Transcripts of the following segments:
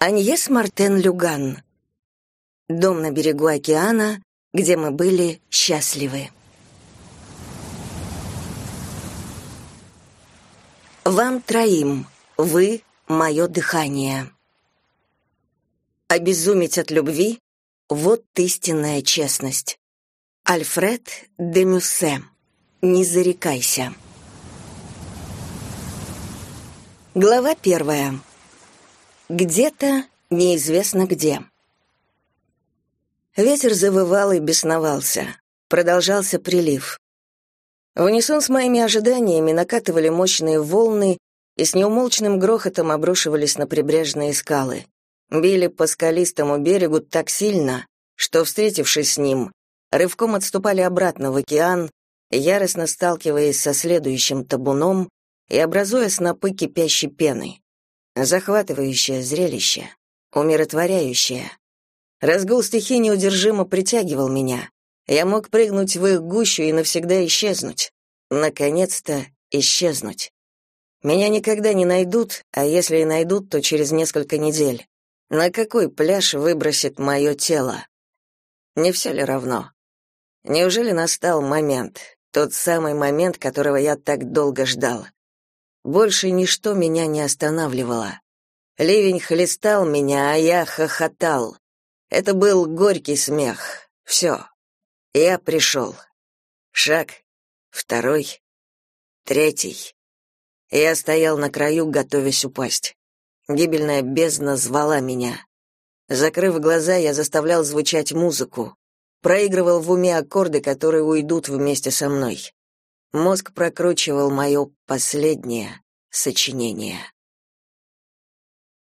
Аньес Мартен Люган. Дом на берегу океана, где мы были счастливы. Вам троим, вы — мое дыхание. Обезуметь от любви — вот истинная честность. Альфред де Мюссе. Не зарекайся. Глава первая. Где-то неизвестно где. Ветер завывал и бесновался. Продолжался прилив. В унисон с моими ожиданиями накатывали мощные волны и с неумолчным грохотом обрушивались на прибрежные скалы. Били по скалистому берегу так сильно, что, встретившись с ним, рывком отступали обратно в океан, яростно сталкиваясь со следующим табуном и образуя снопы кипящей пены. Захватывающее зрелище, умиротворяющее. Разгул стихий неудержимо притягивал меня. Я мог прыгнуть в их гущу и навсегда исчезнуть. Наконец-то исчезнуть. Меня никогда не найдут, а если и найдут, то через несколько недель. На какой пляж выбросит мое тело? Не все ли равно? Неужели настал момент, тот самый момент, которого я так долго ждал? Больше ничто меня не останавливало. Ливень хлестал меня, а я хохотал. Это был горький смех. Все. Я пришел. Шаг. Второй. Третий. Я стоял на краю, готовясь упасть. Гибельная бездна звала меня. Закрыв глаза, я заставлял звучать музыку. Проигрывал в уме аккорды, которые уйдут вместе со мной. Мозг прокручивал мое последнее сочинение.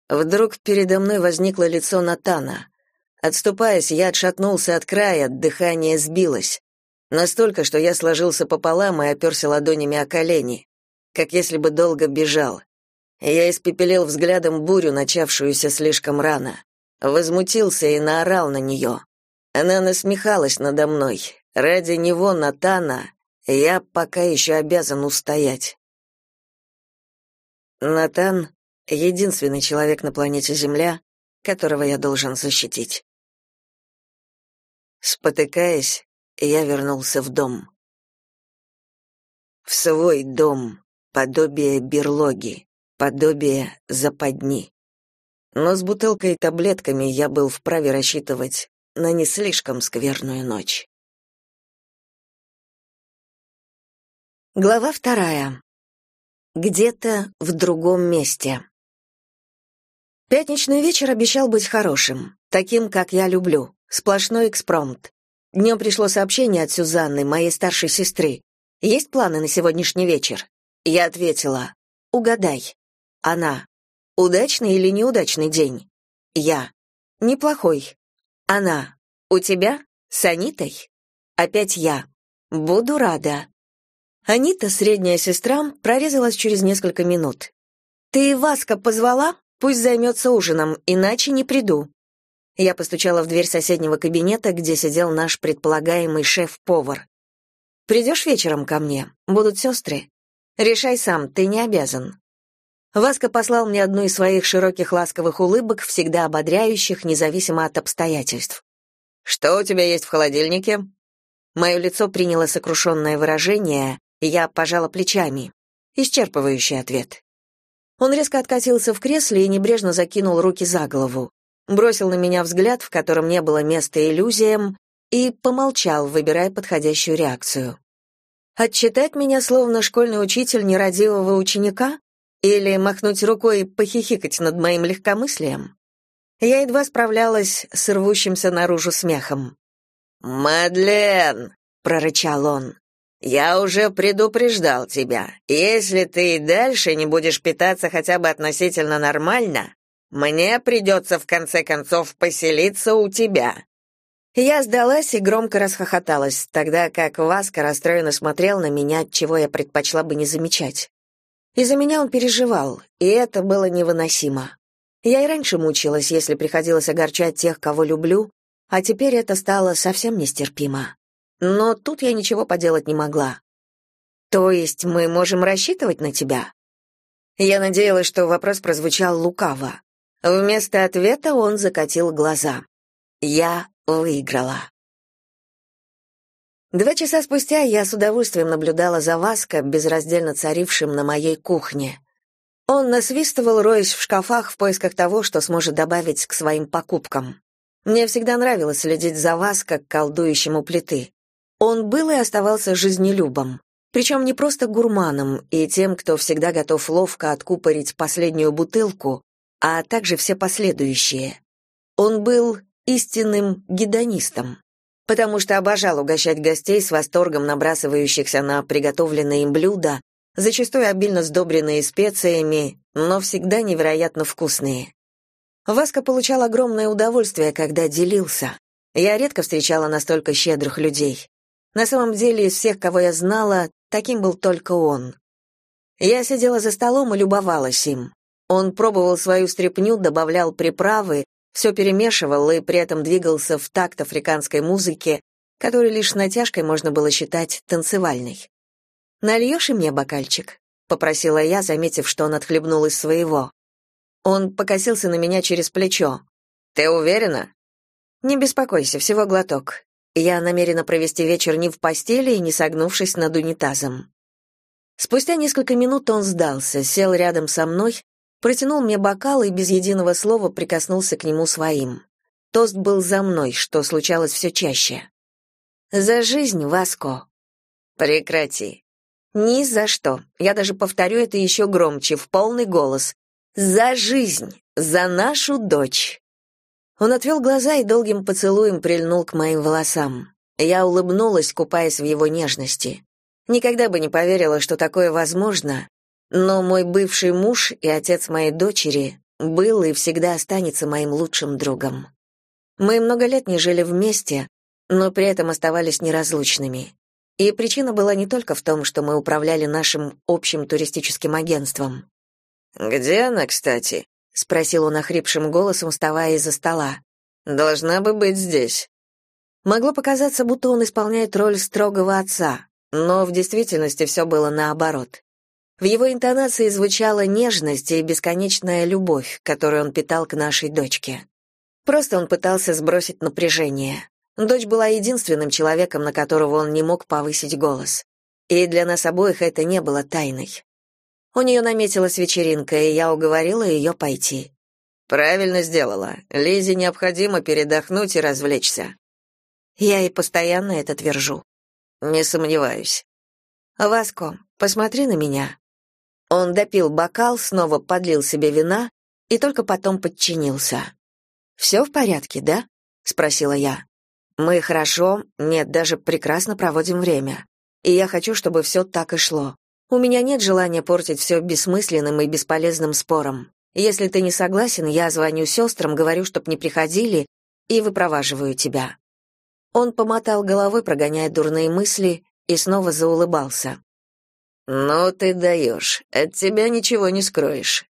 Вдруг передо мной возникло лицо Натана. Отступаясь, я отшатнулся от края, дыхание сбилось. Настолько, что я сложился пополам и оперся ладонями о колени, как если бы долго бежал. Я испепелил взглядом бурю, начавшуюся слишком рано. Возмутился и наорал на нее. Она насмехалась надо мной. Ради него, Натана, я пока еще обязан устоять. Натан — единственный человек на планете Земля, которого я должен защитить. Спотыкаясь, я вернулся в дом. В свой дом, подобие берлоги, подобие западни. Но с бутылкой и таблетками я был вправе рассчитывать на не слишком скверную ночь. Глава вторая. Где-то в другом месте. Пятничный вечер обещал быть хорошим, таким, как я люблю. Сплошной экспромт. Днем пришло сообщение от Сюзанны, моей старшей сестры. Есть планы на сегодняшний вечер? Я ответила: "Угадай". Она: "Удачный или неудачный день?" Я: "Неплохой". Она: "У тебя с Анитой?" Опять я: "Буду рада". Анита, средняя сестра, прорезалась через несколько минут. «Ты Васка позвала? Пусть займется ужином, иначе не приду». Я постучала в дверь соседнего кабинета, где сидел наш предполагаемый шеф-повар. «Придешь вечером ко мне? Будут сестры? Решай сам, ты не обязан». Васка послал мне одну из своих широких ласковых улыбок, всегда ободряющих, независимо от обстоятельств. «Что у тебя есть в холодильнике?» Мое лицо приняло сокрушенное выражение, я пожала плечами. Исчерпывающий ответ. Он резко откатился в кресле и небрежно закинул руки за голову. Бросил на меня взгляд, в котором не было места иллюзиям, и помолчал, выбирая подходящую реакцию. Отчитать меня словно школьный учитель нерадивого ученика? Или махнуть рукой и похихикать над моим легкомыслием? Я едва справлялась с рвущимся наружу смехом. «Мадлен!» — прорычал он. Я уже предупреждал тебя. Если ты и дальше не будешь питаться хотя бы относительно нормально, мне придется в конце концов поселиться у тебя. Я сдалась и громко расхохоталась, тогда как Васка расстроенно смотрел на меня, чего я предпочла бы не замечать. Из-за меня он переживал, и это было невыносимо. Я и раньше мучилась, если приходилось огорчать тех, кого люблю, а теперь это стало совсем нестерпимо. Но тут я ничего поделать не могла. То есть мы можем рассчитывать на тебя? Я надеялась, что вопрос прозвучал лукаво. Вместо ответа он закатил глаза. Я выиграла. Два часа спустя я с удовольствием наблюдала за Васко, безраздельно царившим на моей кухне. Он насвистывал, роясь в шкафах в поисках того, что сможет добавить к своим покупкам. Мне всегда нравилось следить за Васко, колдующим у плиты. Он был и оставался жизнелюбом. Причем не просто гурманом и тем, кто всегда готов ловко откупорить последнюю бутылку, а также все последующие. Он был истинным гедонистом потому что обожал угощать гостей с восторгом набрасывающихся на приготовленные им блюда, зачастую обильно сдобренные специями, но всегда невероятно вкусные. Васка получал огромное удовольствие, когда делился. Я редко встречала настолько щедрых людей. На самом деле, из всех, кого я знала, таким был только он. Я сидела за столом и любовалась им. Он пробовал свою стряпню, добавлял приправы, все перемешивал и при этом двигался в такт африканской музыки, которую лишь натяжкой можно было считать танцевальной. «Нальешь и мне бокальчик?» — попросила я, заметив, что он отхлебнул из своего. Он покосился на меня через плечо. «Ты уверена?» «Не беспокойся, всего глоток. Я намерена провести вечер не в постели и не согнувшись над унитазом». Спустя несколько минут он сдался, сел рядом со мной протянул мне бокал и без единого слова прикоснулся к нему своим. Тост был за мной, что случалось все чаще. «За жизнь, Васко!» «Прекрати!» «Ни за что. Я даже повторю это еще громче, в полный голос. За жизнь! За нашу дочь!» Он отвел глаза и долгим поцелуем прильнул к моим волосам. Я улыбнулась, купаясь в его нежности. Никогда бы не поверила, что такое возможно, но мой бывший муж и отец моей дочери был и всегда останется моим лучшим другом. Мы много лет не жили вместе, но при этом оставались неразлучными. И причина была не только в том, что мы управляли нашим общим туристическим агентством. «Где она, кстати?» — спросил он охрипшим голосом, вставая из-за стола. «Должна бы быть здесь». Могло показаться, будто он исполняет роль строгого отца, но в действительности все было наоборот. В его интонации звучала нежность и бесконечная любовь, которую он питал к нашей дочке. Просто он пытался сбросить напряжение. Дочь была единственным человеком, на которого он не мог повысить голос. И для нас обоих это не было тайной. У нее наметилась вечеринка, и я уговорила ее пойти. Правильно сделала. Лизе необходимо передохнуть и развлечься. Я и постоянно это твержу. Не сомневаюсь. Васко, посмотри на меня. Он допил бокал, снова подлил себе вина и только потом подчинился. «Все в порядке, да?» — спросила я. «Мы хорошо, нет, даже прекрасно проводим время. И я хочу, чтобы все так и шло. У меня нет желания портить все бессмысленным и бесполезным спором. Если ты не согласен, я звоню сестрам, говорю, чтоб не приходили, и выпроваживаю тебя». Он помотал головой, прогоняя дурные мысли, и снова заулыбался. «Ну ты даешь, от тебя ничего не скроешь».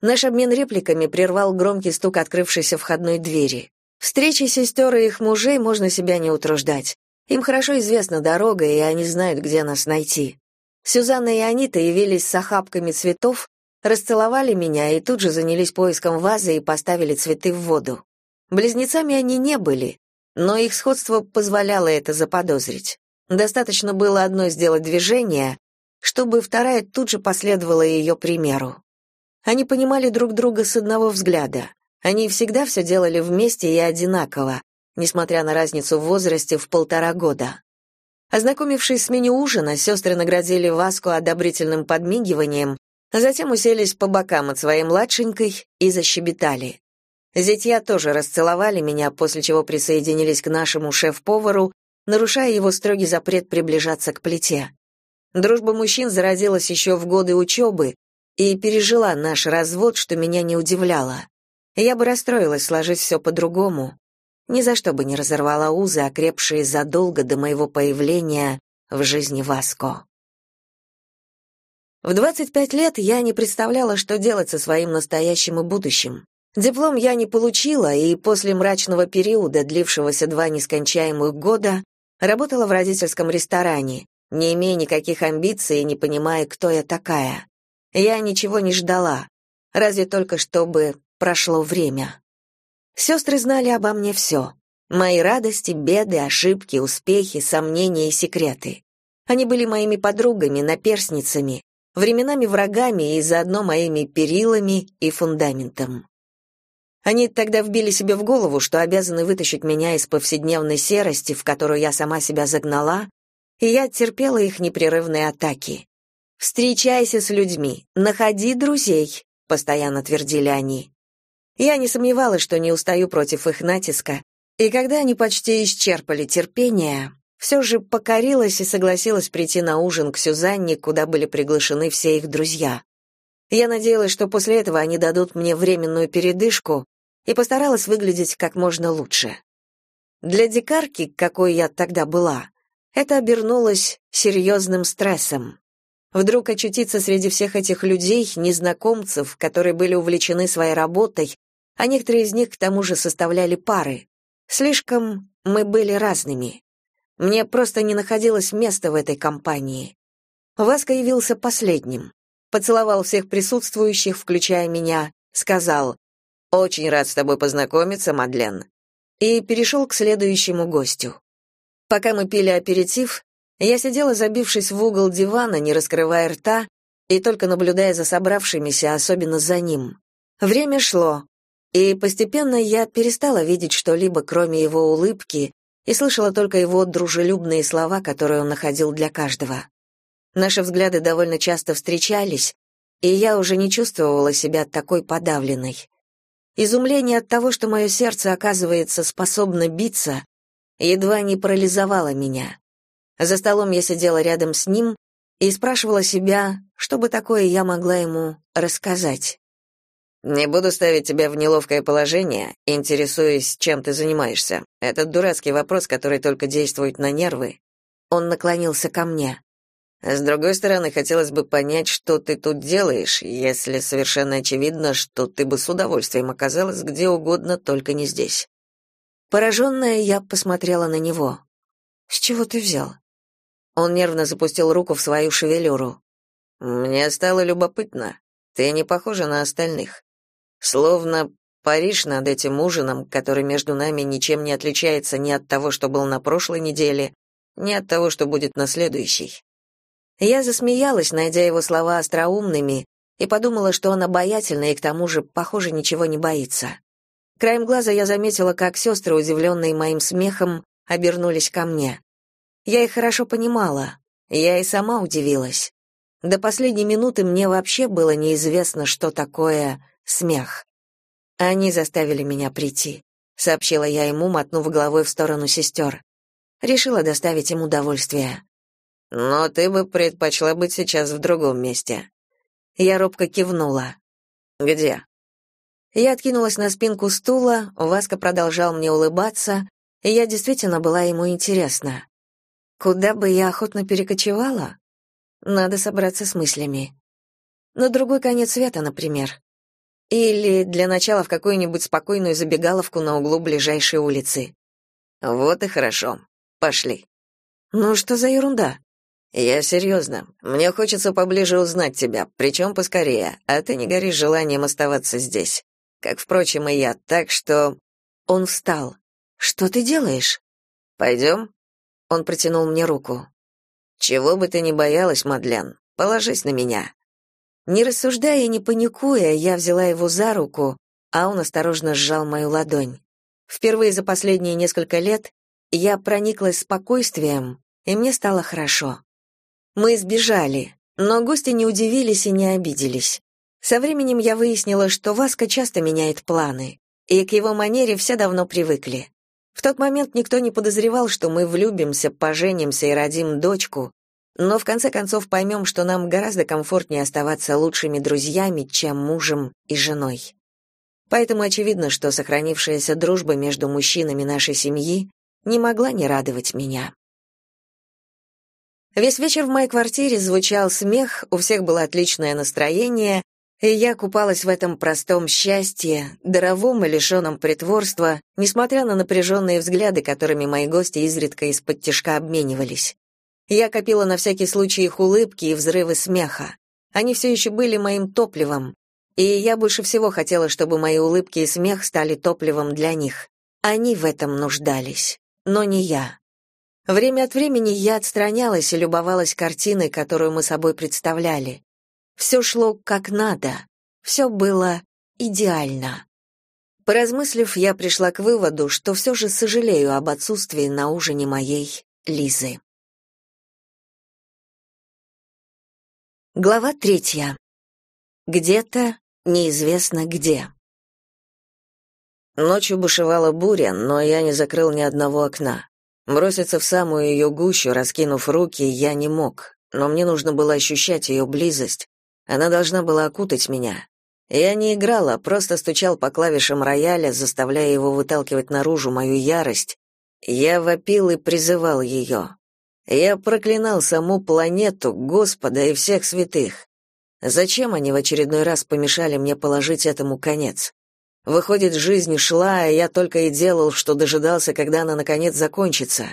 Наш обмен репликами прервал громкий стук открывшейся входной двери. Встречи сестер и их мужей можно себя не утруждать. Им хорошо известна дорога, и они знают, где нас найти. Сюзанна и Анита явились с охапками цветов, расцеловали меня и тут же занялись поиском вазы и поставили цветы в воду. Близнецами они не были, но их сходство позволяло это заподозрить. Достаточно было одно сделать движение, чтобы вторая тут же последовала ее примеру. Они понимали друг друга с одного взгляда. Они всегда все делали вместе и одинаково, несмотря на разницу в возрасте в полтора года. Ознакомившись с меню ужина, сестры наградили Васку одобрительным подмигиванием, а затем уселись по бокам от своей младшенькой и защебетали. Зятья тоже расцеловали меня, после чего присоединились к нашему шеф-повару, нарушая его строгий запрет приближаться к плите. Дружба мужчин зародилась еще в годы учебы и пережила наш развод, что меня не удивляло. Я бы расстроилась, сложить все по-другому. Ни за что бы не разорвала узы, окрепшие задолго до моего появления в жизни Васко. В 25 лет я не представляла, что делать со своим настоящим и будущим. Диплом я не получила, и после мрачного периода, длившегося два нескончаемых года, работала в родительском ресторане, не имея никаких амбиций и не понимая, кто я такая. Я ничего не ждала, разве только чтобы прошло время. Сестры знали обо мне все. Мои радости, беды, ошибки, успехи, сомнения и секреты. Они были моими подругами, наперсницами, временами врагами и заодно моими перилами и фундаментом. Они тогда вбили себе в голову, что обязаны вытащить меня из повседневной серости, в которую я сама себя загнала, и я терпела их непрерывные атаки. «Встречайся с людьми, находи друзей», — постоянно твердили они. Я не сомневалась, что не устаю против их натиска, и когда они почти исчерпали терпение, все же покорилась и согласилась прийти на ужин к Сюзанне, куда были приглашены все их друзья. Я надеялась, что после этого они дадут мне временную передышку, и постаралась выглядеть как можно лучше. Для дикарки, какой я тогда была, это обернулось серьезным стрессом. Вдруг очутиться среди всех этих людей, незнакомцев, которые были увлечены своей работой, а некоторые из них к тому же составляли пары. Слишком мы были разными. Мне просто не находилось места в этой компании. Васка явился последним. Поцеловал всех присутствующих, включая меня, сказал «Очень рад с тобой познакомиться, Мадлен», и перешел к следующему гостю. Пока мы пили аперитив, я сидела, забившись в угол дивана, не раскрывая рта, и только наблюдая за собравшимися, особенно за ним. Время шло, и постепенно я перестала видеть что-либо, кроме его улыбки, и слышала только его дружелюбные слова, которые он находил для каждого. Наши взгляды довольно часто встречались, и я уже не чувствовала себя такой подавленной. Изумление от того, что мое сердце, оказывается, способно биться, едва не парализовало меня. За столом я сидела рядом с ним и спрашивала себя, что бы такое я могла ему рассказать. «Не буду ставить тебя в неловкое положение, интересуясь, чем ты занимаешься. Этот дурацкий вопрос, который только действует на нервы». Он наклонился ко мне. «С другой стороны, хотелось бы понять, что ты тут делаешь, если совершенно очевидно, что ты бы с удовольствием оказалась где угодно, только не здесь». Пораженная, я посмотрела на него. «С чего ты взял?» Он нервно запустил руку в свою шевелюру. «Мне стало любопытно. Ты не похожа на остальных. Словно Париж над этим ужином, который между нами ничем не отличается ни от того, что был на прошлой неделе, ни от того, что будет на следующей. Я засмеялась, найдя его слова остроумными, и подумала, что он обаятельный и к тому же, похоже, ничего не боится. Краем глаза я заметила, как сестры, удивленные моим смехом, обернулись ко мне. Я их хорошо понимала, я и сама удивилась. До последней минуты мне вообще было неизвестно, что такое смех. Они заставили меня прийти, сообщила я ему, мотнув головой в сторону сестер. Решила доставить им удовольствие. Но ты бы предпочла быть сейчас в другом месте. Я робко кивнула. Где? Я откинулась на спинку стула, Васка продолжал мне улыбаться, и я действительно была ему интересна. Куда бы я охотно перекочевала? Надо собраться с мыслями. На другой конец света, например. Или для начала в какую-нибудь спокойную забегаловку на углу ближайшей улицы. Вот и хорошо. Пошли. Ну что за ерунда? Я серьезно. Мне хочется поближе узнать тебя, причем поскорее, а ты не горишь желанием оставаться здесь. Как, впрочем, и я, так что... Он встал. Что ты делаешь? Пойдем?» Он протянул мне руку. Чего бы ты ни боялась, Мадлен, положись на меня. Не рассуждая и не паникуя, я взяла его за руку, а он осторожно сжал мою ладонь. Впервые за последние несколько лет я прониклась спокойствием, и мне стало хорошо. Мы сбежали, но гости не удивились и не обиделись. Со временем я выяснила, что Васка часто меняет планы, и к его манере все давно привыкли. В тот момент никто не подозревал, что мы влюбимся, поженимся и родим дочку, но в конце концов поймем, что нам гораздо комфортнее оставаться лучшими друзьями, чем мужем и женой. Поэтому очевидно, что сохранившаяся дружба между мужчинами нашей семьи не могла не радовать меня. Весь вечер в моей квартире звучал смех, у всех было отличное настроение, и я купалась в этом простом счастье, даровом и лишенном притворства, несмотря на напряженные взгляды, которыми мои гости изредка из-под тишка обменивались. Я копила на всякий случай их улыбки и взрывы смеха. Они все еще были моим топливом, И я больше всего хотела, чтобы мои улыбки и смех стали топливом для них. Они в этом нуждались, но не я. Время от времени я отстранялась и любовалась картиной, которую мы собой представляли. Все шло как надо, все было идеально. Поразмыслив, я пришла к выводу, что все же сожалею об отсутствии на ужине моей Лизы. Глава третья. Где-то неизвестно где. Ночью бушевала буря, но я не закрыл ни одного окна. Броситься в самую ее гущу, раскинув руки, я не мог, но мне нужно было ощущать ее близость. Она должна была окутать меня. Я не играл, а просто стучал по клавишам рояля, заставляя его выталкивать наружу мою ярость. Я вопил и призывал ее. Я проклинал саму планету, Господа и всех святых. Зачем они в очередной раз помешали мне положить этому конец? Выходит, жизнь шла, а я только и делал, что дожидался, когда она наконец закончится.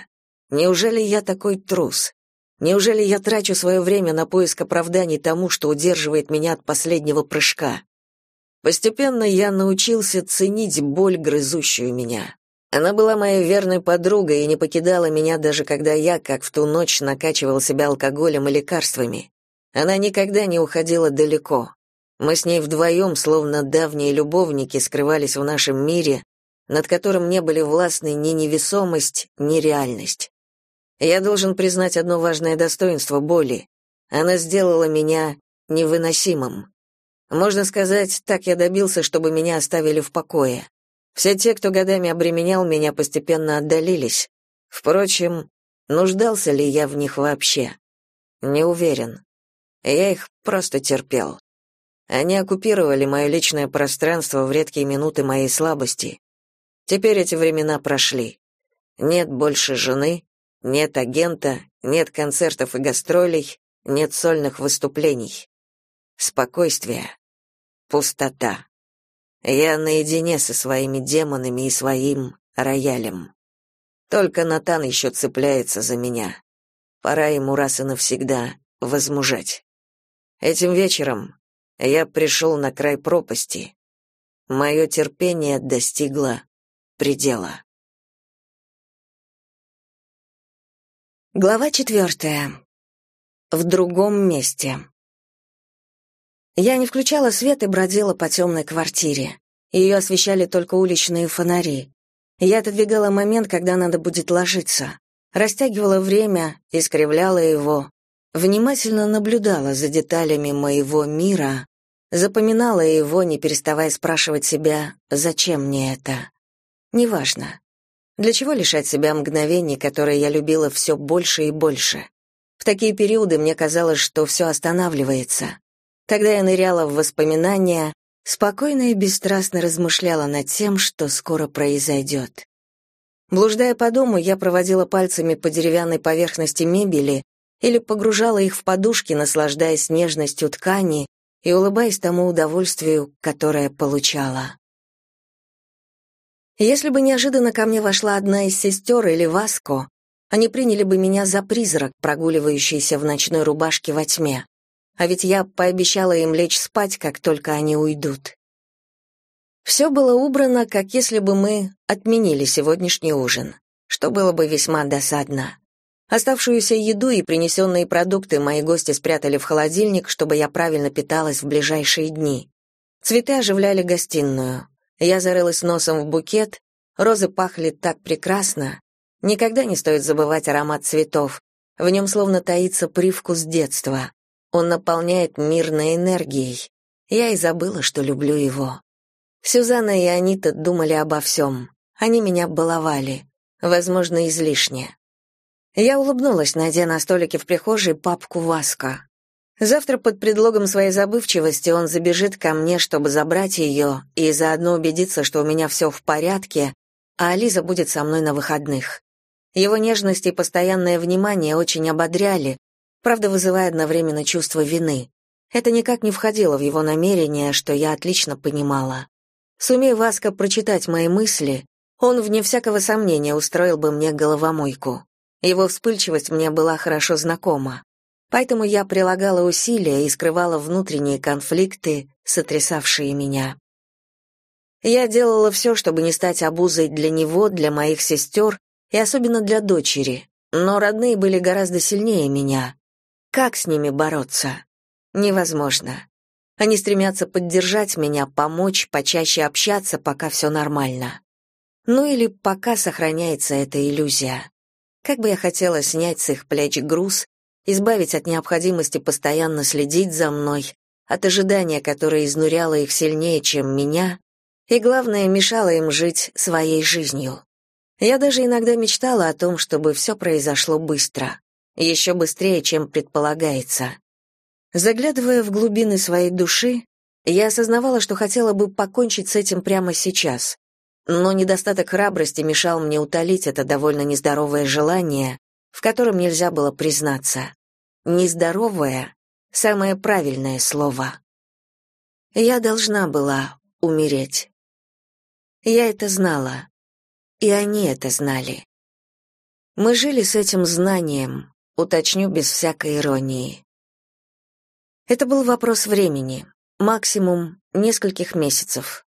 Неужели я такой трус? Неужели я трачу свое время на поиск оправданий тому, что удерживает меня от последнего прыжка? Постепенно я научился ценить боль, грызущую меня. Она была моей верной подругой и не покидала меня даже когда я, как в ту ночь, накачивал себя алкоголем и лекарствами. Она никогда не уходила далеко. Мы с ней вдвоем, словно давние любовники, скрывались в нашем мире, над которым не были властны ни невесомость, ни реальность. Я должен признать одно важное достоинство боли. Она сделала меня невыносимым. Можно сказать, так я добился, чтобы меня оставили в покое. Все те, кто годами обременял меня, постепенно отдалились. Впрочем, нуждался ли я в них вообще? Не уверен. Я их просто терпел. Они оккупировали мое личное пространство в редкие минуты моей слабости. Теперь эти времена прошли. Нет больше жены, нет агента, нет концертов и гастролей, нет сольных выступлений. Спокойствие. Пустота. Я наедине со своими демонами и своим роялем. Только Натан еще цепляется за меня. Пора ему раз и навсегда возмужать. Этим вечером я пришел на край пропасти. Мое терпение достигло предела. Глава четвертая. В другом месте. Я не включала свет и бродила по темной квартире. Ее освещали только уличные фонари. Я отодвигала момент, когда надо будет ложиться. Растягивала время, искривляла его, внимательно наблюдала за деталями моего мира, запоминала его, не переставая спрашивать себя, зачем мне это. Неважно. Для чего лишать себя мгновений, которые я любила все больше и больше? В такие периоды мне казалось, что все останавливается. Когда я ныряла в воспоминания, спокойно и бесстрастно размышляла над тем, что скоро произойдет. Блуждая по дому, я проводила пальцами по деревянной поверхности мебели, или погружала их в подушки, наслаждаясь нежностью ткани и улыбаясь тому удовольствию, которое получала. Если бы неожиданно ко мне вошла одна из сестер или Васко, они приняли бы меня за призрак, прогуливающийся в ночной рубашке во тьме. А ведь я пообещала им лечь спать, как только они уйдут. Все было убрано, как если бы мы отменили сегодняшний ужин, что было бы весьма досадно. Оставшуюся еду и принесенные продукты мои гости спрятали в холодильник, чтобы я правильно питалась в ближайшие дни. Цветы оживляли гостиную. Я зарылась носом в букет, розы пахли так прекрасно. Никогда не стоит забывать аромат цветов. В нем словно таится привкус детства. Он наполняет мирной энергией. Я и забыла, что люблю его. Сюзанна и Анита думали обо всем. Они меня баловали. Возможно, излишне. Я улыбнулась, найдя на столике в прихожей папку Васка. Завтра под предлогом своей забывчивости он забежит ко мне, чтобы забрать ее и заодно убедиться, что у меня все в порядке, а Ализа будет со мной на выходных. Его нежность и постоянное внимание очень ободряли, правда, вызывая одновременно чувство вины. Это никак не входило в его намерение, что я отлично понимала. Сумея Васка прочитать мои мысли, он, вне всякого сомнения, устроил бы мне головомойку. Его вспыльчивость мне была хорошо знакома. Поэтому я прилагала усилия и скрывала внутренние конфликты, сотрясавшие меня. Я делала все, чтобы не стать обузой для него, для моих сестер и особенно для дочери, но родные были гораздо сильнее меня. Как с ними бороться? Невозможно. Они стремятся поддержать меня, помочь, почаще общаться, пока все нормально. Ну или пока сохраняется эта иллюзия. Как бы я хотела снять с их плеч груз, избавить от необходимости постоянно следить за мной, от ожидания, которое изнуряло их сильнее, чем меня, и, главное, мешало им жить своей жизнью. Я даже иногда мечтала о том, чтобы все произошло быстро, еще быстрее, чем предполагается. Заглядывая в глубины своей души, я осознавала, что хотела бы покончить с этим прямо сейчас, но недостаток храбрости мешал мне утолить это довольно нездоровое желание, в котором нельзя было признаться. Нездоровое — самое правильное слово. Я должна была умереть. Я это знала, и они это знали. Мы жили с этим знанием, уточню без всякой иронии. Это был вопрос времени, максимум нескольких месяцев.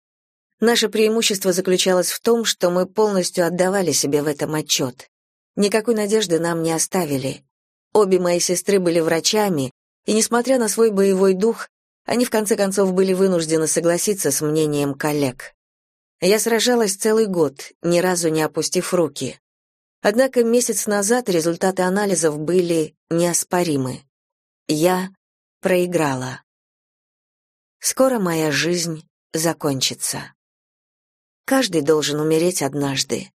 Наше преимущество заключалось в том, что мы полностью отдавали себе в этом отчет. Никакой надежды нам не оставили. Обе мои сестры были врачами, и, несмотря на свой боевой дух, они в конце концов были вынуждены согласиться с мнением коллег. Я сражалась целый год, ни разу не опустив руки. Однако месяц назад результаты анализов были неоспоримы. Я проиграла. Скоро моя жизнь закончится. Каждый должен умереть однажды.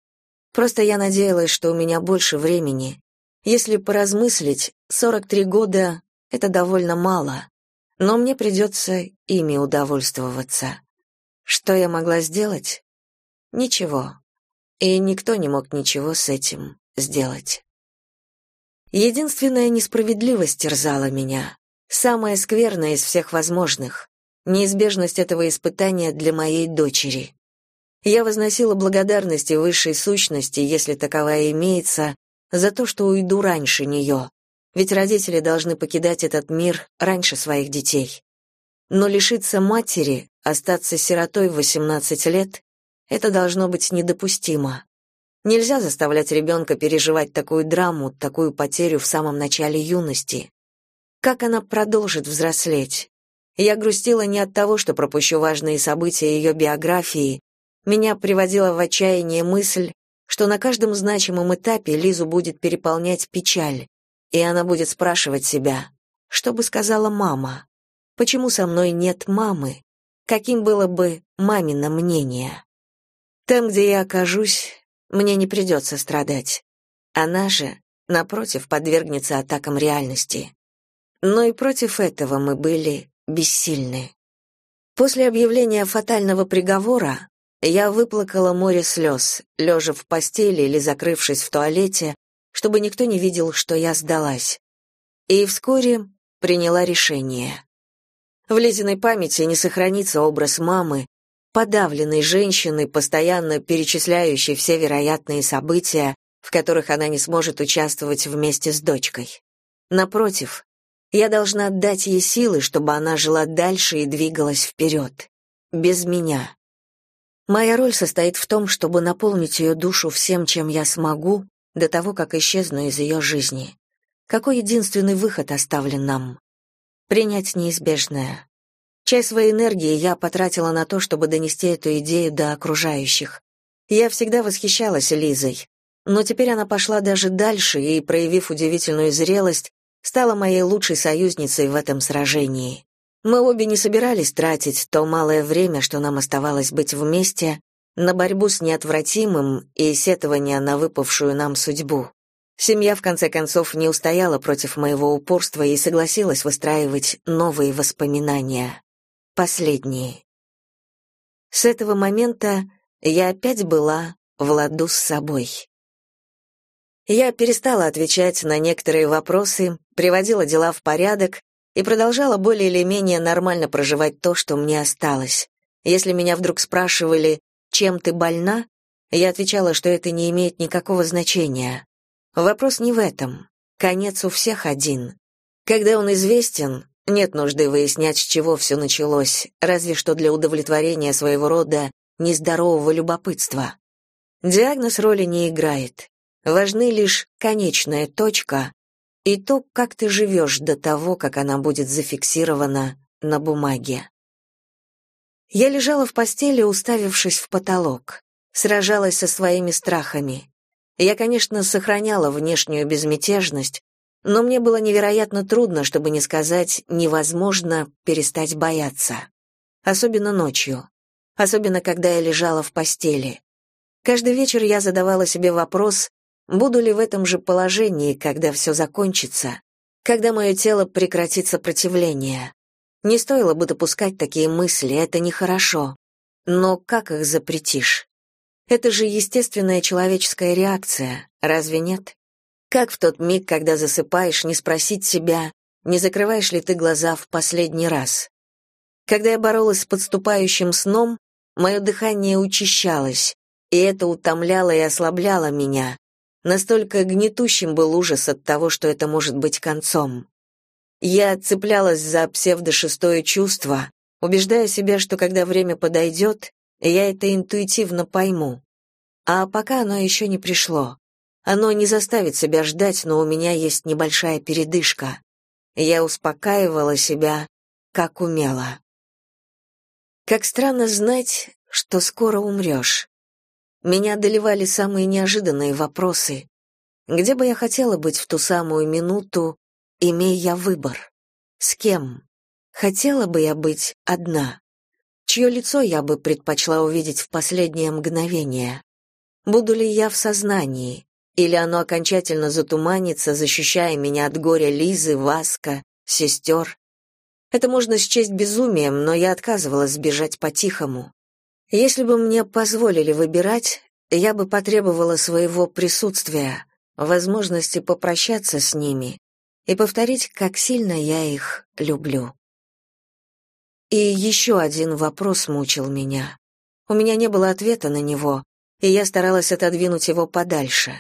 Просто я надеялась, что у меня больше времени. Если поразмыслить, 43 года — это довольно мало, но мне придется ими удовольствоваться. Что я могла сделать? Ничего. И никто не мог ничего с этим сделать. Единственная несправедливость терзала меня, самая скверная из всех возможных, неизбежность этого испытания для моей дочери. Я возносила благодарности высшей сущности, если таковая имеется, за то, что уйду раньше нее, ведь родители должны покидать этот мир раньше своих детей. Но лишиться матери, остаться сиротой в 18 лет — это должно быть недопустимо. Нельзя заставлять ребенка переживать такую драму, такую потерю в самом начале юности. Как она продолжит взрослеть? Я грустила не от того, что пропущу важные события ее биографии, меня приводила в отчаяние мысль, что на каждом значимом этапе Лизу будет переполнять печаль, и она будет спрашивать себя, что бы сказала мама? Почему со мной нет мамы? Каким было бы мамино мнение? Там, где я окажусь, мне не придется страдать. Она же, напротив, подвергнется атакам реальности. Но и против этого мы были бессильны. После объявления фатального приговора я выплакала море слез, лежа в постели или закрывшись в туалете, чтобы никто не видел, что я сдалась. И вскоре приняла решение. В Лизиной памяти не сохранится образ мамы, подавленной женщины, постоянно перечисляющей все вероятные события, в которых она не сможет участвовать вместе с дочкой. Напротив, я должна отдать ей силы, чтобы она жила дальше и двигалась вперед. Без меня. Моя роль состоит в том, чтобы наполнить ее душу всем, чем я смогу, до того, как исчезну из ее жизни. Какой единственный выход оставлен нам? Принять неизбежное. Часть своей энергии я потратила на то, чтобы донести эту идею до окружающих. Я всегда восхищалась Лизой, но теперь она пошла даже дальше и, проявив удивительную зрелость, стала моей лучшей союзницей в этом сражении. Мы обе не собирались тратить то малое время, что нам оставалось быть вместе, на борьбу с неотвратимым и сетование на выпавшую нам судьбу. Семья, в конце концов, не устояла против моего упорства и согласилась выстраивать новые воспоминания. Последние. С этого момента я опять была в ладу с собой. Я перестала отвечать на некоторые вопросы, приводила дела в порядок и продолжала более или менее нормально проживать то, что мне осталось. Если меня вдруг спрашивали, чем ты больна, я отвечала, что это не имеет никакого значения. Вопрос не в этом. Конец у всех один. Когда он известен, нет нужды выяснять, с чего все началось, разве что для удовлетворения своего рода нездорового любопытства. Диагноз роли не играет. Важны лишь конечная точка и то, как ты живешь до того, как она будет зафиксирована на бумаге. Я лежала в постели, уставившись в потолок, сражалась со своими страхами. Я, конечно, сохраняла внешнюю безмятежность, но мне было невероятно трудно, чтобы не сказать невозможно перестать бояться. Особенно ночью. Особенно, когда я лежала в постели. Каждый вечер я задавала себе вопрос, буду ли в этом же положении, когда все закончится, когда мое тело прекратит сопротивление. Не стоило бы допускать такие мысли, это нехорошо. Но как их запретишь? Это же естественная человеческая реакция, разве нет? Как в тот миг, когда засыпаешь, не спросить себя, не закрываешь ли ты глаза в последний раз? Когда я боролась с подступающим сном, мое дыхание учащалось, и это утомляло и ослабляло меня. Настолько гнетущим был ужас от того, что это может быть концом. Я цеплялась за псевдошестое чувство, убеждая себя, что когда время подойдет, я это интуитивно пойму. А пока оно еще не пришло. Оно не заставит себя ждать, но у меня есть небольшая передышка. Я успокаивала себя, как умела. Как странно знать, что скоро умрешь. Меня одолевали самые неожиданные вопросы. Где бы я хотела быть в ту самую минуту, имея я выбор? С кем? Хотела бы я быть одна? чье лицо я бы предпочла увидеть в последнее мгновение. Буду ли я в сознании, или оно окончательно затуманится, защищая меня от горя Лизы, Васка, сестер? Это можно счесть безумием, но я отказывалась сбежать по-тихому. Если бы мне позволили выбирать, я бы потребовала своего присутствия, возможности попрощаться с ними и повторить, как сильно я их люблю. И еще один вопрос мучил меня. У меня не было ответа на него, и я старалась отодвинуть его подальше.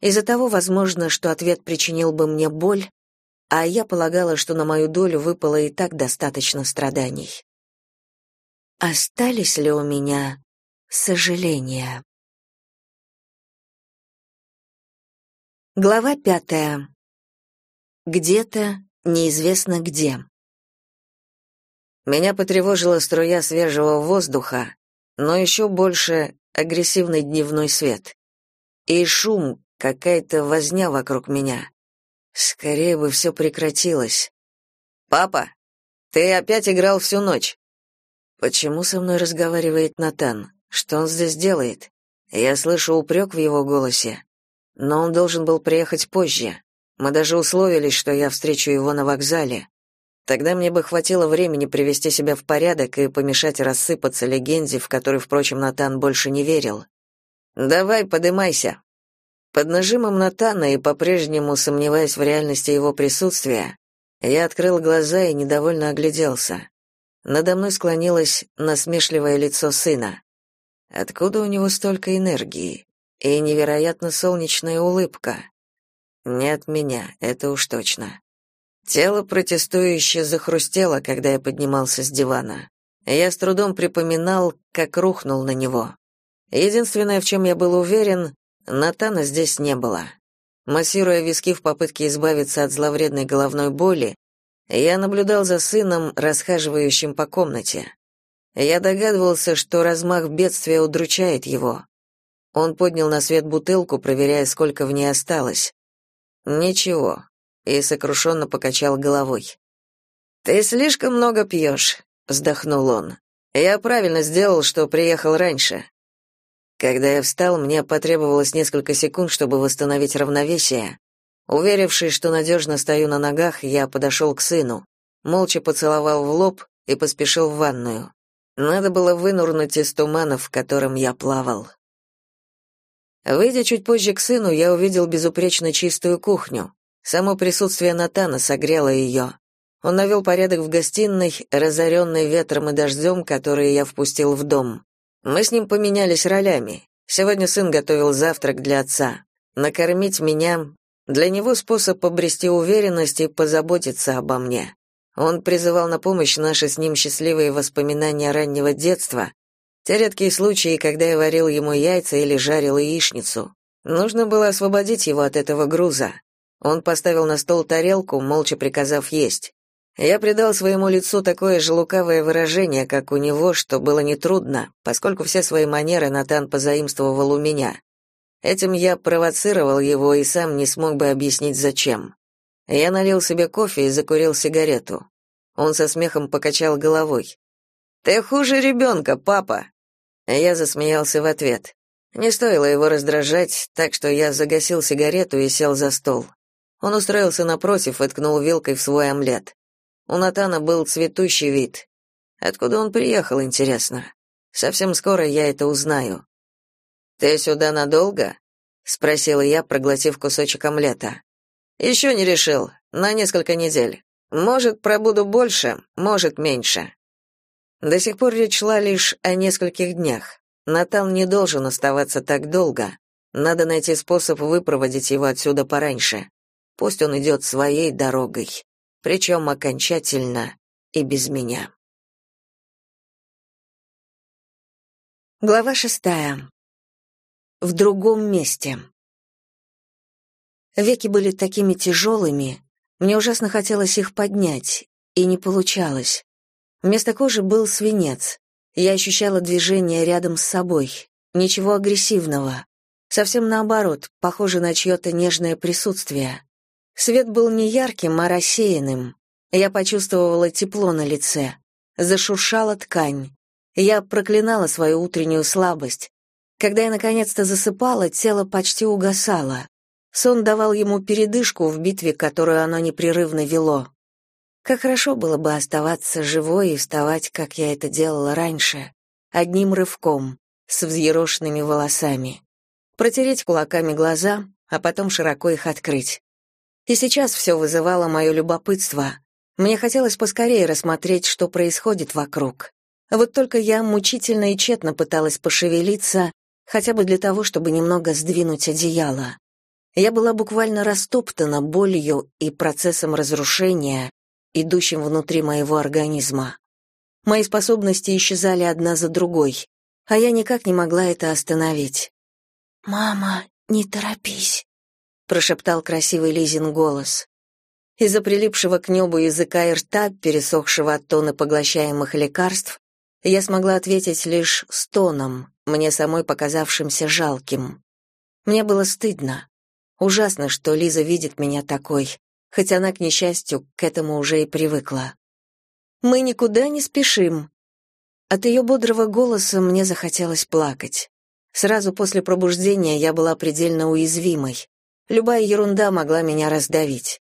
Из-за того, возможно, что ответ причинил бы мне боль, а я полагала, что на мою долю выпало и так достаточно страданий. Остались ли у меня сожаления? Глава пятая. Где-то, неизвестно где. Меня потревожила струя свежего воздуха, но еще больше агрессивный дневной свет. И шум, какая-то возня вокруг меня. Скорее бы все прекратилось. «Папа, ты опять играл всю ночь». Почему со мной разговаривает Натан? Что он здесь делает? Я слышу упрек в его голосе. Но он должен был приехать позже. Мы даже условились, что я встречу его на вокзале. Тогда мне бы хватило времени привести себя в порядок и помешать рассыпаться легенде, в которой, впрочем, Натан больше не верил. «Давай, подымайся». Под нажимом Натана и по-прежнему сомневаясь в реальности его присутствия, я открыл глаза и недовольно огляделся. Надо мной склонилось насмешливое лицо сына. Откуда у него столько энергии? И невероятно солнечная улыбка. Не от меня, это уж точно. Тело протестующе захрустело, когда я поднимался с дивана. Я с трудом припоминал, как рухнул на него. Единственное, в чем я был уверен, Натана здесь не было. Массируя виски в попытке избавиться от зловредной головной боли, я наблюдал за сыном, расхаживающим по комнате. Я догадывался, что размах бедствия удручает его. Он поднял на свет бутылку, проверяя, сколько в ней осталось. Ничего, и сокрушенно покачал головой. «Ты слишком много пьешь», — вздохнул он. «Я правильно сделал, что приехал раньше». Когда я встал, мне потребовалось несколько секунд, чтобы восстановить равновесие. Уверившись, что надежно стою на ногах, я подошел к сыну, молча поцеловал в лоб и поспешил в ванную. Надо было вынурнуть из тумана, в котором я плавал. Выйдя чуть позже к сыну, я увидел безупречно чистую кухню. Само присутствие Натана согрело ее. Он навел порядок в гостиной, разоренной ветром и дождем, которые я впустил в дом. Мы с ним поменялись ролями. Сегодня сын готовил завтрак для отца. Накормить меня Для него способ обрести уверенность и позаботиться обо мне. Он призывал на помощь наши с ним счастливые воспоминания раннего детства, те редкие случаи, когда я варил ему яйца или жарил яичницу. Нужно было освободить его от этого груза. Он поставил на стол тарелку, молча приказав есть. Я придал своему лицу такое же лукавое выражение, как у него, что было нетрудно, поскольку все свои манеры Натан позаимствовал у меня. Этим я провоцировал его и сам не смог бы объяснить зачем. Я налил себе кофе и закурил сигарету. Он со смехом покачал головой. «Ты хуже ребенка, папа!» Я засмеялся в ответ. Не стоило его раздражать, так что я загасил сигарету и сел за стол. Он устроился напротив и ткнул вилкой в свой омлет. У Натана был цветущий вид. Откуда он приехал, интересно? Совсем скоро я это узнаю. «Ты сюда надолго?» — спросила я, проглотив кусочек омлета. «Еще не решил. На несколько недель. Может, пробуду больше, может, меньше». До сих пор речь шла лишь о нескольких днях. Натан не должен оставаться так долго. Надо найти способ выпроводить его отсюда пораньше. Пусть он идет своей дорогой, причем окончательно и без меня. Глава шестая. В другом месте. Веки были такими тяжелыми, мне ужасно хотелось их поднять, и не получалось. Вместо кожи был свинец. Я ощущала движение рядом с собой, ничего агрессивного. Совсем наоборот, похоже на чье-то нежное присутствие. Свет был не ярким, а рассеянным. Я почувствовала тепло на лице. Зашуршала ткань. Я проклинала свою утреннюю слабость. Когда я наконец-то засыпала, тело почти угасало. Сон давал ему передышку в битве, которую оно непрерывно вело. Как хорошо было бы оставаться живой и вставать, как я это делала раньше, одним рывком, с взъерошенными волосами. Протереть кулаками глаза, а потом широко их открыть. И сейчас все вызывало мое любопытство. Мне хотелось поскорее рассмотреть, что происходит вокруг. Вот только я мучительно и тщетно пыталась пошевелиться, хотя бы для того, чтобы немного сдвинуть одеяло. Я была буквально растоптана болью и процессом разрушения, идущим внутри моего организма. Мои способности исчезали одна за другой, а я никак не могла это остановить. «Мама, не торопись», прошептал красивый Лизин голос. Из-за прилипшего к небу языка и рта, пересохшего от тона поглощаемых лекарств, я смогла ответить лишь стоном, мне самой показавшимся жалким. Мне было стыдно. Ужасно, что Лиза видит меня такой, хоть она, к несчастью, к этому уже и привыкла. «Мы никуда не спешим». От ее бодрого голоса мне захотелось плакать. Сразу после пробуждения я была предельно уязвимой. Любая ерунда могла меня раздавить.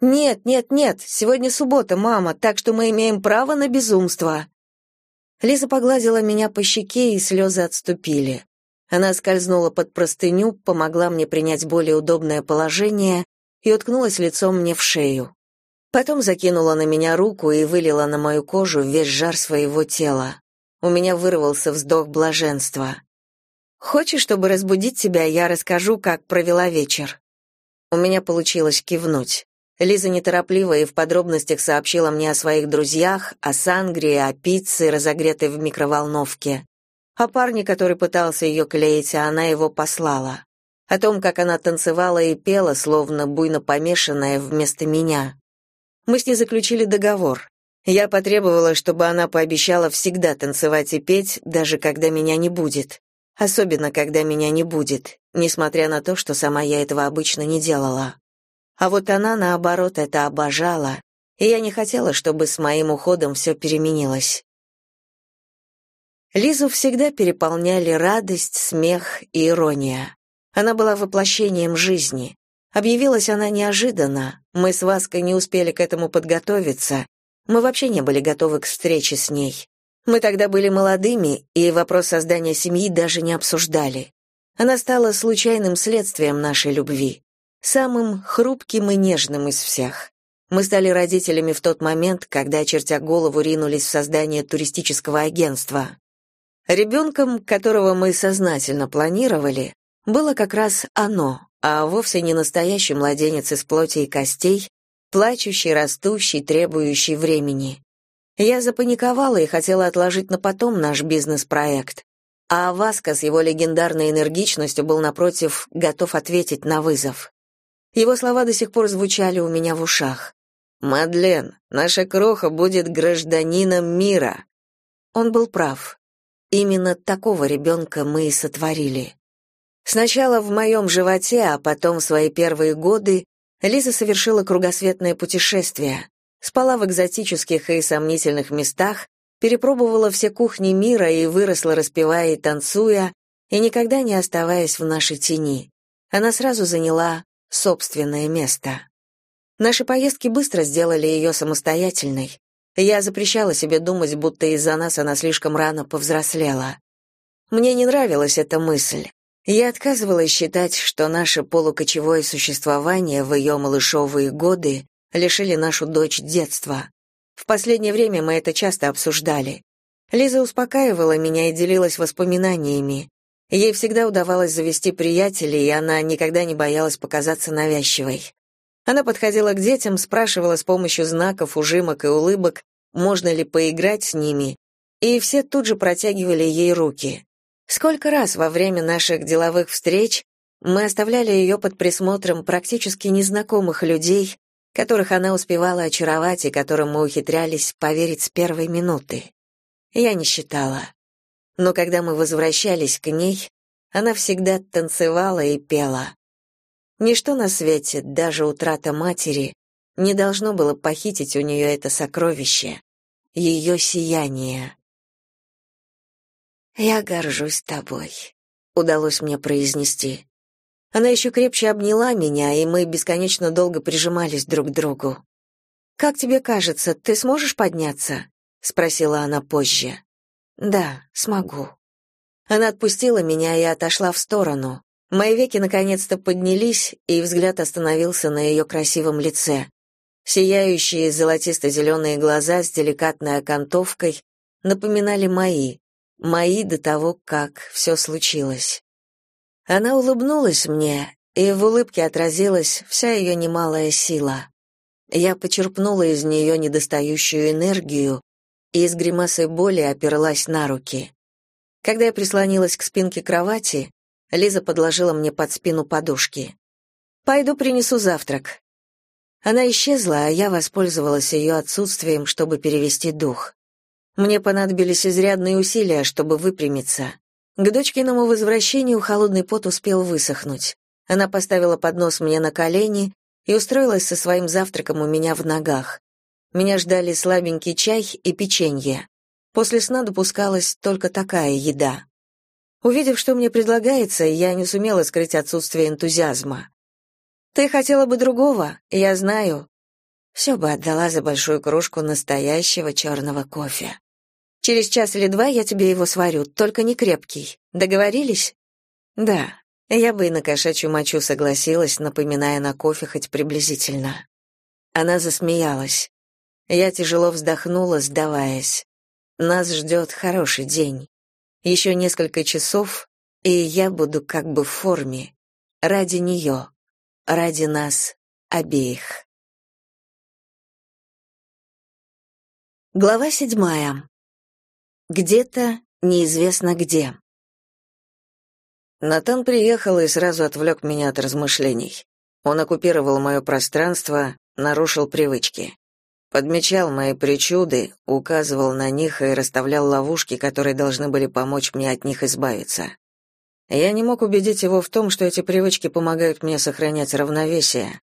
«Нет, нет, нет, сегодня суббота, мама, так что мы имеем право на безумство». Лиза погладила меня по щеке, и слезы отступили. Она скользнула под простыню, помогла мне принять более удобное положение и уткнулась лицом мне в шею. Потом закинула на меня руку и вылила на мою кожу весь жар своего тела. У меня вырвался вздох блаженства. Хочешь, чтобы разбудить тебя, я расскажу, как провела вечер?» У меня получилось кивнуть. Лиза неторопливо и в подробностях сообщила мне о своих друзьях, о сангрии, о пицце, разогретой в микроволновке, о парне, который пытался ее клеить, а она его послала, о том, как она танцевала и пела, словно буйно помешанная вместо меня. Мы с ней заключили договор. Я потребовала, чтобы она пообещала всегда танцевать и петь, даже когда меня не будет особенно когда меня не будет, несмотря на то, что сама я этого обычно не делала. А вот она, наоборот, это обожала, и я не хотела, чтобы с моим уходом все переменилось. Лизу всегда переполняли радость, смех и ирония. Она была воплощением жизни. Объявилась она неожиданно, мы с Ваской не успели к этому подготовиться, мы вообще не были готовы к встрече с ней. Мы тогда были молодыми, и вопрос создания семьи даже не обсуждали. Она стала случайным следствием нашей любви, самым хрупким и нежным из всех. Мы стали родителями в тот момент, когда, чертя голову, ринулись в создание туристического агентства. Ребенком, которого мы сознательно планировали, было как раз оно, а вовсе не настоящий младенец из плоти и костей, плачущий, растущий, требующий времени. Я запаниковала и хотела отложить на потом наш бизнес-проект. А Васка с его легендарной энергичностью был, напротив, готов ответить на вызов. Его слова до сих пор звучали у меня в ушах. «Мадлен, наша кроха будет гражданином мира». Он был прав. Именно такого ребенка мы и сотворили. Сначала в моем животе, а потом в свои первые годы Лиза совершила кругосветное путешествие, спала в экзотических и сомнительных местах, перепробовала все кухни мира и выросла, распевая и танцуя, и никогда не оставаясь в нашей тени. Она сразу заняла собственное место. Наши поездки быстро сделали ее самостоятельной. Я запрещала себе думать, будто из-за нас она слишком рано повзрослела. Мне не нравилась эта мысль. Я отказывалась считать, что наше полукочевое существование в ее малышовые годы лишили нашу дочь детства. В последнее время мы это часто обсуждали. Лиза успокаивала меня и делилась воспоминаниями. Ей всегда удавалось завести приятелей, и она никогда не боялась показаться навязчивой. Она подходила к детям, спрашивала с помощью знаков, ужимок и улыбок, можно ли поиграть с ними, и все тут же протягивали ей руки. Сколько раз во время наших деловых встреч мы оставляли ее под присмотром практически незнакомых людей, которых она успевала очаровать и которым мы ухитрялись поверить с первой минуты. Я не считала. Но когда мы возвращались к ней, она всегда танцевала и пела. Ничто на свете, даже утрата матери, не должно было похитить у нее это сокровище, ее сияние. «Я горжусь тобой», — удалось мне произнести. Она еще крепче обняла меня, и мы бесконечно долго прижимались друг к другу. «Как тебе кажется, ты сможешь подняться?» — спросила она позже. «Да, смогу». Она отпустила меня и отошла в сторону. Мои веки наконец-то поднялись, и взгляд остановился на ее красивом лице. Сияющие золотисто-зеленые глаза с деликатной окантовкой напоминали мои, мои до того, как все случилось. Она улыбнулась мне, и в улыбке отразилась вся ее немалая сила. Я почерпнула из нее недостающую энергию и с гримасой боли оперлась на руки. Когда я прислонилась к спинке кровати, Лиза подложила мне под спину подушки. «Пойду принесу завтрак». Она исчезла, а я воспользовалась ее отсутствием, чтобы перевести дух. Мне понадобились изрядные усилия, чтобы выпрямиться. К дочкиному возвращению холодный пот успел высохнуть. Она поставила поднос мне на колени и устроилась со своим завтраком у меня в ногах. Меня ждали слабенький чай и печенье. После сна допускалась только такая еда. Увидев, что мне предлагается, я не сумела скрыть отсутствие энтузиазма. «Ты хотела бы другого, я знаю». Все бы отдала за большую кружку настоящего черного кофе. Через час или два я тебе его сварю, только не крепкий. Договорились? Да. Я бы и на кошачью мочу согласилась, напоминая на кофе хоть приблизительно. Она засмеялась. Я тяжело вздохнула, сдаваясь. Нас ждет хороший день. Еще несколько часов, и я буду как бы в форме. Ради нее. Ради нас обеих. Глава седьмая. Где-то неизвестно где. Натан приехал и сразу отвлек меня от размышлений. Он оккупировал мое пространство, нарушил привычки. Подмечал мои причуды, указывал на них и расставлял ловушки, которые должны были помочь мне от них избавиться. Я не мог убедить его в том, что эти привычки помогают мне сохранять равновесие.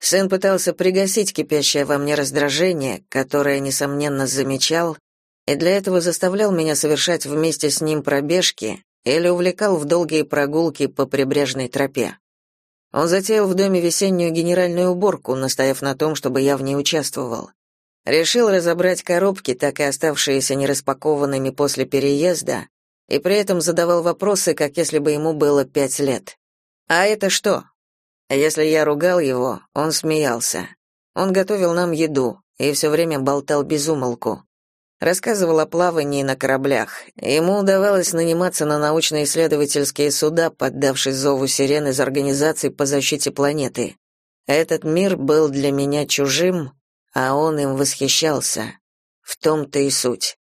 Сын пытался пригасить кипящее во мне раздражение, которое, несомненно, замечал, и для этого заставлял меня совершать вместе с ним пробежки или увлекал в долгие прогулки по прибрежной тропе. Он затеял в доме весеннюю генеральную уборку, настояв на том, чтобы я в ней участвовал. Решил разобрать коробки, так и оставшиеся нераспакованными после переезда, и при этом задавал вопросы, как если бы ему было пять лет. «А это что?» Если я ругал его, он смеялся. Он готовил нам еду и все время болтал без умолку. Рассказывал о плавании на кораблях. Ему удавалось наниматься на научно-исследовательские суда, поддавшись зову сирен из организаций по защите планеты. Этот мир был для меня чужим, а он им восхищался. В том-то и суть.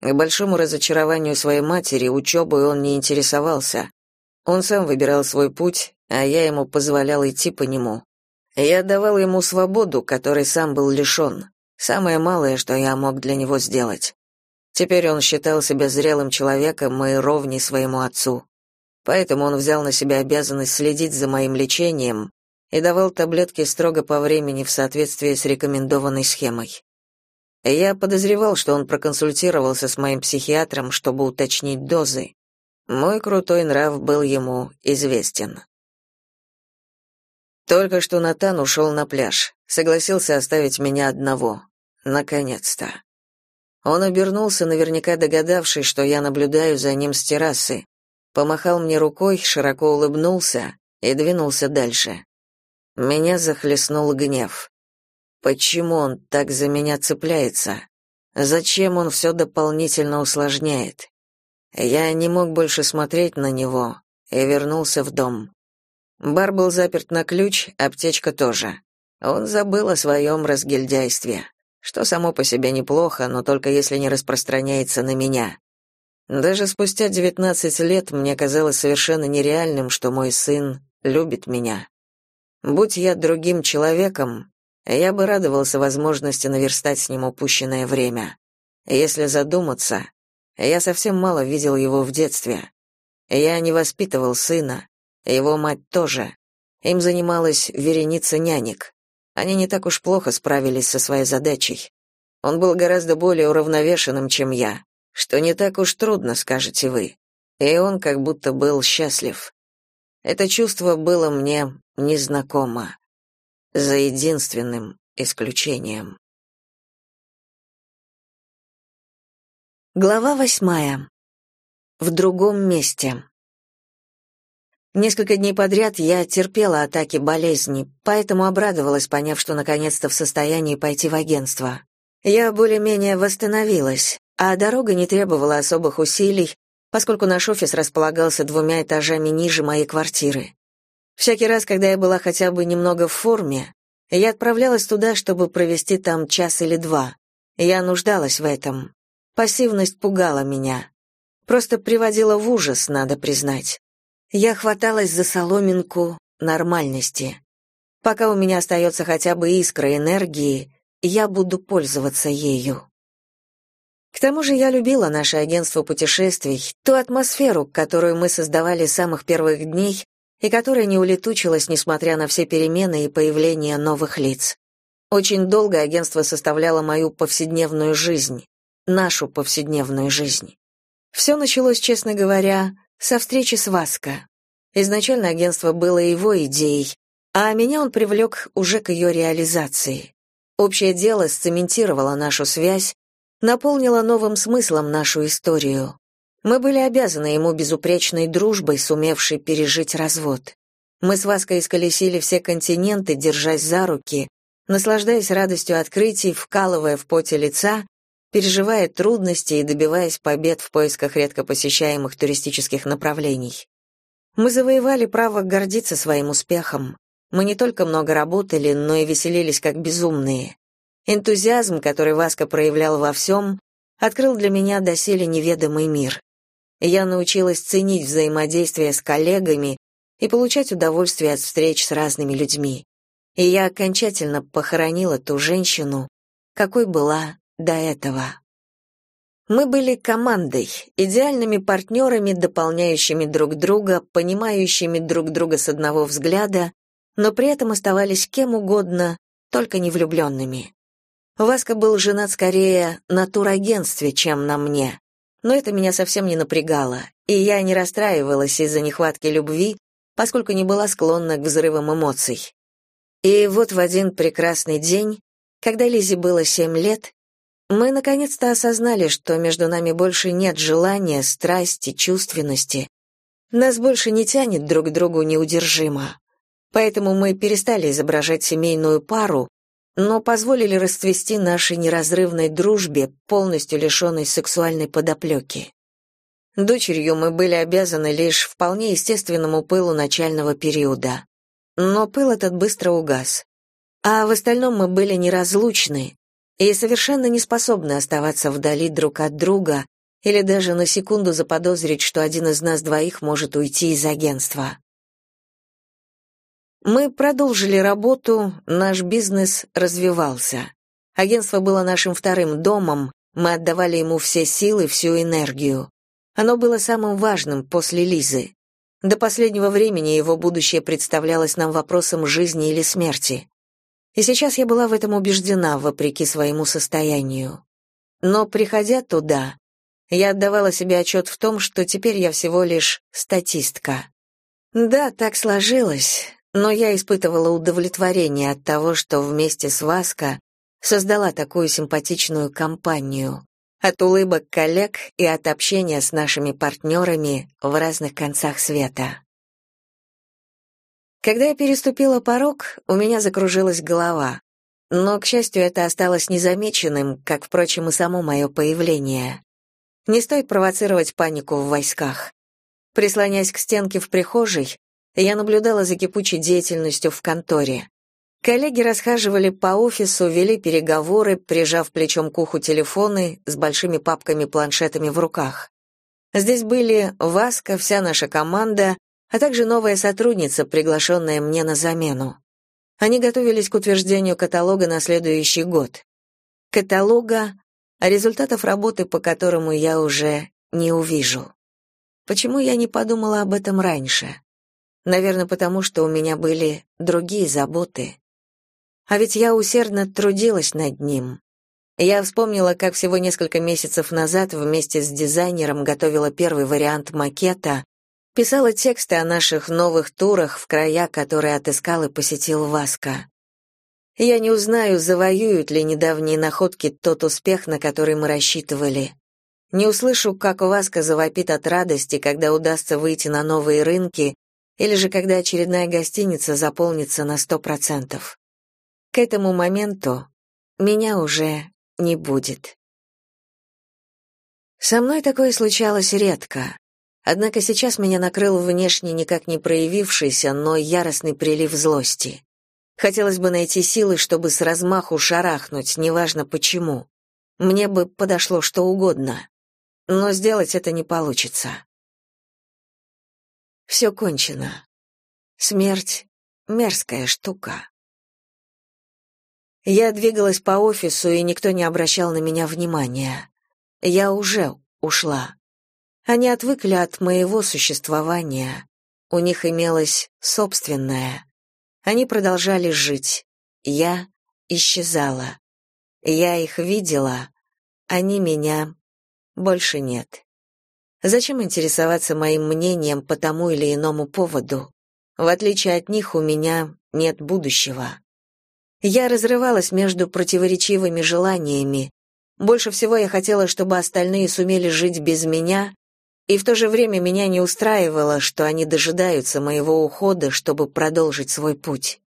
К большому разочарованию своей матери учебой он не интересовался. Он сам выбирал свой путь, а я ему позволял идти по нему. Я давал ему свободу, которой сам был лишен. Самое малое, что я мог для него сделать. Теперь он считал себя зрелым человеком и ровней своему отцу. Поэтому он взял на себя обязанность следить за моим лечением и давал таблетки строго по времени в соответствии с рекомендованной схемой. Я подозревал, что он проконсультировался с моим психиатром, чтобы уточнить дозы. Мой крутой нрав был ему известен. Только что Натан ушел на пляж, согласился оставить меня одного. Наконец-то. Он обернулся, наверняка догадавшись, что я наблюдаю за ним с террасы, помахал мне рукой, широко улыбнулся и двинулся дальше. Меня захлестнул гнев. Почему он так за меня цепляется? Зачем он все дополнительно усложняет? Я не мог больше смотреть на него и вернулся в дом. Бар был заперт на ключ, аптечка тоже. Он забыл о своем разгильдяйстве, что само по себе неплохо, но только если не распространяется на меня. Даже спустя девятнадцать лет мне казалось совершенно нереальным, что мой сын любит меня. Будь я другим человеком, я бы радовался возможности наверстать с ним упущенное время. Если задуматься, я совсем мало видел его в детстве. Я не воспитывал сына, его мать тоже. Им занималась вереница нянек. Они не так уж плохо справились со своей задачей. Он был гораздо более уравновешенным, чем я, что не так уж трудно, скажете вы. И он как будто был счастлив. Это чувство было мне незнакомо. За единственным исключением. Глава восьмая. В другом месте. Несколько дней подряд я терпела атаки болезни, поэтому обрадовалась, поняв, что наконец-то в состоянии пойти в агентство. Я более-менее восстановилась, а дорога не требовала особых усилий, поскольку наш офис располагался двумя этажами ниже моей квартиры. Всякий раз, когда я была хотя бы немного в форме, я отправлялась туда, чтобы провести там час или два. Я нуждалась в этом. Пассивность пугала меня. Просто приводила в ужас, надо признать. Я хваталась за соломинку нормальности. Пока у меня остается хотя бы искра энергии, я буду пользоваться ею. К тому же я любила наше агентство путешествий, ту атмосферу, которую мы создавали с самых первых дней и которая не улетучилась, несмотря на все перемены и появление новых лиц. Очень долго агентство составляло мою повседневную жизнь, нашу повседневную жизнь. Все началось, честно говоря, со встречи с Васко. Изначально агентство было его идеей, а меня он привлек уже к ее реализации. Общее дело сцементировало нашу связь, наполнило новым смыслом нашу историю. Мы были обязаны ему безупречной дружбой, сумевшей пережить развод. Мы с Ваской исколесили все континенты, держась за руки, наслаждаясь радостью открытий, вкалывая в поте лица переживая трудности и добиваясь побед в поисках редко посещаемых туристических направлений. Мы завоевали право гордиться своим успехом. Мы не только много работали, но и веселились как безумные. Энтузиазм, который Васка проявлял во всем, открыл для меня доселе неведомый мир. Я научилась ценить взаимодействие с коллегами и получать удовольствие от встреч с разными людьми. И я окончательно похоронила ту женщину, какой была до этого. Мы были командой, идеальными партнерами, дополняющими друг друга, понимающими друг друга с одного взгляда, но при этом оставались кем угодно, только не влюбленными. Васка был женат скорее на турагентстве, чем на мне. Но это меня совсем не напрягало, и я не расстраивалась из-за нехватки любви, поскольку не была склонна к взрывам эмоций. И вот в один прекрасный день, когда Лизе было семь лет, мы наконец-то осознали, что между нами больше нет желания, страсти, чувственности. Нас больше не тянет друг к другу неудержимо. Поэтому мы перестали изображать семейную пару, но позволили расцвести нашей неразрывной дружбе, полностью лишенной сексуальной подоплеки. Дочерью мы были обязаны лишь вполне естественному пылу начального периода. Но пыл этот быстро угас. А в остальном мы были неразлучны и совершенно не способны оставаться вдали друг от друга или даже на секунду заподозрить, что один из нас двоих может уйти из агентства. Мы продолжили работу, наш бизнес развивался. Агентство было нашим вторым домом, мы отдавали ему все силы, всю энергию. Оно было самым важным после Лизы. До последнего времени его будущее представлялось нам вопросом жизни или смерти. И сейчас я была в этом убеждена, вопреки своему состоянию. Но, приходя туда, я отдавала себе отчет в том, что теперь я всего лишь статистка. Да, так сложилось но я испытывала удовлетворение от того, что вместе с Васко создала такую симпатичную компанию, от улыбок коллег и от общения с нашими партнерами в разных концах света. Когда я переступила порог, у меня закружилась голова, но, к счастью, это осталось незамеченным, как, впрочем, и само мое появление. Не стоит провоцировать панику в войсках. Прислонясь к стенке в прихожей, я наблюдала за кипучей деятельностью в конторе. Коллеги расхаживали по офису, вели переговоры, прижав плечом к уху телефоны с большими папками-планшетами в руках. Здесь были Васка, вся наша команда, а также новая сотрудница, приглашенная мне на замену. Они готовились к утверждению каталога на следующий год. Каталога, а результатов работы по которому я уже не увижу. Почему я не подумала об этом раньше? Наверное, потому что у меня были другие заботы. А ведь я усердно трудилась над ним. Я вспомнила, как всего несколько месяцев назад вместе с дизайнером готовила первый вариант макета, писала тексты о наших новых турах в края, которые отыскал и посетил Васка. Я не узнаю, завоюют ли недавние находки тот успех, на который мы рассчитывали. Не услышу, как Васка завопит от радости, когда удастся выйти на новые рынки или же когда очередная гостиница заполнится на сто процентов. К этому моменту меня уже не будет. Со мной такое случалось редко. Однако сейчас меня накрыл внешне никак не проявившийся, но яростный прилив злости. Хотелось бы найти силы, чтобы с размаху шарахнуть, неважно почему. Мне бы подошло что угодно. Но сделать это не получится. Все кончено. Смерть — мерзкая штука. Я двигалась по офису, и никто не обращал на меня внимания. Я уже ушла. Они отвыкли от моего существования. У них имелось собственное. Они продолжали жить. Я исчезала. Я их видела. Они меня больше нет. Зачем интересоваться моим мнением по тому или иному поводу? В отличие от них у меня нет будущего. Я разрывалась между противоречивыми желаниями. Больше всего я хотела, чтобы остальные сумели жить без меня, и в то же время меня не устраивало, что они дожидаются моего ухода, чтобы продолжить свой путь.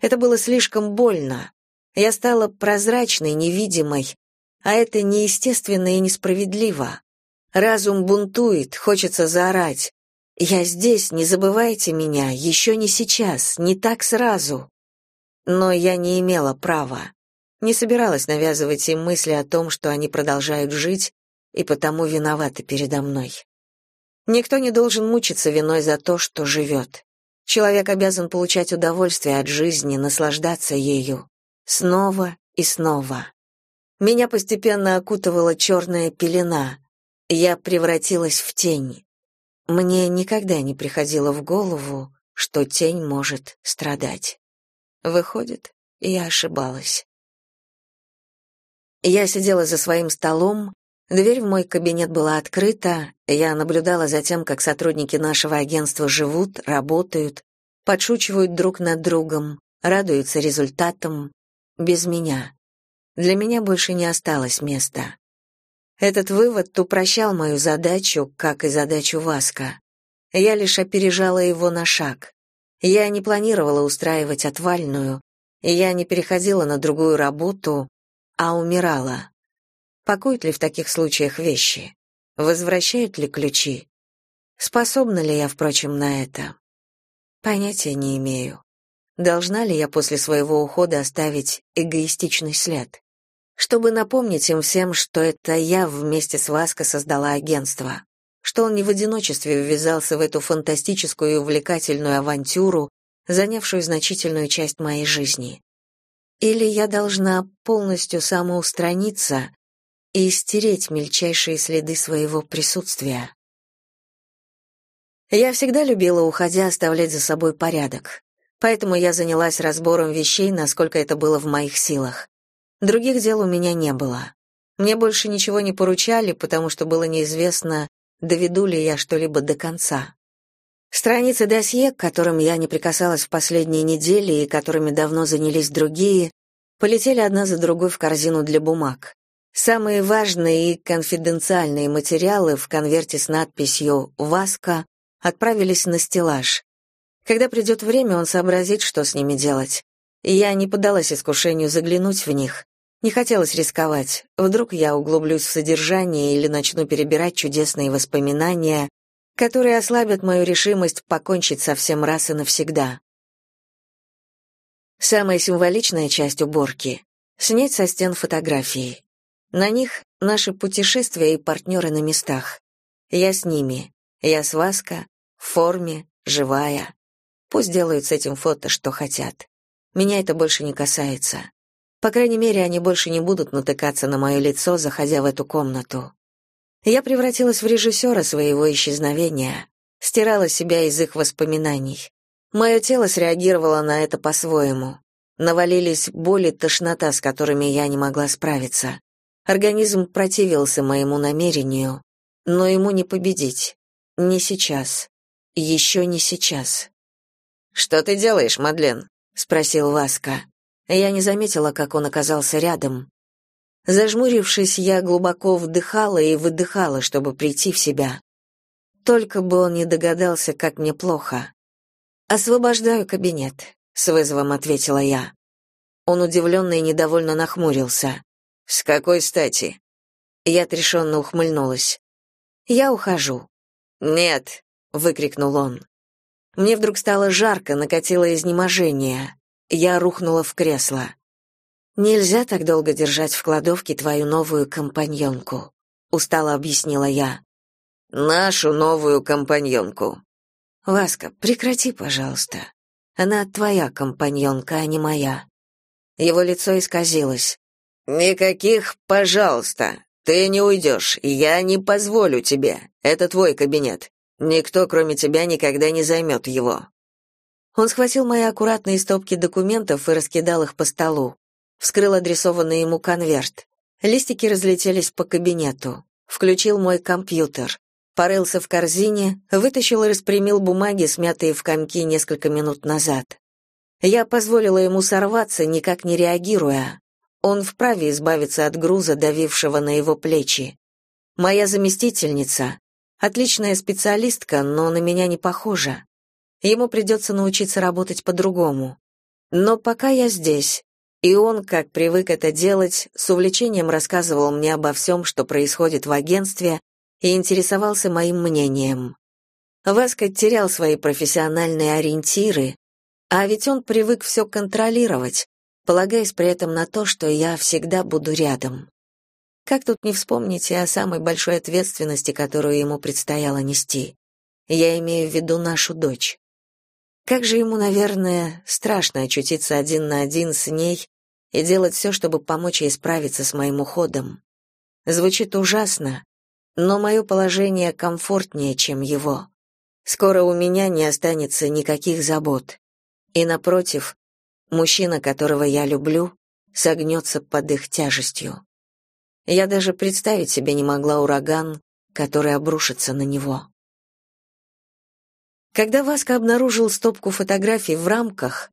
Это было слишком больно. Я стала прозрачной, невидимой, а это неестественно и несправедливо. Разум бунтует, хочется заорать. «Я здесь, не забывайте меня, еще не сейчас, не так сразу». Но я не имела права. Не собиралась навязывать им мысли о том, что они продолжают жить и потому виноваты передо мной. Никто не должен мучиться виной за то, что живет. Человек обязан получать удовольствие от жизни, наслаждаться ею. Снова и снова. Меня постепенно окутывала черная пелена — я превратилась в тень. Мне никогда не приходило в голову, что тень может страдать. Выходит, я ошибалась. Я сидела за своим столом, дверь в мой кабинет была открыта, я наблюдала за тем, как сотрудники нашего агентства живут, работают, подшучивают друг над другом, радуются результатам, без меня. Для меня больше не осталось места. Этот вывод упрощал мою задачу, как и задачу Васка. Я лишь опережала его на шаг. Я не планировала устраивать отвальную, я не переходила на другую работу, а умирала. Пакуют ли в таких случаях вещи? Возвращают ли ключи? Способна ли я, впрочем, на это? Понятия не имею. Должна ли я после своего ухода оставить эгоистичный след? Чтобы напомнить им всем, что это я вместе с Васко создала агентство, что он не в одиночестве ввязался в эту фантастическую и увлекательную авантюру, занявшую значительную часть моей жизни. Или я должна полностью самоустраниться и стереть мельчайшие следы своего присутствия. Я всегда любила, уходя, оставлять за собой порядок. Поэтому я занялась разбором вещей, насколько это было в моих силах. Других дел у меня не было. Мне больше ничего не поручали, потому что было неизвестно, доведу ли я что-либо до конца. Страницы досье, к которым я не прикасалась в последние недели и которыми давно занялись другие, полетели одна за другой в корзину для бумаг. Самые важные и конфиденциальные материалы в конверте с надписью «Васка» отправились на стеллаж. Когда придет время, он сообразит, что с ними делать. И я не поддалась искушению заглянуть в них. Не хотелось рисковать. Вдруг я углублюсь в содержание или начну перебирать чудесные воспоминания, которые ослабят мою решимость покончить со всем раз и навсегда. Самая символичная часть уборки — снять со стен фотографии. На них наши путешествия и партнеры на местах. Я с ними. Я с Васка, в форме, живая. Пусть делают с этим фото, что хотят. Меня это больше не касается. По крайней мере, они больше не будут натыкаться на мое лицо, заходя в эту комнату. Я превратилась в режиссера своего исчезновения, стирала себя из их воспоминаний. Мое тело среагировало на это по-своему. Навалились боли, тошнота, с которыми я не могла справиться. Организм противился моему намерению, но ему не победить. Не сейчас. Еще не сейчас. «Что ты делаешь, Мадлен?» — спросил Васка. Я не заметила, как он оказался рядом. Зажмурившись, я глубоко вдыхала и выдыхала, чтобы прийти в себя. Только бы он не догадался, как мне плохо. «Освобождаю кабинет», — с вызовом ответила я. Он удивленно и недовольно нахмурился. «С какой стати?» Я отрешенно ухмыльнулась. «Я ухожу». «Нет», — выкрикнул он. Мне вдруг стало жарко, накатило изнеможение. Я рухнула в кресло. «Нельзя так долго держать в кладовке твою новую компаньонку», — устало объяснила я. «Нашу новую компаньонку». «Васка, прекрати, пожалуйста. Она твоя компаньонка, а не моя». Его лицо исказилось. «Никаких «пожалуйста». Ты не уйдешь, я не позволю тебе. Это твой кабинет. Никто, кроме тебя, никогда не займет его». Он схватил мои аккуратные стопки документов и раскидал их по столу. Вскрыл адресованный ему конверт. Листики разлетелись по кабинету. Включил мой компьютер. Порылся в корзине, вытащил и распрямил бумаги, смятые в комки несколько минут назад. Я позволила ему сорваться, никак не реагируя. Он вправе избавиться от груза, давившего на его плечи. Моя заместительница — отличная специалистка, но на меня не похожа. Ему придется научиться работать по-другому. Но пока я здесь, и он, как привык это делать, с увлечением рассказывал мне обо всем, что происходит в агентстве, и интересовался моим мнением. Васка терял свои профессиональные ориентиры, а ведь он привык все контролировать, полагаясь при этом на то, что я всегда буду рядом. Как тут не вспомнить и о самой большой ответственности, которую ему предстояло нести? Я имею в виду нашу дочь. Как же ему, наверное, страшно очутиться один на один с ней и делать все, чтобы помочь ей справиться с моим уходом. Звучит ужасно, но мое положение комфортнее, чем его. Скоро у меня не останется никаких забот. И напротив, Мужчина, которого я люблю, согнется под их тяжестью. Я даже представить себе не могла ураган, который обрушится на него. Когда Васка обнаружил стопку фотографий в рамках,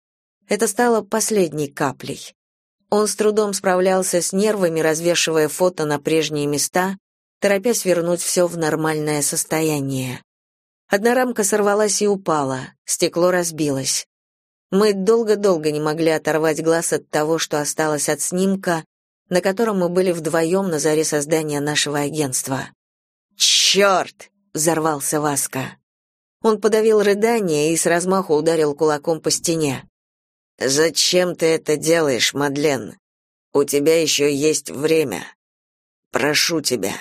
это стало последней каплей. Он с трудом справлялся с нервами, развешивая фото на прежние места, торопясь вернуть все в нормальное состояние. Одна рамка сорвалась и упала, стекло разбилось. Мы долго-долго не могли оторвать глаз от того, что осталось от снимка, на котором мы были вдвоем на заре создания нашего агентства. «Черт!» — взорвался Васка. Он подавил рыдание и с размаху ударил кулаком по стене. «Зачем ты это делаешь, Мадлен? У тебя еще есть время. Прошу тебя».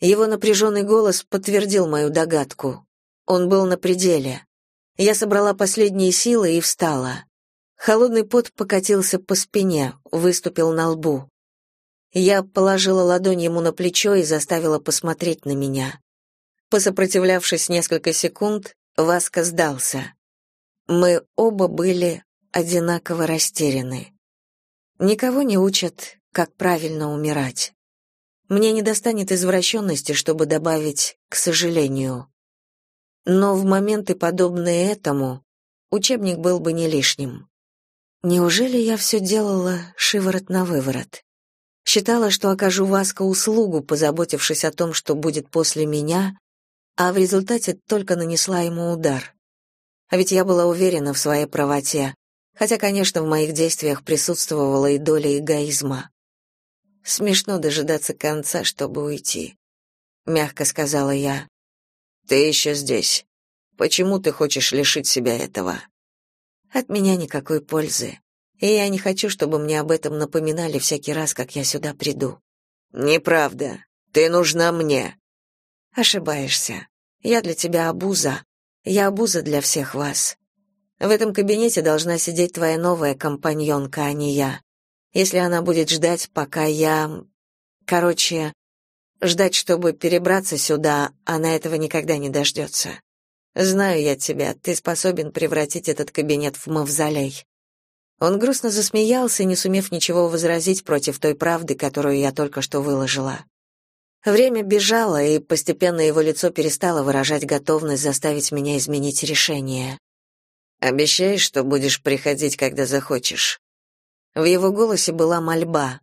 Его напряженный голос подтвердил мою догадку. Он был на пределе. Я собрала последние силы и встала. Холодный пот покатился по спине, выступил на лбу. Я положила ладонь ему на плечо и заставила посмотреть на меня. Посопротивлявшись несколько секунд, Васка сдался. Мы оба были одинаково растеряны. Никого не учат, как правильно умирать. Мне не достанет извращенности, чтобы добавить «к сожалению». Но в моменты, подобные этому, учебник был бы не лишним. Неужели я все делала шиворот на выворот? Считала, что окажу Васко услугу, позаботившись о том, что будет после меня, а в результате только нанесла ему удар. А ведь я была уверена в своей правоте, хотя, конечно, в моих действиях присутствовала и доля эгоизма. Смешно дожидаться конца, чтобы уйти, мягко сказала я. Ты еще здесь. Почему ты хочешь лишить себя этого? От меня никакой пользы. И я не хочу, чтобы мне об этом напоминали всякий раз, как я сюда приду. Неправда. Ты нужна мне. Ошибаешься. Я для тебя обуза. Я обуза для всех вас. В этом кабинете должна сидеть твоя новая компаньонка, а не я. Если она будет ждать, пока я... Короче, Ждать, чтобы перебраться сюда, она этого никогда не дождется. Знаю я тебя, ты способен превратить этот кабинет в мавзолей. Он грустно засмеялся, не сумев ничего возразить против той правды, которую я только что выложила. Время бежало, и постепенно его лицо перестало выражать готовность заставить меня изменить решение. «Обещаешь, что будешь приходить, когда захочешь?» В его голосе была мольба.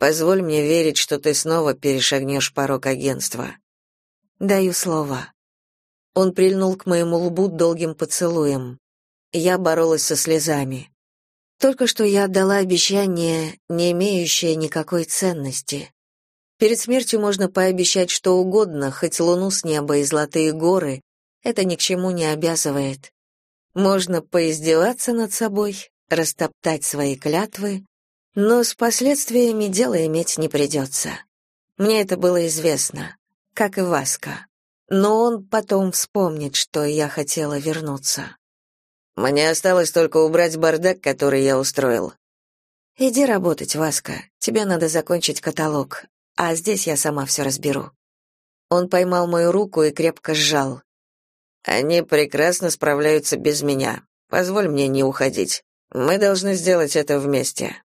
Позволь мне верить, что ты снова перешагнешь порог агентства. Даю слово. Он прильнул к моему лбу долгим поцелуем. Я боролась со слезами. Только что я отдала обещание, не имеющее никакой ценности. Перед смертью можно пообещать что угодно, хоть луну с неба и золотые горы. Это ни к чему не обязывает. Можно поиздеваться над собой, растоптать свои клятвы, но с последствиями дело иметь не придется. Мне это было известно, как и Васка. Но он потом вспомнит, что я хотела вернуться. Мне осталось только убрать бардак, который я устроил. Иди работать, Васка. Тебе надо закончить каталог, а здесь я сама все разберу. Он поймал мою руку и крепко сжал. Они прекрасно справляются без меня. Позволь мне не уходить. Мы должны сделать это вместе.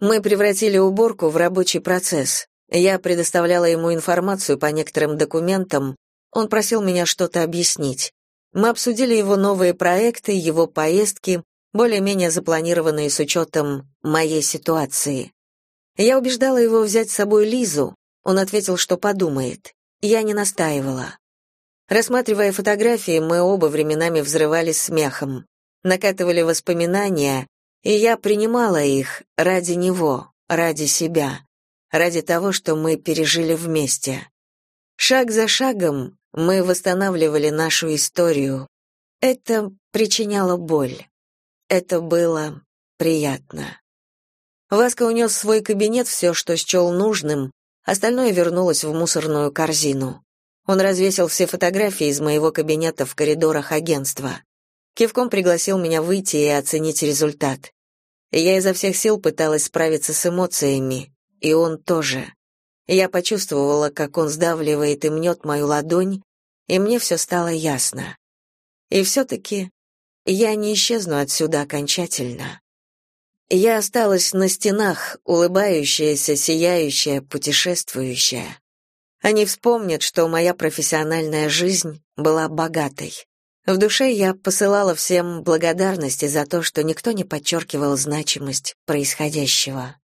Мы превратили уборку в рабочий процесс. Я предоставляла ему информацию по некоторым документам, он просил меня что-то объяснить. Мы обсудили его новые проекты, его поездки, более-менее запланированные с учетом моей ситуации. Я убеждала его взять с собой Лизу, он ответил, что подумает. Я не настаивала. Рассматривая фотографии, мы оба временами взрывались смехом, накатывали воспоминания, и я принимала их ради него, ради себя, ради того, что мы пережили вместе. Шаг за шагом мы восстанавливали нашу историю. Это причиняло боль. Это было приятно. Васка унес в свой кабинет все, что счел нужным, остальное вернулось в мусорную корзину. Он развесил все фотографии из моего кабинета в коридорах агентства. Кивком пригласил меня выйти и оценить результат. Я изо всех сил пыталась справиться с эмоциями, и он тоже. Я почувствовала, как он сдавливает и мнет мою ладонь, и мне все стало ясно. И все-таки я не исчезну отсюда окончательно. Я осталась на стенах, улыбающаяся, сияющая, путешествующая. Они вспомнят, что моя профессиональная жизнь была богатой. В душе я посылала всем благодарности за то, что никто не подчеркивал значимость происходящего.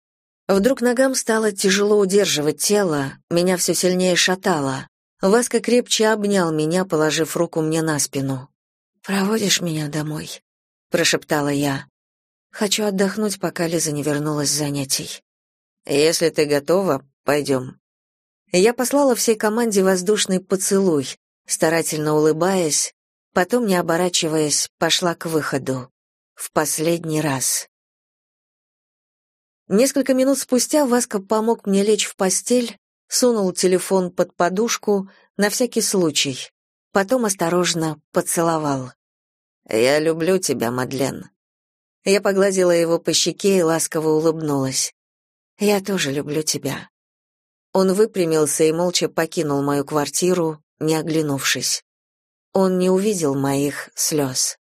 Вдруг ногам стало тяжело удерживать тело, меня все сильнее шатало. Васка крепче обнял меня, положив руку мне на спину. «Проводишь меня домой?» прошептала я. Хочу отдохнуть, пока Лиза не вернулась с занятий. Если ты готова, пойдем». Я послала всей команде воздушный поцелуй, старательно улыбаясь, потом, не оборачиваясь, пошла к выходу. В последний раз. Несколько минут спустя Васка помог мне лечь в постель, сунул телефон под подушку на всякий случай, потом осторожно поцеловал. «Я люблю тебя, Мадлен». Я погладила его по щеке и ласково улыбнулась. «Я тоже люблю тебя». Он выпрямился и молча покинул мою квартиру, не оглянувшись. Он не увидел моих слез.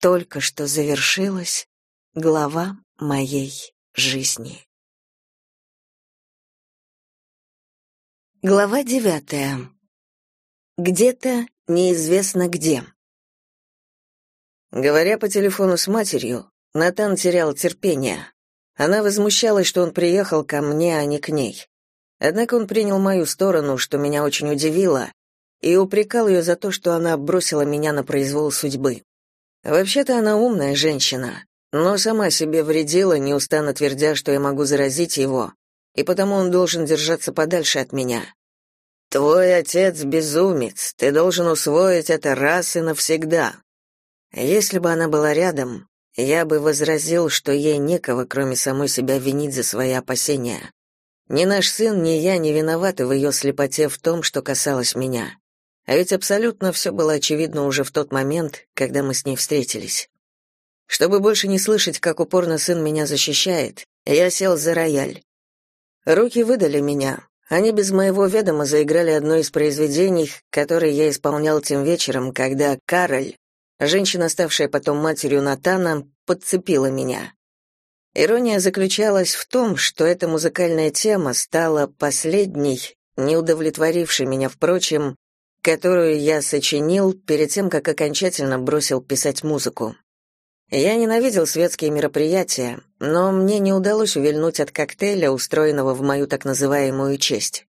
Только что завершилась глава моей жизни. Глава девятая. Где-то неизвестно где. Говоря по телефону с матерью, Натан терял терпение. Она возмущалась, что он приехал ко мне, а не к ней. Однако он принял мою сторону, что меня очень удивило, и упрекал ее за то, что она бросила меня на произвол судьбы. Вообще-то она умная женщина, но сама себе вредила, неустанно твердя, что я могу заразить его, и потому он должен держаться подальше от меня. Твой отец безумец, ты должен усвоить это раз и навсегда. Если бы она была рядом, я бы возразил, что ей некого, кроме самой себя, винить за свои опасения. Ни наш сын, ни я не виноваты в ее слепоте в том, что касалось меня. А ведь абсолютно все было очевидно уже в тот момент, когда мы с ней встретились. Чтобы больше не слышать, как упорно сын меня защищает, я сел за рояль. Руки выдали меня. Они без моего ведома заиграли одно из произведений, которые я исполнял тем вечером, когда Кароль, женщина, ставшая потом матерью Натана, подцепила меня. Ирония заключалась в том, что эта музыкальная тема стала последней, не удовлетворившей меня, впрочем, которую я сочинил перед тем, как окончательно бросил писать музыку. Я ненавидел светские мероприятия, но мне не удалось увильнуть от коктейля, устроенного в мою так называемую честь.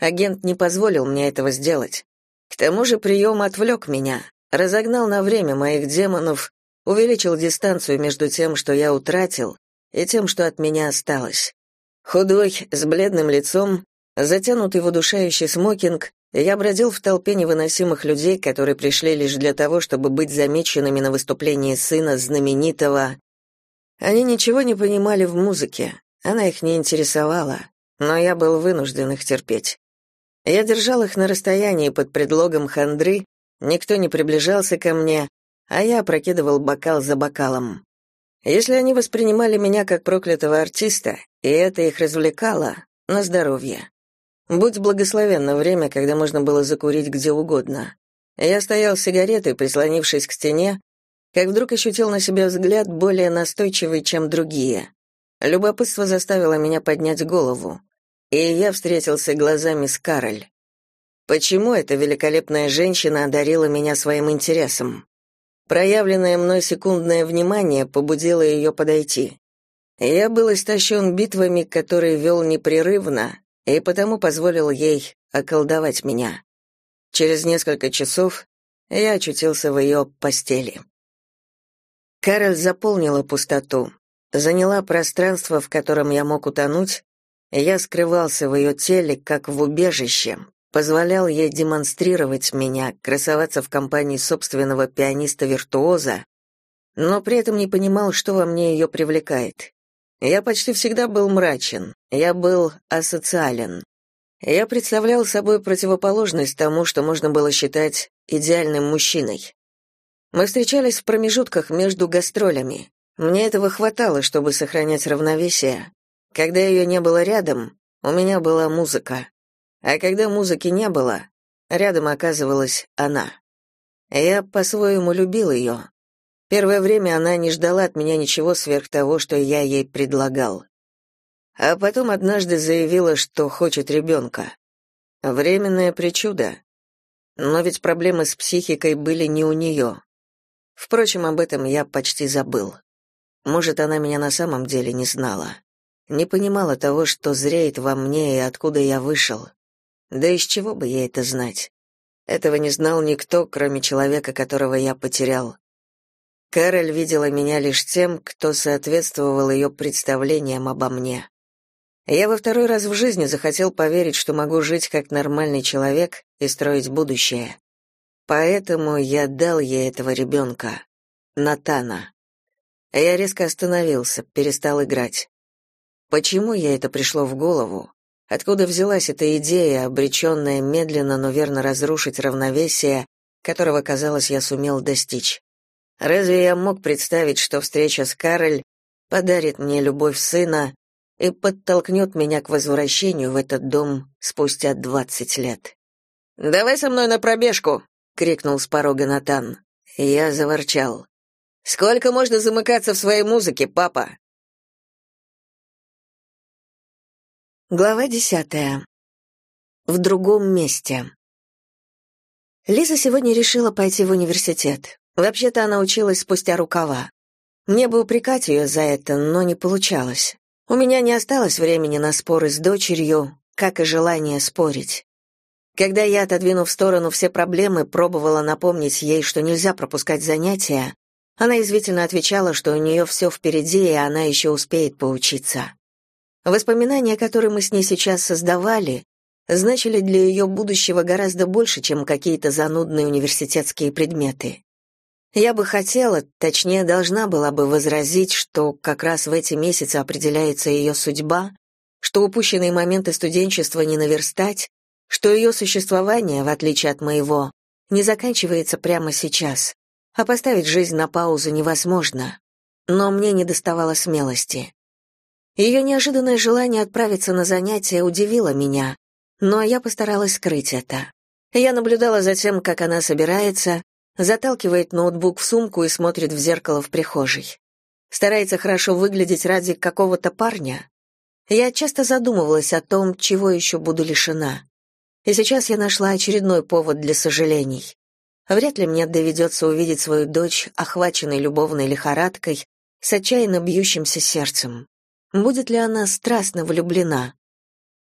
Агент не позволил мне этого сделать. К тому же прием отвлек меня, разогнал на время моих демонов, увеличил дистанцию между тем, что я утратил, и тем, что от меня осталось. Худой, с бледным лицом, затянутый в удушающий смокинг, я бродил в толпе невыносимых людей, которые пришли лишь для того, чтобы быть замеченными на выступлении сына знаменитого. Они ничего не понимали в музыке, она их не интересовала, но я был вынужден их терпеть. Я держал их на расстоянии под предлогом хандры, никто не приближался ко мне, а я опрокидывал бокал за бокалом. Если они воспринимали меня как проклятого артиста, и это их развлекало, на здоровье. Будь благословенно время, когда можно было закурить где угодно. Я стоял с сигаретой, прислонившись к стене, как вдруг ощутил на себя взгляд более настойчивый, чем другие. Любопытство заставило меня поднять голову, и я встретился глазами с Кароль. Почему эта великолепная женщина одарила меня своим интересом? Проявленное мной секундное внимание побудило ее подойти. Я был истощен битвами, которые вел непрерывно, и потому позволил ей околдовать меня. Через несколько часов я очутился в ее постели. Кароль заполнила пустоту, заняла пространство, в котором я мог утонуть, я скрывался в ее теле, как в убежище, позволял ей демонстрировать меня, красоваться в компании собственного пианиста-виртуоза, но при этом не понимал, что во мне ее привлекает. Я почти всегда был мрачен, я был асоциален. Я представлял собой противоположность тому, что можно было считать идеальным мужчиной. Мы встречались в промежутках между гастролями. Мне этого хватало, чтобы сохранять равновесие. Когда ее не было рядом, у меня была музыка. А когда музыки не было, рядом оказывалась она. Я по-своему любил ее, Первое время она не ждала от меня ничего сверх того, что я ей предлагал. А потом однажды заявила, что хочет ребенка. Временное причуда. Но ведь проблемы с психикой были не у нее. Впрочем, об этом я почти забыл. Может, она меня на самом деле не знала. Не понимала того, что зреет во мне и откуда я вышел. Да из чего бы ей это знать? Этого не знал никто, кроме человека, которого я потерял. Кэроль видела меня лишь тем, кто соответствовал ее представлениям обо мне. Я во второй раз в жизни захотел поверить, что могу жить как нормальный человек и строить будущее. Поэтому я дал ей этого ребенка, Натана. Я резко остановился, перестал играть. Почему ей это пришло в голову? Откуда взялась эта идея, обреченная медленно, но верно разрушить равновесие, которого, казалось, я сумел достичь? Разве я мог представить, что встреча с Кароль подарит мне любовь сына и подтолкнет меня к возвращению в этот дом спустя двадцать лет? «Давай со мной на пробежку!» — крикнул с порога Натан. Я заворчал. «Сколько можно замыкаться в своей музыке, папа?» Глава десятая. В другом месте. Лиза сегодня решила пойти в университет. Вообще-то она училась спустя рукава. Мне бы упрекать ее за это, но не получалось. У меня не осталось времени на споры с дочерью, как и желание спорить. Когда я, отодвинув в сторону все проблемы, пробовала напомнить ей, что нельзя пропускать занятия, она извительно отвечала, что у нее все впереди, и она еще успеет поучиться. Воспоминания, которые мы с ней сейчас создавали, значили для ее будущего гораздо больше, чем какие-то занудные университетские предметы. Я бы хотела, точнее, должна была бы возразить, что как раз в эти месяцы определяется ее судьба, что упущенные моменты студенчества не наверстать, что ее существование, в отличие от моего, не заканчивается прямо сейчас, а поставить жизнь на паузу невозможно. Но мне не доставало смелости. Ее неожиданное желание отправиться на занятия удивило меня, но я постаралась скрыть это. Я наблюдала за тем, как она собирается, заталкивает ноутбук в сумку и смотрит в зеркало в прихожей. Старается хорошо выглядеть ради какого-то парня. Я часто задумывалась о том, чего еще буду лишена. И сейчас я нашла очередной повод для сожалений. Вряд ли мне доведется увидеть свою дочь, охваченной любовной лихорадкой, с отчаянно бьющимся сердцем. Будет ли она страстно влюблена?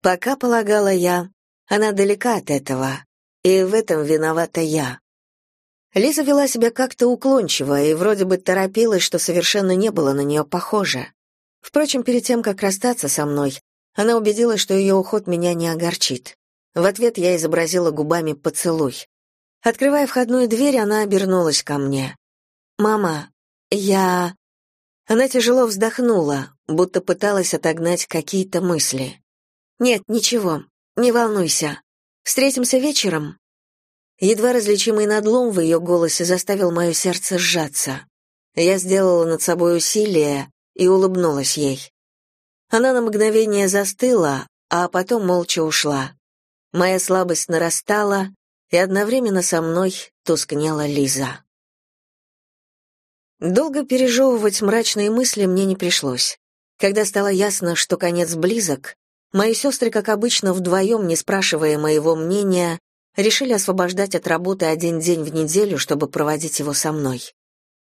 Пока, полагала я, она далека от этого, и в этом виновата я. Лиза вела себя как-то уклончиво и вроде бы торопилась, что совершенно не было на нее похоже. Впрочем, перед тем, как расстаться со мной, она убедилась, что ее уход меня не огорчит. В ответ я изобразила губами поцелуй. Открывая входную дверь, она обернулась ко мне. «Мама, я...» Она тяжело вздохнула, будто пыталась отогнать какие-то мысли. «Нет, ничего, не волнуйся. Встретимся вечером?» Едва различимый надлом в ее голосе заставил мое сердце сжаться. Я сделала над собой усилие и улыбнулась ей. Она на мгновение застыла, а потом молча ушла. Моя слабость нарастала, и одновременно со мной тускнела Лиза. Долго пережевывать мрачные мысли мне не пришлось. Когда стало ясно, что конец близок, мои сестры, как обычно, вдвоем, не спрашивая моего мнения, решили освобождать от работы один день в неделю, чтобы проводить его со мной.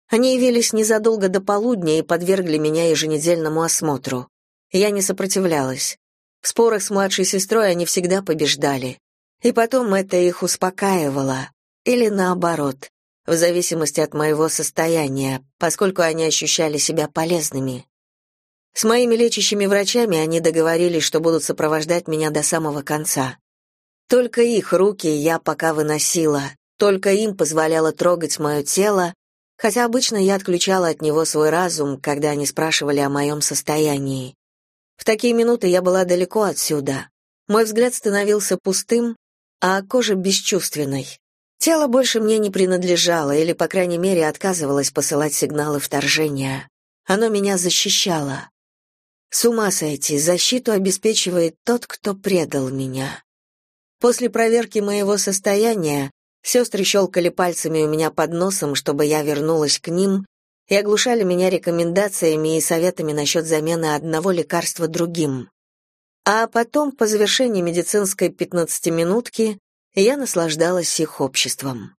Они явились незадолго до полудня и подвергли меня еженедельному осмотру. Я не сопротивлялась. В спорах с младшей сестрой они всегда побеждали. И потом это их успокаивало. Или наоборот в зависимости от моего состояния, поскольку они ощущали себя полезными. С моими лечащими врачами они договорились, что будут сопровождать меня до самого конца. Только их руки я пока выносила, только им позволяла трогать мое тело, хотя обычно я отключала от него свой разум, когда они спрашивали о моем состоянии. В такие минуты я была далеко отсюда. Мой взгляд становился пустым, а кожа бесчувственной. Тело больше мне не принадлежало, или, по крайней мере, отказывалось посылать сигналы вторжения. Оно меня защищало. С ума сойти, защиту обеспечивает тот, кто предал меня. После проверки моего состояния сестры щелкали пальцами у меня под носом, чтобы я вернулась к ним, и оглушали меня рекомендациями и советами насчет замены одного лекарства другим. А потом, по завершении медицинской пятнадцатиминутки, я наслаждалась их обществом.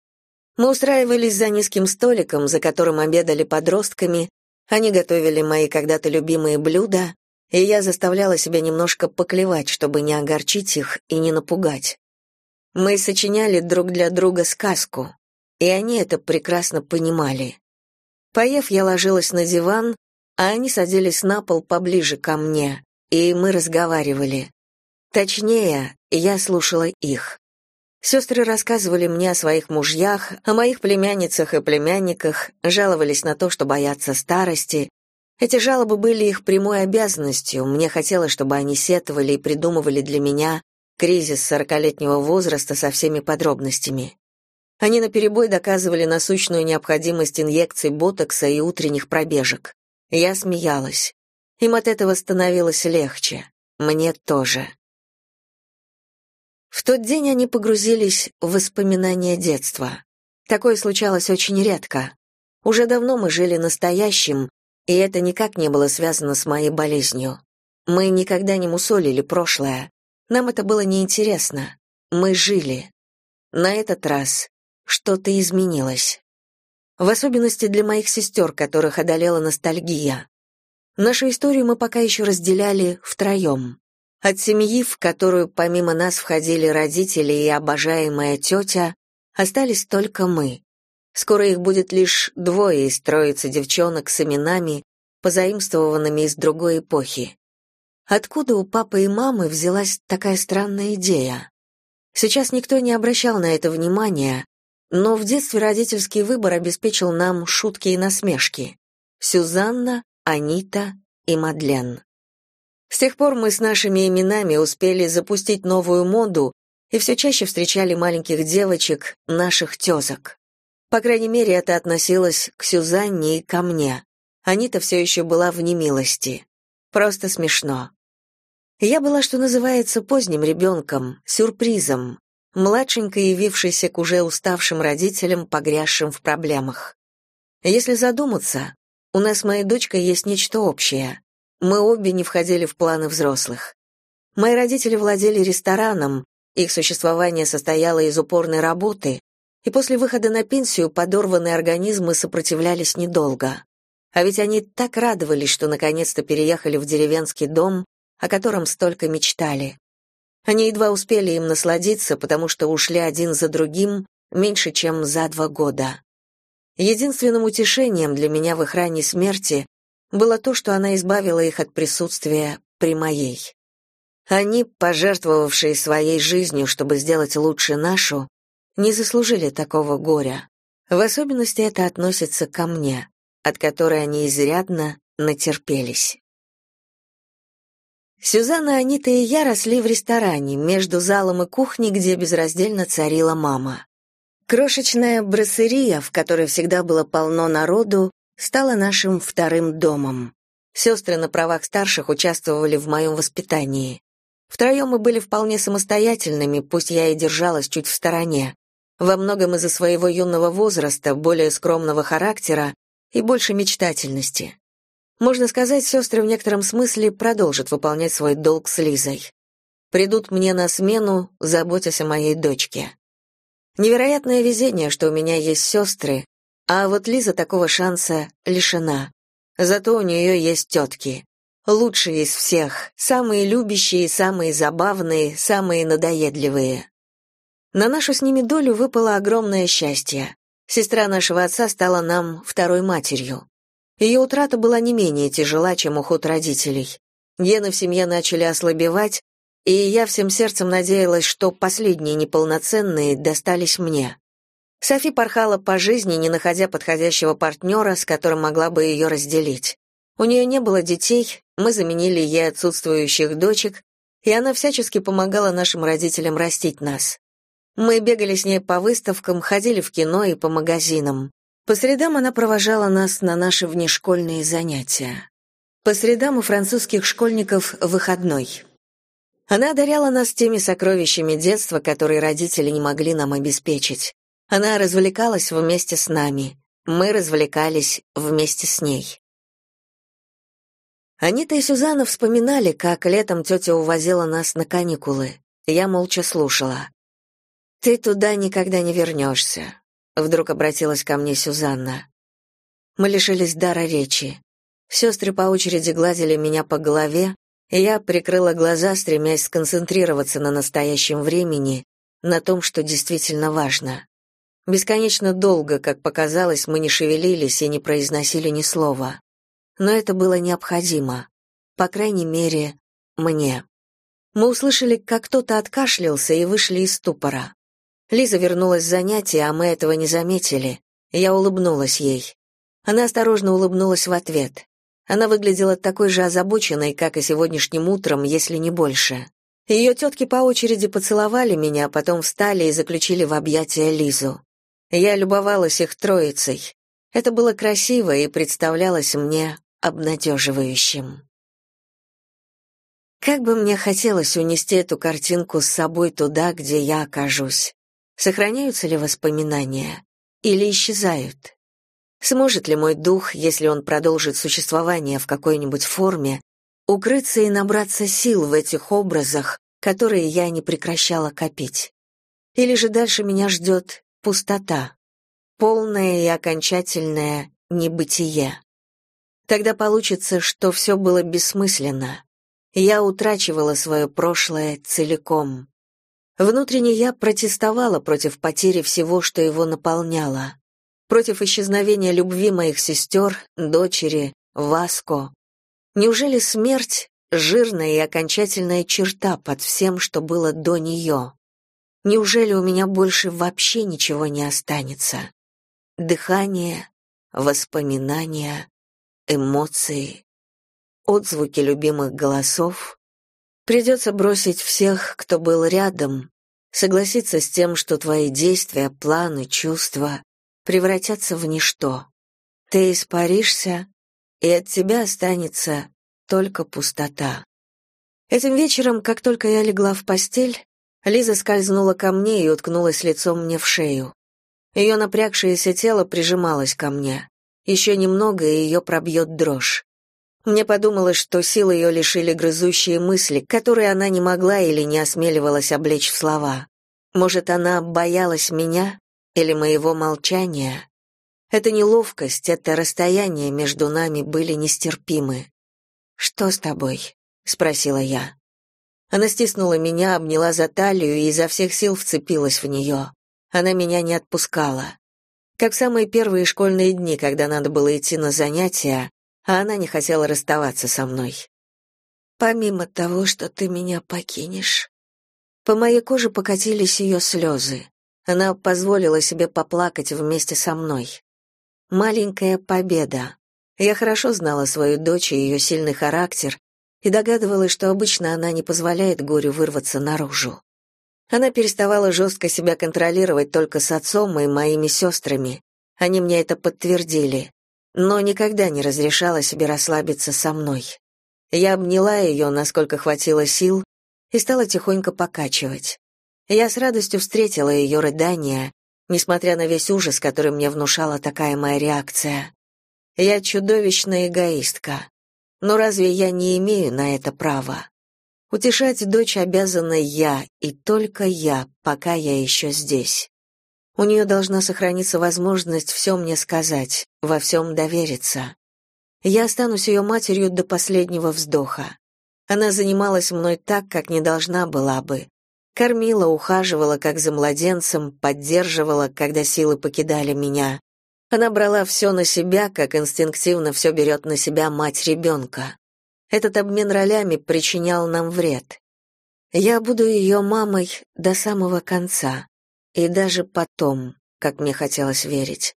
Мы устраивались за низким столиком, за которым обедали подростками, они готовили мои когда-то любимые блюда, и я заставляла себя немножко поклевать, чтобы не огорчить их и не напугать. Мы сочиняли друг для друга сказку, и они это прекрасно понимали. Поев, я ложилась на диван, а они садились на пол поближе ко мне, и мы разговаривали. Точнее, я слушала их. Сестры рассказывали мне о своих мужьях, о моих племянницах и племянниках, жаловались на то, что боятся старости. Эти жалобы были их прямой обязанностью, мне хотелось, чтобы они сетовали и придумывали для меня кризис сорокалетнего возраста со всеми подробностями. Они наперебой доказывали насущную необходимость инъекций ботокса и утренних пробежек. Я смеялась. Им от этого становилось легче. Мне тоже. В тот день они погрузились в воспоминания детства. Такое случалось очень редко. Уже давно мы жили настоящим, и это никак не было связано с моей болезнью. Мы никогда не мусолили прошлое. Нам это было неинтересно. Мы жили. На этот раз что-то изменилось. В особенности для моих сестер, которых одолела ностальгия. Нашу историю мы пока еще разделяли втроем. От семьи, в которую помимо нас входили родители и обожаемая тетя, остались только мы. Скоро их будет лишь двое из троицы девчонок с именами, позаимствованными из другой эпохи. Откуда у папы и мамы взялась такая странная идея? Сейчас никто не обращал на это внимания, но в детстве родительский выбор обеспечил нам шутки и насмешки. Сюзанна, Анита и Мадлен. С тех пор мы с нашими именами успели запустить новую моду и все чаще встречали маленьких девочек, наших тезок. По крайней мере, это относилось к Сюзанне и ко мне. Анита все еще была в немилости. Просто смешно. Я была, что называется, поздним ребенком, сюрпризом, младшенькой, явившейся к уже уставшим родителям, погрязшим в проблемах. Если задуматься, у нас с моей дочкой есть нечто общее. Мы обе не входили в планы взрослых. Мои родители владели рестораном, их существование состояло из упорной работы, и после выхода на пенсию подорванные организмы сопротивлялись недолго. А ведь они так радовались, что наконец-то переехали в деревенский дом, о котором столько мечтали. Они едва успели им насладиться, потому что ушли один за другим меньше, чем за два года. Единственным утешением для меня в их ранней смерти было то, что она избавила их от присутствия при моей. Они, пожертвовавшие своей жизнью, чтобы сделать лучше нашу, не заслужили такого горя. В особенности это относится ко мне, от которой они изрядно натерпелись. Сюзанна, Анита и я росли в ресторане, между залом и кухней, где безраздельно царила мама. Крошечная брассерия, в которой всегда было полно народу, стала нашим вторым домом. Сестры на правах старших участвовали в моем воспитании. Втроем мы были вполне самостоятельными, пусть я и держалась чуть в стороне. Во многом из-за своего юного возраста, более скромного характера и больше мечтательности. Можно сказать, сестры в некотором смысле продолжат выполнять свой долг с Лизой. Придут мне на смену, заботясь о моей дочке. Невероятное везение, что у меня есть сестры, а вот Лиза такого шанса лишена. Зато у нее есть тетки. Лучшие из всех, самые любящие, самые забавные, самые надоедливые. На нашу с ними долю выпало огромное счастье. Сестра нашего отца стала нам второй матерью. Ее утрата была не менее тяжела, чем уход родителей. Гены в семье начали ослабевать, и я всем сердцем надеялась, что последние неполноценные достались мне. Софи порхала по жизни, не находя подходящего партнера, с которым могла бы ее разделить. У нее не было детей, мы заменили ей отсутствующих дочек, и она всячески помогала нашим родителям растить нас. Мы бегали с ней по выставкам, ходили в кино и по магазинам. По средам она провожала нас на наши внешкольные занятия. По средам у французских школьников выходной. Она одаряла нас теми сокровищами детства, которые родители не могли нам обеспечить. Она развлекалась вместе с нами. Мы развлекались вместе с ней. Анита и Сюзанна вспоминали, как летом тетя увозила нас на каникулы. Я молча слушала. «Ты туда никогда не вернешься. Вдруг обратилась ко мне Сюзанна. Мы лишились дара речи. Сестры по очереди гладили меня по голове, и я прикрыла глаза, стремясь сконцентрироваться на настоящем времени, на том, что действительно важно. Бесконечно долго, как показалось, мы не шевелились и не произносили ни слова. Но это было необходимо. По крайней мере, мне. Мы услышали, как кто-то откашлялся и вышли из ступора. Лиза вернулась с занятия, а мы этого не заметили. Я улыбнулась ей. Она осторожно улыбнулась в ответ. Она выглядела такой же озабоченной, как и сегодняшним утром, если не больше. Ее тетки по очереди поцеловали меня, а потом встали и заключили в объятия Лизу. Я любовалась их троицей. Это было красиво и представлялось мне обнадеживающим. Как бы мне хотелось унести эту картинку с собой туда, где я окажусь. Сохраняются ли воспоминания или исчезают? Сможет ли мой дух, если он продолжит существование в какой-нибудь форме, укрыться и набраться сил в этих образах, которые я не прекращала копить? Или же дальше меня ждет пустота, полное и окончательное небытие. Тогда получится, что все было бессмысленно. Я утрачивала свое прошлое целиком. Внутренне я протестовала против потери всего, что его наполняло. Против исчезновения любви моих сестер, дочери, Васко. Неужели смерть — жирная и окончательная черта под всем, что было до нее? Неужели у меня больше вообще ничего не останется? Дыхание, воспоминания, эмоции, отзвуки любимых голосов. Придется бросить всех, кто был рядом, согласиться с тем, что твои действия, планы, чувства превратятся в ничто. Ты испаришься, и от тебя останется только пустота. Этим вечером, как только я легла в постель, Лиза скользнула ко мне и уткнулась лицом мне в шею. Ее напрягшееся тело прижималось ко мне. Еще немного, и ее пробьет дрожь. Мне подумалось, что сил ее лишили грызущие мысли, которые она не могла или не осмеливалась облечь в слова. Может, она боялась меня или моего молчания? Эта неловкость, это расстояние между нами были нестерпимы. «Что с тобой?» — спросила я. Она стиснула меня, обняла за талию и изо всех сил вцепилась в нее. Она меня не отпускала. Как в самые первые школьные дни, когда надо было идти на занятия, а она не хотела расставаться со мной. «Помимо того, что ты меня покинешь...» По моей коже покатились ее слезы. Она позволила себе поплакать вместе со мной. Маленькая победа. Я хорошо знала свою дочь и ее сильный характер, и догадывалась, что обычно она не позволяет горю вырваться наружу. Она переставала жестко себя контролировать только с отцом и моими сестрами. Они мне это подтвердили, но никогда не разрешала себе расслабиться со мной. Я обняла ее, насколько хватило сил, и стала тихонько покачивать. Я с радостью встретила ее рыдания, несмотря на весь ужас, который мне внушала такая моя реакция. Я чудовищная эгоистка. Но разве я не имею на это права? Утешать дочь обязана я, и только я, пока я еще здесь. У нее должна сохраниться возможность все мне сказать, во всем довериться. Я останусь ее матерью до последнего вздоха. Она занималась мной так, как не должна была бы. Кормила, ухаживала, как за младенцем, поддерживала, когда силы покидали меня. Она брала все на себя, как инстинктивно все берет на себя мать ребенка. Этот обмен ролями причинял нам вред. Я буду ее мамой до самого конца, и даже потом, как мне хотелось верить.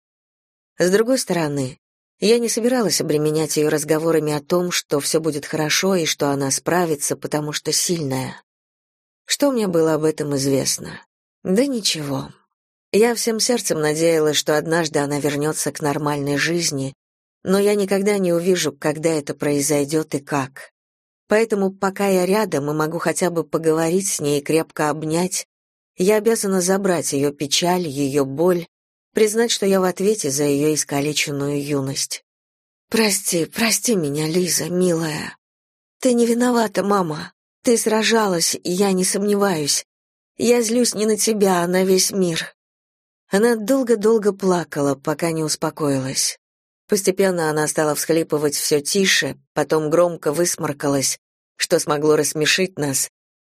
С другой стороны, я не собиралась обременять ее разговорами о том, что все будет хорошо и что она справится, потому что сильная. Что мне было об этом известно? Да ничего. Я всем сердцем надеялась, что однажды она вернется к нормальной жизни, но я никогда не увижу, когда это произойдет и как. Поэтому, пока я рядом и могу хотя бы поговорить с ней и крепко обнять, я обязана забрать ее печаль, ее боль, признать, что я в ответе за ее искалеченную юность. «Прости, прости меня, Лиза, милая. Ты не виновата, мама. Ты сражалась, я не сомневаюсь. Я злюсь не на тебя, а на весь мир. Она долго-долго плакала, пока не успокоилась. Постепенно она стала всхлипывать все тише, потом громко высморкалась, что смогло рассмешить нас,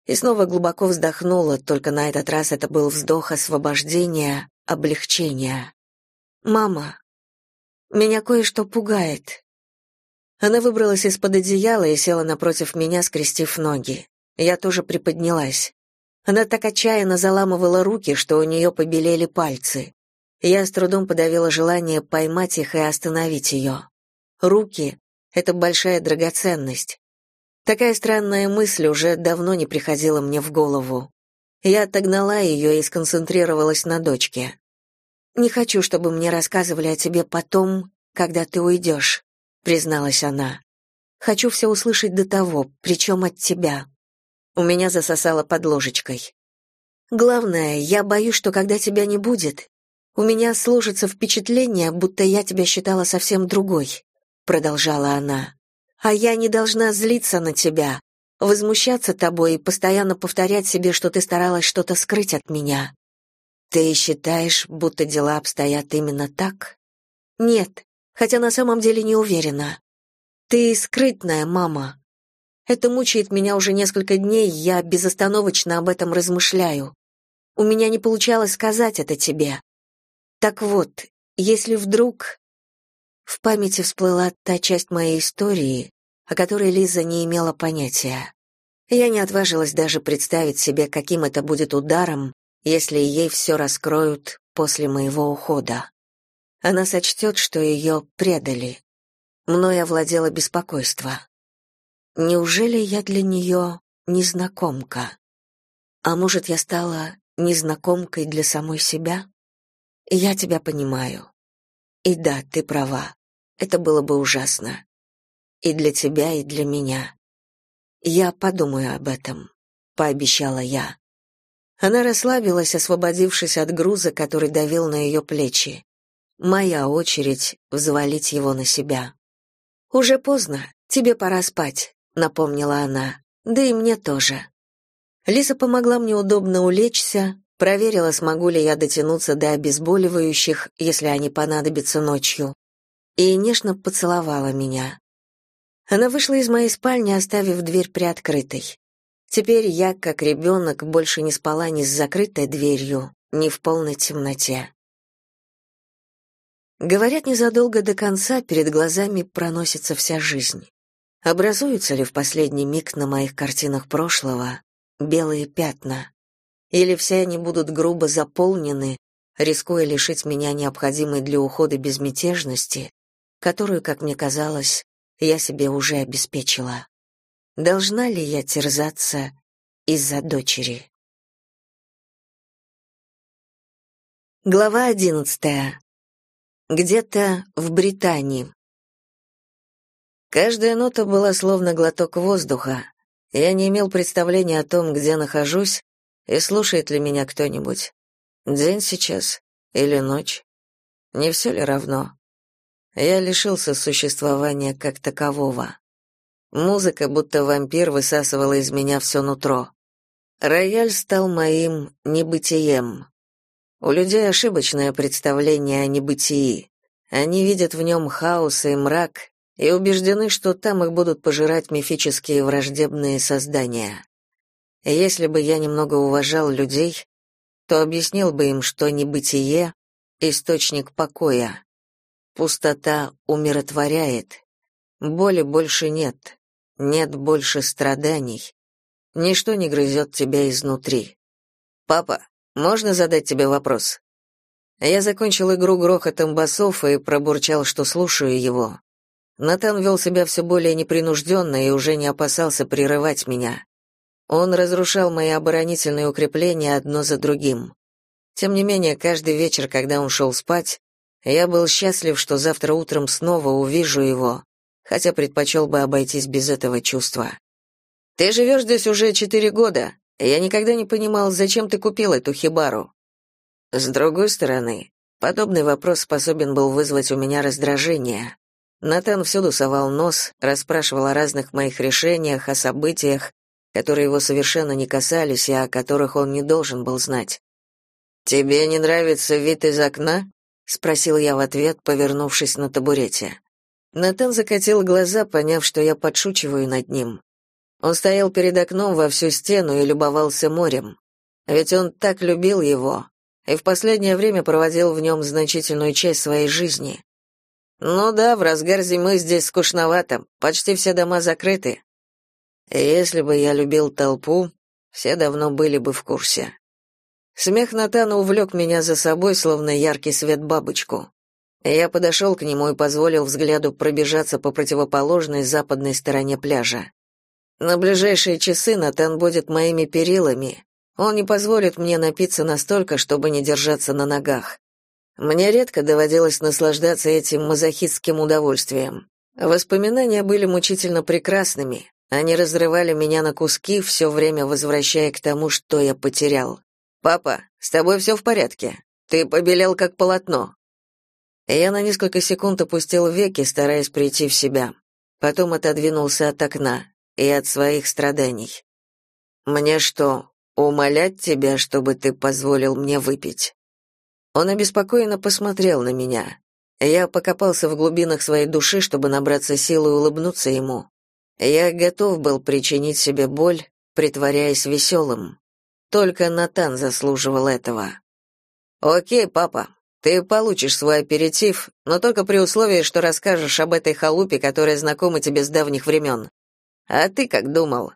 и снова глубоко вздохнула, только на этот раз это был вздох освобождения, облегчения. «Мама, меня кое-что пугает». Она выбралась из-под одеяла и села напротив меня, скрестив ноги. Я тоже приподнялась. Она так отчаянно заламывала руки, что у нее побелели пальцы. Я с трудом подавила желание поймать их и остановить ее. Руки — это большая драгоценность. Такая странная мысль уже давно не приходила мне в голову. Я отогнала ее и сконцентрировалась на дочке. «Не хочу, чтобы мне рассказывали о тебе потом, когда ты уйдешь», — призналась она. «Хочу все услышать до того, причем от тебя». У меня засосало под ложечкой. «Главное, я боюсь, что когда тебя не будет, у меня сложится впечатление, будто я тебя считала совсем другой», — продолжала она. А я не должна злиться на тебя, возмущаться тобой и постоянно повторять себе, что ты старалась что-то скрыть от меня. Ты считаешь, будто дела обстоят именно так? Нет, хотя на самом деле не уверена. Ты скрытная, мама. Это мучает меня уже несколько дней, я безостановочно об этом размышляю. У меня не получалось сказать это тебе. Так вот, если вдруг в памяти всплыла та часть моей истории, о которой Лиза не имела понятия. Я не отважилась даже представить себе, каким это будет ударом, если ей все раскроют после моего ухода. Она сочтет, что ее предали. Мною овладело беспокойство. Неужели я для нее незнакомка? А может, я стала незнакомкой для самой себя? Я тебя понимаю. И да, ты права. Это было бы ужасно. И для тебя, и для меня. Я подумаю об этом, пообещала я. Она расслабилась, освободившись от груза, который давил на ее плечи. Моя очередь взвалить его на себя. Уже поздно, тебе пора спать, напомнила она. Да и мне тоже. Лиза помогла мне удобно улечься, проверила, смогу ли я дотянуться до обезболивающих, если они понадобятся ночью, и нежно поцеловала меня. Она вышла из моей спальни, оставив дверь приоткрытой. Теперь я, как ребенок, больше не спала ни с закрытой дверью, ни в полной темноте. Говорят, незадолго до конца перед глазами проносится вся жизнь. Образуются ли в последний миг на моих картинах прошлого белые пятна? Или все они будут грубо заполнены, рискуя лишить меня необходимой для ухода безмятежности, которую, как мне казалось, я себе уже обеспечила. Должна ли я терзаться из-за дочери? Глава одиннадцатая. Где-то в Британии. Каждая нота была словно глоток воздуха. Я не имел представления о том, где нахожусь и слушает ли меня кто-нибудь. День сейчас или ночь. Не все ли равно? Я лишился существования как такового. Музыка, будто вампир, высасывала из меня все нутро. Рояль стал моим небытием. У людей ошибочное представление о небытии. Они видят в нем хаос и мрак и убеждены, что там их будут пожирать мифические враждебные создания. Если бы я немного уважал людей, то объяснил бы им, что небытие — источник покоя. Пустота умиротворяет. Боли больше нет. Нет больше страданий. Ничто не грызет тебя изнутри. Папа, можно задать тебе вопрос? Я закончил игру грохотом басов и пробурчал, что слушаю его. Натан вел себя все более непринужденно и уже не опасался прерывать меня. Он разрушал мои оборонительные укрепления одно за другим. Тем не менее, каждый вечер, когда он шел спать, я был счастлив, что завтра утром снова увижу его, хотя предпочел бы обойтись без этого чувства. Ты живешь здесь уже четыре года. Я никогда не понимал, зачем ты купил эту хибару. С другой стороны, подобный вопрос способен был вызвать у меня раздражение. Натан всюду совал нос, расспрашивал о разных моих решениях, о событиях, которые его совершенно не касались и о которых он не должен был знать. «Тебе не нравится вид из окна?» Спросил я в ответ, повернувшись на табурете. Натан закатил глаза, поняв, что я подшучиваю над ним. Он стоял перед окном во всю стену и любовался морем. Ведь он так любил его и в последнее время проводил в нем значительную часть своей жизни. Ну да, в разгар зимы здесь скучновато, почти все дома закрыты. Если бы я любил толпу, все давно были бы в курсе. Смех Натана увлек меня за собой, словно яркий свет бабочку. Я подошел к нему и позволил взгляду пробежаться по противоположной западной стороне пляжа. На ближайшие часы Натан будет моими перилами. Он не позволит мне напиться настолько, чтобы не держаться на ногах. Мне редко доводилось наслаждаться этим мазохистским удовольствием. Воспоминания были мучительно прекрасными. Они разрывали меня на куски, все время возвращая к тому, что я потерял. «Папа, с тобой все в порядке? Ты побелел как полотно». Я на несколько секунд опустил веки, стараясь прийти в себя. Потом отодвинулся от окна и от своих страданий. Мне что, умолять тебя, чтобы ты позволил мне выпить? Он обеспокоенно посмотрел на меня. Я покопался в глубинах своей души, чтобы набраться силы и улыбнуться ему. Я готов был причинить себе боль, притворяясь веселым. Только Натан заслуживал этого. О'кей, папа. Ты получишь свой аперитив, но только при условии, что расскажешь об этой халупе, которая знакома тебе с давних времен. А ты как думал?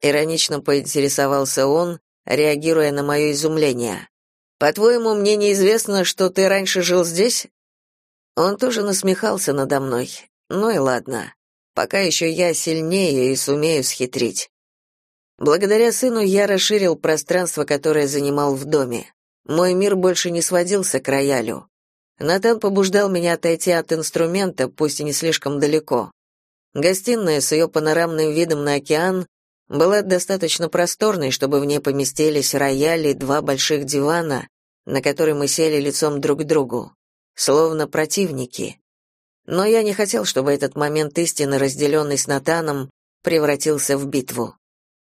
Иронично поинтересовался он, реагируя на мое изумление. По-твоему, мне неизвестно, что ты раньше жил здесь? Он тоже насмехался надо мной. Ну и ладно. Пока еще я сильнее и сумею схитрить. Благодаря сыну я расширил пространство, которое занимал в доме. Мой мир больше не сводился к роялю. Натан побуждал меня отойти от инструмента, пусть и не слишком далеко. Гостиная с ее панорамным видом на океан была достаточно просторной, чтобы в ней поместились рояль и два больших дивана, на которые мы сели лицом друг к другу, словно противники. Но я не хотел, чтобы этот момент истины, разделенный с Натаном, превратился в битву.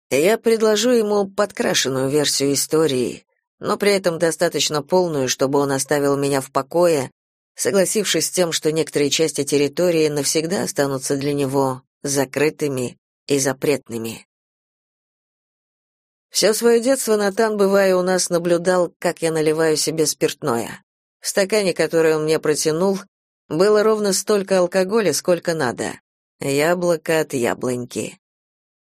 Я предложу ему подкрашенную версию истории, но при этом достаточно полную, чтобы он оставил меня в покое согласившись с тем, что некоторые части территории навсегда останутся для него закрытыми и запретными. Все свое детство Натан, бывая у нас, наблюдал, как я наливаю себе спиртное. В стакане, который он мне протянул, было ровно столько алкоголя, сколько надо. Яблоко от яблоньки.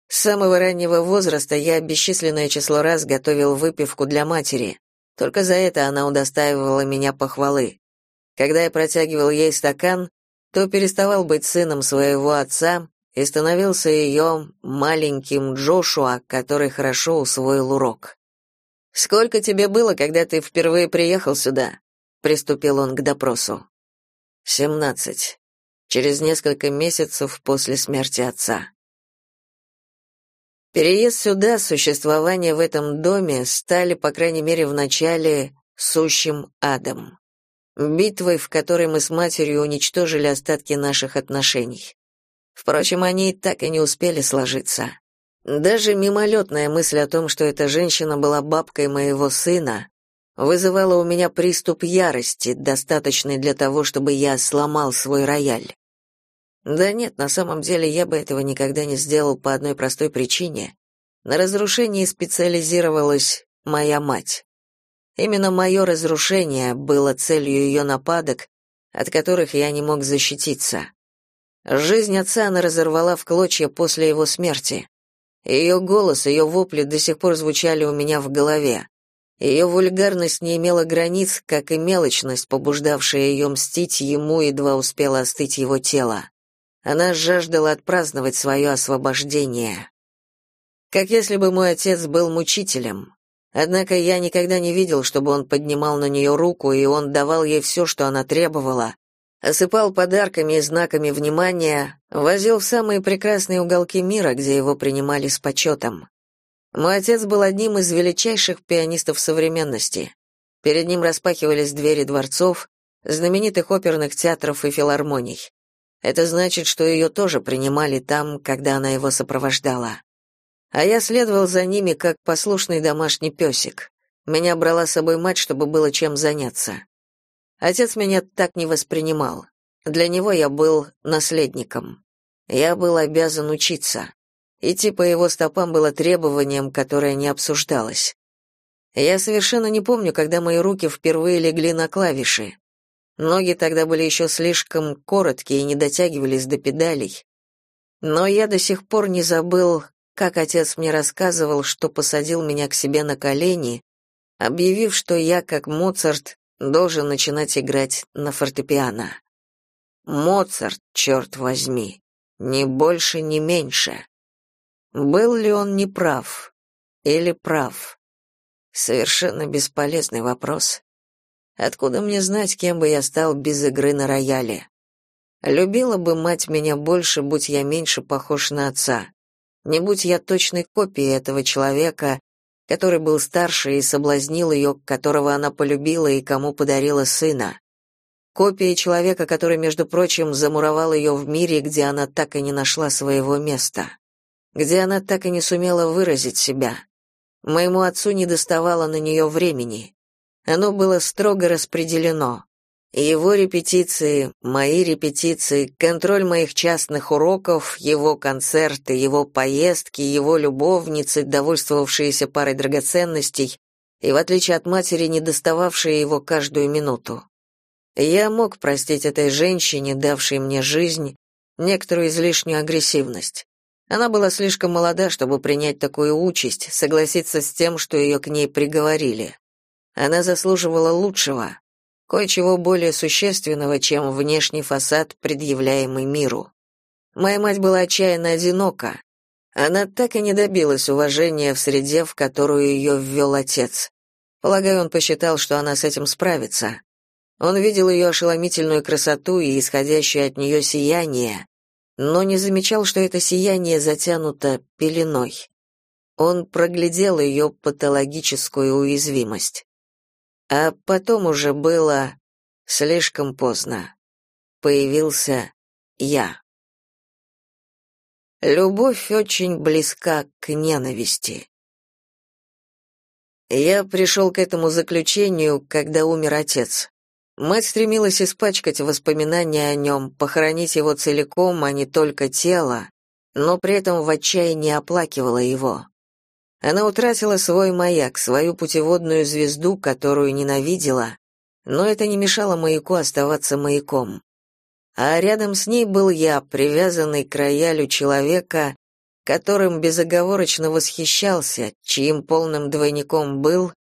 С самого раннего возраста я бесчисленное число раз готовил выпивку для матери. Только за это она удостаивала меня похвалы. Когда я протягивал ей стакан, то переставал быть сыном своего отца и становился ее маленьким Джошуа, который хорошо усвоил урок. «Сколько тебе было, когда ты впервые приехал сюда?» — приступил он к допросу. «Семнадцать. Через несколько месяцев после смерти отца». Переезд сюда, существование в этом доме стали, по крайней мере, в начале сущим адом битвой, в которой мы с матерью уничтожили остатки наших отношений. Впрочем, они так и не успели сложиться. Даже мимолетная мысль о том, что эта женщина была бабкой моего сына, вызывала у меня приступ ярости, достаточный для того, чтобы я сломал свой рояль. Да нет, на самом деле я бы этого никогда не сделал по одной простой причине. На разрушении специализировалась моя мать. Именно мое разрушение было целью ее нападок, от которых я не мог защититься. Жизнь отца она разорвала в клочья после его смерти. Ее голос, ее вопли до сих пор звучали у меня в голове. Ее вульгарность не имела границ, как и мелочность, побуждавшая ее мстить ему, едва успело остыть его тело. Она жаждала отпраздновать свое освобождение. Как если бы мой отец был мучителем, Однако я никогда не видел, чтобы он поднимал на нее руку, и он давал ей все, что она требовала, осыпал подарками и знаками внимания, возил в самые прекрасные уголки мира, где его принимали с почетом. Мой отец был одним из величайших пианистов современности. Перед ним распахивались двери дворцов, знаменитых оперных театров и филармоний. Это значит, что ее тоже принимали там, когда она его сопровождала а я следовал за ними как послушный домашний песик. Меня брала с собой мать, чтобы было чем заняться. Отец меня так не воспринимал. Для него я был наследником. Я был обязан учиться. Идти по его стопам было требованием, которое не обсуждалось. Я совершенно не помню, когда мои руки впервые легли на клавиши. Ноги тогда были еще слишком короткие и не дотягивались до педалей. Но я до сих пор не забыл, как отец мне рассказывал, что посадил меня к себе на колени, объявив, что я, как Моцарт, должен начинать играть на фортепиано. Моцарт, черт возьми, ни больше, ни меньше. Был ли он неправ или прав? Совершенно бесполезный вопрос. Откуда мне знать, кем бы я стал без игры на рояле? Любила бы мать меня больше, будь я меньше похож на отца. Не будь я точной копией этого человека, который был старше и соблазнил ее, которого она полюбила и кому подарила сына. Копия человека, который, между прочим, замуровал ее в мире, где она так и не нашла своего места, где она так и не сумела выразить себя. Моему отцу не доставало на нее времени. Оно было строго распределено. Его репетиции, мои репетиции, контроль моих частных уроков, его концерты, его поездки, его любовницы, довольствовавшиеся парой драгоценностей и, в отличие от матери, не достававшие его каждую минуту. Я мог простить этой женщине, давшей мне жизнь, некоторую излишнюю агрессивность. Она была слишком молода, чтобы принять такую участь, согласиться с тем, что ее к ней приговорили. Она заслуживала лучшего, кое-чего более существенного, чем внешний фасад, предъявляемый миру. Моя мать была отчаянно одинока. Она так и не добилась уважения в среде, в которую ее ввел отец. Полагаю, он посчитал, что она с этим справится. Он видел ее ошеломительную красоту и исходящее от нее сияние, но не замечал, что это сияние затянуто пеленой. Он проглядел ее патологическую уязвимость. А потом уже было слишком поздно. Появился я. Любовь очень близка к ненависти. Я пришел к этому заключению, когда умер отец. Мать стремилась испачкать воспоминания о нем, похоронить его целиком, а не только тело, но при этом в отчаянии оплакивала его. Она утратила свой маяк, свою путеводную звезду, которую ненавидела, но это не мешало маяку оставаться маяком. А рядом с ней был я, привязанный к роялю человека, которым безоговорочно восхищался, чьим полным двойником был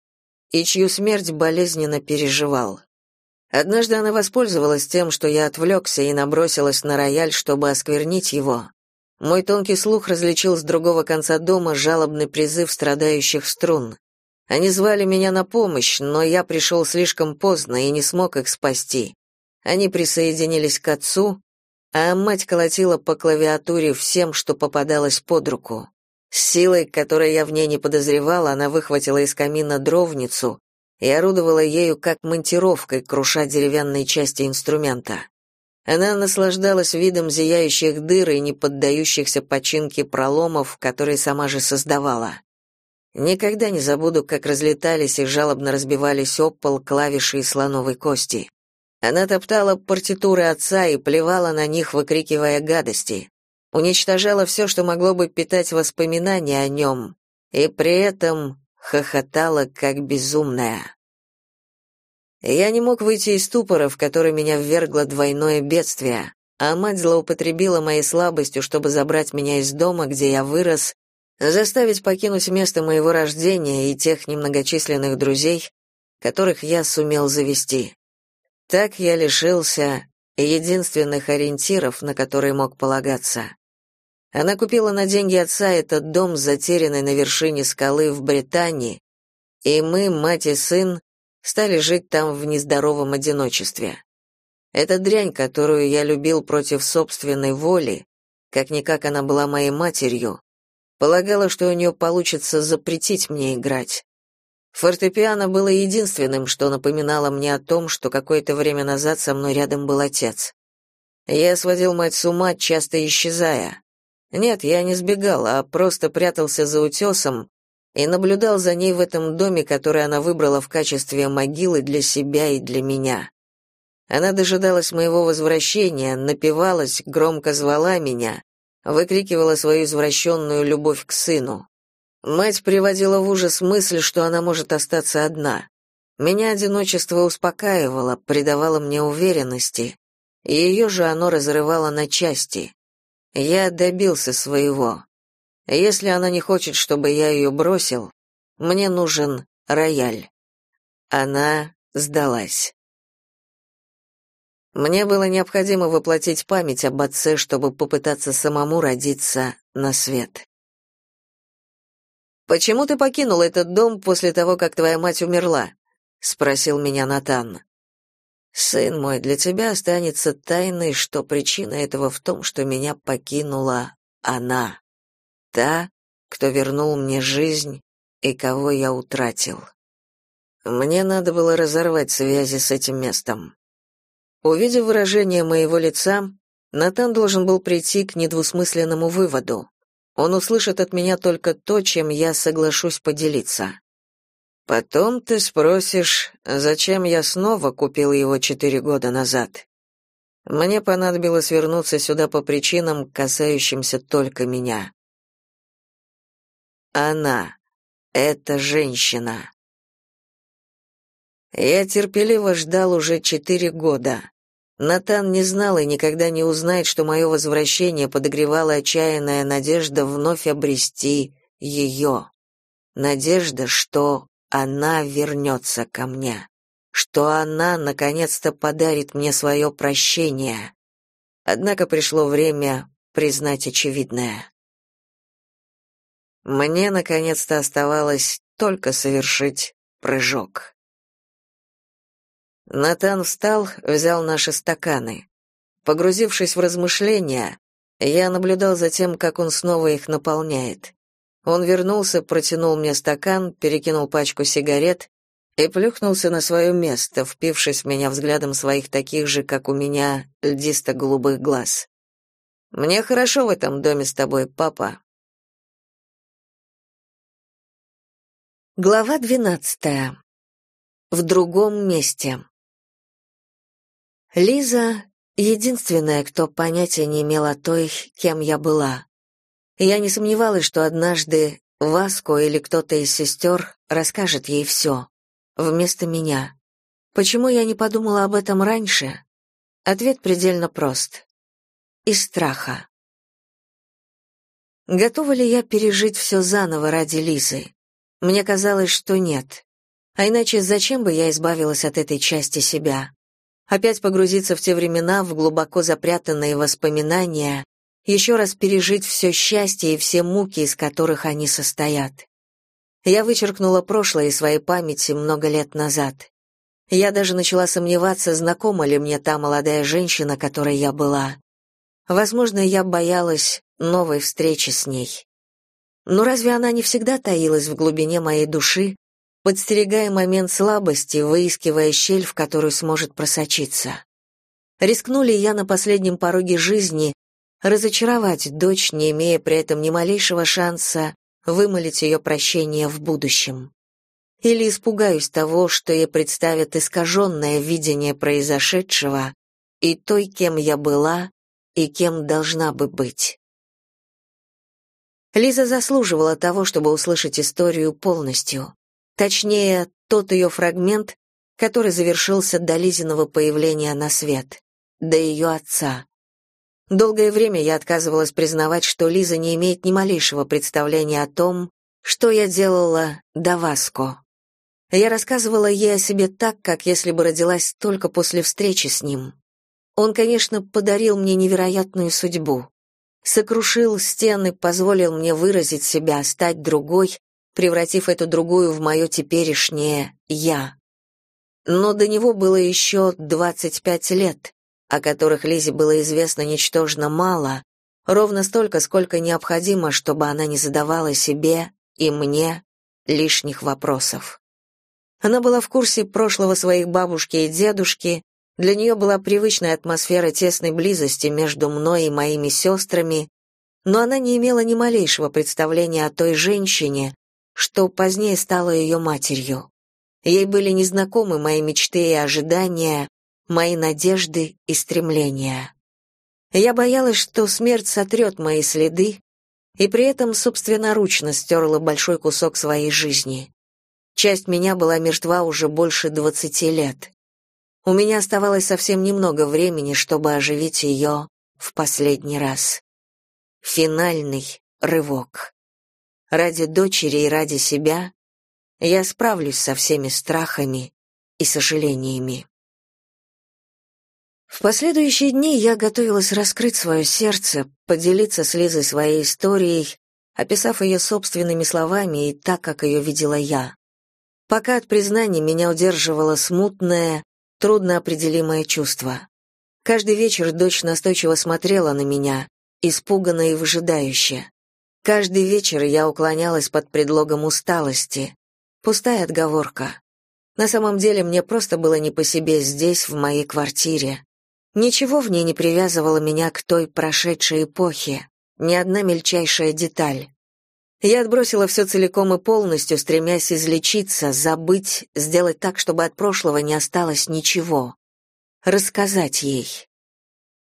и чью смерть болезненно переживал. Однажды она воспользовалась тем, что я отвлекся и набросилась на рояль, чтобы осквернить его. Мой тонкий слух различил с другого конца дома жалобный призыв страдающих струн. Они звали меня на помощь, но я пришел слишком поздно и не смог их спасти. Они присоединились к отцу, а мать колотила по клавиатуре всем, что попадалось под руку. С силой, которой я в ней не подозревала, она выхватила из камина дровницу и орудовала ею как монтировкой, круша деревянные части инструмента. Она наслаждалась видом зияющих дыр и не поддающихся починке проломов, которые сама же создавала. Никогда не забуду, как разлетались и жалобно разбивались об пол клавиши из слоновой кости. Она топтала партитуры отца и плевала на них, выкрикивая гадости. Уничтожала все, что могло бы питать воспоминания о нем, и при этом хохотала как безумная. Я не мог выйти из ступора, в который меня ввергло двойное бедствие, а мать злоупотребила моей слабостью, чтобы забрать меня из дома, где я вырос, заставить покинуть место моего рождения и тех немногочисленных друзей, которых я сумел завести. Так я лишился единственных ориентиров, на которые мог полагаться. Она купила на деньги отца этот дом, затерянный на вершине скалы в Британии, и мы, мать и сын, стали жить там в нездоровом одиночестве. Эта дрянь, которую я любил против собственной воли, как-никак она была моей матерью, полагала, что у нее получится запретить мне играть. Фортепиано было единственным, что напоминало мне о том, что какое-то время назад со мной рядом был отец. Я сводил мать с ума, часто исчезая. Нет, я не сбегал, а просто прятался за утесом и наблюдал за ней в этом доме, который она выбрала в качестве могилы для себя и для меня. Она дожидалась моего возвращения, напивалась, громко звала меня, выкрикивала свою извращенную любовь к сыну. Мать приводила в ужас мысль, что она может остаться одна. Меня одиночество успокаивало, придавало мне уверенности. Ее же оно разрывало на части. Я добился своего. Если она не хочет, чтобы я ее бросил, мне нужен рояль. Она сдалась. Мне было необходимо воплотить память об отце, чтобы попытаться самому родиться на свет. «Почему ты покинул этот дом после того, как твоя мать умерла?» — спросил меня Натан. «Сын мой, для тебя останется тайной, что причина этого в том, что меня покинула она, та, кто вернул мне жизнь и кого я утратил. Мне надо было разорвать связи с этим местом. Увидев выражение моего лица, Натан должен был прийти к недвусмысленному выводу. Он услышит от меня только то, чем я соглашусь поделиться. Потом ты спросишь, зачем я снова купил его четыре года назад. Мне понадобилось вернуться сюда по причинам, касающимся только меня. Она, эта женщина. Я терпеливо ждал уже четыре года. Натан не знал и никогда не узнает, что мое возвращение подогревала отчаянная надежда вновь обрести ее. Надежда, что она вернется ко мне, что она наконец-то подарит мне свое прощение. Однако пришло время признать очевидное. Мне наконец-то оставалось только совершить прыжок. Натан встал, взял наши стаканы. Погрузившись в размышления, я наблюдал за тем, как он снова их наполняет. Он вернулся, протянул мне стакан, перекинул пачку сигарет и плюхнулся на свое место, впившись в меня взглядом своих таких же, как у меня, льдисто-голубых глаз. «Мне хорошо в этом доме с тобой, папа». Глава двенадцатая. В другом месте. Лиза — единственная, кто понятия не имела той, кем я была. Я не сомневалась, что однажды Васко или кто-то из сестер расскажет ей все. Вместо меня. Почему я не подумала об этом раньше? Ответ предельно прост. Из страха. Готова ли я пережить все заново ради Лизы? Мне казалось, что нет. А иначе зачем бы я избавилась от этой части себя? опять погрузиться в те времена, в глубоко запрятанные воспоминания, еще раз пережить все счастье и все муки, из которых они состоят. Я вычеркнула прошлое из своей памяти много лет назад. Я даже начала сомневаться, знакома ли мне та молодая женщина, которой я была. Возможно, я боялась новой встречи с ней. Но разве она не всегда таилась в глубине моей души, подстерегая момент слабости, выискивая щель, в которую сможет просочиться. Рискну ли я на последнем пороге жизни разочаровать дочь, не имея при этом ни малейшего шанса вымолить ее прощение в будущем? Или испугаюсь того, что ей представит искаженное видение произошедшего и той, кем я была и кем должна бы быть? Лиза заслуживала того, чтобы услышать историю полностью. Точнее, тот ее фрагмент, который завершился до Лизиного появления на свет, до ее отца. Долгое время я отказывалась признавать, что Лиза не имеет ни малейшего представления о том, что я делала до Васко. Я рассказывала ей о себе так, как если бы родилась только после встречи с ним. Он, конечно, подарил мне невероятную судьбу. Сокрушил стены, позволил мне выразить себя, стать другой, превратив эту другую в мое теперешнее «я». Но до него было еще 25 лет, о которых Лизе было известно ничтожно мало, ровно столько, сколько необходимо, чтобы она не задавала себе и мне лишних вопросов. Она была в курсе прошлого своих бабушки и дедушки, для нее была привычная атмосфера тесной близости между мной и моими сестрами, но она не имела ни малейшего представления о той женщине, что позднее стало ее матерью. Ей были незнакомы мои мечты и ожидания, мои надежды и стремления. Я боялась, что смерть сотрет мои следы, и при этом собственноручно стерла большой кусок своей жизни. Часть меня была мертва уже больше двадцати лет. У меня оставалось совсем немного времени, чтобы оживить ее в последний раз. Финальный рывок. Ради дочери и ради себя я справлюсь со всеми страхами и сожалениями. В последующие дни я готовилась раскрыть свое сердце, поделиться с Лизой своей историей, описав ее собственными словами и так, как ее видела я. Пока от признаний меня удерживало смутное, трудноопределимое чувство. Каждый вечер дочь настойчиво смотрела на меня, испуганно и выжидающе. Каждый вечер я уклонялась под предлогом усталости. Пустая отговорка. На самом деле мне просто было не по себе здесь, в моей квартире. Ничего в ней не привязывало меня к той прошедшей эпохе, ни одна мельчайшая деталь. Я отбросила все целиком и полностью, стремясь излечиться, забыть, сделать так, чтобы от прошлого не осталось ничего. Рассказать ей.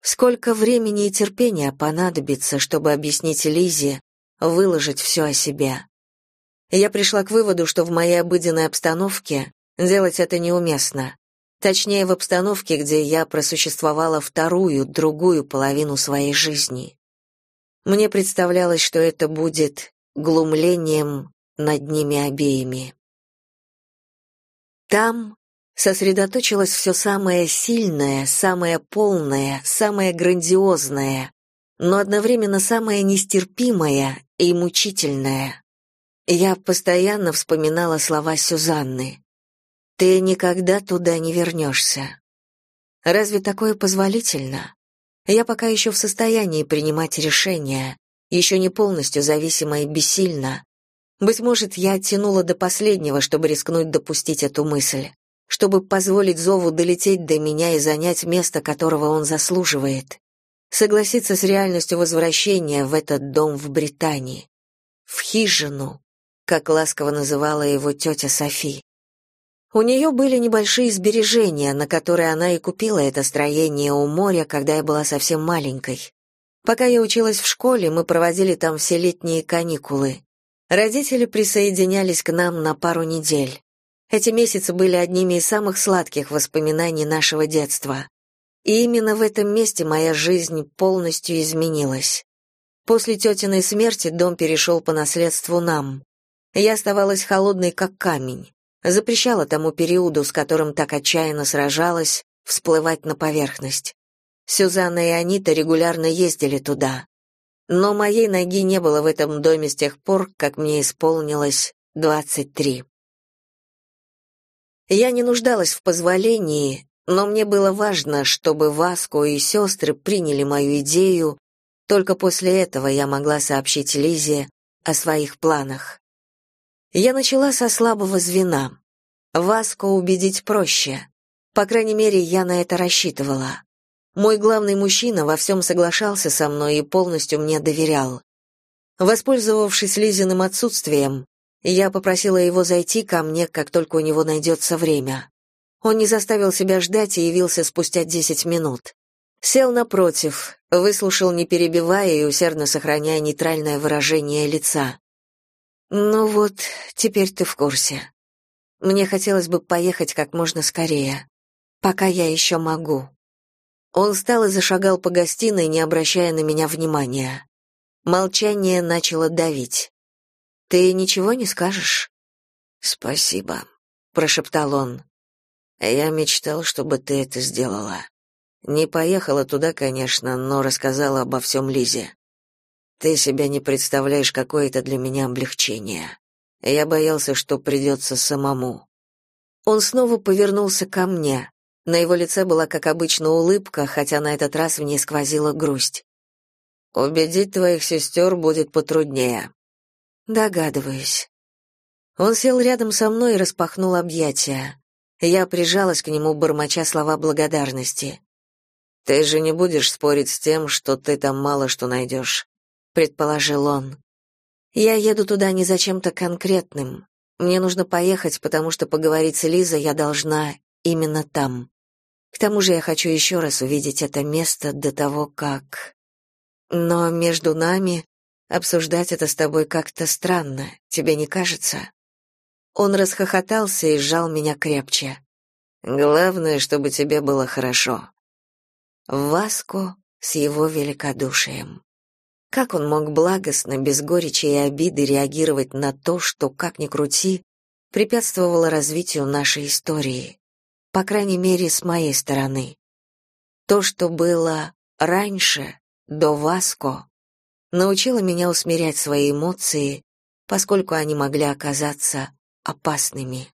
Сколько времени и терпения понадобится, чтобы объяснить Лизе, выложить все о себе. Я пришла к выводу, что в моей обыденной обстановке делать это неуместно. Точнее, в обстановке, где я просуществовала вторую, другую половину своей жизни. Мне представлялось, что это будет глумлением над ними обеими. Там сосредоточилось все самое сильное, самое полное, самое грандиозное, но одновременно самое нестерпимое и мучительное. Я постоянно вспоминала слова Сюзанны. Ты никогда туда не вернешься. Разве такое позволительно? Я пока еще в состоянии принимать решения, еще не полностью зависима и бессильна. Быть может, я оттянула до последнего, чтобы рискнуть допустить эту мысль, чтобы позволить зову долететь до меня и занять место, которого он заслуживает. Согласиться с реальностью возвращения в этот дом в Британии. В хижину, как ласково называла его тетя Софи. У нее были небольшие сбережения, на которые она и купила это строение у моря, когда я была совсем маленькой. Пока я училась в школе, мы проводили там все летние каникулы. Родители присоединялись к нам на пару недель. Эти месяцы были одними из самых сладких воспоминаний нашего детства. И именно в этом месте моя жизнь полностью изменилась. После тетиной смерти дом перешел по наследству нам. Я оставалась холодной, как камень запрещала тому периоду, с которым так отчаянно сражалась, всплывать на поверхность. Сюзанна и Анита регулярно ездили туда. Но моей ноги не было в этом доме с тех пор, как мне исполнилось двадцать три. Я не нуждалась в позволении, но мне было важно, чтобы Васко и сестры приняли мою идею, только после этого я могла сообщить Лизе о своих планах. Я начала со слабого звена. Васко убедить проще. По крайней мере, я на это рассчитывала. Мой главный мужчина во всем соглашался со мной и полностью мне доверял. Воспользовавшись Лизиным отсутствием, я попросила его зайти ко мне, как только у него найдется время. Он не заставил себя ждать и явился спустя десять минут. Сел напротив, выслушал, не перебивая и усердно сохраняя нейтральное выражение лица. Ну вот, теперь ты в курсе. Мне хотелось бы поехать как можно скорее, пока я еще могу. Он встал и зашагал по гостиной, не обращая на меня внимания. Молчание начало давить. Ты ничего не скажешь? Спасибо, прошептал он. Я мечтал, чтобы ты это сделала. Не поехала туда, конечно, но рассказала обо всем Лизе. Ты себя не представляешь, какое это для меня облегчение. Я боялся, что придется самому. Он снова повернулся ко мне. На его лице была, как обычно, улыбка, хотя на этот раз в ней сквозила грусть. «Убедить твоих сестер будет потруднее». «Догадываюсь». Он сел рядом со мной и распахнул объятия. Я прижалась к нему, бормоча слова благодарности. «Ты же не будешь спорить с тем, что ты там мало что найдешь предположил он. Я еду туда не за чем-то конкретным. Мне нужно поехать, потому что поговорить с Лизой я должна именно там. К тому же я хочу еще раз увидеть это место до того, как... Но между нами обсуждать это с тобой как-то странно, тебе не кажется? Он расхохотался и сжал меня крепче. Главное, чтобы тебе было хорошо. Васко с его великодушием. Как он мог благостно, без горечи и обиды реагировать на то, что, как ни крути, препятствовало развитию нашей истории? По крайней мере, с моей стороны. То, что было раньше, до Васко, научило меня усмирять свои эмоции, поскольку они могли оказаться опасными.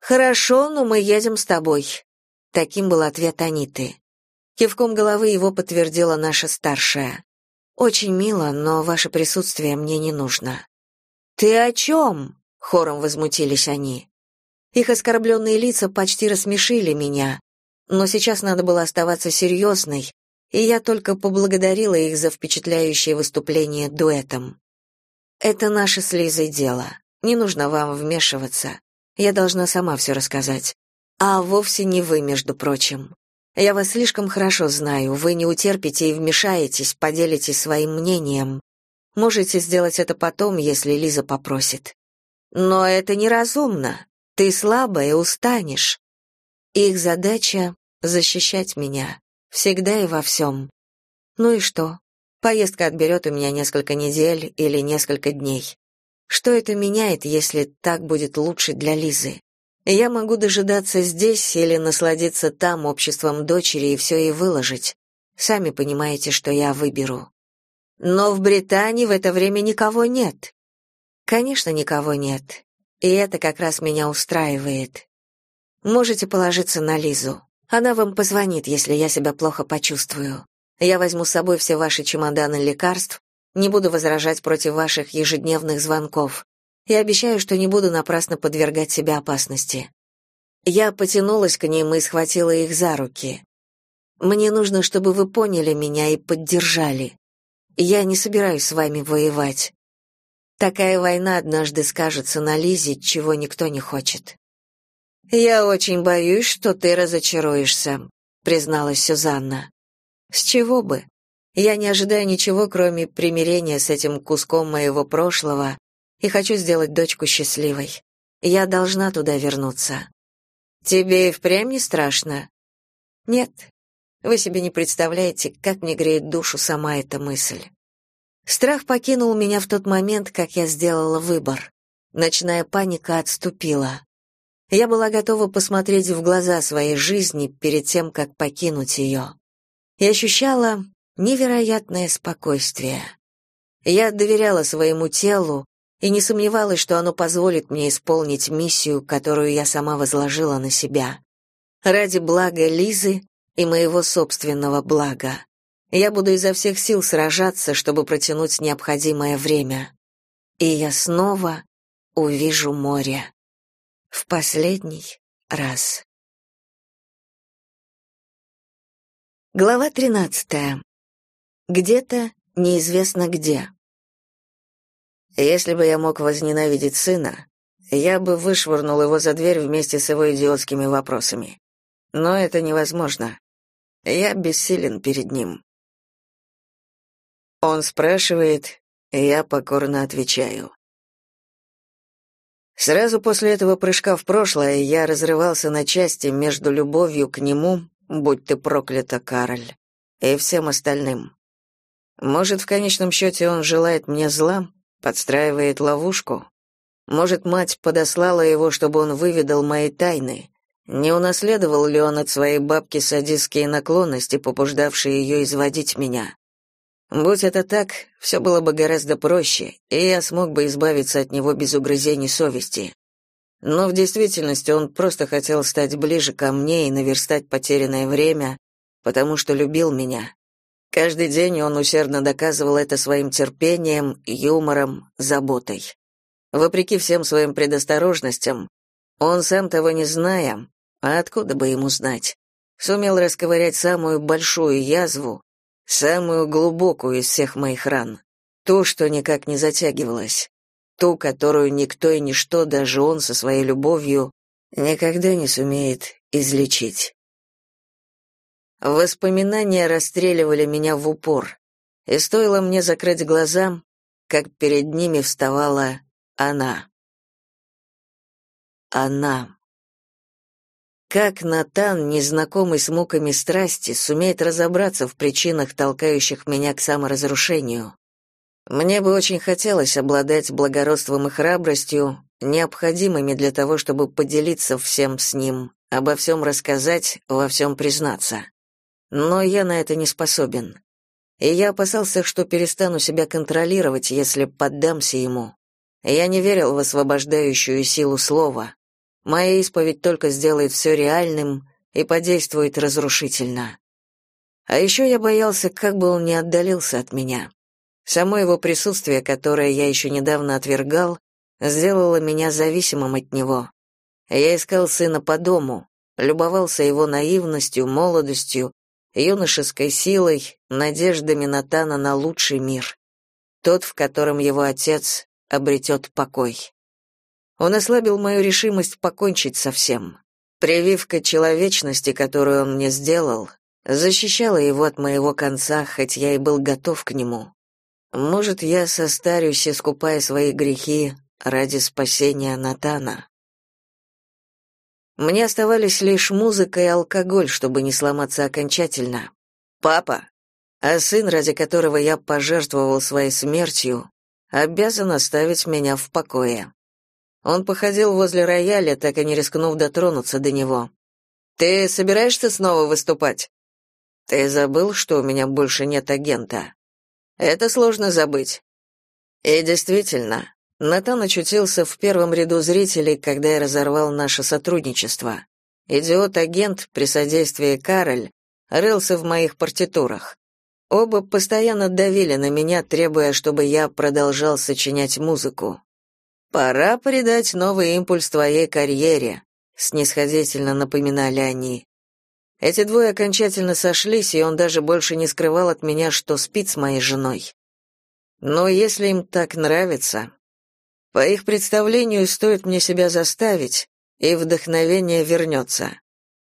«Хорошо, но мы едем с тобой», — таким был ответ Аниты. Кивком головы его подтвердила наша старшая. «Очень мило, но ваше присутствие мне не нужно». «Ты о чем?» — хором возмутились они. Их оскорбленные лица почти рассмешили меня, но сейчас надо было оставаться серьезной, и я только поблагодарила их за впечатляющее выступление дуэтом. Это наше с Лизой дело. Не нужно вам вмешиваться. Я должна сама все рассказать. А вовсе не вы, между прочим. Я вас слишком хорошо знаю, вы не утерпите и вмешаетесь, поделитесь своим мнением. Можете сделать это потом, если Лиза попросит. Но это неразумно. Ты слабая устанешь. Их задача — защищать меня. Всегда и во всем. Ну и что? Поездка отберет у меня несколько недель или несколько дней. Что это меняет, если так будет лучше для Лизы? Я могу дожидаться здесь или насладиться там обществом дочери и все ей выложить. Сами понимаете, что я выберу. Но в Британии в это время никого нет. Конечно, никого нет. И это как раз меня устраивает. Можете положиться на Лизу. Она вам позвонит, если я себя плохо почувствую. Я возьму с собой все ваши чемоданы лекарств, не буду возражать против ваших ежедневных звонков. И обещаю, что не буду напрасно подвергать себя опасности. Я потянулась к ним и схватила их за руки. Мне нужно, чтобы вы поняли меня и поддержали. Я не собираюсь с вами воевать. Такая война однажды скажется на Лизе, чего никто не хочет. «Я очень боюсь, что ты разочаруешься», — призналась Сюзанна. «С чего бы? Я не ожидаю ничего, кроме примирения с этим куском моего прошлого, и хочу сделать дочку счастливой. Я должна туда вернуться». «Тебе и впрямь не страшно?» «Нет. Вы себе не представляете, как мне греет душу сама эта мысль». Страх покинул меня в тот момент, как я сделала выбор. Ночная паника отступила. Я была готова посмотреть в глаза своей жизни перед тем, как покинуть ее. И ощущала невероятное спокойствие. Я доверяла своему телу и не сомневалась, что оно позволит мне исполнить миссию, которую я сама возложила на себя. Ради блага Лизы и моего собственного блага. Я буду изо всех сил сражаться, чтобы протянуть необходимое время. И я снова увижу море. В последний раз. Глава тринадцатая. Где-то неизвестно где. Если бы я мог возненавидеть сына, я бы вышвырнул его за дверь вместе с его идиотскими вопросами. Но это невозможно. Я бессилен перед ним. Он спрашивает, и я покорно отвечаю. Сразу после этого прыжка в прошлое я разрывался на части между любовью к нему, будь ты проклята, Кароль, и всем остальным. Может, в конечном счете он желает мне зла, подстраивает ловушку? Может, мать подослала его, чтобы он выведал мои тайны? Не унаследовал ли он от своей бабки садистские наклонности, побуждавшие ее изводить меня? Будь это так, все было бы гораздо проще, и я смог бы избавиться от него без угрызений совести. Но в действительности он просто хотел стать ближе ко мне и наверстать потерянное время, потому что любил меня. Каждый день он усердно доказывал это своим терпением, юмором, заботой. Вопреки всем своим предосторожностям, он сам того не зная, а откуда бы ему знать, сумел расковырять самую большую язву, самую глубокую из всех моих ран, ту, что никак не затягивалась, ту, которую никто и ничто, даже он со своей любовью, никогда не сумеет излечить. Воспоминания расстреливали меня в упор, и стоило мне закрыть глаза, как перед ними вставала она. Она. Как Натан, незнакомый с муками страсти, сумеет разобраться в причинах, толкающих меня к саморазрушению? Мне бы очень хотелось обладать благородством и храбростью, необходимыми для того, чтобы поделиться всем с ним, обо всем рассказать, во всем признаться. Но я на это не способен. И я опасался, что перестану себя контролировать, если поддамся ему. Я не верил в освобождающую силу слова. Моя исповедь только сделает все реальным и подействует разрушительно. А еще я боялся, как бы он не отдалился от меня. Само его присутствие, которое я еще недавно отвергал, сделало меня зависимым от него. Я искал сына по дому, любовался его наивностью, молодостью, юношеской силой, надеждами Натана на лучший мир. Тот, в котором его отец обретет покой. Он ослабил мою решимость покончить со всем. Прививка человечности, которую он мне сделал, защищала его от моего конца, хоть я и был готов к нему. Может, я состарюсь, искупая свои грехи ради спасения Натана. Мне оставались лишь музыка и алкоголь, чтобы не сломаться окончательно. Папа, а сын, ради которого я пожертвовал своей смертью, обязан оставить меня в покое. Он походил возле рояля, так и не рискнув дотронуться до него. «Ты собираешься снова выступать?» «Ты забыл, что у меня больше нет агента?» «Это сложно забыть». И действительно, Натан очутился в первом ряду зрителей, когда я разорвал наше сотрудничество. Идиот-агент при содействии Кароль рылся в моих партитурах. Оба постоянно давили на меня, требуя, чтобы я продолжал сочинять музыку. Пора придать новый импульс твоей карьере, снисходительно напоминали они. Эти двое окончательно сошлись, и он даже больше не скрывал от меня, что спит с моей женой. Но если им так нравится, по их представлению стоит мне себя заставить, и вдохновение вернется.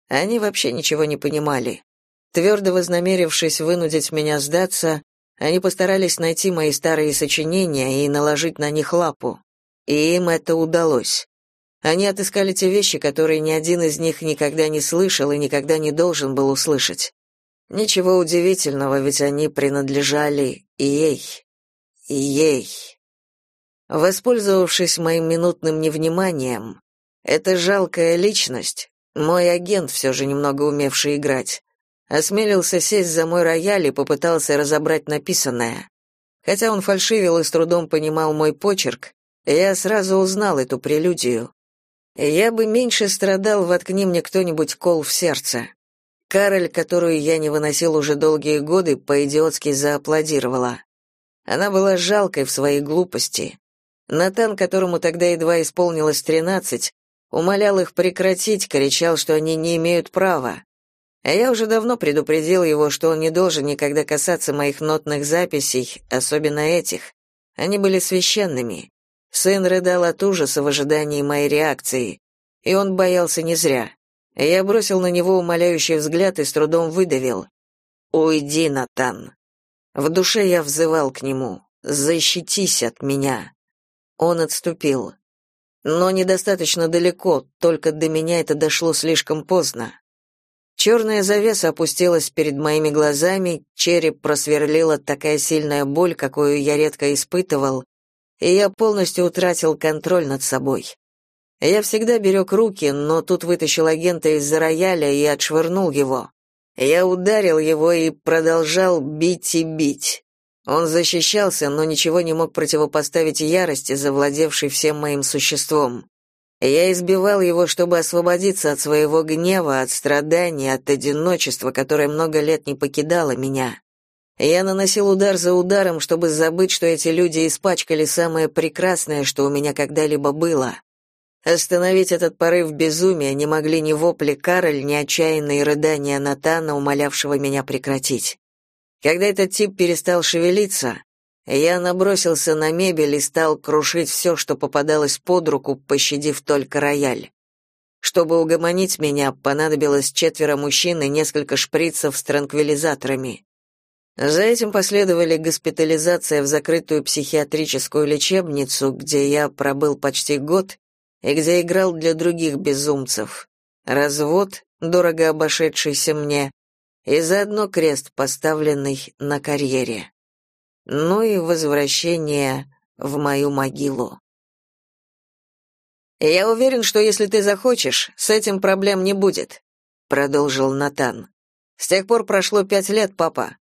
Они вообще ничего не понимали. Твердо вознамерившись вынудить меня сдаться, они постарались найти мои старые сочинения и наложить на них лапу. И им это удалось. Они отыскали те вещи, которые ни один из них никогда не слышал и никогда не должен был услышать. Ничего удивительного, ведь они принадлежали ей. Ей. Воспользовавшись моим минутным невниманием, эта жалкая личность, мой агент, все же немного умевший играть, осмелился сесть за мой рояль и попытался разобрать написанное. Хотя он фальшивил и с трудом понимал мой почерк, я сразу узнал эту прелюдию. Я бы меньше страдал, воткни мне кто-нибудь кол в сердце. Кароль, которую я не выносил уже долгие годы, по-идиотски зааплодировала. Она была жалкой в своей глупости. Натан, которому тогда едва исполнилось тринадцать, умолял их прекратить, кричал, что они не имеют права. А я уже давно предупредил его, что он не должен никогда касаться моих нотных записей, особенно этих. Они были священными. Сын рыдал от ужаса в ожидании моей реакции, и он боялся не зря. Я бросил на него умоляющий взгляд и с трудом выдавил. «Уйди, Натан». В душе я взывал к нему. «Защитись от меня». Он отступил. Но недостаточно далеко, только до меня это дошло слишком поздно. Черная завеса опустилась перед моими глазами, череп просверлила такая сильная боль, какую я редко испытывал, и я полностью утратил контроль над собой. Я всегда берег руки, но тут вытащил агента из-за рояля и отшвырнул его. Я ударил его и продолжал бить и бить. Он защищался, но ничего не мог противопоставить ярости, завладевшей всем моим существом. Я избивал его, чтобы освободиться от своего гнева, от страданий, от одиночества, которое много лет не покидало меня. Я наносил удар за ударом, чтобы забыть, что эти люди испачкали самое прекрасное, что у меня когда-либо было. Остановить этот порыв безумия не могли ни вопли Кароль, ни отчаянные рыдания Натана, умолявшего меня прекратить. Когда этот тип перестал шевелиться, я набросился на мебель и стал крушить все, что попадалось под руку, пощадив только рояль. Чтобы угомонить меня, понадобилось четверо мужчин и несколько шприцев с транквилизаторами. За этим последовали госпитализация в закрытую психиатрическую лечебницу, где я пробыл почти год и где играл для других безумцев. Развод, дорого обошедшийся мне, и заодно крест, поставленный на карьере. Ну и возвращение в мою могилу. «Я уверен, что если ты захочешь, с этим проблем не будет», — продолжил Натан. «С тех пор прошло пять лет, папа.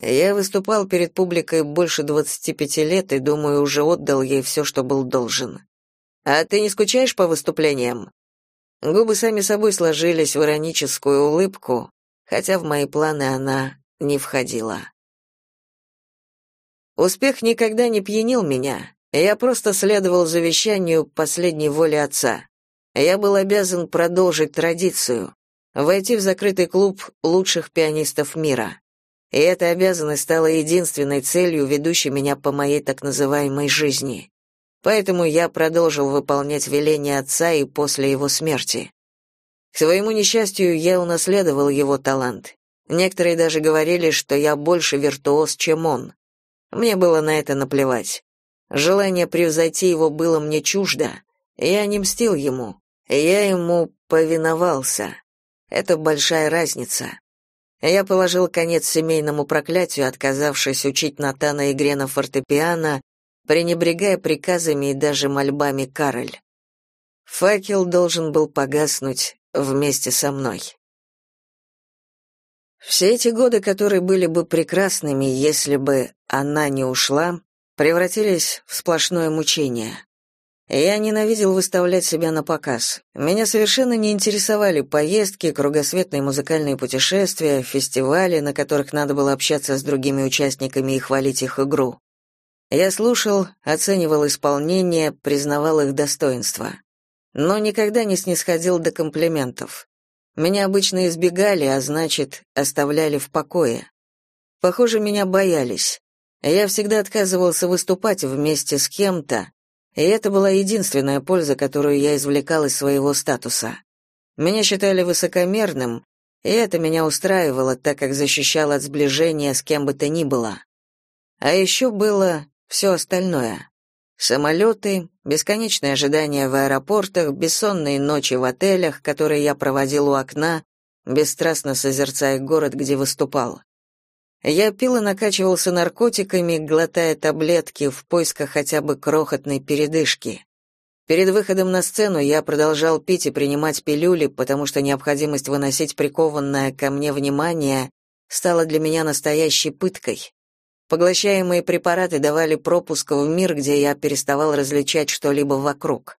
Я выступал перед публикой больше 25 лет и, думаю, уже отдал ей все, что был должен. А ты не скучаешь по выступлениям? Губы сами собой сложились в ироническую улыбку, хотя в мои планы она не входила. Успех никогда не пьянил меня. Я просто следовал завещанию последней воли отца. Я был обязан продолжить традицию войти в закрытый клуб лучших пианистов мира и эта обязанность стала единственной целью, ведущей меня по моей так называемой жизни. Поэтому я продолжил выполнять веления отца и после его смерти. К своему несчастью, я унаследовал его талант. Некоторые даже говорили, что я больше виртуоз, чем он. Мне было на это наплевать. Желание превзойти его было мне чуждо. Я не мстил ему. Я ему повиновался. Это большая разница. Я положил конец семейному проклятию, отказавшись учить Натана игре на фортепиано, пренебрегая приказами и даже мольбами Кароль. Факел должен был погаснуть вместе со мной. Все эти годы, которые были бы прекрасными, если бы она не ушла, превратились в сплошное мучение. Я ненавидел выставлять себя на показ. Меня совершенно не интересовали поездки, кругосветные музыкальные путешествия, фестивали, на которых надо было общаться с другими участниками и хвалить их игру. Я слушал, оценивал исполнение, признавал их достоинства. Но никогда не снисходил до комплиментов. Меня обычно избегали, а значит, оставляли в покое. Похоже, меня боялись. Я всегда отказывался выступать вместе с кем-то, и это была единственная польза, которую я извлекал из своего статуса. Меня считали высокомерным, и это меня устраивало, так как защищало от сближения с кем бы то ни было. А еще было все остальное. Самолеты, бесконечное ожидание в аэропортах, бессонные ночи в отелях, которые я проводил у окна, бесстрастно созерцая город, где выступал. Я пил и накачивался наркотиками, глотая таблетки в поисках хотя бы крохотной передышки. Перед выходом на сцену я продолжал пить и принимать пилюли, потому что необходимость выносить прикованное ко мне внимание стала для меня настоящей пыткой. Поглощаемые препараты давали пропуск в мир, где я переставал различать что-либо вокруг.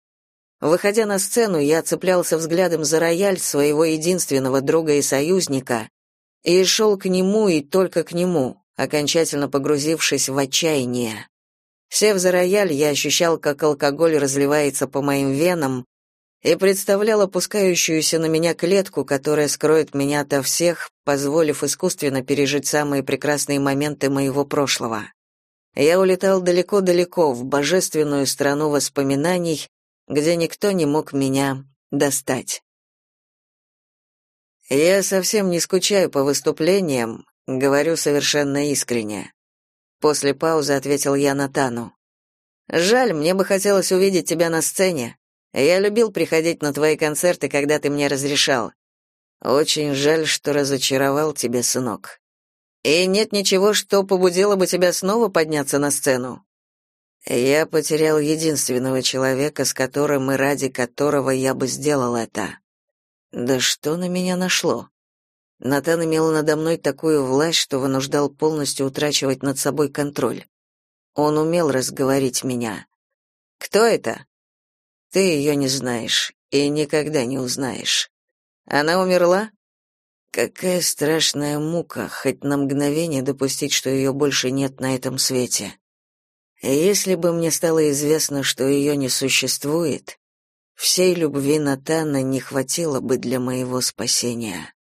Выходя на сцену, я цеплялся взглядом за рояль своего единственного друга и союзника, и шел к нему и только к нему, окончательно погрузившись в отчаяние. Сев за рояль, я ощущал, как алкоголь разливается по моим венам, и представлял опускающуюся на меня клетку, которая скроет меня ото всех, позволив искусственно пережить самые прекрасные моменты моего прошлого. Я улетал далеко-далеко, в божественную страну воспоминаний, где никто не мог меня достать. Я совсем не скучаю по выступлениям, говорю совершенно искренне. После паузы ответил я Натану. Жаль, мне бы хотелось увидеть тебя на сцене. Я любил приходить на твои концерты, когда ты мне разрешал. Очень жаль, что разочаровал тебя, сынок. И нет ничего, что побудило бы тебя снова подняться на сцену. Я потерял единственного человека, с которым и ради которого я бы сделал это. Да что на меня нашло? Натан имел надо мной такую власть, что вынуждал полностью утрачивать над собой контроль. Он умел разговорить меня. Кто это? Ты ее не знаешь и никогда не узнаешь. Она умерла? Какая страшная мука хоть на мгновение допустить, что ее больше нет на этом свете. Если бы мне стало известно, что ее не существует, Всей любви Натана не хватило бы для моего спасения.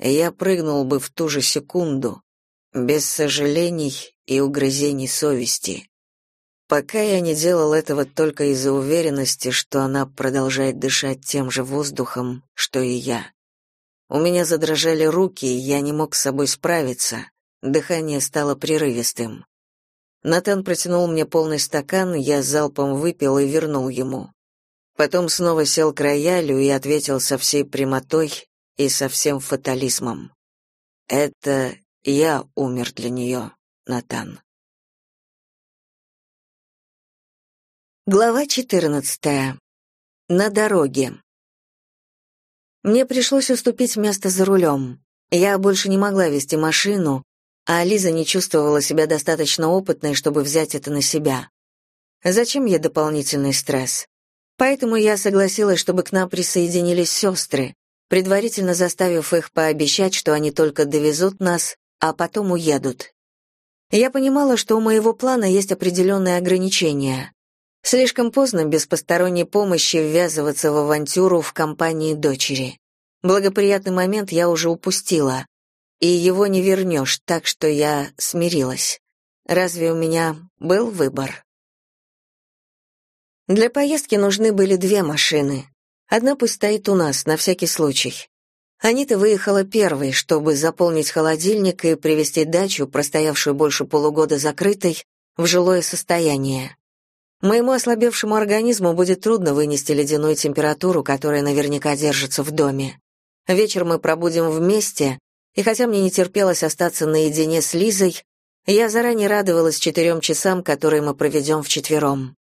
Я прыгнул бы в ту же секунду, без сожалений и угрызений совести. пока я не делал этого только из-за уверенности, что она продолжает дышать тем же воздухом, что и я. У меня задрожали руки, и я не мог с собой справиться. Дыхание стало прерывистым. Натан протянул мне полный стакан, я залпом выпил и вернул ему. Потом снова сел к роялю и ответил со всей прямотой и со всем фатализмом. Это я умер для нее, Натан. Глава 14. На дороге. Мне пришлось уступить место за рулем. Я больше не могла вести машину, а Лиза не чувствовала себя достаточно опытной, чтобы взять это на себя. Зачем ей дополнительный стресс? Поэтому я согласилась, чтобы к нам присоединились сестры, предварительно заставив их пообещать, что они только довезут нас, а потом уедут. Я понимала, что у моего плана есть определенные ограничения. Слишком поздно без посторонней помощи ввязываться в авантюру в компании дочери. Благоприятный момент я уже упустила, и его не вернешь, так что я смирилась. Разве у меня был выбор? Для поездки нужны были две машины. Одна пусть стоит у нас, на всякий случай. Анита выехала первой, чтобы заполнить холодильник и привести дачу, простоявшую больше полугода закрытой, в жилое состояние. Моему ослабевшему организму будет трудно вынести ледяную температуру, которая наверняка держится в доме. Вечер мы пробудем вместе, и хотя мне не терпелось остаться наедине с Лизой, я заранее радовалась четырем часам, которые мы проведем вчетвером.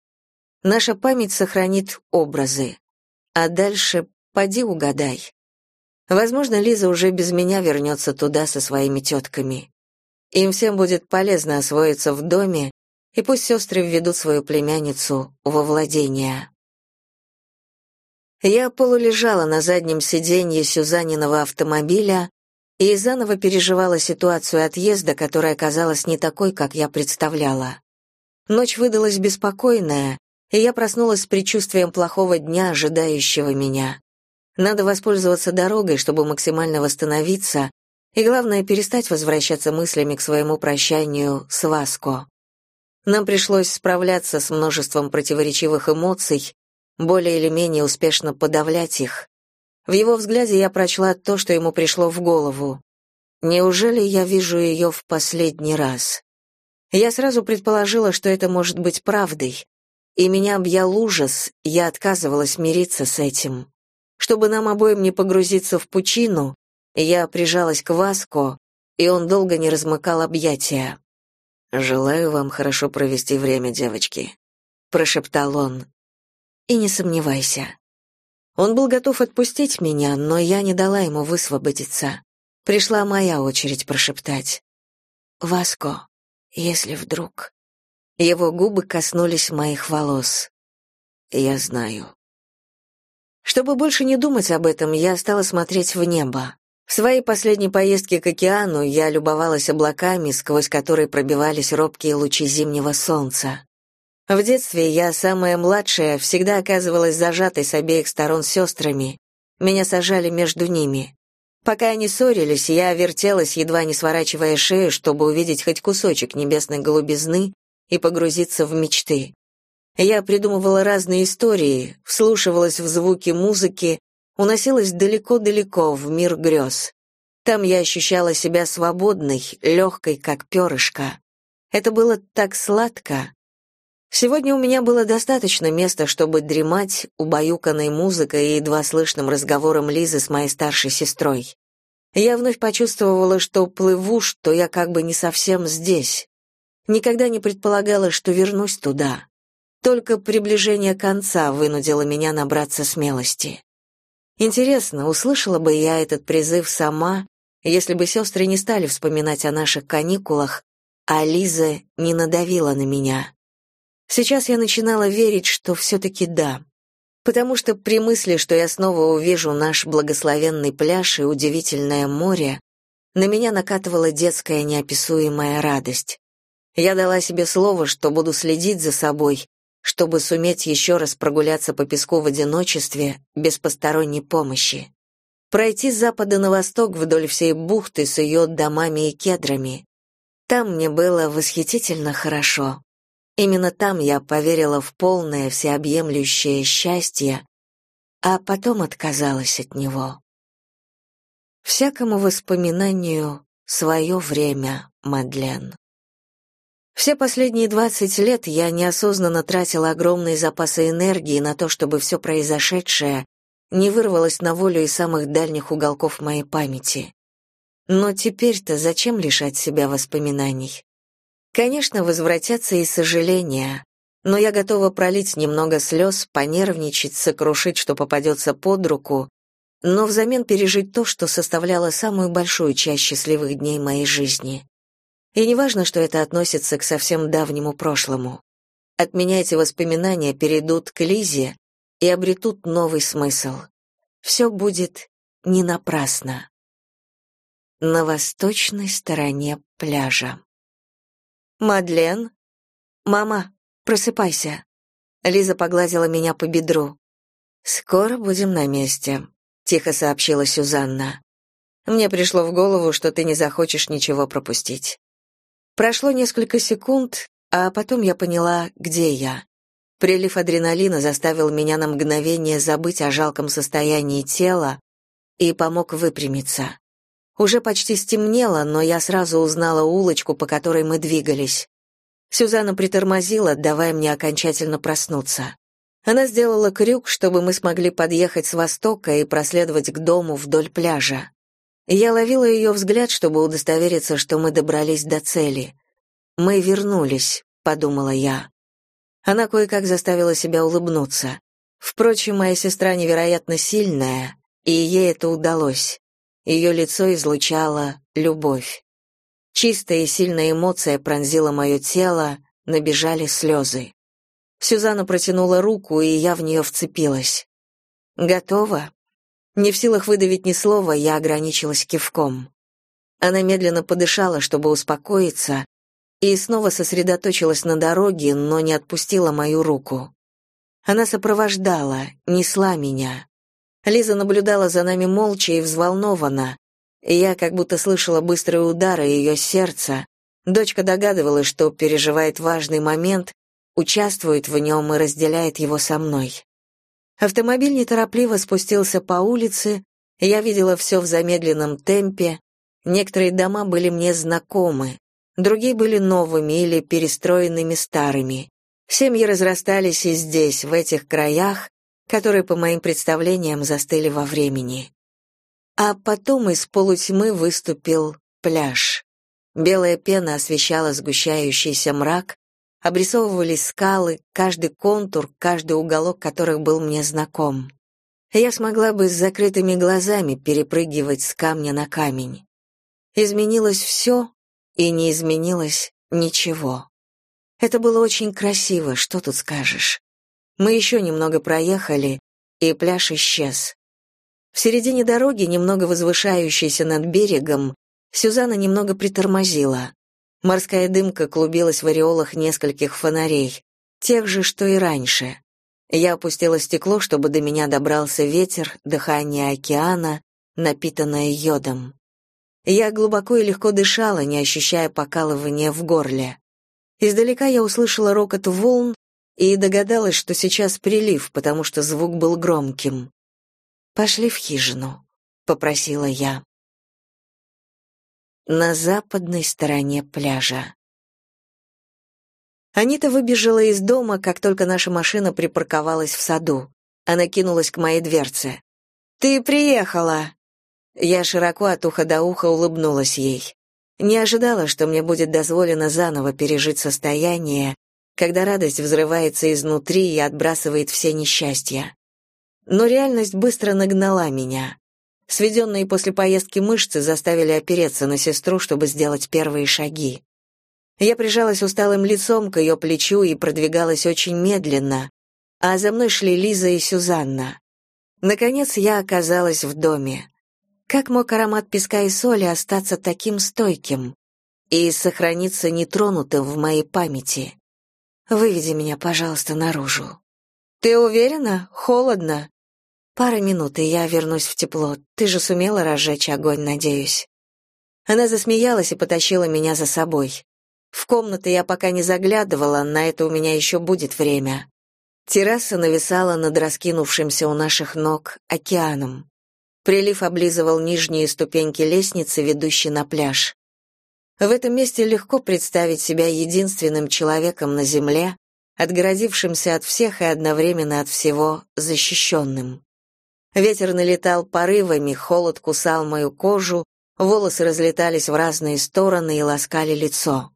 Наша память сохранит образы. А дальше поди угадай. Возможно, Лиза уже без меня вернется туда со своими тетками. Им всем будет полезно освоиться в доме, и пусть сестры введут свою племянницу во владение. Я полулежала на заднем сиденье Сюзаниного автомобиля, и заново переживала ситуацию отъезда, которая казалась не такой, как я представляла. Ночь выдалась беспокойная, и я проснулась с предчувствием плохого дня, ожидающего меня. Надо воспользоваться дорогой, чтобы максимально восстановиться, и главное перестать возвращаться мыслями к своему прощанию с Васко. Нам пришлось справляться с множеством противоречивых эмоций, более или менее успешно подавлять их, в его взгляде я прочла то, что ему пришло в голову. Неужели я вижу ее в последний раз? Я сразу предположила, что это может быть правдой, и меня объял ужас, я отказывалась мириться с этим. Чтобы нам обоим не погрузиться в пучину, я прижалась к Васко, и он долго не размыкал объятия. «Желаю вам хорошо провести время, девочки», — прошептал он. «И не сомневайся, он был готов отпустить меня, но я не дала ему высвободиться. Пришла моя очередь прошептать. «Васко, если вдруг...» Его губы коснулись моих волос. «Я знаю». Чтобы больше не думать об этом, я стала смотреть в небо. В своей последней поездке к океану я любовалась облаками, сквозь которые пробивались робкие лучи зимнего солнца. В детстве я, самая младшая, всегда оказывалась зажатой с обеих сторон сестрами. Меня сажали между ними. Пока они ссорились, я вертелась, едва не сворачивая шею, чтобы увидеть хоть кусочек небесной голубизны и погрузиться в мечты. Я придумывала разные истории, вслушивалась в звуки музыки, уносилась далеко-далеко в мир грез. Там я ощущала себя свободной, легкой, как перышко. Это было так сладко, Сегодня у меня было достаточно места, чтобы дремать, убаюканной музыкой и едва слышным разговором Лизы с моей старшей сестрой. Я вновь почувствовала, что плыву, что я как бы не совсем здесь. Никогда не предполагала, что вернусь туда. Только приближение конца вынудило меня набраться смелости. Интересно, услышала бы я этот призыв сама, если бы сестры не стали вспоминать о наших каникулах, а Лиза не надавила на меня. Сейчас я начинала верить, что все-таки да. Потому что при мысли, что я снова увижу наш благословенный пляж и удивительное море, на меня накатывала детская неописуемая радость. Я дала себе слово, что буду следить за собой, чтобы суметь еще раз прогуляться по песку в одиночестве, без посторонней помощи. Пройти с запада на восток вдоль всей бухты с ее домами и кедрами. Там мне было восхитительно хорошо. Именно там я поверила в полное всеобъемлющее счастье, а потом отказалась от него. Всякому воспоминанию свое время, Мадлен. Все последние двадцать лет я неосознанно тратила огромные запасы энергии на то, чтобы все произошедшее не вырвалось на волю из самых дальних уголков моей памяти. Но теперь-то зачем лишать себя воспоминаний? Конечно, возвратятся и сожаления, но я готова пролить немного слез, понервничать, сокрушить, что попадется под руку, но взамен пережить то, что составляло самую большую часть счастливых дней моей жизни. И неважно, что это относится к совсем давнему прошлому. От меня эти воспоминания перейдут к Лизе и обретут новый смысл. Все будет не напрасно. На восточной стороне пляжа. «Мадлен?» «Мама, просыпайся». Лиза погладила меня по бедру. «Скоро будем на месте», — тихо сообщила Сюзанна. «Мне пришло в голову, что ты не захочешь ничего пропустить». Прошло несколько секунд, а потом я поняла, где я. Прилив адреналина заставил меня на мгновение забыть о жалком состоянии тела и помог выпрямиться. Уже почти стемнело, но я сразу узнала улочку, по которой мы двигались. Сюзанна притормозила, давая мне окончательно проснуться. Она сделала крюк, чтобы мы смогли подъехать с востока и проследовать к дому вдоль пляжа. Я ловила ее взгляд, чтобы удостовериться, что мы добрались до цели. «Мы вернулись», — подумала я. Она кое-как заставила себя улыбнуться. Впрочем, моя сестра невероятно сильная, и ей это удалось. Ее лицо излучало любовь. Чистая и сильная эмоция пронзила мое тело, набежали слезы. Сюзанна протянула руку, и я в нее вцепилась. «Готово?» Не в силах выдавить ни слова, я ограничилась кивком. Она медленно подышала, чтобы успокоиться, и снова сосредоточилась на дороге, но не отпустила мою руку. Она сопровождала, несла меня. Лиза наблюдала за нами молча и взволнованно. Я как будто слышала быстрые удары ее сердца. Дочка догадывалась, что переживает важный момент, участвует в нем и разделяет его со мной. Автомобиль неторопливо спустился по улице, я видела все в замедленном темпе. Некоторые дома были мне знакомы, другие были новыми или перестроенными старыми. Семьи разрастались и здесь, в этих краях, которые, по моим представлениям, застыли во времени. А потом из полутьмы выступил пляж. Белая пена освещала сгущающийся мрак, обрисовывались скалы, каждый контур, каждый уголок которых был мне знаком. Я смогла бы с закрытыми глазами перепрыгивать с камня на камень. Изменилось все, и не изменилось ничего. Это было очень красиво, что тут скажешь. Мы еще немного проехали, и пляж исчез. В середине дороги, немного возвышающейся над берегом, Сюзанна немного притормозила. Морская дымка клубилась в ореолах нескольких фонарей, тех же, что и раньше. Я опустила стекло, чтобы до меня добрался ветер, дыхание океана, напитанное йодом. Я глубоко и легко дышала, не ощущая покалывания в горле. Издалека я услышала рокот волн и догадалась, что сейчас прилив, потому что звук был громким. «Пошли в хижину», — попросила я. На западной стороне пляжа. Анита выбежала из дома, как только наша машина припарковалась в саду. Она кинулась к моей дверце. «Ты приехала!» Я широко от уха до уха улыбнулась ей. Не ожидала, что мне будет дозволено заново пережить состояние, когда радость взрывается изнутри и отбрасывает все несчастья. Но реальность быстро нагнала меня. Сведенные после поездки мышцы заставили опереться на сестру, чтобы сделать первые шаги. Я прижалась усталым лицом к ее плечу и продвигалась очень медленно, а за мной шли Лиза и Сюзанна. Наконец я оказалась в доме. Как мог аромат песка и соли остаться таким стойким и сохраниться нетронутым в моей памяти? Выведи меня, пожалуйста, наружу. Ты уверена? Холодно. Пара минут, и я вернусь в тепло. Ты же сумела разжечь огонь, надеюсь. Она засмеялась и потащила меня за собой. В комнаты я пока не заглядывала, на это у меня еще будет время. Терраса нависала над раскинувшимся у наших ног океаном. Прилив облизывал нижние ступеньки лестницы, ведущей на пляж. В этом месте легко представить себя единственным человеком на земле, отгородившимся от всех и одновременно от всего защищенным. Ветер налетал порывами, холод кусал мою кожу, волосы разлетались в разные стороны и ласкали лицо.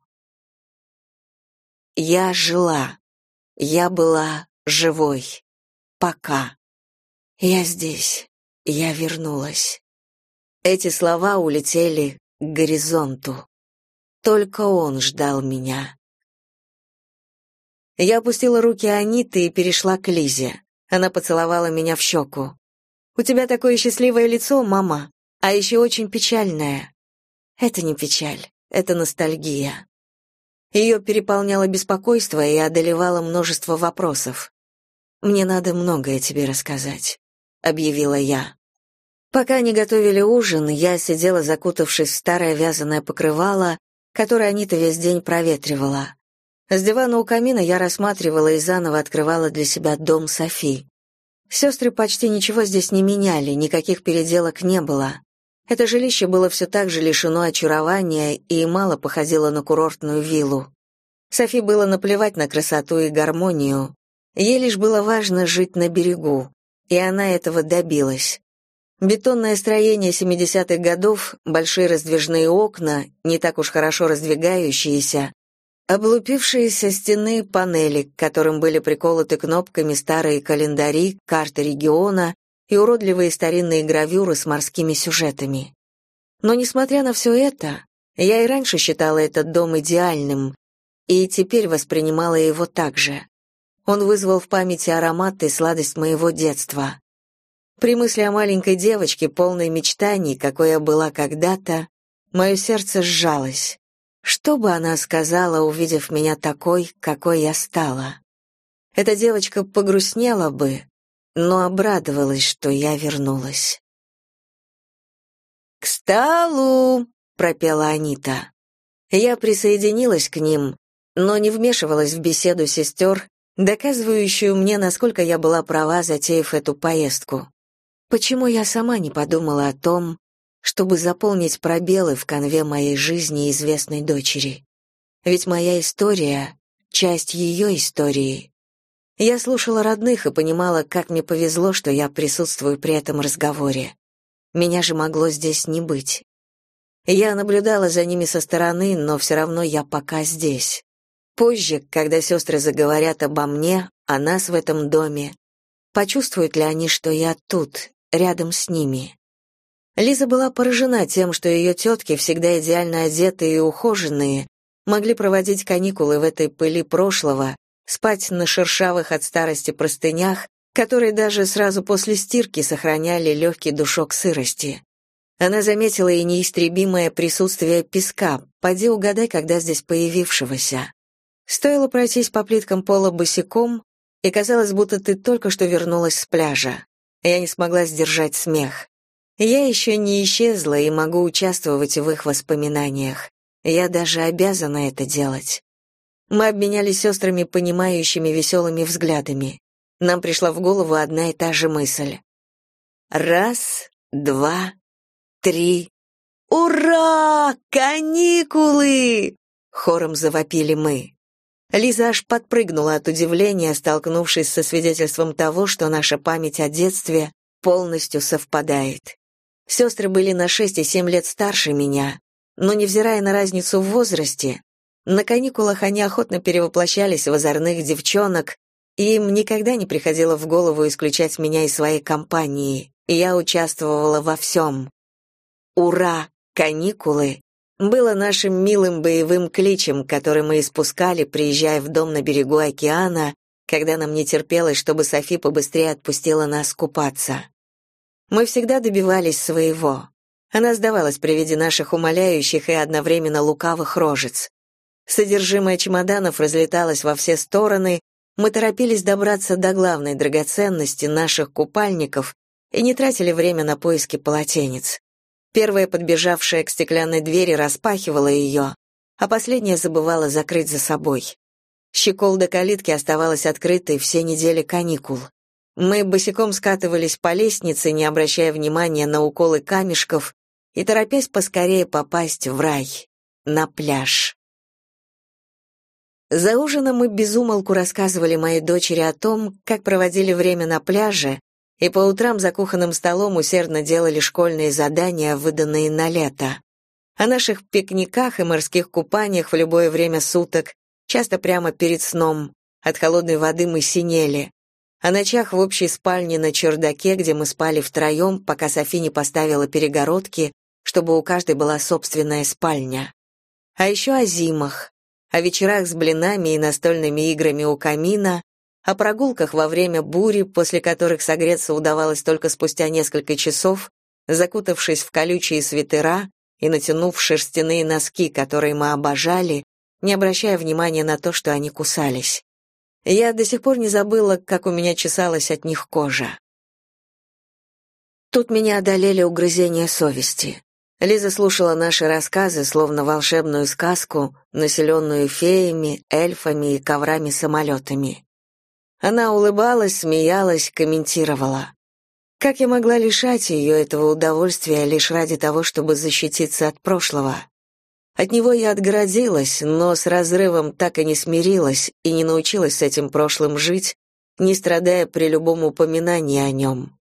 Я жила. Я была живой. Пока. Я здесь. Я вернулась. Эти слова улетели к горизонту. Только он ждал меня. Я опустила руки Аниты и перешла к Лизе. Она поцеловала меня в щеку. «У тебя такое счастливое лицо, мама, а еще очень печальное». «Это не печаль, это ностальгия». Ее переполняло беспокойство и одолевало множество вопросов. «Мне надо многое тебе рассказать», — объявила я. Пока они готовили ужин, я сидела, закутавшись в старое вязаное покрывало, которое Анита весь день проветривала. С дивана у камина я рассматривала и заново открывала для себя дом Софи. Сестры почти ничего здесь не меняли, никаких переделок не было. Это жилище было все так же лишено очарования и мало походило на курортную виллу. Софи было наплевать на красоту и гармонию. Ей лишь было важно жить на берегу, и она этого добилась. Бетонное строение 70-х годов, большие раздвижные окна, не так уж хорошо раздвигающиеся, облупившиеся стены панели, к которым были приколоты кнопками старые календари, карты региона и уродливые старинные гравюры с морскими сюжетами. Но несмотря на все это, я и раньше считала этот дом идеальным, и теперь воспринимала его так же. Он вызвал в памяти аромат и сладость моего детства. При мысли о маленькой девочке, полной мечтаний, какой я была когда-то, мое сердце сжалось. Что бы она сказала, увидев меня такой, какой я стала? Эта девочка погрустнела бы, но обрадовалась, что я вернулась. «К столу!» — пропела Анита. Я присоединилась к ним, но не вмешивалась в беседу сестер, доказывающую мне, насколько я была права, затеяв эту поездку. Почему я сама не подумала о том, чтобы заполнить пробелы в конве моей жизни известной дочери? Ведь моя история — часть ее истории. Я слушала родных и понимала, как мне повезло, что я присутствую при этом разговоре. Меня же могло здесь не быть. Я наблюдала за ними со стороны, но все равно я пока здесь. Позже, когда сестры заговорят обо мне, о нас в этом доме, почувствуют ли они, что я тут, рядом с ними. Лиза была поражена тем, что ее тетки, всегда идеально одетые и ухоженные, могли проводить каникулы в этой пыли прошлого, спать на шершавых от старости простынях, которые даже сразу после стирки сохраняли легкий душок сырости. Она заметила и неистребимое присутствие песка, поди угадай, когда здесь появившегося. Стоило пройтись по плиткам пола босиком, и казалось, будто ты только что вернулась с пляжа. Я не смогла сдержать смех. Я еще не исчезла и могу участвовать в их воспоминаниях. Я даже обязана это делать. Мы обменялись сестрами понимающими веселыми взглядами. Нам пришла в голову одна и та же мысль. Раз, два, три. «Ура! Каникулы!» — хором завопили мы. Лиза аж подпрыгнула от удивления, столкнувшись со свидетельством того, что наша память о детстве полностью совпадает. Сестры были на шесть и семь лет старше меня, но, невзирая на разницу в возрасте, на каникулах они охотно перевоплощались в озорных девчонок, и им никогда не приходило в голову исключать меня из своей компании, и я участвовала во всем. Ура! Каникулы! было нашим милым боевым кличем, который мы испускали, приезжая в дом на берегу океана, когда нам не терпелось, чтобы Софи побыстрее отпустила нас купаться. Мы всегда добивались своего. Она сдавалась при виде наших умоляющих и одновременно лукавых рожец. Содержимое чемоданов разлеталось во все стороны, мы торопились добраться до главной драгоценности наших купальников и не тратили время на поиски полотенец. Первая подбежавшая к стеклянной двери распахивала ее, а последнее забывала закрыть за собой. Щеколда калитки оставалась открытой все недели каникул. Мы босиком скатывались по лестнице, не обращая внимания на уколы камешков и торопясь поскорее попасть в рай, на пляж. За ужином мы безумолку рассказывали моей дочери о том, как проводили время на пляже, и по утрам за кухонным столом усердно делали школьные задания, выданные на лето. О наших пикниках и морских купаниях в любое время суток, часто прямо перед сном. От холодной воды мы синели. О ночах в общей спальне на чердаке, где мы спали втроем, пока Софи не поставила перегородки, чтобы у каждой была собственная спальня. А еще о зимах, о вечерах с блинами и настольными играми у камина, о прогулках во время бури, после которых согреться удавалось только спустя несколько часов, закутавшись в колючие свитера и натянув шерстяные носки, которые мы обожали, не обращая внимания на то, что они кусались. Я до сих пор не забыла, как у меня чесалась от них кожа. Тут меня одолели угрызения совести. Лиза слушала наши рассказы, словно волшебную сказку, населенную феями, эльфами и коврами-самолетами. Она улыбалась, смеялась, комментировала. Как я могла лишать ее этого удовольствия лишь ради того, чтобы защититься от прошлого? От него я отгородилась, но с разрывом так и не смирилась и не научилась с этим прошлым жить, не страдая при любом упоминании о нем.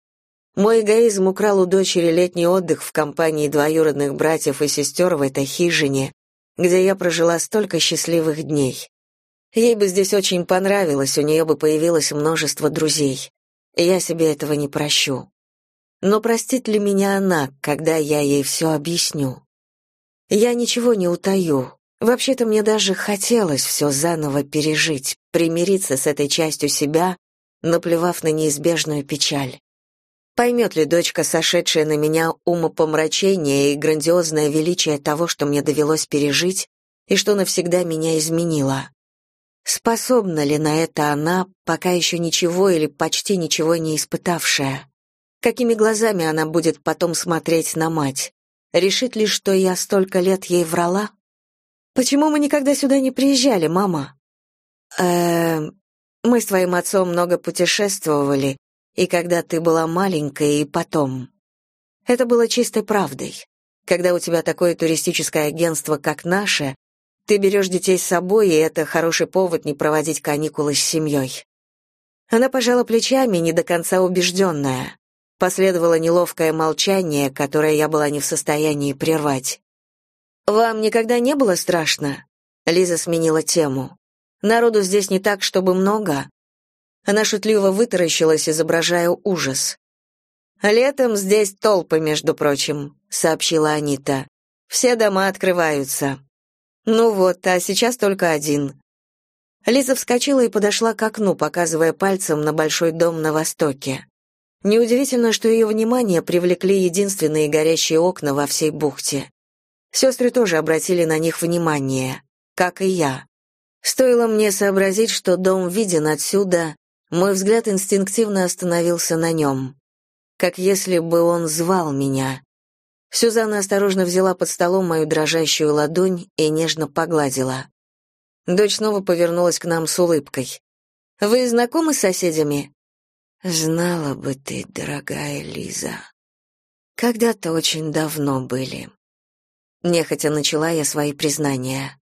Мой эгоизм украл у дочери летний отдых в компании двоюродных братьев и сестер в этой хижине, где я прожила столько счастливых дней. Ей бы здесь очень понравилось, у нее бы появилось множество друзей. Я себе этого не прощу. Но простит ли меня она, когда я ей все объясню? Я ничего не утаю. Вообще-то мне даже хотелось все заново пережить, примириться с этой частью себя, наплевав на неизбежную печаль. Поймет ли дочка, сошедшая на меня умопомрачение и грандиозное величие того, что мне довелось пережить, и что навсегда меня изменило? Способна ли на это она, пока еще ничего или почти ничего не испытавшая? Какими глазами она будет потом смотреть на мать? Решит ли, что я столько лет ей врала? Почему мы никогда сюда не приезжали, мама? Э, мы с твоим отцом много путешествовали, и когда ты была маленькой, и потом. Это было чистой правдой. Когда у тебя такое туристическое агентство, как наше, ты берешь детей с собой, и это хороший повод не проводить каникулы с семьей. Она пожала плечами, не до конца убежденная. Последовало неловкое молчание, которое я была не в состоянии прервать. «Вам никогда не было страшно?» Лиза сменила тему. «Народу здесь не так, чтобы много, она шутливо вытаращилась, изображая ужас. «Летом здесь толпы, между прочим», — сообщила Анита. «Все дома открываются». «Ну вот, а сейчас только один». Лиза вскочила и подошла к окну, показывая пальцем на большой дом на востоке. Неудивительно, что ее внимание привлекли единственные горящие окна во всей бухте. Сестры тоже обратили на них внимание, как и я. Стоило мне сообразить, что дом виден отсюда, мой взгляд инстинктивно остановился на нем. Как если бы он звал меня. Сюзанна осторожно взяла под столом мою дрожащую ладонь и нежно погладила. Дочь снова повернулась к нам с улыбкой. «Вы знакомы с соседями?» «Знала бы ты, дорогая Лиза. Когда-то очень давно были». Нехотя начала я свои признания.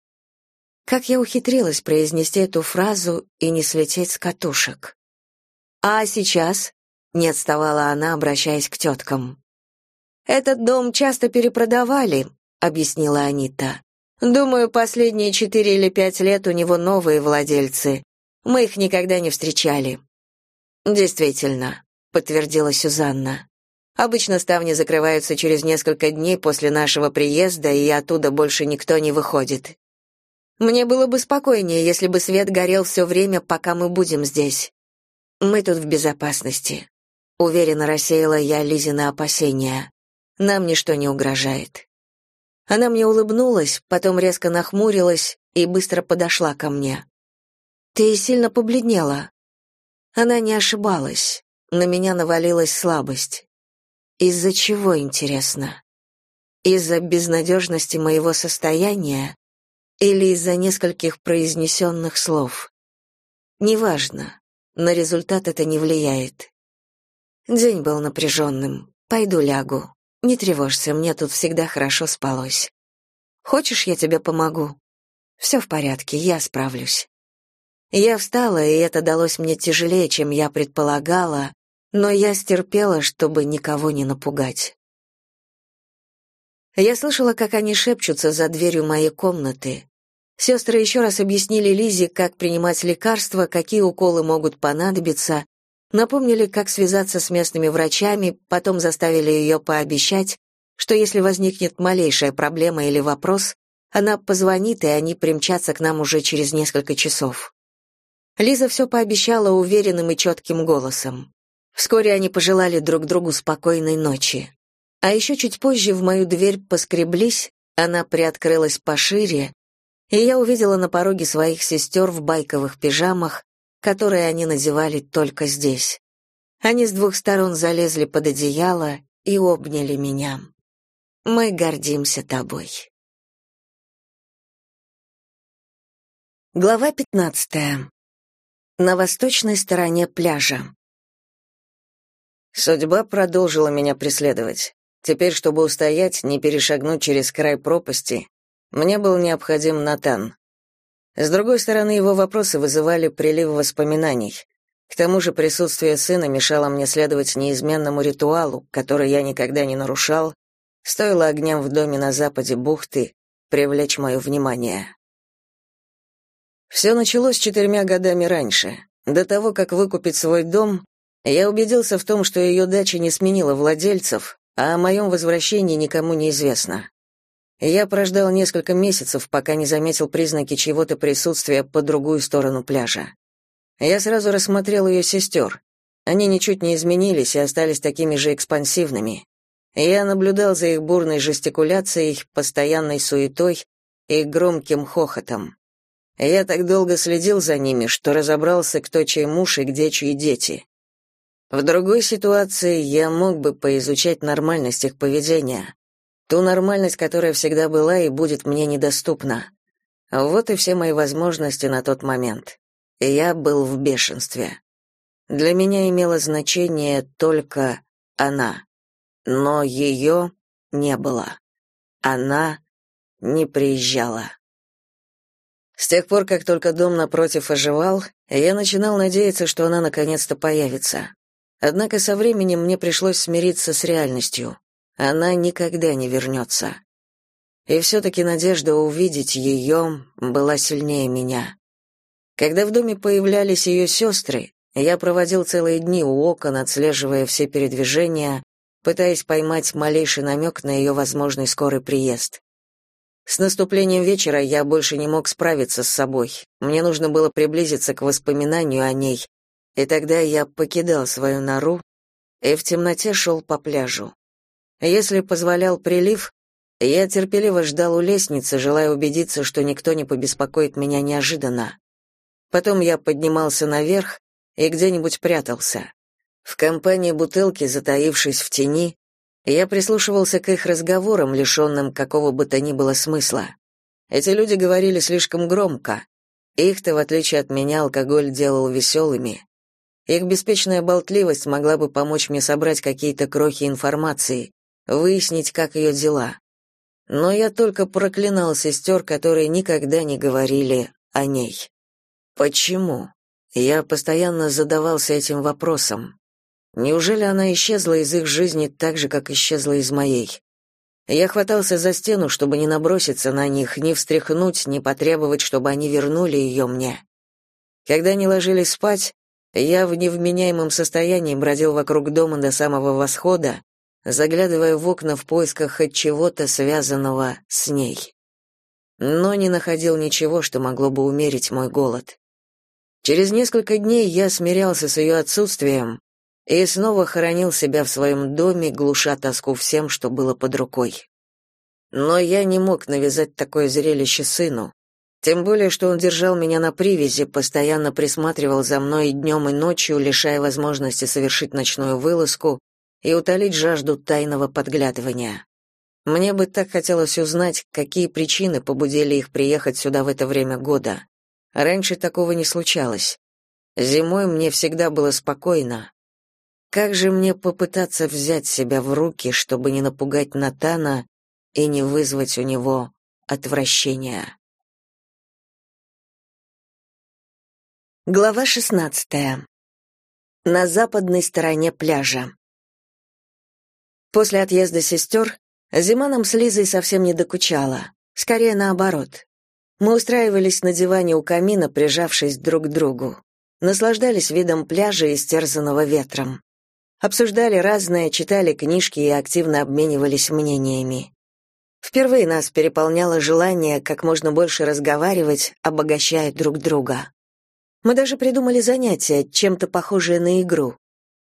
Как я ухитрилась произнести эту фразу и не слететь с катушек? А сейчас? Не отставала она, обращаясь к теткам. Этот дом часто перепродавали, объяснила Анита. Думаю, последние четыре или пять лет у него новые владельцы. Мы их никогда не встречали. Действительно, подтвердила Сюзанна. Обычно ставни закрываются через несколько дней после нашего приезда, и оттуда больше никто не выходит. Мне было бы спокойнее, если бы свет горел все время, пока мы будем здесь. Мы тут в безопасности. Уверенно рассеяла я Лизина опасения. Нам ничто не угрожает. Она мне улыбнулась, потом резко нахмурилась и быстро подошла ко мне. Ты сильно побледнела. Она не ошибалась. На меня навалилась слабость. Из-за чего, интересно? Из-за безнадежности моего состояния или из-за нескольких произнесенных слов. Неважно, на результат это не влияет. День был напряженным. Пойду лягу. Не тревожься, мне тут всегда хорошо спалось. Хочешь, я тебе помогу? Все в порядке, я справлюсь. Я встала, и это далось мне тяжелее, чем я предполагала, но я стерпела, чтобы никого не напугать. Я слышала, как они шепчутся за дверью моей комнаты. Сестры еще раз объяснили Лизе, как принимать лекарства, какие уколы могут понадобиться, напомнили, как связаться с местными врачами, потом заставили ее пообещать, что если возникнет малейшая проблема или вопрос, она позвонит, и они примчатся к нам уже через несколько часов. Лиза все пообещала уверенным и четким голосом. Вскоре они пожелали друг другу спокойной ночи. А еще чуть позже в мою дверь поскреблись, она приоткрылась пошире, и я увидела на пороге своих сестер в байковых пижамах, которые они надевали только здесь. Они с двух сторон залезли под одеяло и обняли меня. Мы гордимся тобой. Глава пятнадцатая. На восточной стороне пляжа. Судьба продолжила меня преследовать. Теперь, чтобы устоять, не перешагнуть через край пропасти, мне был необходим Натан. С другой стороны, его вопросы вызывали прилив воспоминаний. К тому же присутствие сына мешало мне следовать неизменному ритуалу, который я никогда не нарушал, стоило огням в доме на западе бухты привлечь мое внимание. Все началось четырьмя годами раньше. До того, как выкупить свой дом, я убедился в том, что ее дача не сменила владельцев, а о моем возвращении никому не известно. Я прождал несколько месяцев, пока не заметил признаки чьего-то присутствия по другую сторону пляжа. Я сразу рассмотрел ее сестер. Они ничуть не изменились и остались такими же экспансивными. Я наблюдал за их бурной жестикуляцией, постоянной суетой и громким хохотом. Я так долго следил за ними, что разобрался, кто чей муж и где чьи дети. В другой ситуации я мог бы поизучать нормальность их поведения, ту нормальность, которая всегда была и будет мне недоступна. Вот и все мои возможности на тот момент. Я был в бешенстве. Для меня имело значение только она. Но ее не было. Она не приезжала. С тех пор, как только дом напротив оживал, я начинал надеяться, что она наконец-то появится. Однако со временем мне пришлось смириться с реальностью. Она никогда не вернется. И все-таки надежда увидеть ее была сильнее меня. Когда в доме появлялись ее сестры, я проводил целые дни у окон, отслеживая все передвижения, пытаясь поймать малейший намек на ее возможный скорый приезд. С наступлением вечера я больше не мог справиться с собой. Мне нужно было приблизиться к воспоминанию о ней, и тогда я покидал свою нору и в темноте шел по пляжу. Если позволял прилив, я терпеливо ждал у лестницы, желая убедиться, что никто не побеспокоит меня неожиданно. Потом я поднимался наверх и где-нибудь прятался. В компании бутылки, затаившись в тени, я прислушивался к их разговорам, лишенным какого бы то ни было смысла. Эти люди говорили слишком громко. Их-то, в отличие от меня, алкоголь делал веселыми. Их беспечная болтливость могла бы помочь мне собрать какие-то крохи информации, выяснить, как ее дела. Но я только проклинал сестер, которые никогда не говорили о ней. Почему? Я постоянно задавался этим вопросом. Неужели она исчезла из их жизни так же, как исчезла из моей? Я хватался за стену, чтобы не наброситься на них, не встряхнуть, не потребовать, чтобы они вернули ее мне. Когда они ложились спать, я в невменяемом состоянии бродил вокруг дома до самого восхода, заглядывая в окна в поисках хоть чего-то связанного с ней. Но не находил ничего, что могло бы умерить мой голод. Через несколько дней я смирялся с ее отсутствием и снова хоронил себя в своем доме, глуша тоску всем, что было под рукой. Но я не мог навязать такое зрелище сыну, тем более, что он держал меня на привязи, постоянно присматривал за мной днем и ночью, лишая возможности совершить ночную вылазку и утолить жажду тайного подглядывания. Мне бы так хотелось узнать, какие причины побудили их приехать сюда в это время года. Раньше такого не случалось. Зимой мне всегда было спокойно. Как же мне попытаться взять себя в руки, чтобы не напугать Натана и не вызвать у него отвращения? Глава шестнадцатая. На западной стороне пляжа. После отъезда сестер зима нам с Лизой совсем не докучала. Скорее наоборот. Мы устраивались на диване у камина, прижавшись друг к другу. Наслаждались видом пляжа, истерзанного ветром. Обсуждали разное, читали книжки и активно обменивались мнениями. Впервые нас переполняло желание как можно больше разговаривать, обогащая друг друга. Мы даже придумали занятие, чем-то похожее на игру.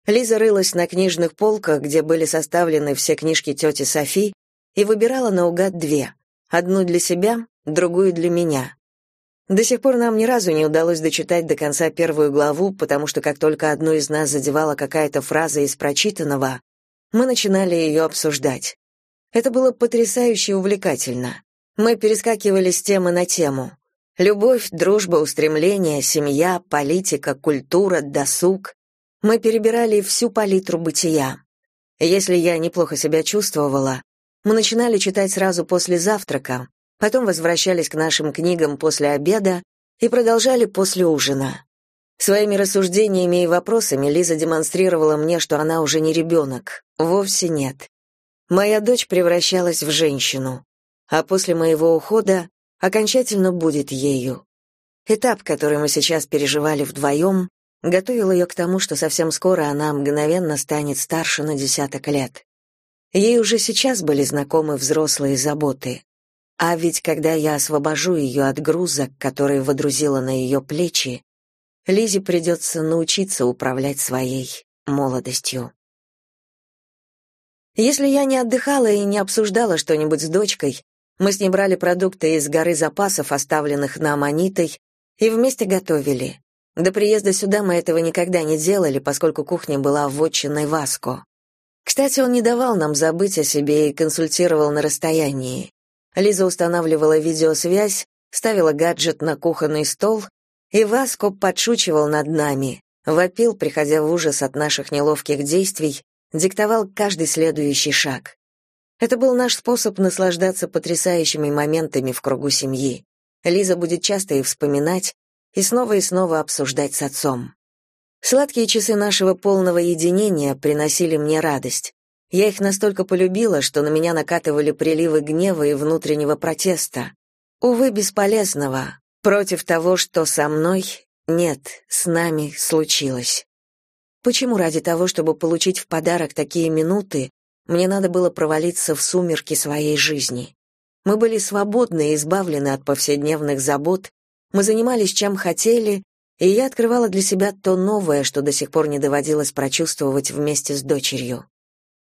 Лиза рылась на книжных полках, где были составлены все книжки тети Софи, и выбирала наугад две. Одну для себя, другую для меня. До сих пор нам ни разу не удалось дочитать до конца первую главу, потому что как только одну из нас задевала какая-то фраза из прочитанного, мы начинали ее обсуждать. Это было потрясающе увлекательно. Мы перескакивали с темы на тему. Любовь, дружба, устремления, семья, политика, культура, досуг. Мы перебирали всю палитру бытия. Если я неплохо себя чувствовала, мы начинали читать сразу после завтрака, потом возвращались к нашим книгам после обеда и продолжали после ужина. Своими рассуждениями и вопросами Лиза демонстрировала мне, что она уже не ребенок. Вовсе нет. Моя дочь превращалась в женщину, а после моего ухода окончательно будет ею. Этап, который мы сейчас переживали вдвоем, готовил ее к тому, что совсем скоро она мгновенно станет старше на десяток лет. Ей уже сейчас были знакомы взрослые заботы. А ведь когда я освобожу ее от груза, который водрузила на ее плечи, Лизе придется научиться управлять своей молодостью. Если я не отдыхала и не обсуждала что-нибудь с дочкой, мы с ней брали продукты из горы запасов, оставленных нам Анитой, и вместе готовили. До приезда сюда мы этого никогда не делали, поскольку кухня была вотчиной Васко. Кстати, он не давал нам забыть о себе и консультировал на расстоянии. Лиза устанавливала видеосвязь, ставила гаджет на кухонный стол, и Васко подшучивал над нами, вопил, приходя в ужас от наших неловких действий, диктовал каждый следующий шаг. Это был наш способ наслаждаться потрясающими моментами в кругу семьи. Лиза будет часто их вспоминать и снова и снова обсуждать с отцом. Сладкие часы нашего полного единения приносили мне радость. Я их настолько полюбила, что на меня накатывали приливы гнева и внутреннего протеста. Увы, бесполезного. Против того, что со мной, нет, с нами случилось. Почему ради того, чтобы получить в подарок такие минуты, мне надо было провалиться в сумерки своей жизни. Мы были свободны и избавлены от повседневных забот, мы занимались чем хотели, и я открывала для себя то новое, что до сих пор не доводилось прочувствовать вместе с дочерью.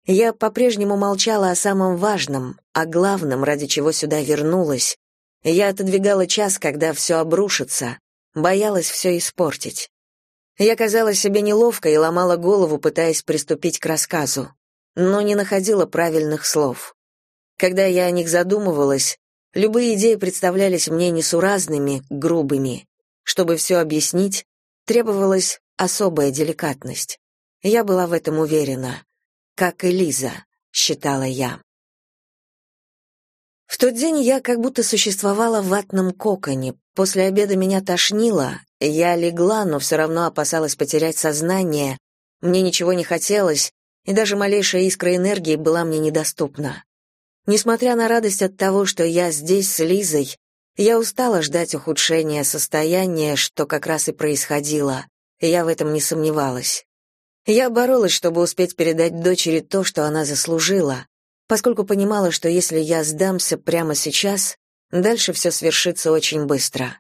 Я по-прежнему молчала о самом важном, о главном, ради чего сюда вернулась. Я отодвигала час, когда все обрушится, боялась все испортить. Я казалась себе неловко и ломала голову, пытаясь приступить к рассказу но не находила правильных слов. Когда я о них задумывалась, любые идеи представлялись мне несуразными, грубыми. Чтобы все объяснить, требовалась особая деликатность. Я была в этом уверена. Как и Лиза, считала я. В тот день я как будто существовала в ватном коконе. После обеда меня тошнило. Я легла, но все равно опасалась потерять сознание. Мне ничего не хотелось, и даже малейшая искра энергии была мне недоступна. Несмотря на радость от того, что я здесь с Лизой, я устала ждать ухудшения состояния, что как раз и происходило. Я в этом не сомневалась. Я боролась, чтобы успеть передать дочери то, что она заслужила, поскольку понимала, что если я сдамся прямо сейчас, дальше все свершится очень быстро.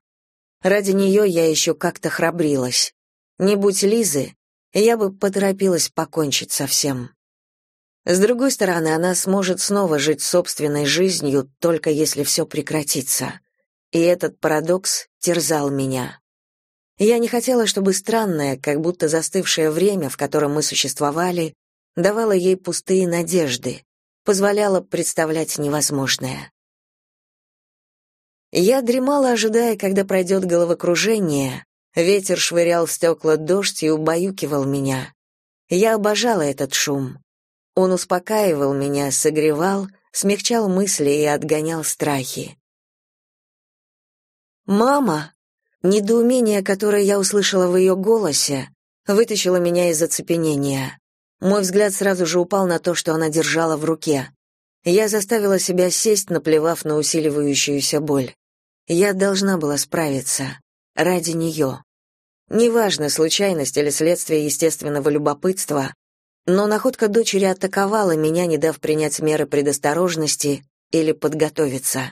Ради нее я еще как-то храбрилась. Не будь Лизы, я бы поторопилась покончить со всем. С другой стороны, она сможет снова жить собственной жизнью, только если все прекратится. И этот парадокс терзал меня. Я не хотела, чтобы странное, как будто застывшее время, в котором мы существовали, давало ей пустые надежды. позволяла представлять невозможное. Я дремала, ожидая, когда пройдет головокружение. Ветер швырял в стекла дождь и убаюкивал меня. Я обожала этот шум. Он успокаивал меня, согревал, смягчал мысли и отгонял страхи. «Мама!» Недоумение, которое я услышала в ее голосе, вытащило меня из оцепенения. Мой взгляд сразу же упал на то, что она держала в руке. Я заставила себя сесть, наплевав на усиливающуюся боль. Я должна была справиться. Ради нее. Неважно, случайность или следствие естественного любопытства, но находка дочери атаковала меня, не дав принять меры предосторожности или подготовиться.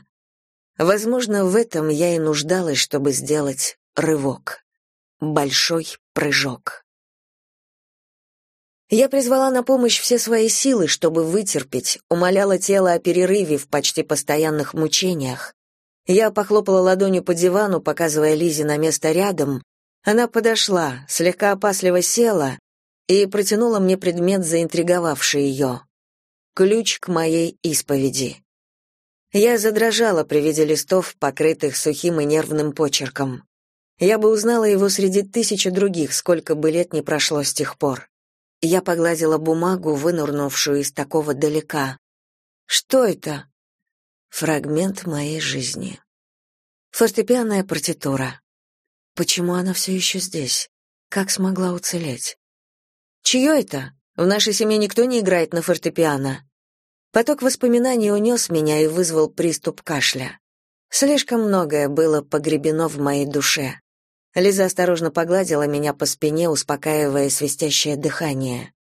Возможно, в этом я и нуждалась, чтобы сделать рывок. Большой прыжок. Я призвала на помощь все свои силы, чтобы вытерпеть, умоляла тело о перерыве в почти постоянных мучениях. Я похлопала ладонью по дивану, показывая Лизе на место рядом. Она подошла, слегка опасливо села и протянула мне предмет, заинтриговавший ее. Ключ к моей исповеди. Я задрожала при виде листов, покрытых сухим и нервным почерком. Я бы узнала его среди тысячи других, сколько бы лет не прошло с тех пор. Я погладила бумагу, вынурнувшую из такого далека. Что это? Фрагмент моей жизни. Фортепианная партитура. Почему она все еще здесь? Как смогла уцелеть? Чье это? В нашей семье никто не играет на фортепиано. Поток воспоминаний унес меня и вызвал приступ кашля. Слишком многое было погребено в моей душе. Лиза осторожно погладила меня по спине, успокаивая свистящее дыхание.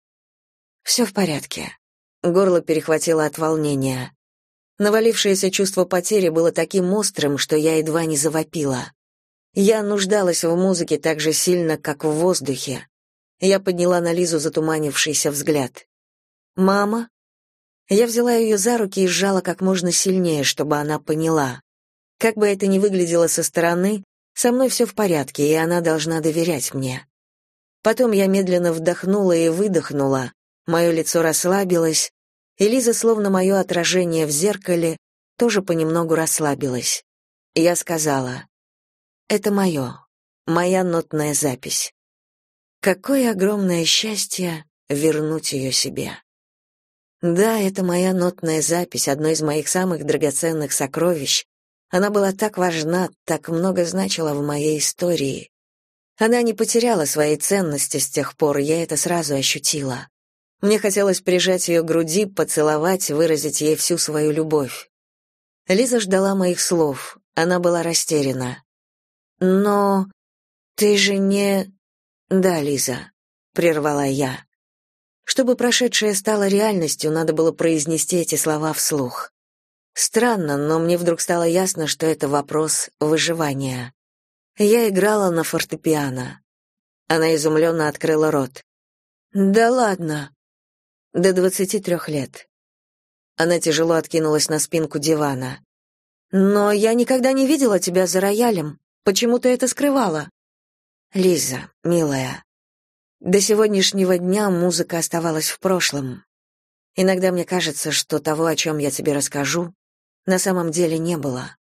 «Все в порядке». Горло перехватило от волнения. Навалившееся чувство потери было таким острым, что я едва не завопила. Я нуждалась в музыке так же сильно, как в воздухе. Я подняла на Лизу затуманившийся взгляд. «Мама?» Я взяла ее за руки и сжала как можно сильнее, чтобы она поняла. Как бы это ни выглядело со стороны, со мной все в порядке, и она должна доверять мне. Потом я медленно вдохнула и выдохнула, мое лицо расслабилось, и Лиза, словно мое отражение в зеркале, тоже понемногу расслабилась. Я сказала, «Это мое, моя нотная запись. Какое огромное счастье вернуть ее себе». Да, это моя нотная запись, одно из моих самых драгоценных сокровищ. Она была так важна, так много значила в моей истории. Она не потеряла своей ценности с тех пор, я это сразу ощутила. Мне хотелось прижать ее к груди, поцеловать, выразить ей всю свою любовь. Лиза ждала моих слов, она была растеряна. «Но ты же не...» «Да, Лиза», — прервала я. Чтобы прошедшее стало реальностью, надо было произнести эти слова вслух. Странно, но мне вдруг стало ясно, что это вопрос выживания. Я играла на фортепиано. Она изумленно открыла рот. «Да ладно!» «До двадцати трех лет». Она тяжело откинулась на спинку дивана. «Но я никогда не видела тебя за роялем. Почему ты это скрывала?» «Лиза, милая, до сегодняшнего дня музыка оставалась в прошлом. Иногда мне кажется, что того, о чем я тебе расскажу, на самом деле не было.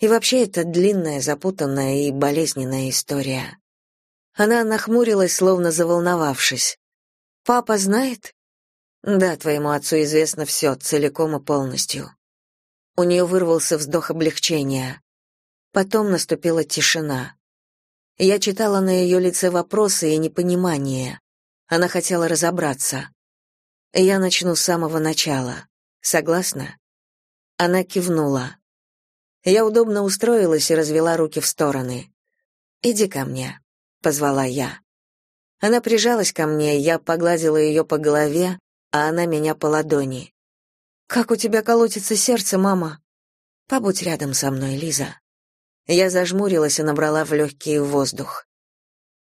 И вообще это длинная, запутанная и болезненная история. Она нахмурилась, словно заволновавшись. «Папа знает?» «Да, твоему отцу известно все, целиком и полностью». У нее вырвался вздох облегчения. Потом наступила тишина. Я читала на ее лице вопросы и непонимание. Она хотела разобраться. Я начну с самого начала. Согласна? Она кивнула. Я удобно устроилась и развела руки в стороны. «Иди ко мне», — позвала я. Она прижалась ко мне, я погладила ее по голове, а она меня по ладони. «Как у тебя колотится сердце, мама?» «Побудь рядом со мной, Лиза». Я зажмурилась и набрала в легкий воздух.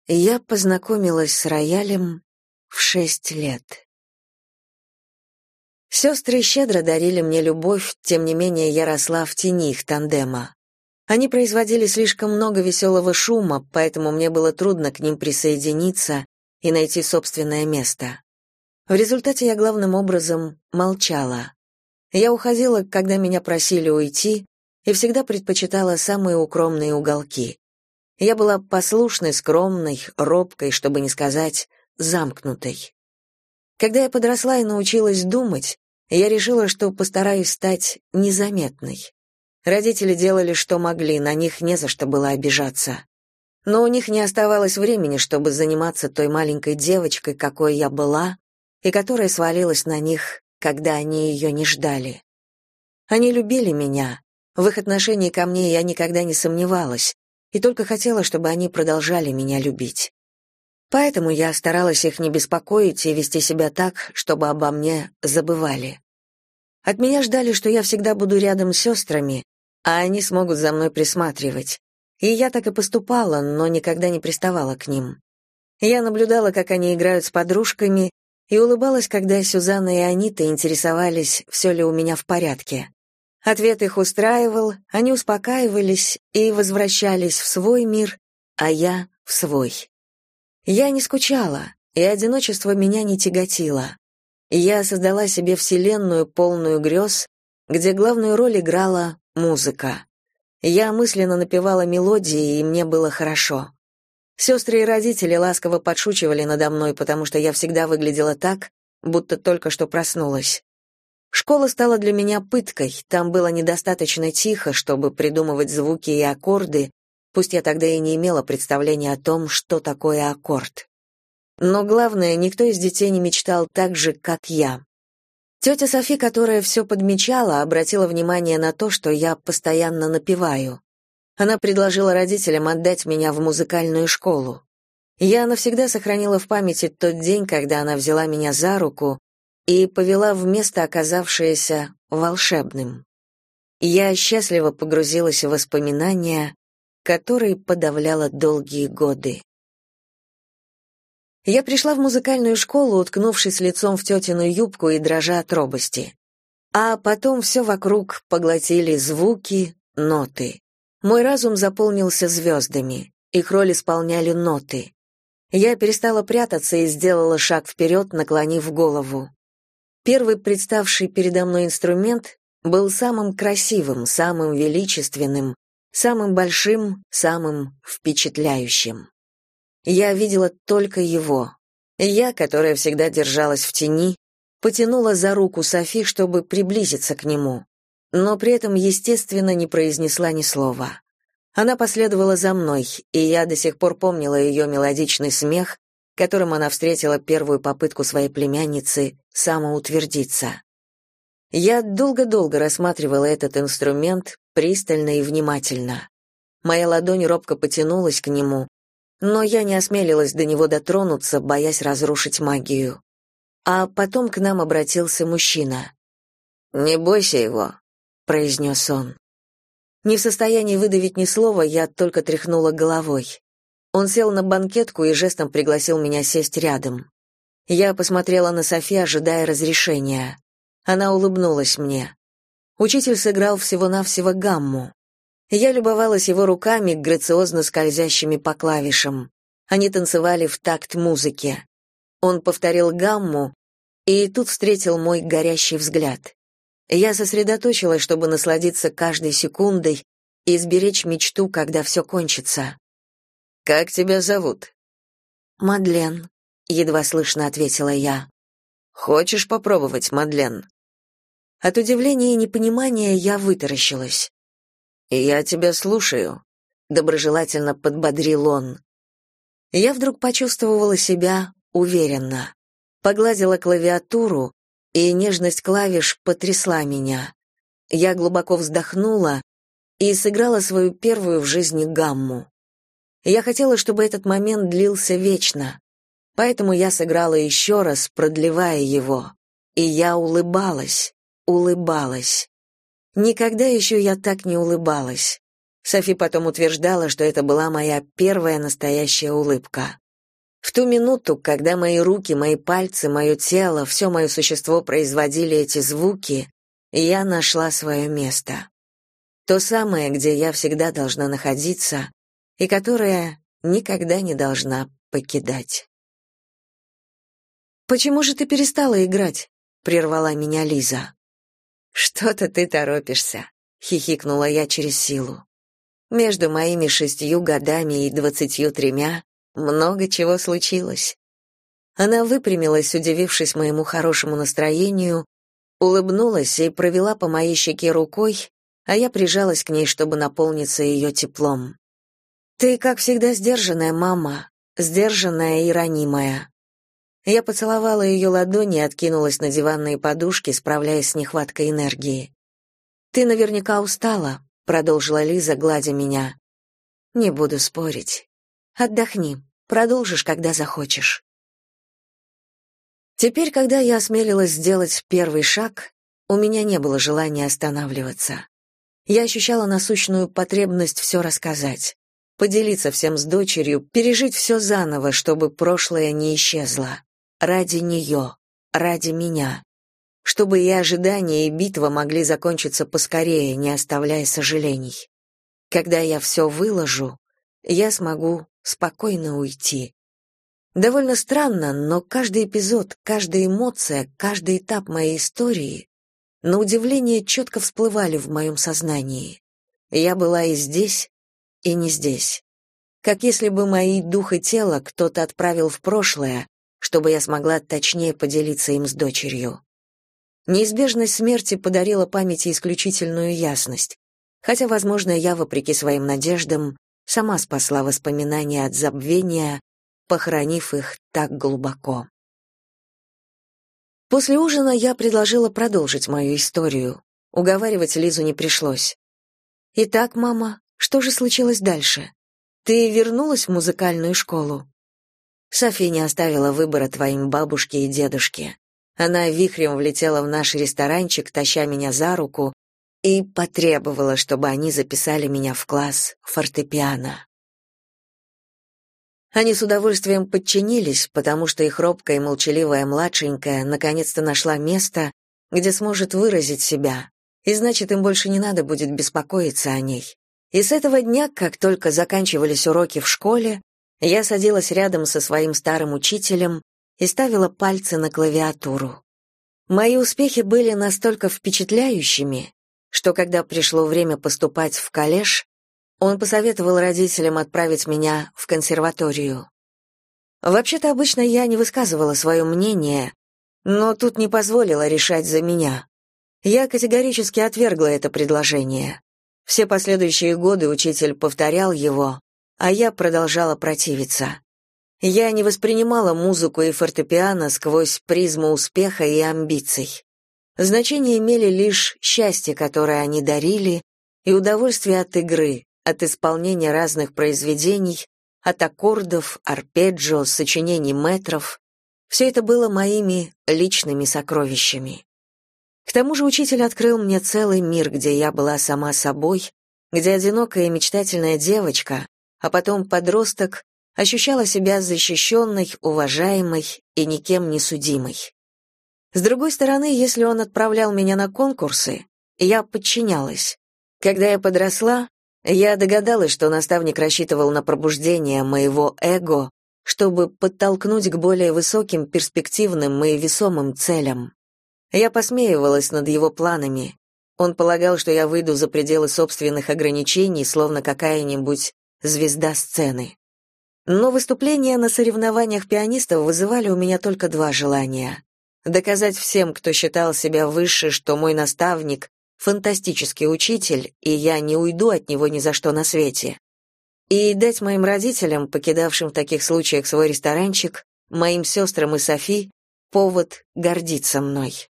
Я познакомилась с роялем в шесть лет. Сестры щедро дарили мне любовь, тем не менее я росла в тени их тандема. Они производили слишком много веселого шума, поэтому мне было трудно к ним присоединиться и найти собственное место. В результате я главным образом молчала. Я уходила, когда меня просили уйти, и всегда предпочитала самые укромные уголки. Я была послушной, скромной, робкой, чтобы не сказать, замкнутой. Когда я подросла и научилась думать, я решила, что постараюсь стать незаметной. Родители делали, что могли, на них не за что было обижаться. Но у них не оставалось времени, чтобы заниматься той маленькой девочкой, какой я была, и которая свалилась на них, когда они ее не ждали. Они любили меня. В их отношении ко мне я никогда не сомневалась, и только хотела, чтобы они продолжали меня любить. Поэтому я старалась их не беспокоить и вести себя так, чтобы обо мне забывали. От меня ждали, что я всегда буду рядом с сестрами, а они смогут за мной присматривать. И я так и поступала, но никогда не приставала к ним. Я наблюдала, как они играют с подружками, и улыбалась, когда Сюзанна и Анита интересовались, все ли у меня в порядке. Ответ их устраивал, они успокаивались и возвращались в свой мир, а я — в свой. Я не скучала, и одиночество меня не тяготило. Я создала себе вселенную, полную грез, где главную роль играла музыка. Я мысленно напевала мелодии, и мне было хорошо. Сестры и родители ласково подшучивали надо мной, потому что я всегда выглядела так, будто только что проснулась. Школа стала для меня пыткой, там было недостаточно тихо, чтобы придумывать звуки и аккорды, пусть я тогда и не имела представления о том, что такое аккорд. Но главное, никто из детей не мечтал так же, как я. Тетя Софи, которая все подмечала, обратила внимание на то, что я постоянно напеваю. Она предложила родителям отдать меня в музыкальную школу. Я навсегда сохранила в памяти тот день, когда она взяла меня за руку и повела в место, оказавшееся волшебным. Я счастливо погрузилась в воспоминания, которые подавляла долгие годы. Я пришла в музыкальную школу, уткнувшись лицом в тетину юбку и дрожа от робости. А потом все вокруг поглотили звуки, ноты. Мой разум заполнился звездами, их роль исполняли ноты. Я перестала прятаться и сделала шаг вперед, наклонив голову. Первый представший передо мной инструмент был самым красивым, самым величественным, самым большим, самым впечатляющим. Я видела только его. Я, которая всегда держалась в тени, потянула за руку Софи, чтобы приблизиться к нему, но при этом, естественно, не произнесла ни слова. Она последовала за мной, и я до сих пор помнила ее мелодичный смех, которым она встретила первую попытку своей племянницы самоутвердиться. Я долго-долго рассматривала этот инструмент пристально и внимательно. Моя ладонь робко потянулась к нему, но я не осмелилась до него дотронуться, боясь разрушить магию. А потом к нам обратился мужчина. «Не бойся его», — произнес он. Не в состоянии выдавить ни слова, я только тряхнула головой. Он сел на банкетку и жестом пригласил меня сесть рядом. Я посмотрела на Софи, ожидая разрешения. Она улыбнулась мне. Учитель сыграл всего-навсего гамму. Я любовалась его руками, грациозно скользящими по клавишам. Они танцевали в такт музыке. Он повторил гамму, и тут встретил мой горящий взгляд. Я сосредоточилась, чтобы насладиться каждой секундой и сберечь мечту, когда все кончится. «Как тебя зовут?» «Мадлен», — едва слышно ответила я. «Хочешь попробовать, Мадлен?» От удивления и непонимания я вытаращилась. «Я тебя слушаю», — доброжелательно подбодрил он. Я вдруг почувствовала себя уверенно. Погладила клавиатуру, и нежность клавиш потрясла меня. Я глубоко вздохнула и сыграла свою первую в жизни гамму. Я хотела, чтобы этот момент длился вечно, поэтому я сыграла еще раз, продлевая его. И я улыбалась, улыбалась. Никогда еще я так не улыбалась. Софи потом утверждала, что это была моя первая настоящая улыбка. В ту минуту, когда мои руки, мои пальцы, мое тело, все мое существо производили эти звуки, я нашла свое место. То самое, где я всегда должна находиться и которое никогда не должна покидать. «Почему же ты перестала играть?» — прервала меня Лиза. Что-то ты торопишься, хихикнула я через силу. Между моими шестью годами и двадцатью тремя много чего случилось. Она выпрямилась, удивившись моему хорошему настроению, улыбнулась и провела по моей щеке рукой, а я прижалась к ней, чтобы наполниться ее теплом. «Ты, как всегда, сдержанная, мама, сдержанная и ранимая». Я поцеловала ее ладони и откинулась на диванные подушки, справляясь с нехваткой энергии. «Ты наверняка устала», — продолжила Лиза, гладя меня. «Не буду спорить. Отдохни, продолжишь, когда захочешь». Теперь, когда я осмелилась сделать первый шаг, у меня не было желания останавливаться. Я ощущала насущную потребность все рассказать, поделиться всем с дочерью, пережить все заново, чтобы прошлое не исчезло. Ради нее, ради меня. Чтобы и ожидания, и битва могли закончиться поскорее, не оставляя сожалений. Когда я все выложу, я смогу спокойно уйти. Довольно странно, но каждый эпизод, каждая эмоция, каждый этап моей истории на удивление четко всплывали в моем сознании. Я была и здесь, и не здесь. Как если бы мои дух и тело кто-то отправил в прошлое, чтобы я смогла точнее поделиться им с дочерью. Неизбежность смерти подарила памяти исключительную ясность, хотя, возможно, я, вопреки своим надеждам, сама спасла воспоминания от забвения похоронив их так глубоко. После ужина я предложила продолжить мою историю. Уговаривать Лизу не пришлось. «Итак, мама, что же случилось дальше? Ты вернулась в музыкальную школу?» София не оставила выбора твоим бабушке и дедушке. Она вихрем влетела в наш ресторанчик, таща меня за руку, и потребовала, чтобы они записали меня в класс фортепиано. Они с удовольствием подчинились, потому что их робкая и молчаливая младшенькая наконец-то нашла место, где сможет выразить себя, и значит, им больше не надо будет беспокоиться о ней. И с этого дня, как только заканчивались уроки в школе, я садилась рядом со своим старым учителем и ставила пальцы на клавиатуру. Мои успехи были настолько впечатляющими, что когда пришло время поступать в коллеж, он посоветовал родителям отправить меня в консерваторию. Вообще-то обычно я не высказывала свое мнение, но тут не позволила решать за меня. Я категорически отвергла это предложение. Все последующие годы учитель повторял его, а я продолжала противиться. Я не воспринимала музыку и фортепиано сквозь призму успеха и амбиций. Значение имели лишь счастье, которое они дарили, и удовольствие от игры, от исполнения разных произведений, от аккордов, арпеджио, сочинений метров. Все это было моими личными сокровищами. К тому же учитель открыл мне целый мир, где я была сама собой, где одинокая и мечтательная девочка, а потом подросток, ощущала себя защищенной, уважаемой и никем не судимой. С другой стороны, если он отправлял меня на конкурсы, я подчинялась. Когда я подросла, я догадалась, что наставник рассчитывал на пробуждение моего эго, чтобы подтолкнуть к более высоким, перспективным и весомым целям. Я посмеивалась над его планами. Он полагал, что я выйду за пределы собственных ограничений, словно какая-нибудь звезда сцены. Но выступления на соревнованиях пианистов вызывали у меня только два желания. Доказать всем, кто считал себя выше, что мой наставник фантастический учитель, и я не уйду от него ни за что на свете. И дать моим родителям, покидавшим в таких случаях свой ресторанчик, моим сестрам и Софи, повод гордиться мной.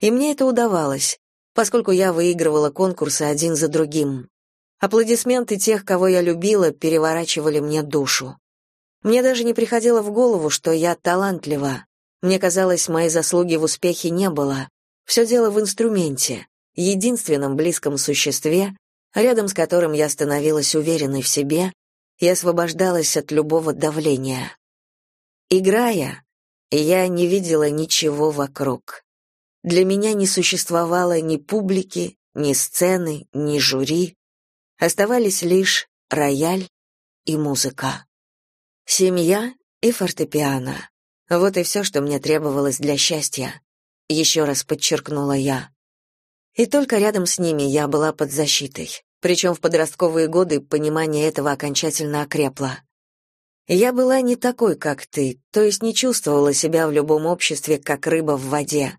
И мне это удавалось, поскольку я выигрывала конкурсы один за другим. Аплодисменты тех, кого я любила, переворачивали мне душу. Мне даже не приходило в голову, что я талантлива. Мне казалось, моей заслуги в успехе не было. Все дело в инструменте единственном близком существе, рядом с которым я становилась уверенной в себе и освобождалась от любого давления. Играя, я не видела ничего вокруг. Для меня не существовало ни публики, ни сцены, ни жюри. Оставались лишь рояль и музыка. Семья и фортепиано. Вот и все, что мне требовалось для счастья. Еще раз подчеркнула я. И только рядом с ними я была под защитой. Причем в подростковые годы понимание этого окончательно окрепло. Я была не такой, как ты, то есть не чувствовала себя в любом обществе, как рыба в воде.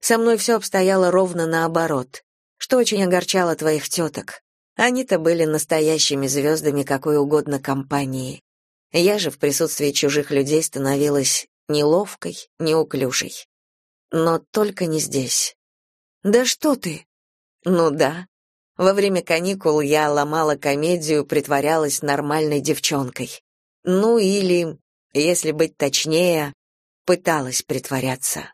Со мной все обстояло ровно наоборот, что очень огорчало твоих теток. Они-то были настоящими звездами какой угодно компании. Я же в присутствии чужих людей становилась неловкой, неуклюжей. Но только не здесь. Да что ты? Ну да. Во время каникул я ломала комедию, притворялась нормальной девчонкой. Ну или, если быть точнее, пыталась притворяться.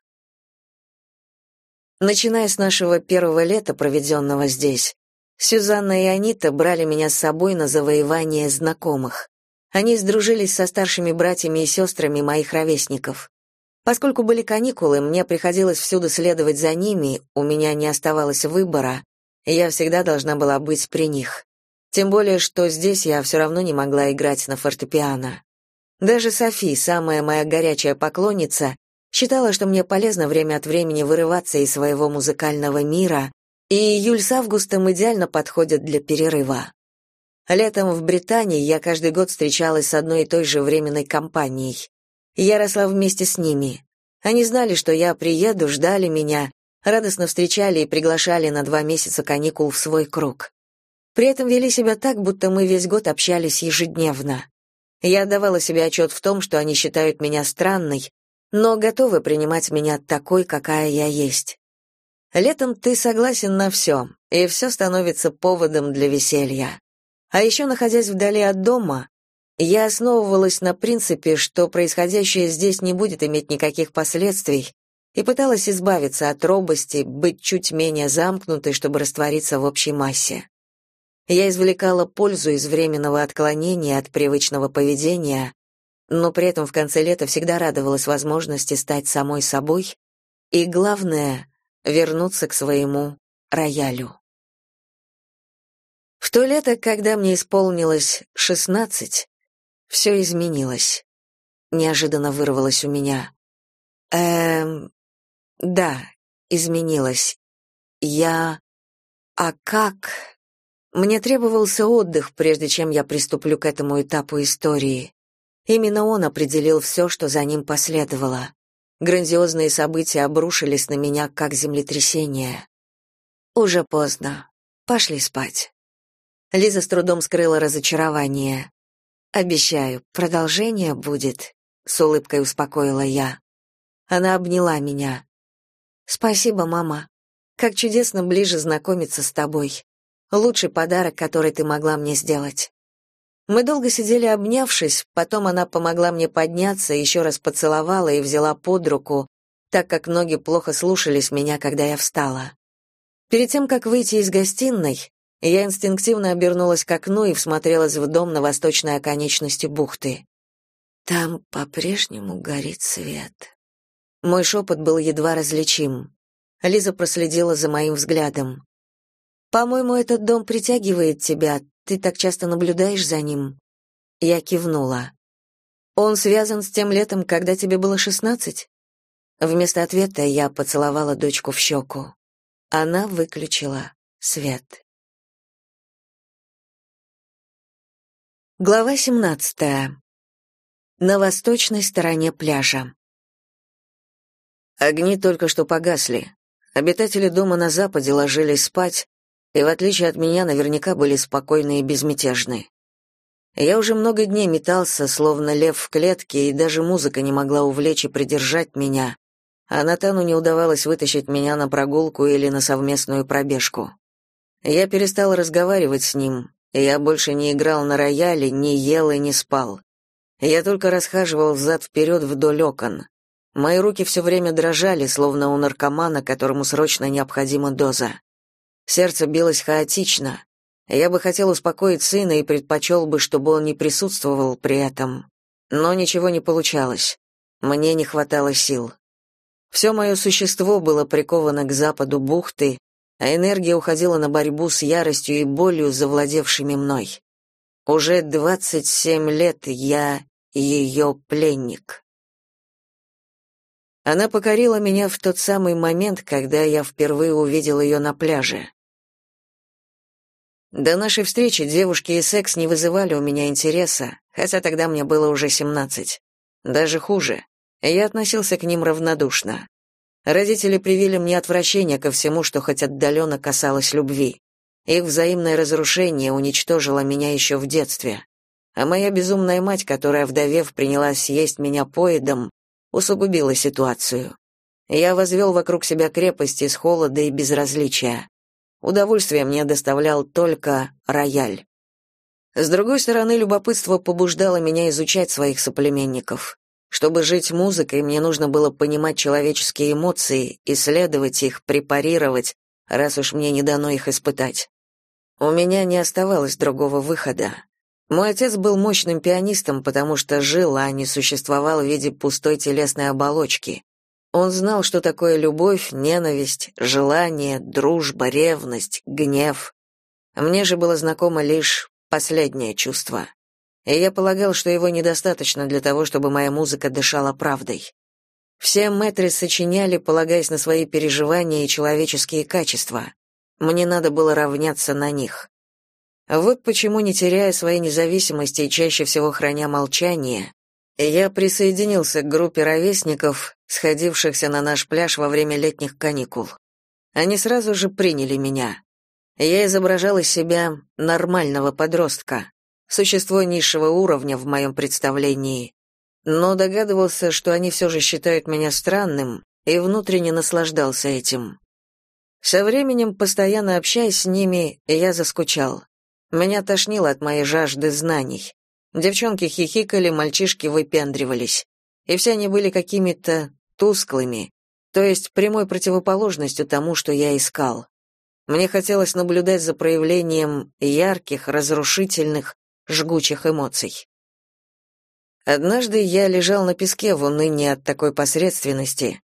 Начиная с нашего первого лета, проведенного здесь, Сюзанна и Анита брали меня с собой на завоевание знакомых. Они сдружились со старшими братьями и сестрами моих ровесников. Поскольку были каникулы, мне приходилось всюду следовать за ними, у меня не оставалось выбора, и я всегда должна была быть при них. Тем более, что здесь я все равно не могла играть на фортепиано. Даже Софи, самая моя горячая поклонница, считала, что мне полезно время от времени вырываться из своего музыкального мира, и июль с августом идеально подходят для перерыва. Летом в Британии я каждый год встречалась с одной и той же временной компанией. Я росла вместе с ними. Они знали, что я приеду, ждали меня, радостно встречали и приглашали на два месяца каникул в свой круг. При этом вели себя так, будто мы весь год общались ежедневно. Я отдавала себе отчет в том, что они считают меня странной, но готовы принимать меня такой, какая я есть. Летом ты согласен на все, и все становится поводом для веселья. А еще, находясь вдали от дома, я основывалась на принципе, что происходящее здесь не будет иметь никаких последствий, и пыталась избавиться от робости, быть чуть менее замкнутой, чтобы раствориться в общей массе. Я извлекала пользу из временного отклонения от привычного поведения, но при этом в конце лета всегда радовалась возможности стать самой собой и, главное, вернуться к своему роялю. В то лето, когда мне исполнилось шестнадцать, все изменилось. Неожиданно вырвалось у меня. Эм, да, изменилось. Я... А как... Мне требовался отдых, прежде чем я приступлю к этому этапу истории. Именно он определил все, что за ним последовало. Грандиозные события обрушились на меня, как землетрясение. Уже поздно. Пошли спать. Лиза с трудом скрыла разочарование. Обещаю, продолжение будет, с улыбкой успокоила я. Она обняла меня. Спасибо, мама. Как чудесно ближе знакомиться с тобой. Лучший подарок, который ты могла мне сделать. Мы долго сидели обнявшись, потом она помогла мне подняться, еще раз поцеловала и взяла под руку, так как ноги плохо слушались меня, когда я встала. Перед тем, как выйти из гостиной, я инстинктивно обернулась к окну и всмотрелась в дом на восточной оконечности бухты. Там по-прежнему горит свет. Мой шепот был едва различим. Лиза проследила за моим взглядом. По-моему, этот дом притягивает тебя. Ты так часто наблюдаешь за ним. Я кивнула. Он связан с тем летом, когда тебе было шестнадцать? Вместо ответа я поцеловала дочку в щеку. Она выключила свет. Глава 17. На восточной стороне пляжа. Огни только что погасли. Обитатели дома на западе ложились спать, и в отличие от меня наверняка были спокойны и безмятежны. Я уже много дней метался, словно лев в клетке, и даже музыка не могла увлечь и придержать меня, а Натану не удавалось вытащить меня на прогулку или на совместную пробежку. Я перестал разговаривать с ним, я больше не играл на рояле, не ел и не спал. Я только расхаживал взад-вперед вдоль окон. Мои руки все время дрожали, словно у наркомана, которому срочно необходима доза. Сердце билось хаотично. Я бы хотел успокоить сына и предпочел бы, чтобы он не присутствовал при этом. Но ничего не получалось. Мне не хватало сил. Все мое существо было приковано к западу бухты, а энергия уходила на борьбу с яростью и болью, завладевшими мной. Уже двадцать семь лет я ее пленник. Она покорила меня в тот самый момент, когда я впервые увидел ее на пляже. До нашей встречи девушки и секс не вызывали у меня интереса, хотя тогда мне было уже 17. Даже хуже. Я относился к ним равнодушно. Родители привили мне отвращение ко всему, что хоть отдаленно касалось любви. Их взаимное разрушение уничтожило меня еще в детстве. А моя безумная мать, которая, вдовев, принялась съесть меня поедом, усугубила ситуацию. Я возвел вокруг себя крепость из холода и безразличия. Удовольствие мне доставлял только рояль. С другой стороны, любопытство побуждало меня изучать своих соплеменников. Чтобы жить музыкой, мне нужно было понимать человеческие эмоции, исследовать их, препарировать, раз уж мне не дано их испытать. У меня не оставалось другого выхода. Мой отец был мощным пианистом, потому что жил, а не существовал в виде пустой телесной оболочки. Он знал, что такое любовь, ненависть, желание, дружба, ревность, гнев. Мне же было знакомо лишь последнее чувство. И я полагал, что его недостаточно для того, чтобы моя музыка дышала правдой. Все мэтры сочиняли, полагаясь на свои переживания и человеческие качества. Мне надо было равняться на них. Вот почему, не теряя своей независимости и чаще всего храня молчание, я присоединился к группе ровесников, сходившихся на наш пляж во время летних каникул. Они сразу же приняли меня. Я изображал из себя нормального подростка, существо низшего уровня в моем представлении, но догадывался, что они все же считают меня странным, и внутренне наслаждался этим. Со временем, постоянно общаясь с ними, я заскучал. Меня тошнило от моей жажды знаний. Девчонки хихикали, мальчишки выпендривались. И все они были какими-то тусклыми, то есть прямой противоположностью тому, что я искал. Мне хотелось наблюдать за проявлением ярких, разрушительных, жгучих эмоций. Однажды я лежал на песке в унынии от такой посредственности,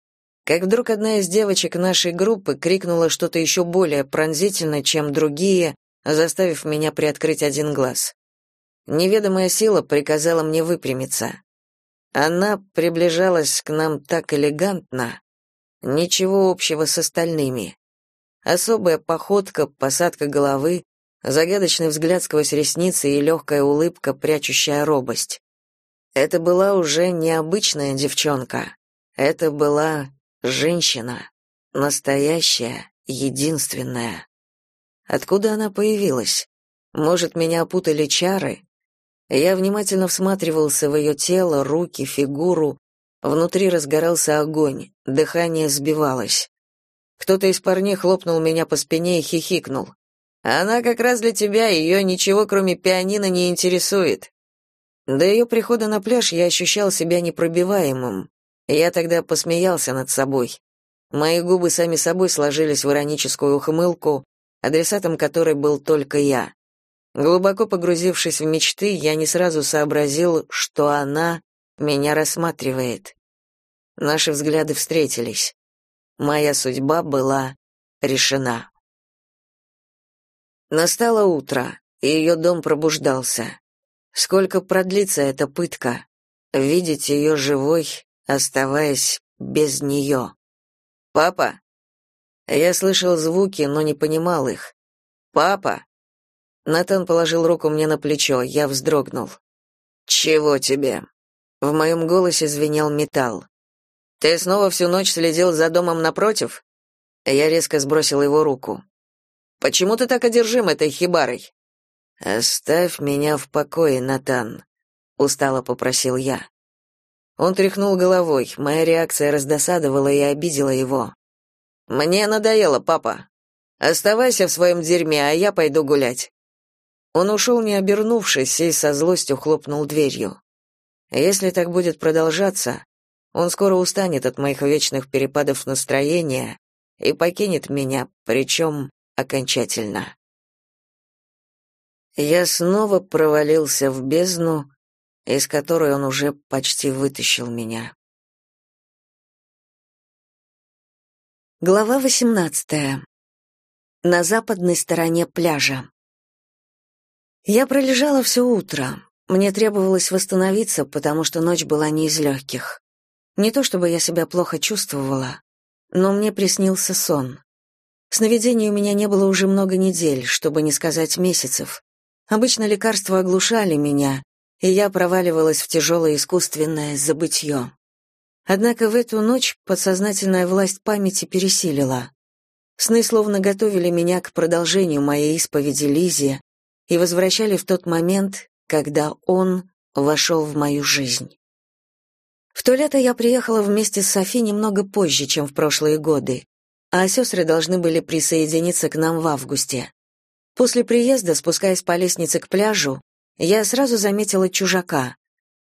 как вдруг одна из девочек нашей группы крикнула что-то еще более пронзительно, чем другие, заставив меня приоткрыть один глаз. Неведомая сила приказала мне выпрямиться. Она приближалась к нам так элегантно, ничего общего с остальными. Особая походка, посадка головы, загадочный взгляд сквозь ресницы и легкая улыбка, прячущая робость. Это была уже необычная девчонка. Это была Женщина. Настоящая, единственная. Откуда она появилась? Может, меня опутали чары? Я внимательно всматривался в ее тело, руки, фигуру. Внутри разгорался огонь, дыхание сбивалось. Кто-то из парней хлопнул меня по спине и хихикнул. «Она как раз для тебя, ее ничего, кроме пианино, не интересует». До ее прихода на пляж я ощущал себя непробиваемым. Я тогда посмеялся над собой. Мои губы сами собой сложились в ироническую ухмылку, адресатом которой был только я. Глубоко погрузившись в мечты, я не сразу сообразил, что она меня рассматривает. Наши взгляды встретились. Моя судьба была решена. Настало утро, и ее дом пробуждался. Сколько продлится эта пытка? Видеть ее живой оставаясь без нее. «Папа?» Я слышал звуки, но не понимал их. «Папа?» Натан положил руку мне на плечо, я вздрогнул. «Чего тебе?» В моем голосе звенел металл. «Ты снова всю ночь следил за домом напротив?» Я резко сбросил его руку. «Почему ты так одержим этой хибарой?» «Оставь меня в покое, Натан», — устало попросил я. Он тряхнул головой. Моя реакция раздосадовала и обидела его. Мне надоело, папа. Оставайся в своем дерьме, а я пойду гулять. Он ушел, не обернувшись, и со злостью хлопнул дверью. Если так будет продолжаться, он скоро устанет от моих вечных перепадов настроения и покинет меня, причем окончательно. Я снова провалился в бездну, из которой он уже почти вытащил меня. Глава 18. На западной стороне пляжа. Я пролежала все утро. Мне требовалось восстановиться, потому что ночь была не из легких. Не то чтобы я себя плохо чувствовала, но мне приснился сон. Сновидений у меня не было уже много недель, чтобы не сказать месяцев. Обычно лекарства оглушали меня, и я проваливалась в тяжелое искусственное забытье. Однако в эту ночь подсознательная власть памяти пересилила. Сны словно готовили меня к продолжению моей исповеди Лизе и возвращали в тот момент, когда он вошел в мою жизнь. В то лето я приехала вместе с Софи немного позже, чем в прошлые годы, а сестры должны были присоединиться к нам в августе. После приезда, спускаясь по лестнице к пляжу, я сразу заметила чужака.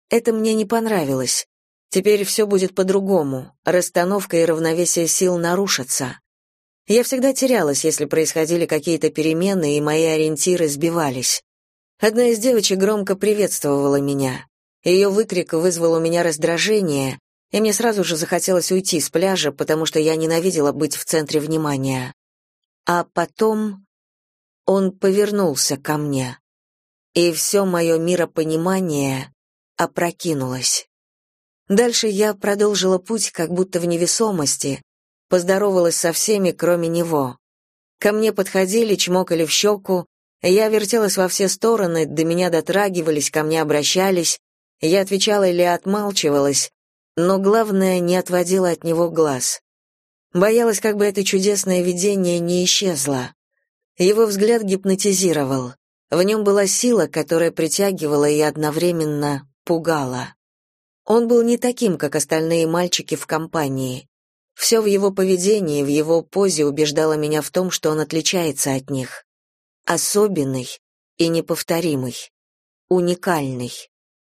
Это мне не понравилось. Теперь все будет по-другому, расстановка и равновесие сил нарушатся. Я всегда терялась, если происходили какие-то перемены, и мои ориентиры сбивались. Одна из девочек громко приветствовала меня. Ее выкрик вызвал у меня раздражение, и мне сразу же захотелось уйти с пляжа, потому что я ненавидела быть в центре внимания. А потом он повернулся ко мне, и все мое миропонимание опрокинулось. Дальше я продолжила путь как будто в невесомости, поздоровалась со всеми, кроме него. Ко мне подходили, чмокали в щеку, я вертелась во все стороны, до меня дотрагивались, ко мне обращались, я отвечала или отмалчивалась, но главное, не отводила от него глаз. Боялась, как бы это чудесное видение не исчезло. Его взгляд гипнотизировал. В нем была сила, которая притягивала и одновременно пугала. Он был не таким, как остальные мальчики в компании. Все в его поведении, в его позе убеждало меня в том, что он отличается от них. Особенный и неповторимый. Уникальный.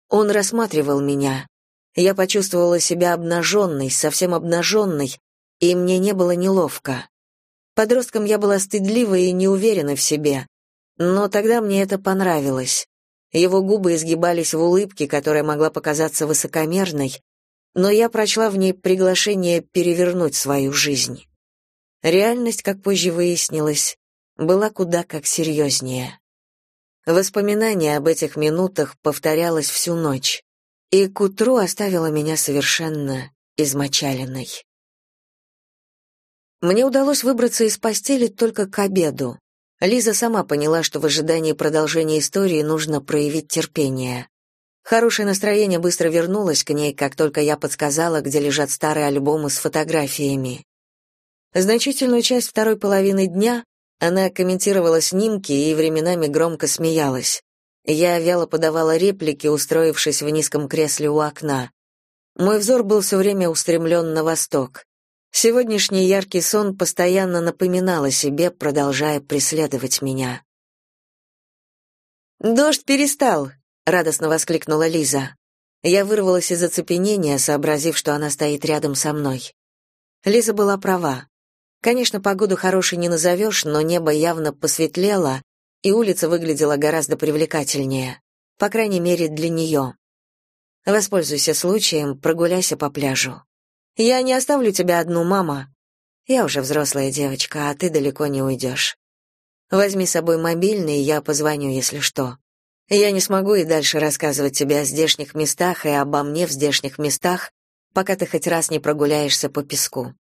Он рассматривал меня. Я почувствовала себя обнаженной, совсем обнаженной, и мне не было неловко. Подростком я была стыдлива и неуверена в себе, но тогда мне это понравилось. Его губы изгибались в улыбке, которая могла показаться высокомерной, но я прочла в ней приглашение перевернуть свою жизнь. Реальность, как позже выяснилось, была куда как серьезнее. Воспоминание об этих минутах повторялось всю ночь, и к утру оставило меня совершенно измочаленной. Мне удалось выбраться из постели только к обеду. Лиза сама поняла, что в ожидании продолжения истории нужно проявить терпение. Хорошее настроение быстро вернулось к ней, как только я подсказала, где лежат старые альбомы с фотографиями. Значительную часть второй половины дня она комментировала снимки и временами громко смеялась. Я вяло подавала реплики, устроившись в низком кресле у окна. Мой взор был все время устремлен на восток. Сегодняшний яркий сон постоянно напоминал о себе, продолжая преследовать меня. «Дождь перестал!» — радостно воскликнула Лиза. Я вырвалась из оцепенения, сообразив, что она стоит рядом со мной. Лиза была права. Конечно, погоду хорошей не назовешь, но небо явно посветлело, и улица выглядела гораздо привлекательнее, по крайней мере, для нее. Воспользуйся случаем, прогуляйся по пляжу. Я не оставлю тебя одну, мама. Я уже взрослая девочка, а ты далеко не уйдешь. Возьми с собой мобильный, я позвоню, если что. Я не смогу и дальше рассказывать тебе о здешних местах и обо мне в здешних местах, пока ты хоть раз не прогуляешься по песку.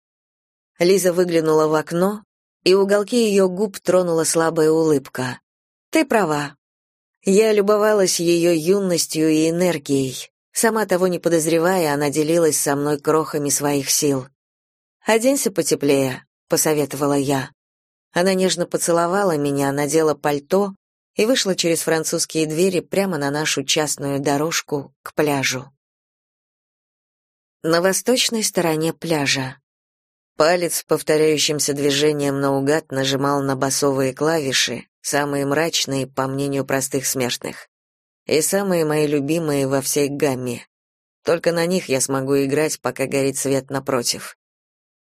Лиза выглянула в окно, и уголки ее губ тронула слабая улыбка. «Ты права». Я любовалась ее юностью и энергией. Сама того не подозревая, она делилась со мной крохами своих сил. «Оденься потеплее», — посоветовала я. Она нежно поцеловала меня, надела пальто и вышла через французские двери прямо на нашу частную дорожку к пляжу. На восточной стороне пляжа. Палец повторяющимся движением наугад нажимал на басовые клавиши, самые мрачные, по мнению простых смертных. И самые мои любимые во всей гамме. Только на них я смогу играть, пока горит свет напротив.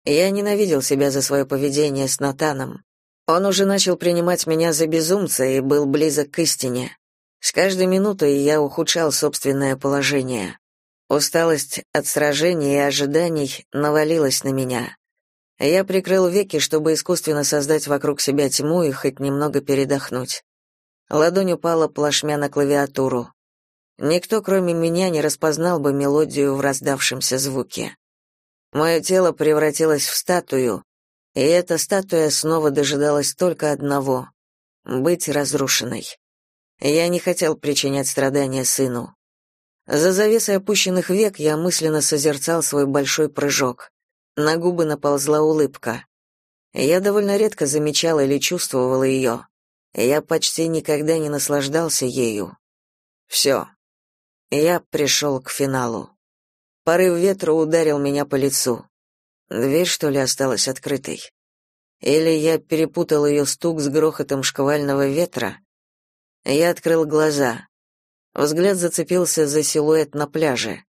Я ненавидел себя за свое поведение с Натаном. Он уже начал принимать меня за безумца и был близок к истине. С каждой минутой я ухудшал собственное положение. Усталость от сражений и ожиданий навалилась на меня. Я прикрыл веки, чтобы искусственно создать вокруг себя тьму и хоть немного передохнуть. Ладонь упала плашмя на клавиатуру. Никто, кроме меня, не распознал бы мелодию в раздавшемся звуке. Мое тело превратилось в статую, и эта статуя снова дожидалась только одного — быть разрушенной. Я не хотел причинять страдания сыну. За завесой опущенных век я мысленно созерцал свой большой прыжок. На губы наползла улыбка. Я довольно редко замечал или чувствовал ее. Я почти никогда не наслаждался ею. Все. Я пришел к финалу. Порыв ветра ударил меня по лицу. Дверь, что ли, осталась открытой? Или я перепутал ее стук с грохотом шквального ветра? Я открыл глаза. Взгляд зацепился за силуэт на пляже.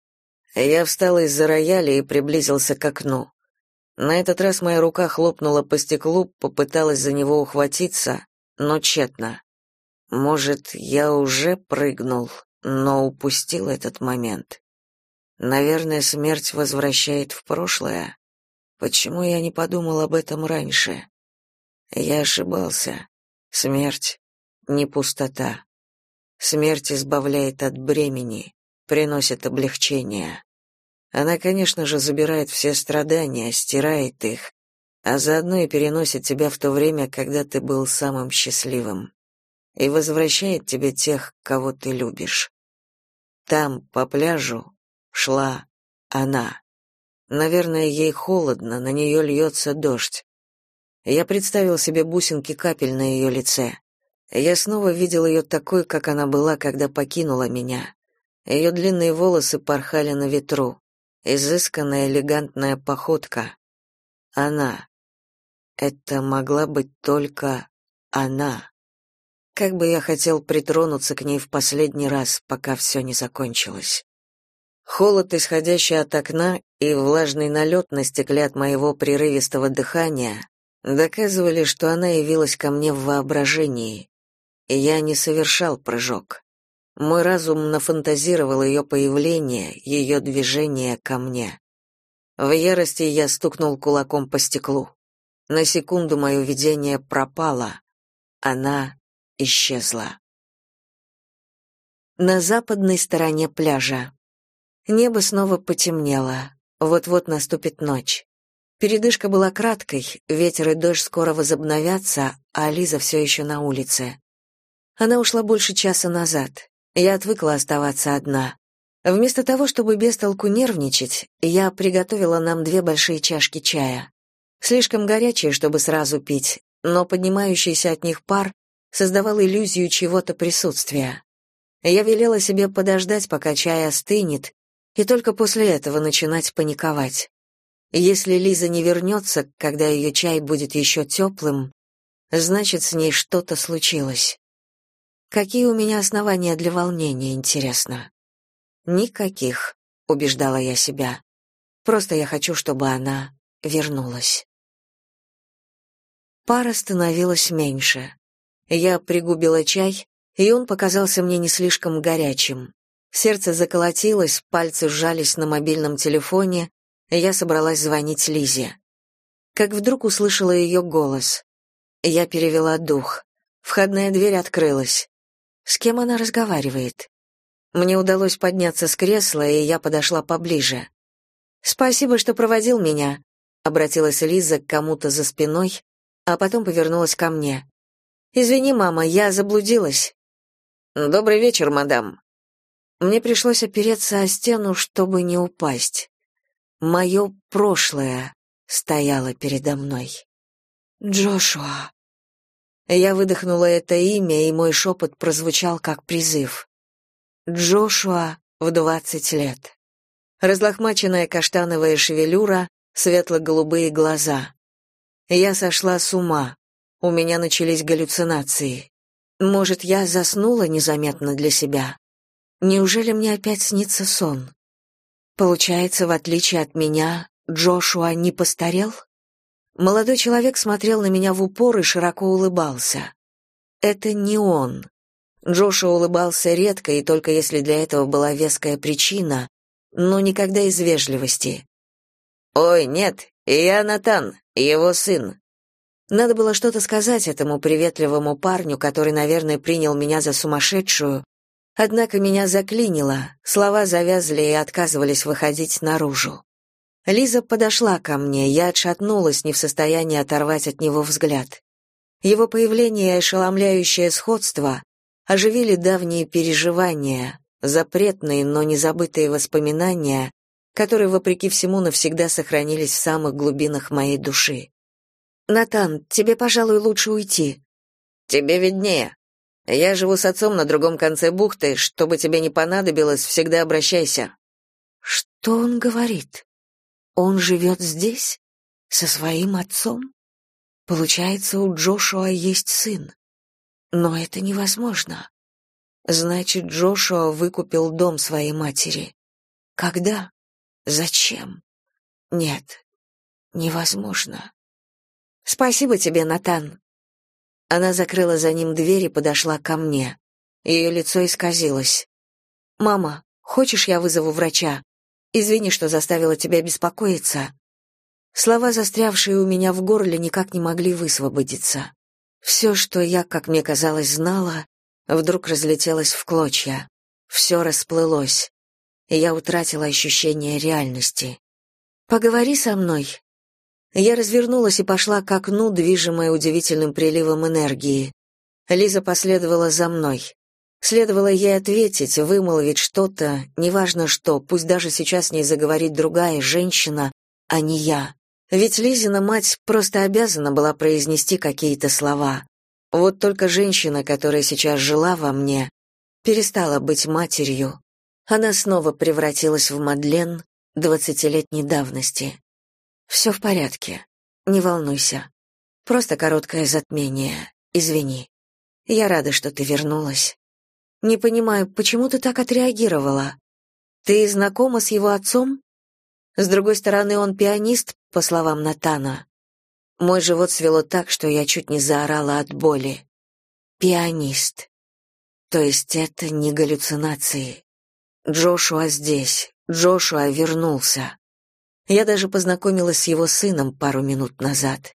Я встал из-за рояля и приблизился к окну. На этот раз моя рука хлопнула по стеклу, попыталась за него ухватиться, но тщетно. Может, я уже прыгнул, но упустил этот момент. Наверное, смерть возвращает в прошлое. Почему я не подумал об этом раньше? Я ошибался. Смерть не пустота. Смерть избавляет от бремени, приносит облегчение. Она, конечно же, забирает все страдания, стирает их, а заодно и переносит тебя в то время, когда ты был самым счастливым, и возвращает тебе тех, кого ты любишь. Там, по пляжу, шла она. Наверное, ей холодно, на нее льется дождь. Я представил себе бусинки капель на ее лице. Я снова видел ее такой, как она была, когда покинула меня. Ее длинные волосы порхали на ветру. Изысканная элегантная походка. Она. Это могла быть только она. Как бы я хотел притронуться к ней в последний раз, пока все не закончилось. Холод, исходящий от окна, и влажный налет на стекле от моего прерывистого дыхания доказывали, что она явилась ко мне в воображении, я не совершал прыжок. Мой разум нафантазировал ее появление, ее движение ко мне. В ярости я стукнул кулаком по стеклу. На секунду мое видение пропало. Она исчезла. На западной стороне пляжа. Небо снова потемнело. Вот-вот наступит ночь. Передышка была краткой, ветер и дождь скоро возобновятся, а Лиза все еще на улице. Она ушла больше часа назад. Я отвыкла оставаться одна. Вместо того, чтобы без толку нервничать, я приготовила нам две большие чашки чая. Слишком горячие, чтобы сразу пить, но поднимающийся от них пар создавал иллюзию чего-то присутствия. Я велела себе подождать, пока чай остынет, и только после этого начинать паниковать. Если Лиза не вернется, когда ее чай будет еще теплым, значит, с ней что-то случилось. Какие у меня основания для волнения, интересно? Никаких, убеждала я себя. Просто я хочу, чтобы она вернулась. Пара становилась меньше. Я пригубила чай, и он показался мне не слишком горячим. Сердце заколотилось, пальцы сжались на мобильном телефоне, и я собралась звонить Лизе. Как вдруг услышала ее голос. Я перевела дух. Входная дверь открылась. С кем она разговаривает? Мне удалось подняться с кресла, и я подошла поближе. «Спасибо, что проводил меня», — обратилась Лиза к кому-то за спиной, а потом повернулась ко мне. «Извини, мама, я заблудилась». «Добрый вечер, мадам». Мне пришлось опереться о стену, чтобы не упасть. Мое прошлое стояло передо мной. «Джошуа», я выдохнула это имя, и мой шепот прозвучал как призыв. Джошуа в двадцать лет. Разлохмаченная каштановая шевелюра, светло-голубые глаза. Я сошла с ума. У меня начались галлюцинации. Может, я заснула незаметно для себя? Неужели мне опять снится сон? Получается, в отличие от меня, Джошуа не постарел? Молодой человек смотрел на меня в упор и широко улыбался. Это не он. Джоша улыбался редко и только если для этого была веская причина, но никогда из вежливости. «Ой, нет, я Натан, его сын». Надо было что-то сказать этому приветливому парню, который, наверное, принял меня за сумасшедшую, однако меня заклинило, слова завязли и отказывались выходить наружу. Лиза подошла ко мне, я отшатнулась, не в состоянии оторвать от него взгляд. Его появление и ошеломляющее сходство оживили давние переживания, запретные, но незабытые воспоминания, которые, вопреки всему, навсегда сохранились в самых глубинах моей души. «Натан, тебе, пожалуй, лучше уйти». «Тебе виднее. Я живу с отцом на другом конце бухты. Чтобы тебе не понадобилось, всегда обращайся». «Что он говорит? Он живет здесь? Со своим отцом? Получается, у Джошуа есть сын. Но это невозможно. Значит, Джошуа выкупил дом своей матери. Когда? Зачем? Нет, невозможно. Спасибо тебе, Натан. Она закрыла за ним дверь и подошла ко мне. Ее лицо исказилось. Мама, хочешь, я вызову врача? Извини, что заставила тебя беспокоиться. Слова, застрявшие у меня в горле, никак не могли высвободиться. Все, что я, как мне казалось, знала, вдруг разлетелось в клочья. Все расплылось, я утратила ощущение реальности. «Поговори со мной». Я развернулась и пошла к окну, движимая удивительным приливом энергии. Лиза последовала за мной. Следовало ей ответить, вымолвить что-то, неважно что, пусть даже сейчас не заговорит другая женщина, а не я. Ведь Лизина мать просто обязана была произнести какие-то слова. Вот только женщина, которая сейчас жила во мне, перестала быть матерью. Она снова превратилась в Мадлен двадцатилетней давности. «Все в порядке. Не волнуйся. Просто короткое затмение. Извини. Я рада, что ты вернулась. Не понимаю, почему ты так отреагировала? Ты знакома с его отцом? С другой стороны, он пианист, по словам Натана. Мой живот свело так, что я чуть не заорала от боли. Пианист. То есть это не галлюцинации. Джошуа здесь. Джошуа вернулся. Я даже познакомилась с его сыном пару минут назад.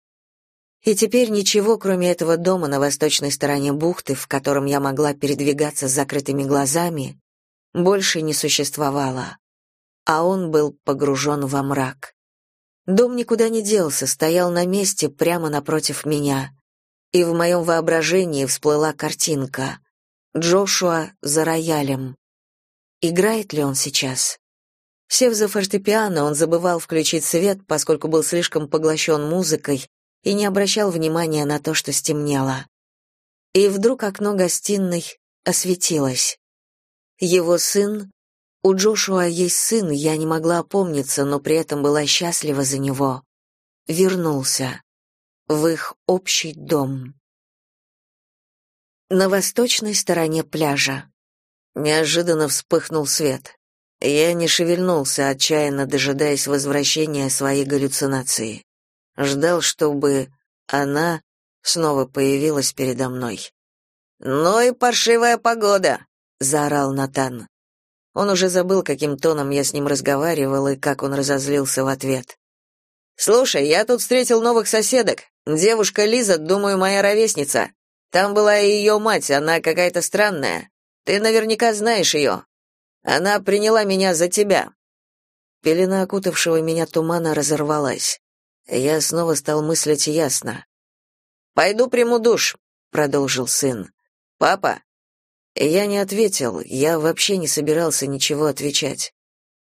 И теперь ничего, кроме этого дома на восточной стороне бухты, в котором я могла передвигаться с закрытыми глазами, больше не существовало. А он был погружен во мрак. Дом никуда не делся, стоял на месте прямо напротив меня. И в моем воображении всплыла картинка. Джошуа за роялем. Играет ли он сейчас? Сев за фортепиано, он забывал включить свет, поскольку был слишком поглощен музыкой и не обращал внимания на то, что стемнело. И вдруг окно гостиной осветилось. Его сын у Джошуа есть сын, я не могла опомниться, но при этом была счастлива за него. Вернулся в их общий дом. На восточной стороне пляжа. Неожиданно вспыхнул свет. Я не шевельнулся, отчаянно дожидаясь возвращения своей галлюцинации. Ждал, чтобы она снова появилась передо мной. «Ну и паршивая погода!» — заорал Натан. Он уже забыл, каким тоном я с ним разговаривал и как он разозлился в ответ. «Слушай, я тут встретил новых соседок. Девушка Лиза, думаю, моя ровесница. Там была и ее мать, она какая-то странная. Ты наверняка знаешь ее. Она приняла меня за тебя». Пелена окутавшего меня тумана разорвалась. Я снова стал мыслить ясно. «Пойду приму душ», — продолжил сын. «Папа, я не ответил, я вообще не собирался ничего отвечать.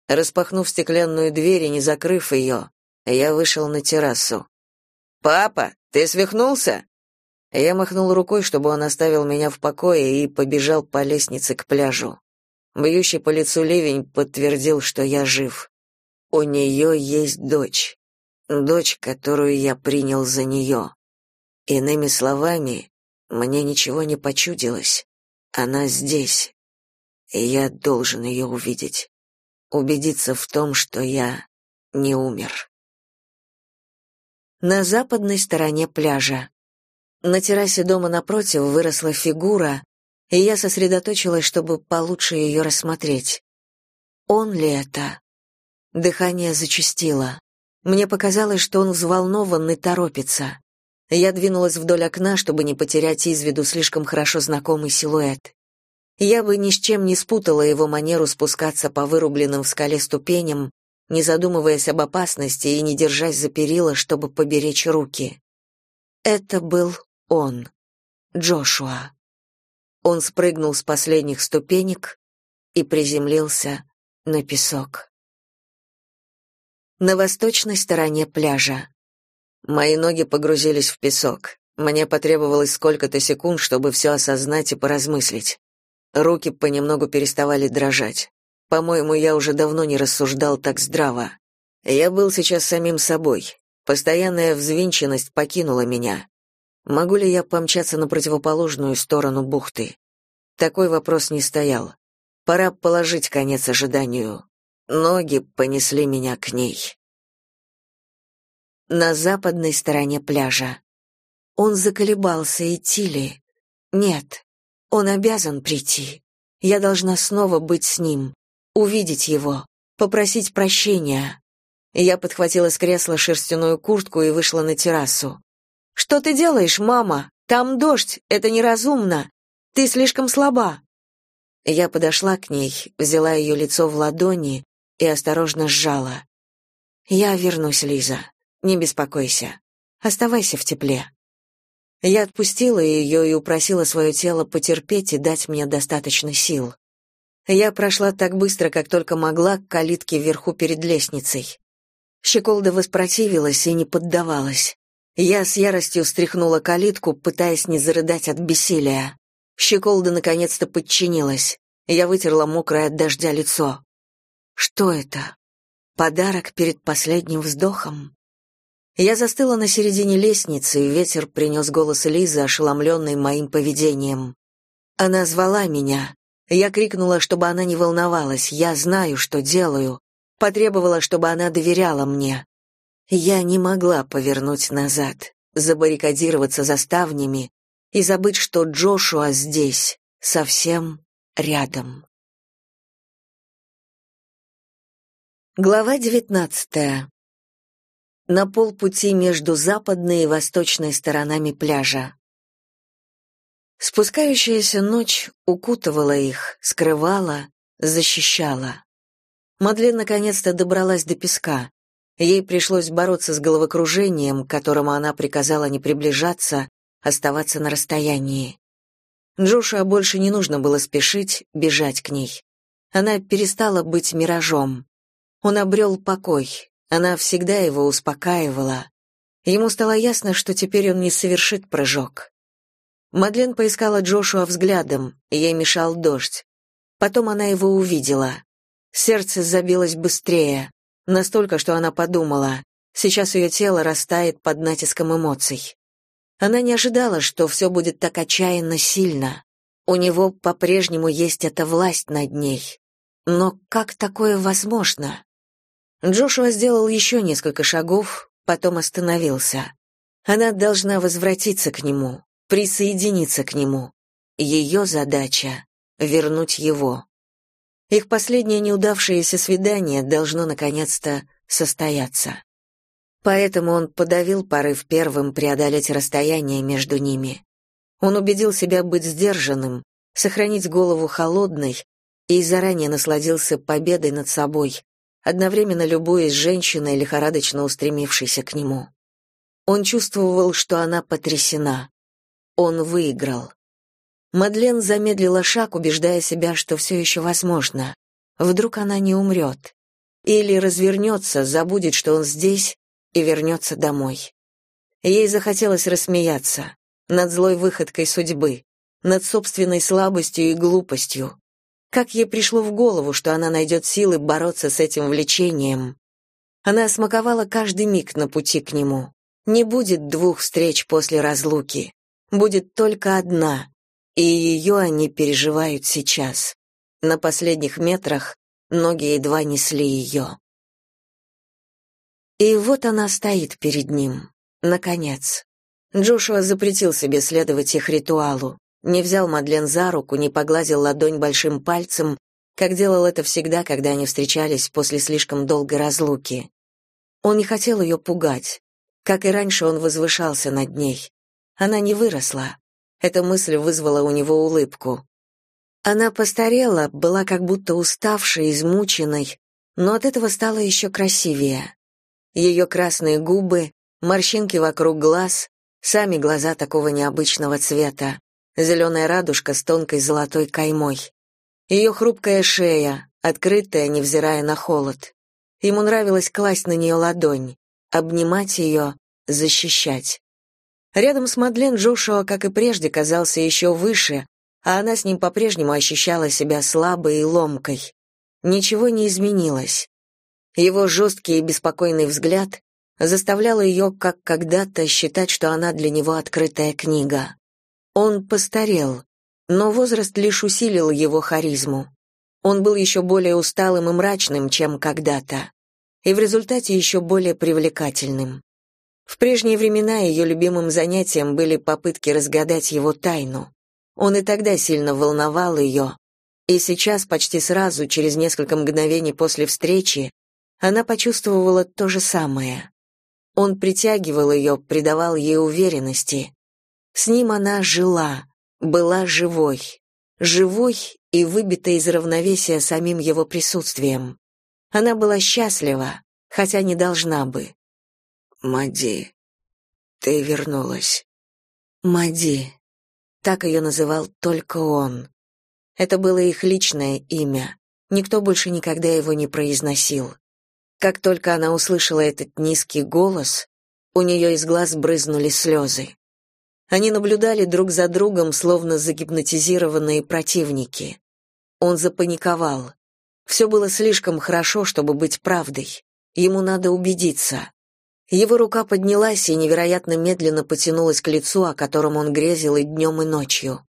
Распахнув стеклянную дверь и не закрыв ее, я вышел на террасу. «Папа, ты свихнулся?» Я махнул рукой, чтобы он оставил меня в покое, и побежал по лестнице к пляжу. Бьющий по лицу ливень подтвердил, что я жив. У нее есть дочь. Дочь, которую я принял за нее. Иными словами, мне ничего не почудилось. Она здесь, и я должен ее увидеть, убедиться в том, что я не умер. На западной стороне пляжа. На террасе дома напротив выросла фигура, и я сосредоточилась, чтобы получше ее рассмотреть. Он ли это? Дыхание зачастило. Мне показалось, что он взволнован и торопится. Я двинулась вдоль окна, чтобы не потерять из виду слишком хорошо знакомый силуэт. Я бы ни с чем не спутала его манеру спускаться по вырубленным в скале ступеням, не задумываясь об опасности и не держась за перила, чтобы поберечь руки. Это был он, Джошуа. Он спрыгнул с последних ступенек и приземлился на песок. На восточной стороне пляжа. Мои ноги погрузились в песок. Мне потребовалось сколько-то секунд, чтобы все осознать и поразмыслить. Руки понемногу переставали дрожать. По-моему, я уже давно не рассуждал так здраво. Я был сейчас самим собой. Постоянная взвинченность покинула меня. Могу ли я помчаться на противоположную сторону бухты? Такой вопрос не стоял. Пора положить конец ожиданию. Ноги понесли меня к ней. На западной стороне пляжа. Он заколебался, идти ли? Нет, он обязан прийти. Я должна снова быть с ним увидеть его, попросить прощения. Я подхватила с кресла шерстяную куртку и вышла на террасу. «Что ты делаешь, мама? Там дождь, это неразумно. Ты слишком слаба». Я подошла к ней, взяла ее лицо в ладони и осторожно сжала. «Я вернусь, Лиза. Не беспокойся. Оставайся в тепле». Я отпустила ее и упросила свое тело потерпеть и дать мне достаточно сил. Я прошла так быстро, как только могла, к калитке вверху перед лестницей. Щеколда воспротивилась и не поддавалась. Я с яростью встряхнула калитку, пытаясь не зарыдать от бессилия. Щеколда наконец-то подчинилась. Я вытерла мокрое от дождя лицо. Что это? Подарок перед последним вздохом? Я застыла на середине лестницы, и ветер принес голос Лизы, ошеломленный моим поведением. Она звала меня, я крикнула, чтобы она не волновалась, я знаю, что делаю. Потребовала, чтобы она доверяла мне. Я не могла повернуть назад, забаррикадироваться за ставнями и забыть, что Джошуа здесь, совсем рядом. Глава девятнадцатая. На полпути между западной и восточной сторонами пляжа. Спускающаяся ночь укутывала их, скрывала, защищала. Мадлен наконец-то добралась до песка. Ей пришлось бороться с головокружением, которому она приказала не приближаться, оставаться на расстоянии. Джошуа больше не нужно было спешить, бежать к ней. Она перестала быть миражом. Он обрел покой, она всегда его успокаивала. Ему стало ясно, что теперь он не совершит прыжок. Мадлен поискала Джошуа взглядом, ей мешал дождь. Потом она его увидела. Сердце забилось быстрее, настолько, что она подумала, сейчас ее тело растает под натиском эмоций. Она не ожидала, что все будет так отчаянно сильно. У него по-прежнему есть эта власть над ней. Но как такое возможно? Джошуа сделал еще несколько шагов, потом остановился. Она должна возвратиться к нему присоединиться к нему. Ее задача — вернуть его. Их последнее неудавшееся свидание должно наконец-то состояться. Поэтому он подавил порыв первым преодолеть расстояние между ними. Он убедил себя быть сдержанным, сохранить голову холодной и заранее насладился победой над собой, одновременно любуясь женщиной, лихорадочно устремившейся к нему. Он чувствовал, что она потрясена. Он выиграл. Мадлен замедлила шаг, убеждая себя, что все еще возможно. Вдруг она не умрет. Или развернется, забудет, что он здесь, и вернется домой. Ей захотелось рассмеяться над злой выходкой судьбы, над собственной слабостью и глупостью. Как ей пришло в голову, что она найдет силы бороться с этим влечением? Она смаковала каждый миг на пути к нему. Не будет двух встреч после разлуки будет только одна, и ее они переживают сейчас. На последних метрах ноги едва несли ее. И вот она стоит перед ним, наконец. Джошуа запретил себе следовать их ритуалу, не взял Мадлен за руку, не погладил ладонь большим пальцем, как делал это всегда, когда они встречались после слишком долгой разлуки. Он не хотел ее пугать. Как и раньше, он возвышался над ней. Она не выросла. Эта мысль вызвала у него улыбку. Она постарела, была как будто уставшей, измученной, но от этого стало еще красивее. Ее красные губы, морщинки вокруг глаз, сами глаза такого необычного цвета, зеленая радужка с тонкой золотой каймой. Ее хрупкая шея, открытая, невзирая на холод. Ему нравилось класть на нее ладонь, обнимать ее, защищать. Рядом с Мадлен Джошуа, как и прежде, казался еще выше, а она с ним по-прежнему ощущала себя слабой и ломкой. Ничего не изменилось. Его жесткий и беспокойный взгляд заставлял ее, как когда-то, считать, что она для него открытая книга. Он постарел, но возраст лишь усилил его харизму. Он был еще более усталым и мрачным, чем когда-то, и в результате еще более привлекательным. В прежние времена ее любимым занятием были попытки разгадать его тайну. Он и тогда сильно волновал ее, и сейчас, почти сразу, через несколько мгновений после встречи, она почувствовала то же самое. Он притягивал ее, придавал ей уверенности. С ним она жила, была живой. Живой и выбита из равновесия самим его присутствием. Она была счастлива, хотя не должна бы. «Мади, ты вернулась». «Мади», так ее называл только он. Это было их личное имя. Никто больше никогда его не произносил. Как только она услышала этот низкий голос, у нее из глаз брызнули слезы. Они наблюдали друг за другом, словно загипнотизированные противники. Он запаниковал. Все было слишком хорошо, чтобы быть правдой. Ему надо убедиться. Его рука поднялась и невероятно медленно потянулась к лицу, о котором он грезил и днем, и ночью.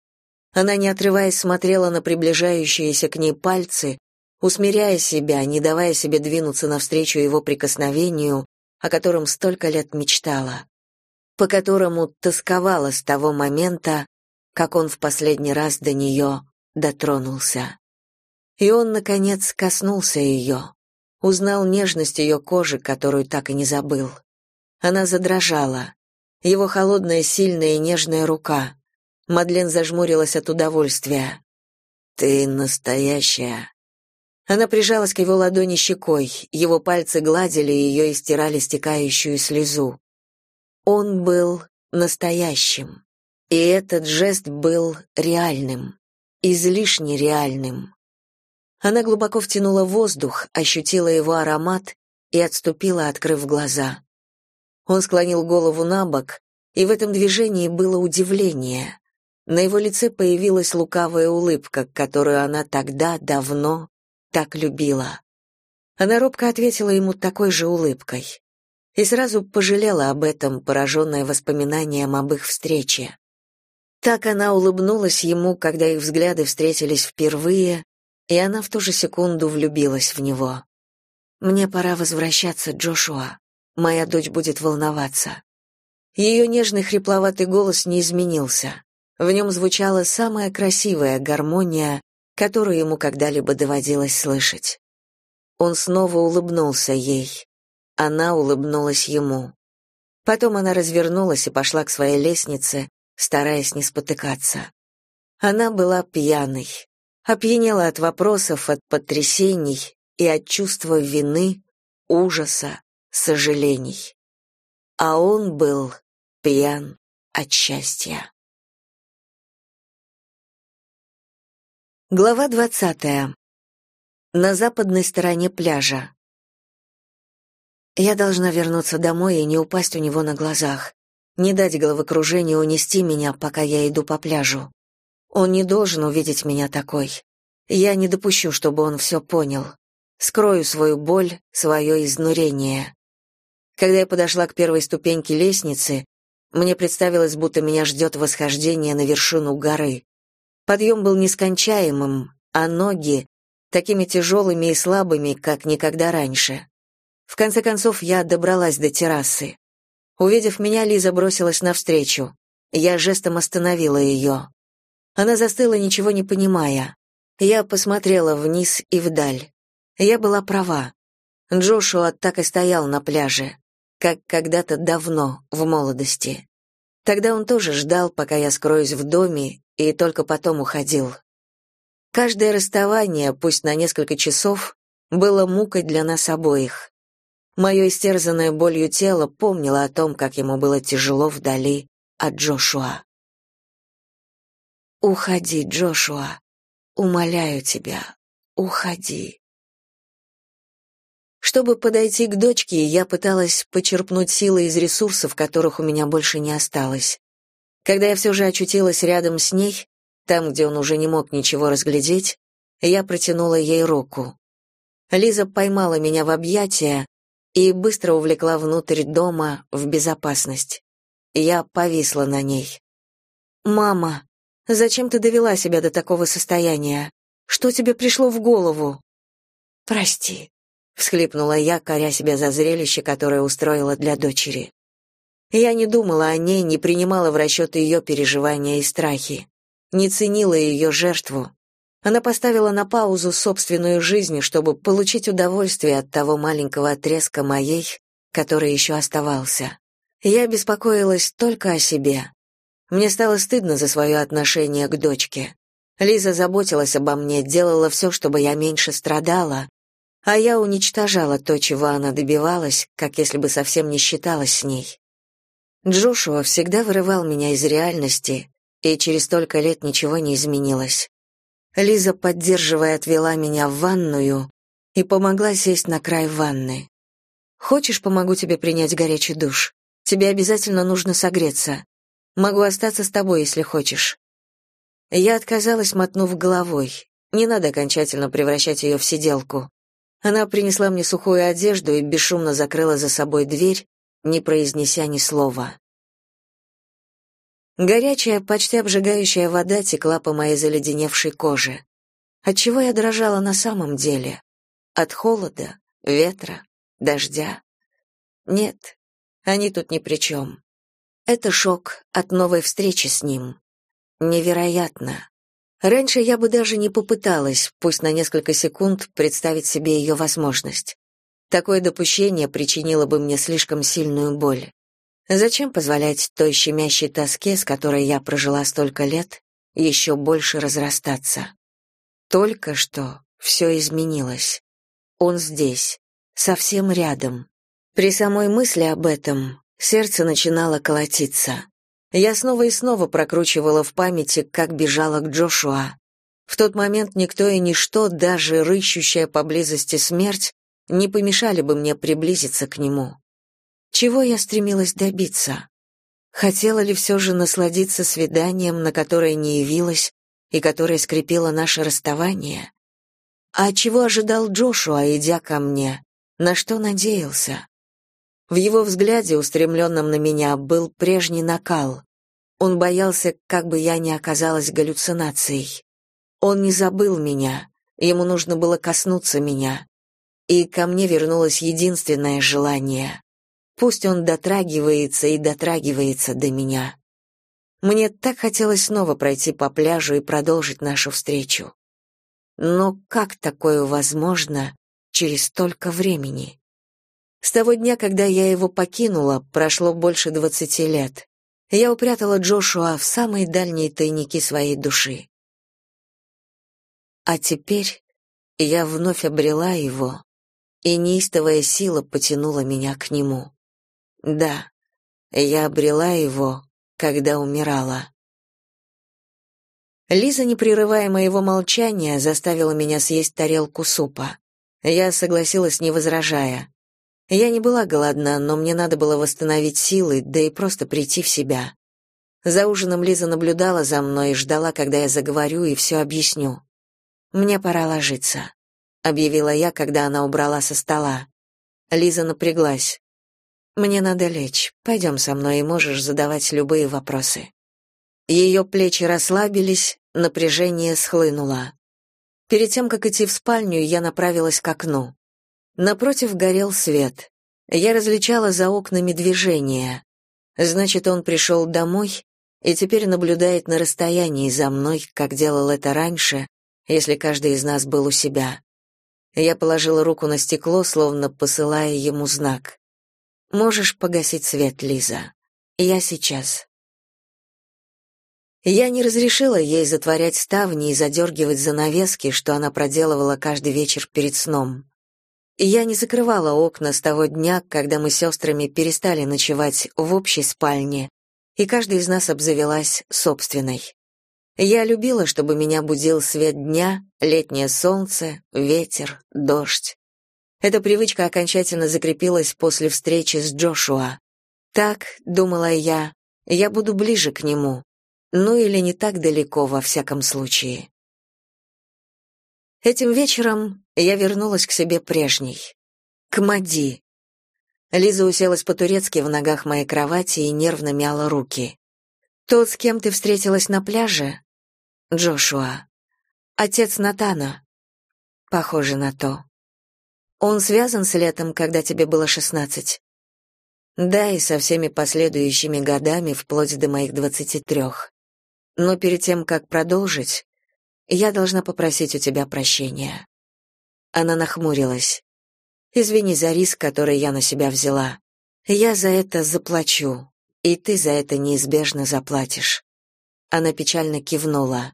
Она, не отрываясь, смотрела на приближающиеся к ней пальцы, усмиряя себя, не давая себе двинуться навстречу его прикосновению, о котором столько лет мечтала, по которому тосковала с того момента, как он в последний раз до нее дотронулся. И он, наконец, коснулся ее, узнал нежность ее кожи, которую так и не забыл. Она задрожала. Его холодная, сильная и нежная рука. Мадлен зажмурилась от удовольствия. «Ты настоящая». Она прижалась к его ладони щекой, его пальцы гладили ее и стирали стекающую слезу. Он был настоящим. И этот жест был реальным, излишне реальным. Она глубоко втянула воздух, ощутила его аромат и отступила, открыв глаза. Он склонил голову на бок, и в этом движении было удивление. На его лице появилась лукавая улыбка, которую она тогда, давно, так любила. Она робко ответила ему такой же улыбкой. И сразу пожалела об этом, пораженная воспоминанием об их встрече. Так она улыбнулась ему, когда их взгляды встретились впервые, и она в ту же секунду влюбилась в него. «Мне пора возвращаться, Джошуа», Моя дочь будет волноваться. Ее нежный хрипловатый голос не изменился. В нем звучала самая красивая гармония, которую ему когда-либо доводилось слышать. Он снова улыбнулся ей. Она улыбнулась ему. Потом она развернулась и пошла к своей лестнице, стараясь не спотыкаться. Она была пьяной, опьянела от вопросов, от потрясений и от чувства вины, ужаса, сожалений. А он был пьян от счастья. Глава двадцатая. На западной стороне пляжа. Я должна вернуться домой и не упасть у него на глазах, не дать головокружению унести меня, пока я иду по пляжу. Он не должен увидеть меня такой. Я не допущу, чтобы он все понял. Скрою свою боль, свое изнурение. Когда я подошла к первой ступеньке лестницы, мне представилось, будто меня ждет восхождение на вершину горы. Подъем был нескончаемым, а ноги такими тяжелыми и слабыми, как никогда раньше. В конце концов, я добралась до террасы. Увидев меня, Лиза бросилась навстречу. Я жестом остановила ее. Она застыла, ничего не понимая. Я посмотрела вниз и вдаль. Я была права. Джошуа так и стоял на пляже как когда-то давно, в молодости. Тогда он тоже ждал, пока я скроюсь в доме, и только потом уходил. Каждое расставание, пусть на несколько часов, было мукой для нас обоих. Мое истерзанное болью тело помнило о том, как ему было тяжело вдали от Джошуа. «Уходи, Джошуа, умоляю тебя, уходи». Чтобы подойти к дочке, я пыталась почерпнуть силы из ресурсов, которых у меня больше не осталось. Когда я все же очутилась рядом с ней, там, где он уже не мог ничего разглядеть, я протянула ей руку. Лиза поймала меня в объятия и быстро увлекла внутрь дома в безопасность. Я повисла на ней. «Мама, зачем ты довела себя до такого состояния? Что тебе пришло в голову?» «Прости», — всхлипнула я, коря себя за зрелище, которое устроила для дочери. Я не думала о ней, не принимала в расчет ее переживания и страхи, не ценила ее жертву. Она поставила на паузу собственную жизнь, чтобы получить удовольствие от того маленького отрезка моей, который еще оставался. Я беспокоилась только о себе. Мне стало стыдно за свое отношение к дочке. Лиза заботилась обо мне, делала все, чтобы я меньше страдала, а я уничтожала то, чего она добивалась, как если бы совсем не считалась с ней. Джошуа всегда вырывал меня из реальности, и через столько лет ничего не изменилось. Лиза, поддерживая, отвела меня в ванную и помогла сесть на край ванны. «Хочешь, помогу тебе принять горячий душ? Тебе обязательно нужно согреться. Могу остаться с тобой, если хочешь». Я отказалась, мотнув головой. Не надо окончательно превращать ее в сиделку. Она принесла мне сухую одежду и бесшумно закрыла за собой дверь, не произнеся ни слова. Горячая, почти обжигающая вода текла по моей заледеневшей коже. От чего я дрожала на самом деле? От холода, ветра, дождя? Нет, они тут ни при чем. Это шок от новой встречи с ним. Невероятно. Раньше я бы даже не попыталась, пусть на несколько секунд, представить себе ее возможность. Такое допущение причинило бы мне слишком сильную боль. Зачем позволять той щемящей тоске, с которой я прожила столько лет, еще больше разрастаться? Только что все изменилось. Он здесь, совсем рядом. При самой мысли об этом сердце начинало колотиться. Я снова и снова прокручивала в памяти, как бежала к Джошуа. В тот момент никто и ничто, даже рыщущая поблизости смерть, не помешали бы мне приблизиться к нему. Чего я стремилась добиться? Хотела ли все же насладиться свиданием, на которое не явилась и которое скрепило наше расставание? А чего ожидал Джошуа, идя ко мне? На что надеялся? В его взгляде, устремленном на меня, был прежний накал. Он боялся, как бы я не оказалась галлюцинацией. Он не забыл меня, ему нужно было коснуться меня. И ко мне вернулось единственное желание. Пусть он дотрагивается и дотрагивается до меня. Мне так хотелось снова пройти по пляжу и продолжить нашу встречу. Но как такое возможно через столько времени? С того дня, когда я его покинула, прошло больше двадцати лет. Я упрятала Джошуа в самые дальние тайники своей души. А теперь я вновь обрела его, и неистовая сила потянула меня к нему. Да, я обрела его, когда умирала. Лиза, не прерывая моего молчания, заставила меня съесть тарелку супа. Я согласилась, не возражая. Я не была голодна, но мне надо было восстановить силы, да и просто прийти в себя. За ужином Лиза наблюдала за мной и ждала, когда я заговорю и все объясню. «Мне пора ложиться», — объявила я, когда она убрала со стола. Лиза напряглась. «Мне надо лечь. Пойдем со мной, и можешь задавать любые вопросы». Ее плечи расслабились, напряжение схлынуло. Перед тем, как идти в спальню, я направилась к окну. Напротив горел свет. Я различала за окнами движение. Значит, он пришел домой и теперь наблюдает на расстоянии за мной, как делал это раньше, если каждый из нас был у себя. Я положила руку на стекло, словно посылая ему знак. «Можешь погасить свет, Лиза. Я сейчас». Я не разрешила ей затворять ставни и задергивать занавески, что она проделывала каждый вечер перед сном. Я не закрывала окна с того дня, когда мы с сестрами перестали ночевать в общей спальне, и каждая из нас обзавелась собственной. Я любила, чтобы меня будил свет дня, летнее солнце, ветер, дождь. Эта привычка окончательно закрепилась после встречи с Джошуа. Так, думала я, я буду ближе к нему, ну или не так далеко во всяком случае. Этим вечером я вернулась к себе прежней, к Мади. Лиза уселась по-турецки в ногах моей кровати и нервно мяла руки. «Тот, с кем ты встретилась на пляже?» «Джошуа. Отец Натана». «Похоже на то». «Он связан с летом, когда тебе было шестнадцать?» «Да, и со всеми последующими годами, вплоть до моих двадцати трех. Но перед тем, как продолжить, я должна попросить у тебя прощения». Она нахмурилась. «Извини за риск, который я на себя взяла. Я за это заплачу, и ты за это неизбежно заплатишь». Она печально кивнула.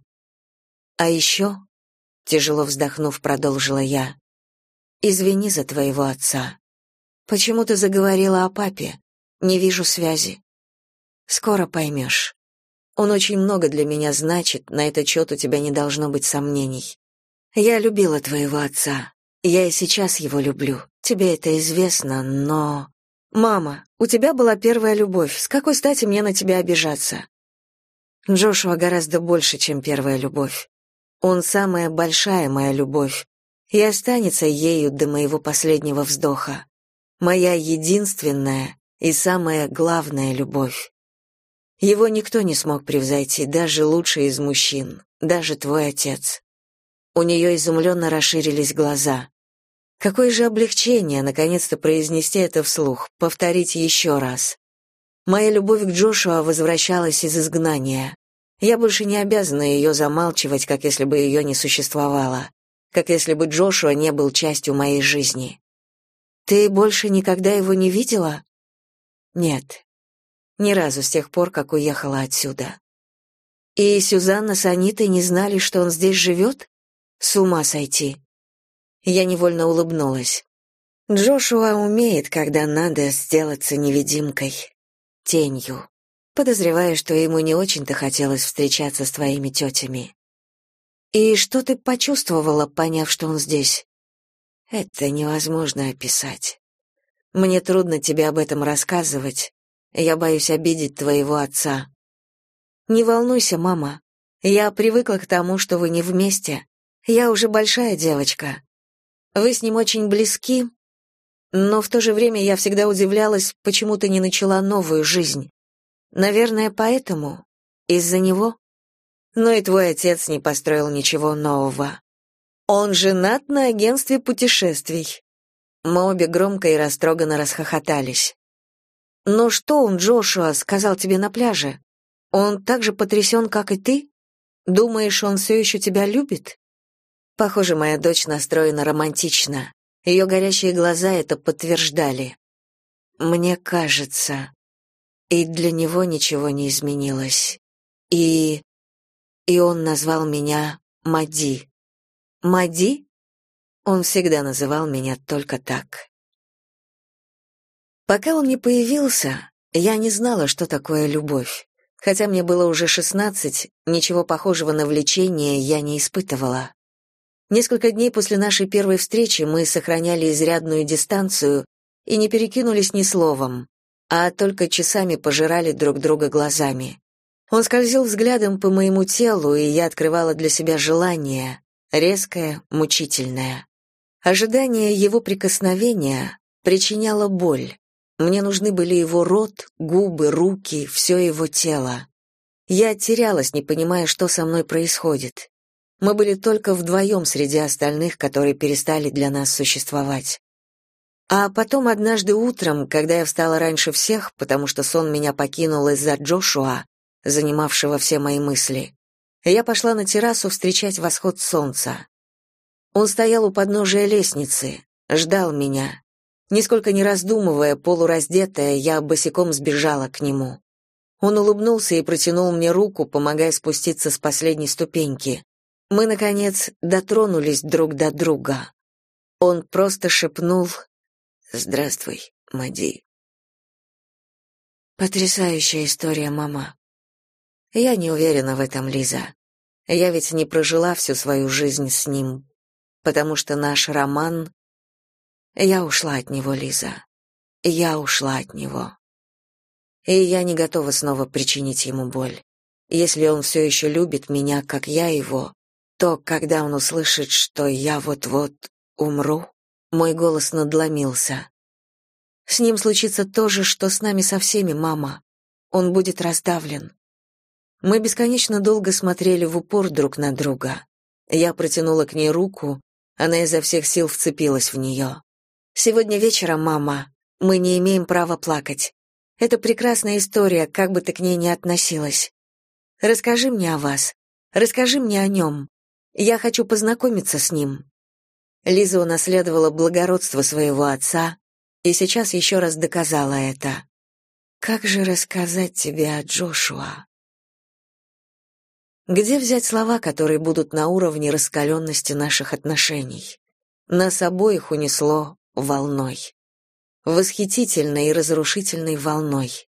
«А еще...» — тяжело вздохнув, продолжила я. «Извини за твоего отца. Почему ты заговорила о папе? Не вижу связи. Скоро поймешь. Он очень много для меня значит, на этот счет у тебя не должно быть сомнений. Я любила твоего отца. Я и сейчас его люблю. Тебе это известно, но... Мама, у тебя была первая любовь. С какой стати мне на тебя обижаться? Джошуа гораздо больше, чем первая любовь. Он самая большая моя любовь и останется ею до моего последнего вздоха. Моя единственная и самая главная любовь. Его никто не смог превзойти, даже лучший из мужчин, даже твой отец. У нее изумленно расширились глаза. Какое же облегчение наконец-то произнести это вслух, повторить еще раз. Моя любовь к Джошуа возвращалась из изгнания. Я больше не обязана ее замалчивать, как если бы ее не существовало, как если бы Джошуа не был частью моей жизни. Ты больше никогда его не видела? Нет, ни разу с тех пор, как уехала отсюда. И Сюзанна с Анитой не знали, что он здесь живет? С ума сойти. Я невольно улыбнулась. Джошуа умеет, когда надо сделаться невидимкой, тенью. Подозреваю, что ему не очень-то хотелось встречаться с твоими тетями. И что ты почувствовала, поняв, что он здесь? Это невозможно описать. Мне трудно тебе об этом рассказывать, я боюсь обидеть твоего отца. Не волнуйся, мама. Я привыкла к тому, что вы не вместе. Я уже большая девочка. Вы с ним очень близки, но в то же время я всегда удивлялась, почему ты не начала новую жизнь. Наверное, поэтому? Из-за него? Но и твой отец не построил ничего нового. Он женат на агентстве путешествий. Мы обе громко и растроганно расхохотались. Но что он, Джошуа, сказал тебе на пляже? Он так же потрясен, как и ты? Думаешь, он все еще тебя любит? Похоже, моя дочь настроена романтично. Ее горящие глаза это подтверждали. Мне кажется, и для него ничего не изменилось. И и он назвал меня Мади. Мади? Он всегда называл меня только так. Пока он не появился, я не знала, что такое любовь. Хотя мне было уже шестнадцать, ничего похожего на влечение я не испытывала. Несколько дней после нашей первой встречи мы сохраняли изрядную дистанцию и не перекинулись ни словом, а только часами пожирали друг друга глазами. Он скользил взглядом по моему телу, и я открывала для себя желание, резкое, мучительное. Ожидание его прикосновения причиняло боль. Мне нужны были его рот, губы, руки, все его тело. Я терялась, не понимая, что со мной происходит. Мы были только вдвоем среди остальных, которые перестали для нас существовать. А потом однажды утром, когда я встала раньше всех, потому что сон меня покинул из-за Джошуа, занимавшего все мои мысли, я пошла на террасу встречать восход солнца. Он стоял у подножия лестницы, ждал меня, Нисколько не раздумывая, полураздетая, я босиком сбежала к нему. Он улыбнулся и протянул мне руку, помогая спуститься с последней ступеньки. Мы, наконец, дотронулись друг до друга. Он просто шепнул «Здравствуй, Мади». Потрясающая история, мама. Я не уверена в этом, Лиза. Я ведь не прожила всю свою жизнь с ним, потому что наш роман... Я ушла от него, Лиза. Я ушла от него. И я не готова снова причинить ему боль. Если он все еще любит меня, как я его, то когда он услышит, что я вот-вот умру, мой голос надломился. С ним случится то же, что с нами со всеми, мама. Он будет раздавлен. Мы бесконечно долго смотрели в упор друг на друга. Я протянула к ней руку, она изо всех сил вцепилась в нее. «Сегодня вечером, мама, мы не имеем права плакать. Это прекрасная история, как бы ты к ней ни относилась. Расскажи мне о вас. Расскажи мне о нем. Я хочу познакомиться с ним». Лиза унаследовала благородство своего отца, и сейчас еще раз доказала это. Как же рассказать тебе о Джошуа? Где взять слова, которые будут на уровне раскаленности наших отношений? Нас обоих унесло волной. Восхитительной и разрушительной волной.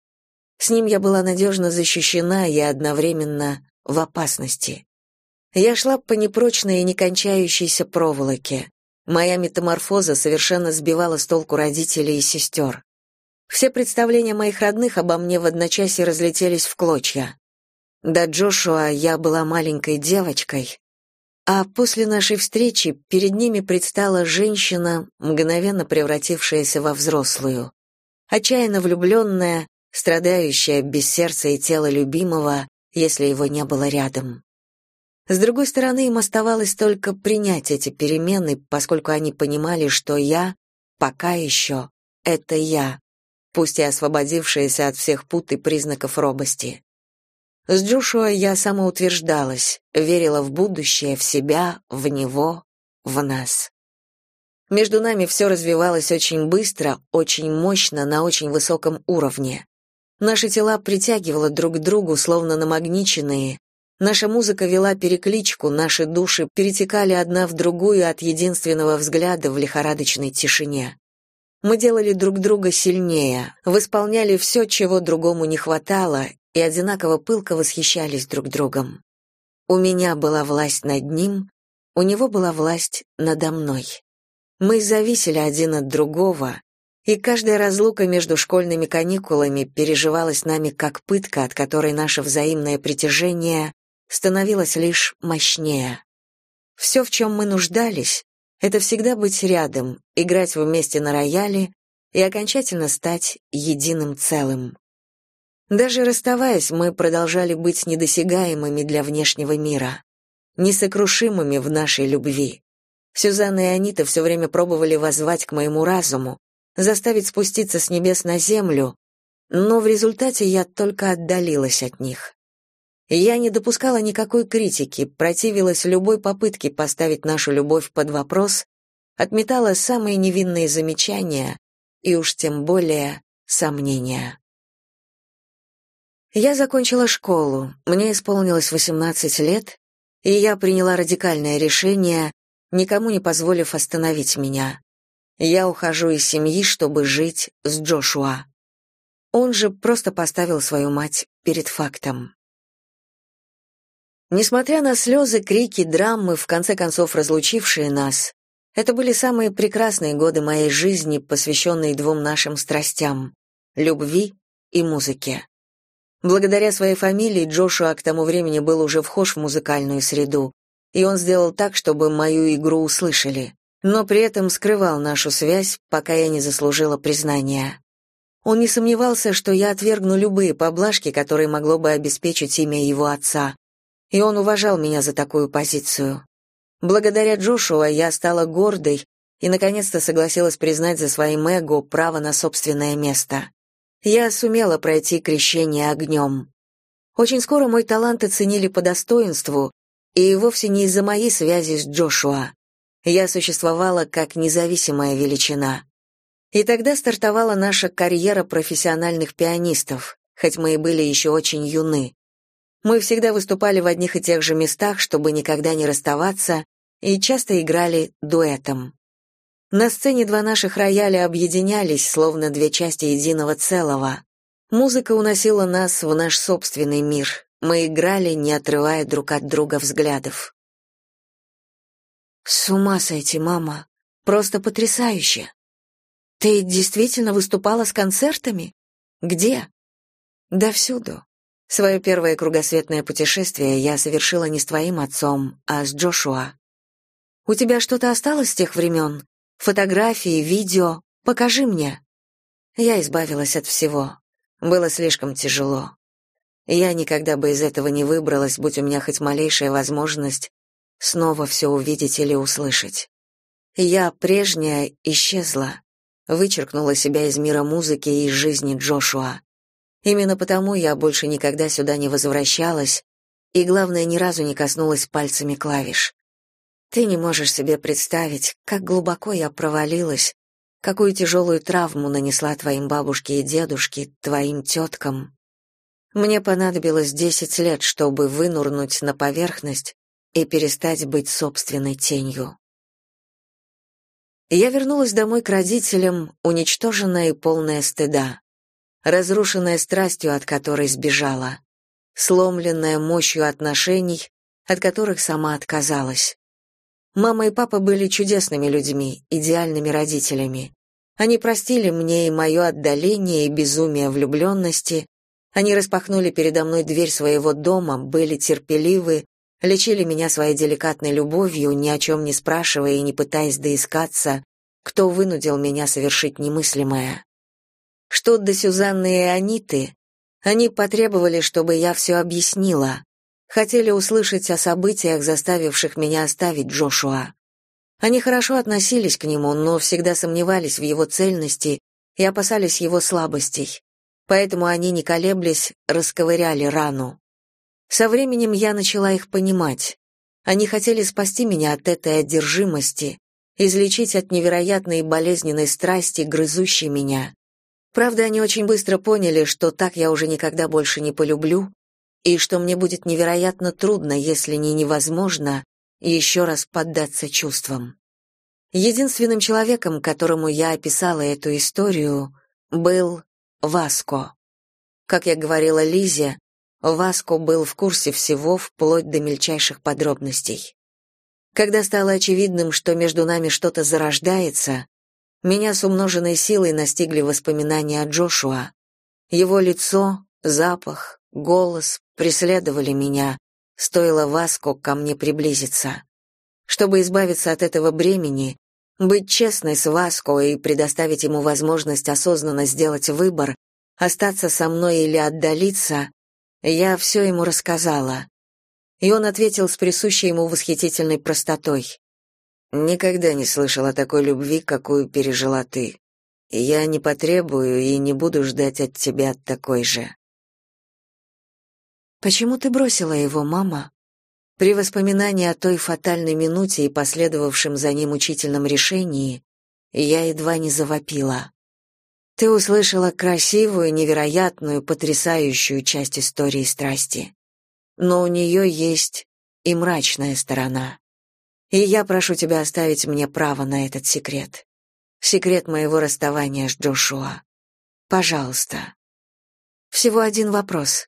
С ним я была надежно защищена и одновременно в опасности. Я шла по непрочной и некончающейся проволоке. Моя метаморфоза совершенно сбивала с толку родителей и сестер. Все представления моих родных обо мне в одночасье разлетелись в клочья. До Джошуа я была маленькой девочкой, а после нашей встречи перед ними предстала женщина, мгновенно превратившаяся во взрослую. Отчаянно влюбленная, страдающая без сердца и тела любимого, если его не было рядом. С другой стороны, им оставалось только принять эти перемены, поскольку они понимали, что я, пока еще, это я, пусть и освободившаяся от всех пут и признаков робости. С Джошуа я самоутверждалась, верила в будущее, в себя, в него, в нас. Между нами все развивалось очень быстро, очень мощно, на очень высоком уровне. Наши тела притягивало друг к другу, словно намагниченные, Наша музыка вела перекличку, наши души перетекали одна в другую от единственного взгляда в лихорадочной тишине. Мы делали друг друга сильнее, восполняли все, чего другому не хватало, и одинаково пылко восхищались друг другом. У меня была власть над ним, у него была власть надо мной. Мы зависели один от другого, и каждая разлука между школьными каникулами переживалась нами как пытка, от которой наше взаимное притяжение становилось лишь мощнее. Все, в чем мы нуждались, это всегда быть рядом, играть вместе на рояле и окончательно стать единым целым. Даже расставаясь, мы продолжали быть недосягаемыми для внешнего мира, несокрушимыми в нашей любви. Сюзанна и Анита все время пробовали воззвать к моему разуму, заставить спуститься с небес на землю, но в результате я только отдалилась от них. Я не допускала никакой критики, противилась любой попытке поставить нашу любовь под вопрос, отметала самые невинные замечания и уж тем более сомнения. Я закончила школу, мне исполнилось 18 лет, и я приняла радикальное решение, никому не позволив остановить меня. Я ухожу из семьи, чтобы жить с Джошуа. Он же просто поставил свою мать перед фактом. Несмотря на слезы, крики, драмы, в конце концов разлучившие нас, это были самые прекрасные годы моей жизни, посвященные двум нашим страстям — любви и музыке. Благодаря своей фамилии Джошуа к тому времени был уже вхож в музыкальную среду, и он сделал так, чтобы мою игру услышали, но при этом скрывал нашу связь, пока я не заслужила признания. Он не сомневался, что я отвергну любые поблажки, которые могло бы обеспечить имя его отца, и он уважал меня за такую позицию. Благодаря Джошуа я стала гордой и наконец-то согласилась признать за своим эго право на собственное место. Я сумела пройти крещение огнем. Очень скоро мой талант оценили по достоинству, и вовсе не из-за моей связи с Джошуа. Я существовала как независимая величина. И тогда стартовала наша карьера профессиональных пианистов, хоть мы и были еще очень юны. Мы всегда выступали в одних и тех же местах, чтобы никогда не расставаться, и часто играли дуэтом. На сцене два наших рояля объединялись, словно две части единого целого. Музыка уносила нас в наш собственный мир. Мы играли, не отрывая друг от друга взглядов. С ума сойти, мама. Просто потрясающе. Ты действительно выступала с концертами? Где? Да всюду. Свое первое кругосветное путешествие я совершила не с твоим отцом, а с Джошуа. У тебя что-то осталось с тех времен? Фотографии, видео? Покажи мне. Я избавилась от всего. Было слишком тяжело. Я никогда бы из этого не выбралась, будь у меня хоть малейшая возможность снова все увидеть или услышать. Я, прежняя, исчезла, вычеркнула себя из мира музыки и из жизни Джошуа. Именно потому я больше никогда сюда не возвращалась и, главное, ни разу не коснулась пальцами клавиш. Ты не можешь себе представить, как глубоко я провалилась, какую тяжелую травму нанесла твоим бабушке и дедушке, твоим теткам. Мне понадобилось десять лет, чтобы вынурнуть на поверхность и перестать быть собственной тенью. Я вернулась домой к родителям, уничтоженная и полная стыда, разрушенная страстью, от которой сбежала, сломленная мощью отношений, от которых сама отказалась. Мама и папа были чудесными людьми, идеальными родителями. Они простили мне и мое отдаление и безумие влюбленности, они распахнули передо мной дверь своего дома, были терпеливы, лечили меня своей деликатной любовью, ни о чем не спрашивая и не пытаясь доискаться, кто вынудил меня совершить немыслимое. Что до Сюзанны и Аниты, они потребовали, чтобы я все объяснила, хотели услышать о событиях, заставивших меня оставить Джошуа. Они хорошо относились к нему, но всегда сомневались в его цельности и опасались его слабостей. Поэтому они, не колеблясь, расковыряли рану. Со временем я начала их понимать. Они хотели спасти меня от этой одержимости, излечить от невероятной болезненной страсти, грызущей меня. Правда, они очень быстро поняли, что так я уже никогда больше не полюблю, и что мне будет невероятно трудно, если не невозможно, еще раз поддаться чувствам. Единственным человеком, которому я описала эту историю, был Васко. Как я говорила Лизе, Васко был в курсе всего, вплоть до мельчайших подробностей. Когда стало очевидным, что между нами что-то зарождается, меня с умноженной силой настигли воспоминания о Джошуа. Его лицо, запах, голос преследовали меня, стоило Васко ко мне приблизиться. Чтобы избавиться от этого бремени, быть честной с Васко и предоставить ему возможность осознанно сделать выбор, остаться со мной или отдалиться, я все ему рассказала. И он ответил с присущей ему восхитительной простотой. «Никогда не слышала такой любви, какую пережила ты. я не потребую и не буду ждать от тебя такой же». «Почему ты бросила его, мама?» При воспоминании о той фатальной минуте и последовавшем за ним учительном решении я едва не завопила. Ты услышала красивую, невероятную, потрясающую часть истории страсти. Но у нее есть и мрачная сторона. И я прошу тебя оставить мне право на этот секрет. Секрет моего расставания с Джошуа. Пожалуйста. Всего один вопрос.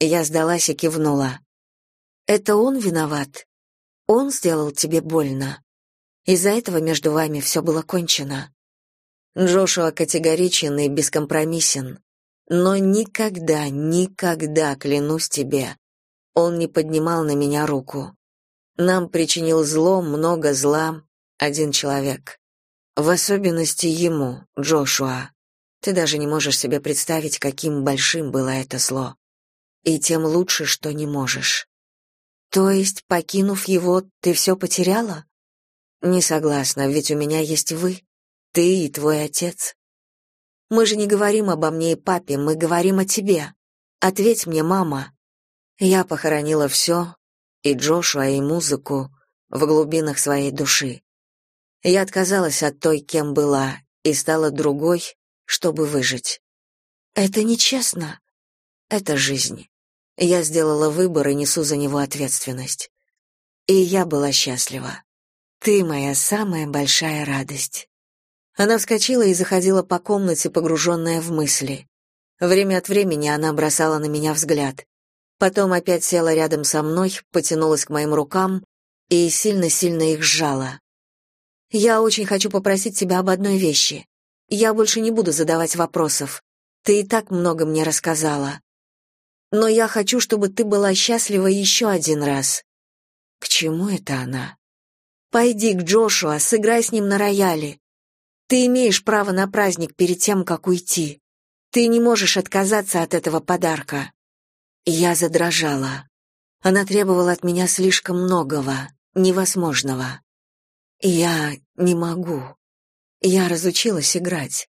Я сдалась и кивнула. Это он виноват. Он сделал тебе больно. Из-за этого между вами все было кончено. Джошуа категоричен и бескомпромиссен. Но никогда, никогда, клянусь тебе, он не поднимал на меня руку. Нам причинил зло, много зла, один человек. В особенности ему, Джошуа. Ты даже не можешь себе представить, каким большим было это зло. И тем лучше, что не можешь. То есть, покинув его, ты все потеряла? Не согласна, ведь у меня есть вы, ты и твой отец. Мы же не говорим обо мне и папе, мы говорим о тебе. Ответь мне, мама. Я похоронила все, и Джошуа, и музыку, в глубинах своей души. Я отказалась от той, кем была, и стала другой, чтобы выжить. Это нечестно. Это жизнь. Я сделала выбор и несу за него ответственность. И я была счастлива. Ты моя самая большая радость. Она вскочила и заходила по комнате, погруженная в мысли. Время от времени она бросала на меня взгляд. Потом опять села рядом со мной, потянулась к моим рукам и сильно-сильно их сжала. «Я очень хочу попросить тебя об одной вещи. Я больше не буду задавать вопросов. Ты и так много мне рассказала. Но я хочу, чтобы ты была счастлива еще один раз». «К чему это она?» «Пойди к Джошуа, сыграй с ним на рояле. Ты имеешь право на праздник перед тем, как уйти. Ты не можешь отказаться от этого подарка». Я задрожала. Она требовала от меня слишком многого, невозможного. Я не могу. Я разучилась играть.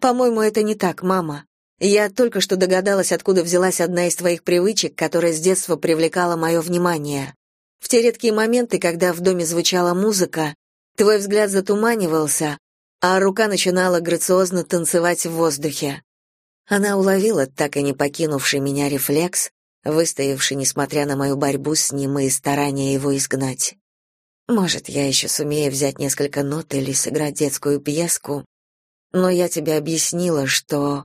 По-моему, это не так, мама. Я только что догадалась, откуда взялась одна из твоих привычек, которая с детства привлекала мое внимание. В те редкие моменты, когда в доме звучала музыка, твой взгляд затуманивался, а рука начинала грациозно танцевать в воздухе. Она уловила так и не покинувший меня рефлекс, выстоявший, несмотря на мою борьбу с ним и старания его изгнать. Может, я еще сумею взять несколько нот или сыграть детскую пьеску, но я тебе объяснила, что...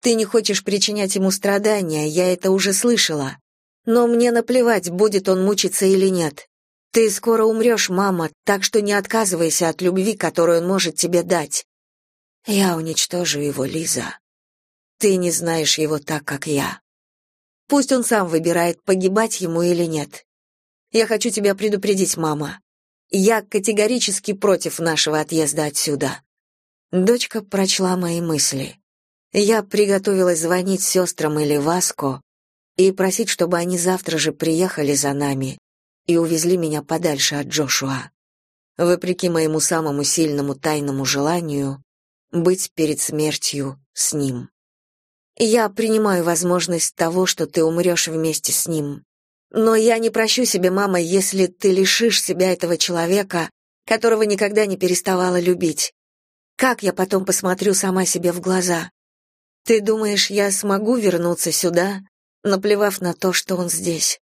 Ты не хочешь причинять ему страдания, я это уже слышала. Но мне наплевать, будет он мучиться или нет. Ты скоро умрешь, мама, так что не отказывайся от любви, которую он может тебе дать. Я уничтожу его, Лиза. Ты не знаешь его так, как я. Пусть он сам выбирает, погибать ему или нет. Я хочу тебя предупредить, мама. Я категорически против нашего отъезда отсюда. Дочка прочла мои мысли. Я приготовилась звонить сестрам или Васко и просить, чтобы они завтра же приехали за нами и увезли меня подальше от Джошуа. Вопреки моему самому сильному тайному желанию быть перед смертью с ним. Я принимаю возможность того, что ты умрешь вместе с ним. Но я не прощу себе, мама, если ты лишишь себя этого человека, которого никогда не переставала любить. Как я потом посмотрю сама себе в глаза? Ты думаешь, я смогу вернуться сюда, наплевав на то, что он здесь?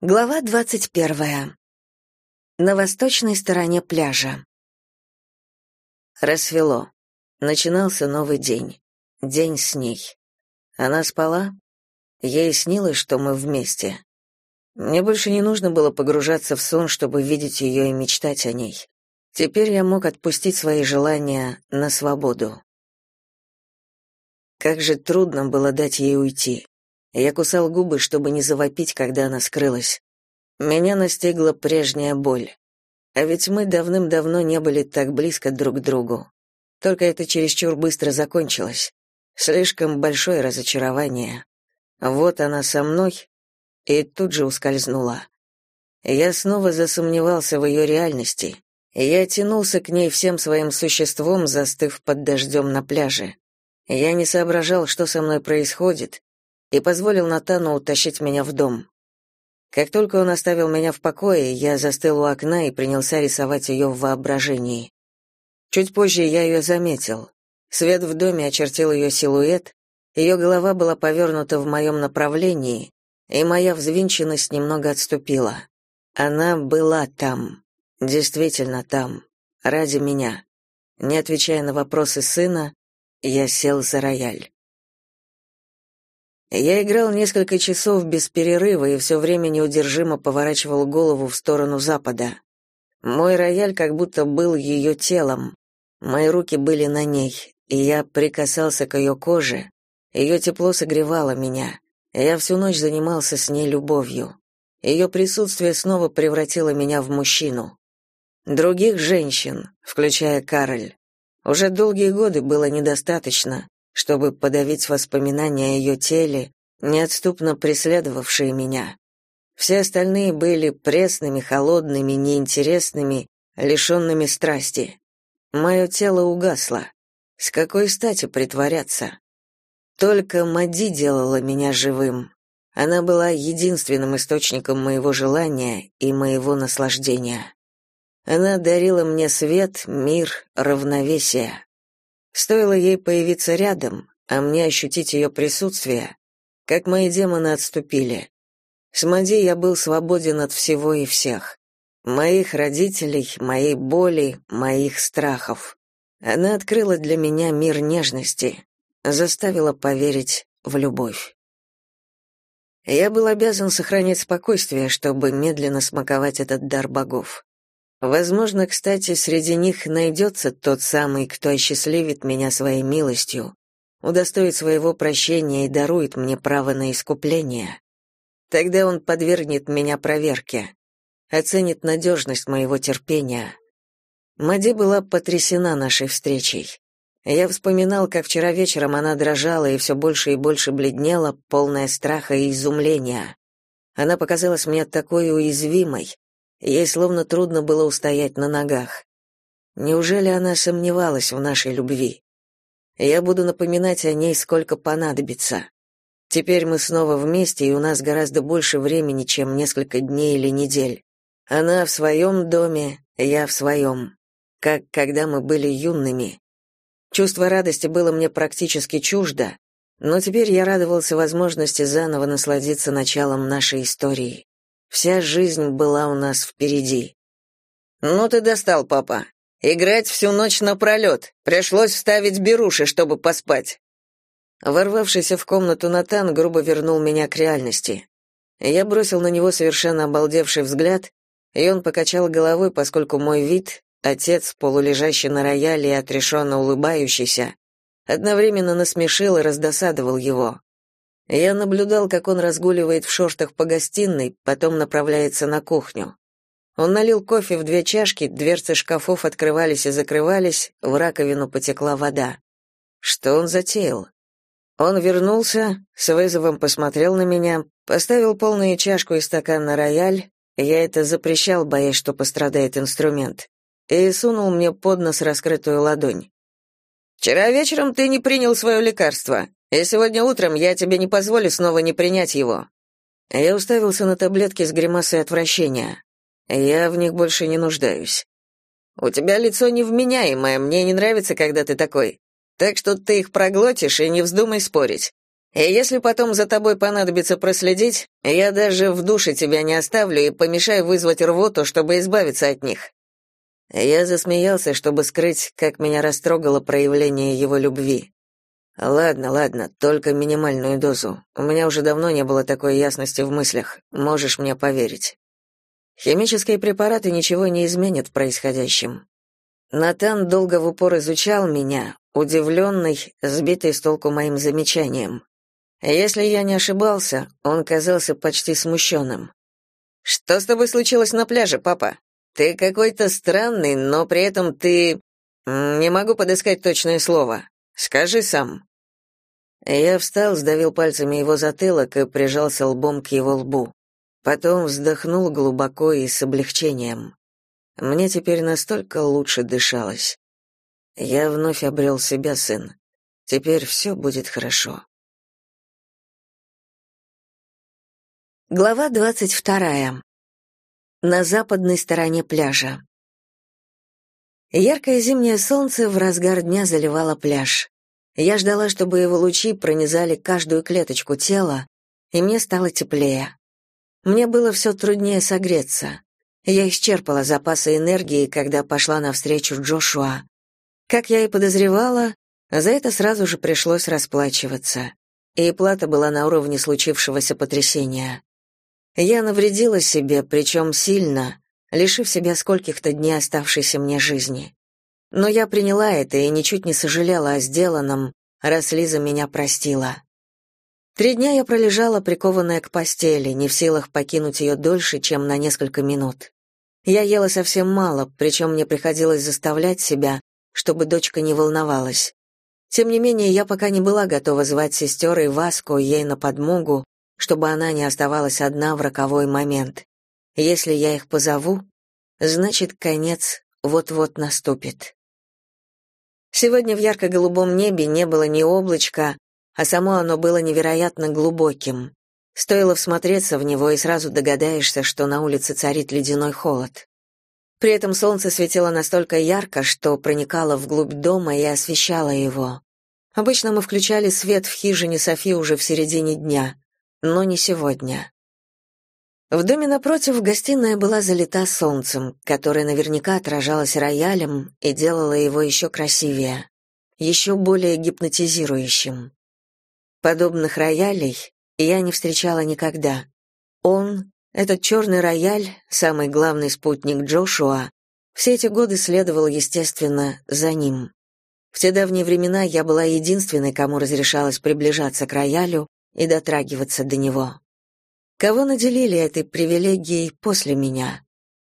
Глава двадцать первая. На восточной стороне пляжа. Рассвело. Начинался новый день. День с ней. Она спала. Ей снилось, что мы вместе. Мне больше не нужно было погружаться в сон, чтобы видеть ее и мечтать о ней. Теперь я мог отпустить свои желания на свободу. Как же трудно было дать ей уйти. Я кусал губы, чтобы не завопить, когда она скрылась. Меня настигла прежняя боль. А ведь мы давным-давно не были так близко друг к другу. Только это чересчур быстро закончилось. Слишком большое разочарование. Вот она со мной, и тут же ускользнула. Я снова засомневался в ее реальности. Я тянулся к ней всем своим существом, застыв под дождем на пляже. Я не соображал, что со мной происходит, и позволил Натану утащить меня в дом. Как только он оставил меня в покое, я застыл у окна и принялся рисовать ее в воображении. Чуть позже я ее заметил. Свет в доме очертил ее силуэт, ее голова была повернута в моем направлении, и моя взвинченность немного отступила. Она была там, действительно там, ради меня. Не отвечая на вопросы сына, я сел за рояль. Я играл несколько часов без перерыва и все время неудержимо поворачивал голову в сторону запада. Мой рояль как будто был ее телом, Мои руки были на ней, и я прикасался к ее коже. Ее тепло согревало меня. Я всю ночь занимался с ней любовью. Ее присутствие снова превратило меня в мужчину. Других женщин, включая Кароль, уже долгие годы было недостаточно, чтобы подавить воспоминания о ее теле, неотступно преследовавшие меня. Все остальные были пресными, холодными, неинтересными, лишенными страсти. Мое тело угасло. С какой стати притворяться? Только Мади делала меня живым. Она была единственным источником моего желания и моего наслаждения. Она дарила мне свет, мир, равновесие. Стоило ей появиться рядом, а мне ощутить ее присутствие, как мои демоны отступили. С Мади я был свободен от всего и всех. Моих родителей, моей боли, моих страхов. Она открыла для меня мир нежности, заставила поверить в любовь. Я был обязан сохранять спокойствие, чтобы медленно смаковать этот дар богов. Возможно, кстати, среди них найдется тот самый, кто осчастливит меня своей милостью, удостоит своего прощения и дарует мне право на искупление. Тогда он подвергнет меня проверке, оценит надежность моего терпения. Мади была потрясена нашей встречей. Я вспоминал, как вчера вечером она дрожала и все больше и больше бледнела, полная страха и изумления. Она показалась мне такой уязвимой, ей словно трудно было устоять на ногах. Неужели она сомневалась в нашей любви? Я буду напоминать о ней сколько понадобится. Теперь мы снова вместе, и у нас гораздо больше времени, чем несколько дней или недель. Она в своем доме, я в своем. Как когда мы были юными. Чувство радости было мне практически чуждо, но теперь я радовался возможности заново насладиться началом нашей истории. Вся жизнь была у нас впереди. «Ну ты достал, папа. Играть всю ночь напролет. Пришлось вставить беруши, чтобы поспать». Ворвавшийся в комнату Натан грубо вернул меня к реальности. Я бросил на него совершенно обалдевший взгляд, и он покачал головой, поскольку мой вид, отец, полулежащий на рояле и отрешенно улыбающийся, одновременно насмешил и раздосадовал его. Я наблюдал, как он разгуливает в шортах по гостиной, потом направляется на кухню. Он налил кофе в две чашки, дверцы шкафов открывались и закрывались, в раковину потекла вода. Что он затеял? Он вернулся, с вызовом посмотрел на меня, поставил полную чашку и стакан на рояль, я это запрещал, боясь, что пострадает инструмент, и сунул мне под нос раскрытую ладонь. «Вчера вечером ты не принял свое лекарство, и сегодня утром я тебе не позволю снова не принять его». Я уставился на таблетки с гримасой отвращения. Я в них больше не нуждаюсь. «У тебя лицо невменяемое, мне не нравится, когда ты такой. Так что ты их проглотишь и не вздумай спорить. И если потом за тобой понадобится проследить, я даже в душе тебя не оставлю и помешаю вызвать рвоту, чтобы избавиться от них». Я засмеялся, чтобы скрыть, как меня растрогало проявление его любви. Ладно, ладно, только минимальную дозу. У меня уже давно не было такой ясности в мыслях. Можешь мне поверить. Химические препараты ничего не изменят в происходящем. Натан долго в упор изучал меня, удивленный, сбитый с толку моим замечанием. Если я не ошибался, он казался почти смущенным. «Что с тобой случилось на пляже, папа? Ты какой-то странный, но при этом ты... Не могу подыскать точное слово. Скажи сам». Я встал, сдавил пальцами его затылок и прижался лбом к его лбу. Потом вздохнул глубоко и с облегчением. Мне теперь настолько лучше дышалось. Я вновь обрел себя, сын. Теперь все будет хорошо. Глава двадцать вторая. На западной стороне пляжа. Яркое зимнее солнце в разгар дня заливало пляж. Я ждала, чтобы его лучи пронизали каждую клеточку тела, и мне стало теплее. Мне было все труднее согреться. Я исчерпала запасы энергии, когда пошла навстречу Джошуа. Как я и подозревала, за это сразу же пришлось расплачиваться. И плата была на уровне случившегося потрясения. Я навредила себе, причем сильно, лишив себя скольких-то дней оставшейся мне жизни. Но я приняла это и ничуть не сожалела о сделанном, раз Лиза меня простила. Три дня я пролежала, прикованная к постели, не в силах покинуть ее дольше, чем на несколько минут. Я ела совсем мало, причем мне приходилось заставлять себя, чтобы дочка не волновалась. Тем не менее, я пока не была готова звать сестер и Васку ей на подмогу, чтобы она не оставалась одна в роковой момент. Если я их позову, значит, конец вот-вот наступит. Сегодня в ярко-голубом небе не было ни облачка, а само оно было невероятно глубоким. Стоило всмотреться в него, и сразу догадаешься, что на улице царит ледяной холод. При этом солнце светило настолько ярко, что проникало вглубь дома и освещало его. Обычно мы включали свет в хижине Софи уже в середине дня, но не сегодня. В доме напротив гостиная была залита солнцем, которое наверняка отражалось роялем и делало его еще красивее, еще более гипнотизирующим. Подобных роялей я не встречала никогда. Он, этот черный рояль, самый главный спутник Джошуа, все эти годы следовал, естественно, за ним. В те давние времена я была единственной, кому разрешалось приближаться к роялю и дотрагиваться до него. Кого наделили этой привилегией после меня?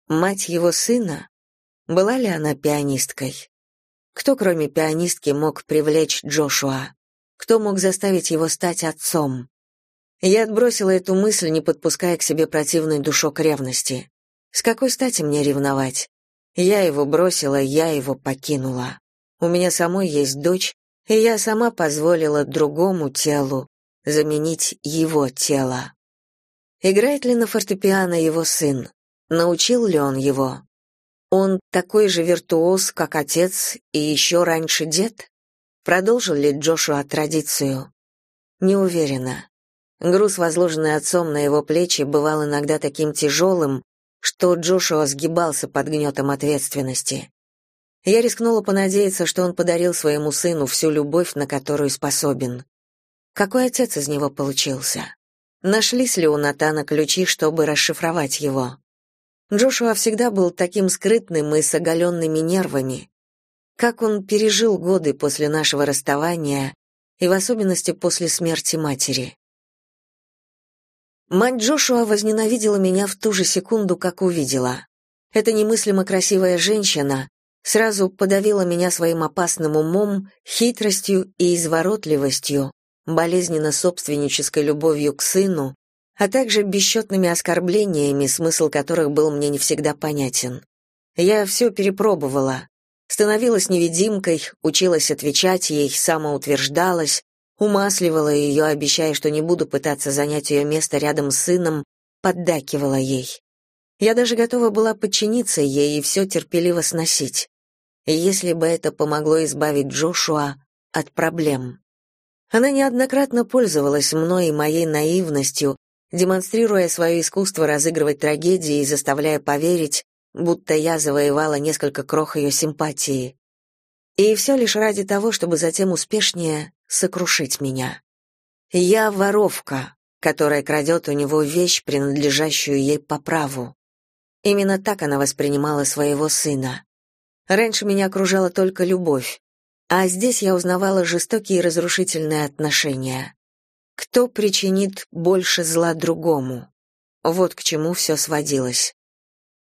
Мать его сына? Была ли она пианисткой? Кто, кроме пианистки, мог привлечь Джошуа? Кто мог заставить его стать отцом? Я отбросила эту мысль, не подпуская к себе противный душок ревности. С какой стати мне ревновать? Я его бросила, я его покинула. У меня самой есть дочь, и я сама позволила другому телу заменить его тело. Играет ли на фортепиано его сын? Научил ли он его? Он такой же виртуоз, как отец и еще раньше дед? Продолжил ли Джошуа традицию? Не уверена. Груз, возложенный отцом на его плечи, бывал иногда таким тяжелым, что Джошуа сгибался под гнетом ответственности. Я рискнула понадеяться, что он подарил своему сыну всю любовь, на которую способен. Какой отец из него получился? Нашлись ли у Натана ключи, чтобы расшифровать его? Джошуа всегда был таким скрытным и с оголенными нервами. Как он пережил годы после нашего расставания и в особенности после смерти матери. Мать Джошуа возненавидела меня в ту же секунду, как увидела. Эта немыслимо красивая женщина сразу подавила меня своим опасным умом, хитростью и изворотливостью, болезненно собственнической любовью к сыну, а также бесчетными оскорблениями, смысл которых был мне не всегда понятен. Я все перепробовала. Становилась невидимкой, училась отвечать ей, самоутверждалась, умасливала ее, обещая, что не буду пытаться занять ее место рядом с сыном, поддакивала ей. Я даже готова была подчиниться ей и все терпеливо сносить если бы это помогло избавить Джошуа от проблем. Она неоднократно пользовалась мной и моей наивностью, демонстрируя свое искусство разыгрывать трагедии и заставляя поверить, будто я завоевала несколько крох ее симпатии. И все лишь ради того, чтобы затем успешнее сокрушить меня. Я воровка, которая крадет у него вещь, принадлежащую ей по праву. Именно так она воспринимала своего сына. Раньше меня окружала только любовь, а здесь я узнавала жестокие и разрушительные отношения. Кто причинит больше зла другому? Вот к чему все сводилось.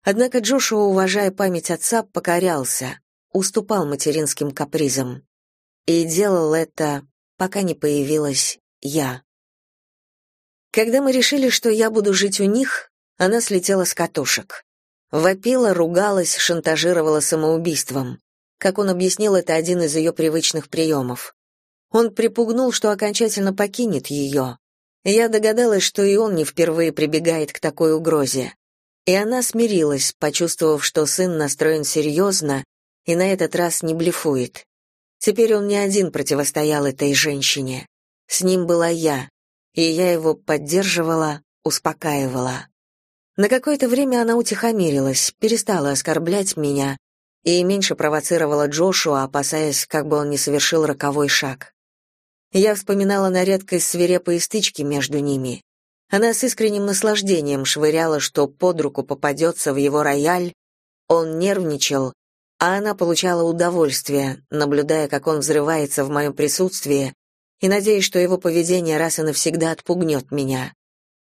Однако Джошуа, уважая память отца, покорялся, уступал материнским капризам. И делал это, пока не появилась я. Когда мы решили, что я буду жить у них, она слетела с катушек. Вопила, ругалась, шантажировала самоубийством. Как он объяснил, это один из ее привычных приемов. Он припугнул, что окончательно покинет ее. Я догадалась, что и он не впервые прибегает к такой угрозе. И она смирилась, почувствовав, что сын настроен серьезно и на этот раз не блефует. Теперь он не один противостоял этой женщине. С ним была я, и я его поддерживала, успокаивала. На какое-то время она утихомирилась, перестала оскорблять меня и меньше провоцировала Джошуа, опасаясь, как бы он не совершил роковой шаг. Я вспоминала на редкость свирепые стычки между ними. Она с искренним наслаждением швыряла, что под руку попадется в его рояль, он нервничал, а она получала удовольствие, наблюдая, как он взрывается в моем присутствии, и надеясь, что его поведение раз и навсегда отпугнет меня.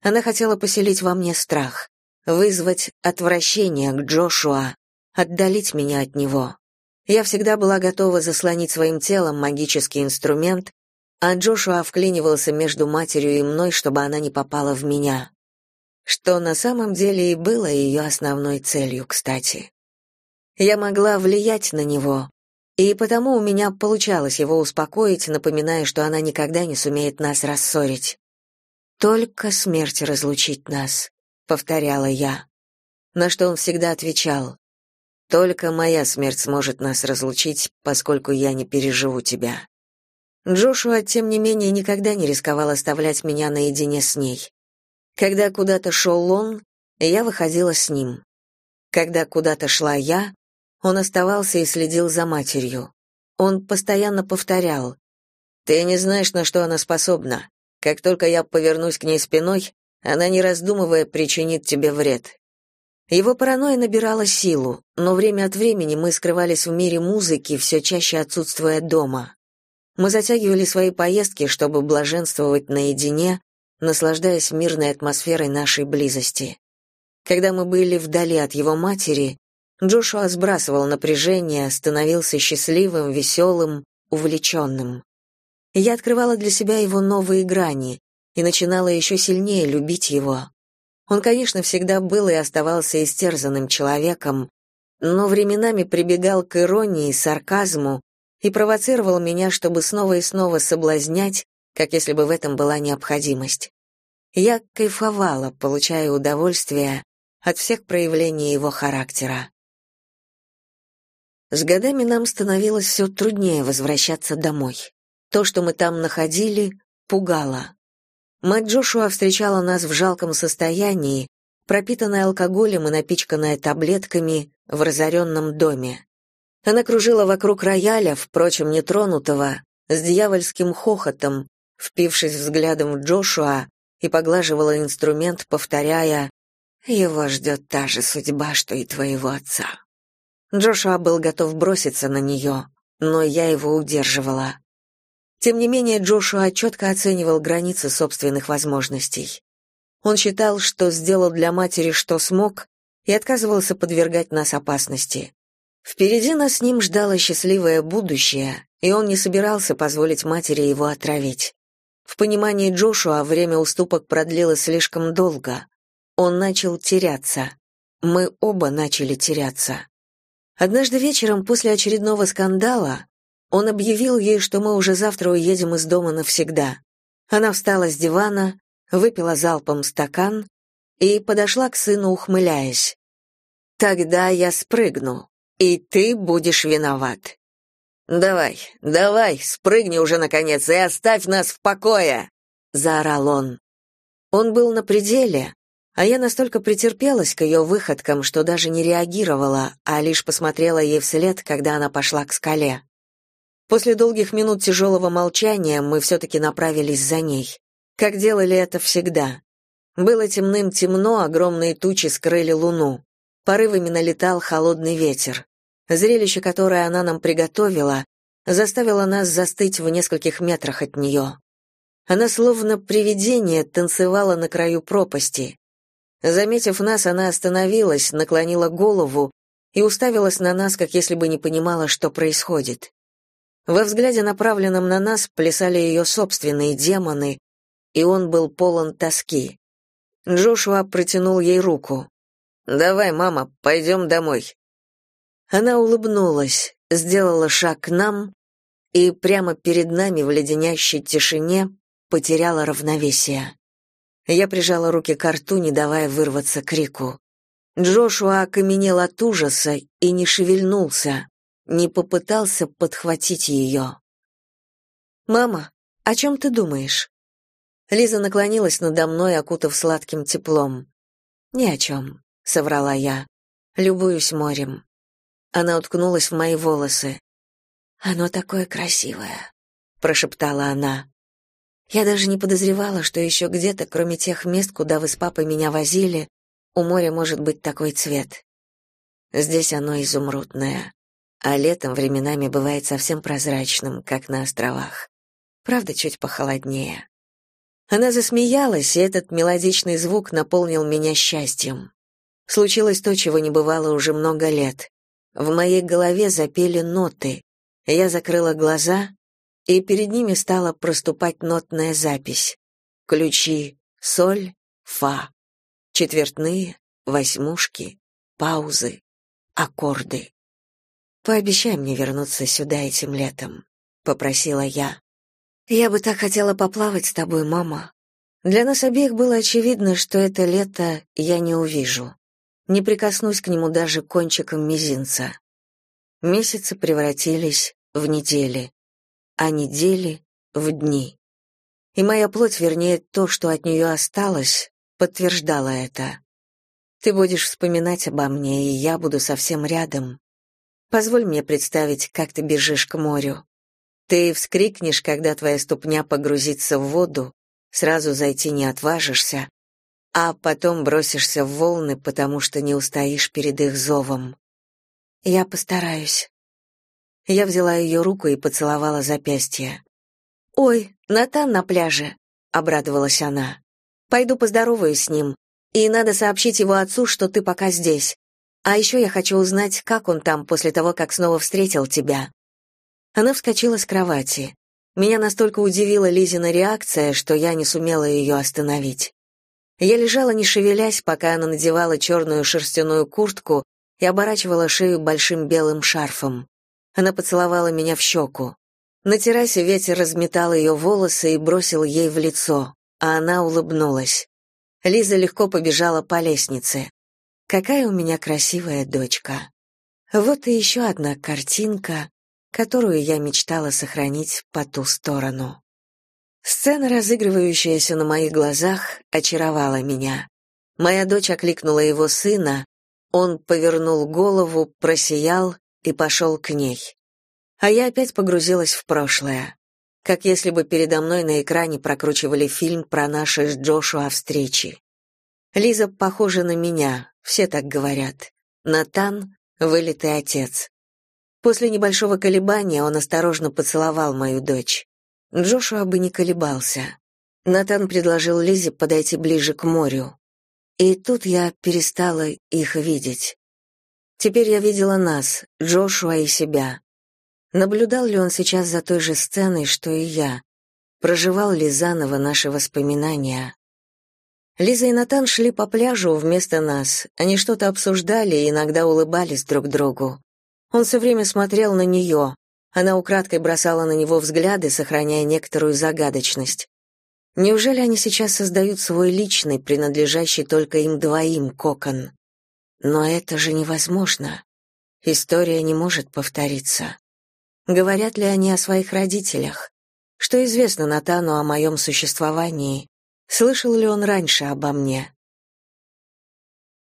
Она хотела поселить во мне страх вызвать отвращение к Джошуа, отдалить меня от него. Я всегда была готова заслонить своим телом магический инструмент, а Джошуа вклинивался между матерью и мной, чтобы она не попала в меня. Что на самом деле и было ее основной целью, кстати. Я могла влиять на него, и потому у меня получалось его успокоить, напоминая, что она никогда не сумеет нас рассорить. Только смерть разлучить нас повторяла я. На что он всегда отвечал: только моя смерть сможет нас разлучить, поскольку я не переживу тебя. Джошуа, тем не менее, никогда не рисковал оставлять меня наедине с ней. Когда куда-то шел он, я выходила с ним. Когда куда-то шла я, он оставался и следил за матерью. Он постоянно повторял, «Ты не знаешь, на что она способна. Как только я повернусь к ней спиной, она, не раздумывая, причинит тебе вред». Его паранойя набирала силу, но время от времени мы скрывались в мире музыки, все чаще отсутствуя дома. Мы затягивали свои поездки, чтобы блаженствовать наедине, наслаждаясь мирной атмосферой нашей близости. Когда мы были вдали от его матери, Джошуа сбрасывал напряжение, становился счастливым, веселым, увлеченным. Я открывала для себя его новые грани и начинала еще сильнее любить его. Он, конечно, всегда был и оставался истерзанным человеком, но временами прибегал к иронии, сарказму и провоцировал меня, чтобы снова и снова соблазнять, как если бы в этом была необходимость. Я кайфовала, получая удовольствие от всех проявлений его характера. С годами нам становилось все труднее возвращаться домой. То, что мы там находили, пугало. Мать Джошуа встречала нас в жалком состоянии, пропитанная алкоголем и напичканная таблетками в разоренном доме. Она кружила вокруг рояля, впрочем, нетронутого, с дьявольским хохотом, впившись взглядом в Джошуа, и поглаживала инструмент, повторяя «Его ждет та же судьба, что и твоего отца». Джошуа был готов броситься на нее, но я его удерживала. Тем не менее, Джошуа четко оценивал границы собственных возможностей. Он считал, что сделал для матери, что смог, и отказывался подвергать нас опасности. Впереди нас с ним ждало счастливое будущее, и он не собирался позволить матери его отравить. В понимании Джошуа время уступок продлилось слишком долго. Он начал теряться. Мы оба начали теряться. Однажды вечером после очередного скандала он объявил ей, что мы уже завтра уедем из дома навсегда. Она встала с дивана, выпила залпом стакан и подошла к сыну, ухмыляясь. «Тогда я спрыгну, и ты будешь виноват». «Давай, давай, спрыгни уже, наконец, и оставь нас в покое!» — заорал он. Он был на пределе, а я настолько претерпелась к ее выходкам, что даже не реагировала, а лишь посмотрела ей вслед, когда она пошла к скале. После долгих минут тяжелого молчания мы все-таки направились за ней, как делали это всегда. Было темным-темно, огромные тучи скрыли луну. Порывами налетал холодный ветер. Зрелище, которое она нам приготовила, заставило нас застыть в нескольких метрах от нее. Она словно привидение танцевала на краю пропасти. Заметив нас, она остановилась, наклонила голову и уставилась на нас, как если бы не понимала, что происходит. Во взгляде, направленном на нас, плясали ее собственные демоны, и он был полон тоски. Джошуа протянул ей руку. «Давай, мама, пойдем домой». Она улыбнулась, сделала шаг к нам и прямо перед нами в леденящей тишине потеряла равновесие. Я прижала руки к рту, не давая вырваться крику. Джошуа окаменел от ужаса и не шевельнулся, не попытался подхватить ее. «Мама, о чем ты думаешь?» Лиза наклонилась надо мной, окутав сладким теплом. «Ни о чем», — соврала я. «Любуюсь морем». Она уткнулась в мои волосы. «Оно такое красивое», — прошептала она. Я даже не подозревала, что еще где-то, кроме тех мест, куда вы с папой меня возили, у моря может быть такой цвет. Здесь оно изумрудное, а летом временами бывает совсем прозрачным, как на островах. Правда, чуть похолоднее. Она засмеялась, и этот мелодичный звук наполнил меня счастьем. Случилось то, чего не бывало уже много лет. В моей голове запели ноты. Я закрыла глаза и перед ними стала проступать нотная запись. Ключи соль, фа, четвертные, восьмушки, паузы, аккорды. Пообещай мне вернуться сюда этим летом, попросила я. Я бы так хотела поплавать с тобой, мама. Для нас обеих было очевидно, что это лето я не увижу. Не прикоснусь к нему даже кончиком мизинца. Месяцы превратились в недели а недели в дни. И моя плоть, вернее, то, что от нее осталось, подтверждала это. Ты будешь вспоминать обо мне, и я буду совсем рядом. Позволь мне представить, как ты бежишь к морю. Ты вскрикнешь, когда твоя ступня погрузится в воду, сразу зайти не отважишься, а потом бросишься в волны, потому что не устоишь перед их зовом. Я постараюсь. Я взяла ее руку и поцеловала запястье. «Ой, Натан на пляже», — обрадовалась она. «Пойду поздороваюсь с ним. И надо сообщить его отцу, что ты пока здесь. А еще я хочу узнать, как он там после того, как снова встретил тебя». Она вскочила с кровати. Меня настолько удивила Лизина реакция, что я не сумела ее остановить. Я лежала не шевелясь, пока она надевала черную шерстяную куртку и оборачивала шею большим белым шарфом. Она поцеловала меня в щеку. На террасе ветер разметал ее волосы и бросил ей в лицо, а она улыбнулась. Лиза легко побежала по лестнице. Какая у меня красивая дочка. Вот и еще одна картинка, которую я мечтала сохранить по ту сторону. Сцена, разыгрывающаяся на моих глазах, очаровала меня. Моя дочь окликнула его сына, он повернул голову, просиял и пошел к ней. А я опять погрузилась в прошлое, как если бы передо мной на экране прокручивали фильм про наши с Джошуа встречи. Лиза похожа на меня, все так говорят. Натан — вылитый отец. После небольшого колебания он осторожно поцеловал мою дочь. Джошуа бы не колебался. Натан предложил Лизе подойти ближе к морю. И тут я перестала их видеть. Теперь я видела нас, Джошуа и себя. Наблюдал ли он сейчас за той же сценой, что и я? Проживал ли заново наши воспоминания? Лиза и Натан шли по пляжу вместо нас. Они что-то обсуждали и иногда улыбались друг другу. Он все время смотрел на нее. Она украдкой бросала на него взгляды, сохраняя некоторую загадочность. Неужели они сейчас создают свой личный, принадлежащий только им двоим кокон? Но это же невозможно. История не может повториться. Говорят ли они о своих родителях? Что известно Натану о моем существовании? Слышал ли он раньше обо мне?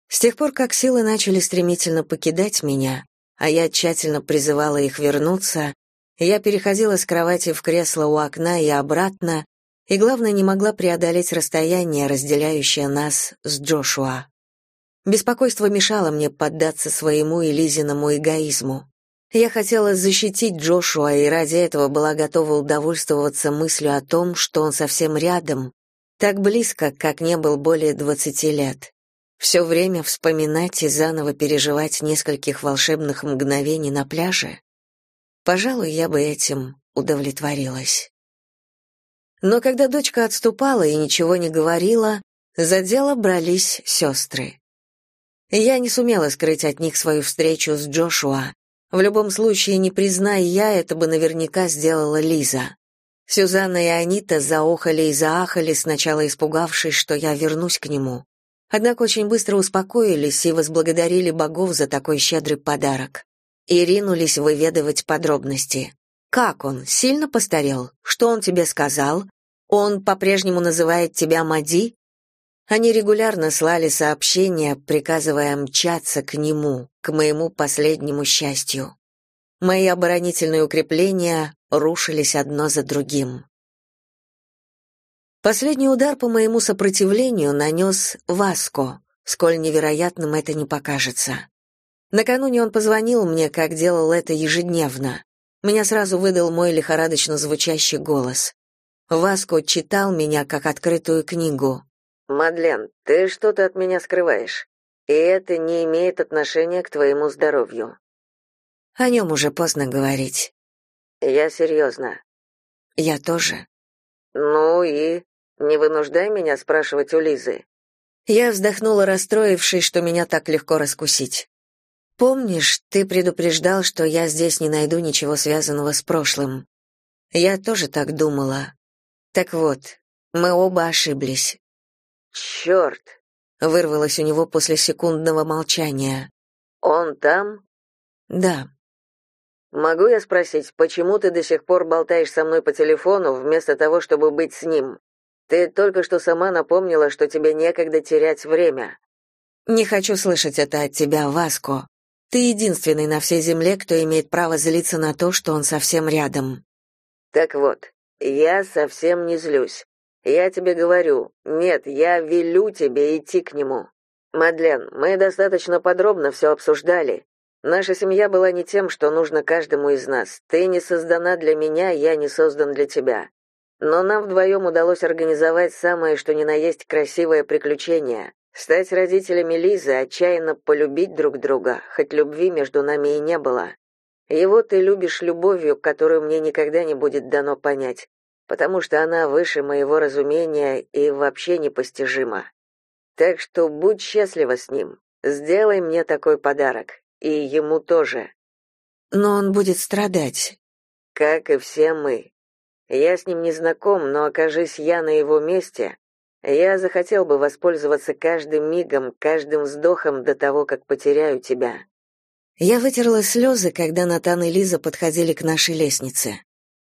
С тех пор, как силы начали стремительно покидать меня, а я тщательно призывала их вернуться, я переходила с кровати в кресло у окна и обратно, и, главное, не могла преодолеть расстояние, разделяющее нас с Джошуа. Беспокойство мешало мне поддаться своему и Лизиному эгоизму. Я хотела защитить Джошуа и ради этого была готова удовольствоваться мыслью о том, что он совсем рядом, так близко, как не был более двадцати лет все время вспоминать и заново переживать нескольких волшебных мгновений на пляже? Пожалуй, я бы этим удовлетворилась. Но когда дочка отступала и ничего не говорила, за дело брались сестры. Я не сумела скрыть от них свою встречу с Джошуа. В любом случае, не призная я, это бы наверняка сделала Лиза. Сюзанна и Анита заохали и заахали, сначала испугавшись, что я вернусь к нему. Однако очень быстро успокоились и возблагодарили богов за такой щедрый подарок. И ринулись выведывать подробности. Как он? Сильно постарел? Что он тебе сказал? Он по-прежнему называет тебя Мади? Они регулярно слали сообщения, приказывая мчаться к нему, к моему последнему счастью. Мои оборонительные укрепления рушились одно за другим. Последний удар по моему сопротивлению нанес Васко, сколь невероятным это не покажется. Накануне он позвонил мне, как делал это ежедневно. Меня сразу выдал мой лихорадочно звучащий голос. Васко читал меня как открытую книгу. «Мадлен, ты что-то от меня скрываешь, и это не имеет отношения к твоему здоровью». О нем уже поздно говорить. «Я серьезно». «Я тоже». «Ну и?» Не вынуждай меня спрашивать у Лизы. Я вздохнула, расстроившись, что меня так легко раскусить. Помнишь, ты предупреждал, что я здесь не найду ничего связанного с прошлым. Я тоже так думала. Так вот, мы оба ошиблись. «Черт!» — вырвалось у него после секундного молчания. Он там? Да. Могу я спросить, почему ты до сих пор болтаешь со мной по телефону вместо того, чтобы быть с ним? Ты только что сама напомнила, что тебе некогда терять время. Не хочу слышать это от тебя, Васко. Ты единственный на всей земле, кто имеет право злиться на то, что он совсем рядом. Так вот, я совсем не злюсь. Я тебе говорю, нет, я велю тебе идти к нему. Мадлен, мы достаточно подробно все обсуждали. Наша семья была не тем, что нужно каждому из нас. Ты не создана для меня, я не создан для тебя. Но нам вдвоем удалось организовать самое что ни на есть красивое приключение. Стать родителями Лизы, отчаянно полюбить друг друга, хоть любви между нами и не было. Его ты любишь любовью, которую мне никогда не будет дано понять, потому что она выше моего разумения и вообще непостижима. Так что будь счастлива с ним. Сделай мне такой подарок, и ему тоже. Но он будет страдать, как и все мы. Я с ним не знаком, но окажись я на его месте, я захотел бы воспользоваться каждым мигом, каждым вздохом до того, как потеряю тебя. Я вытерла слезы, когда Натан и Лиза подходили к нашей лестнице.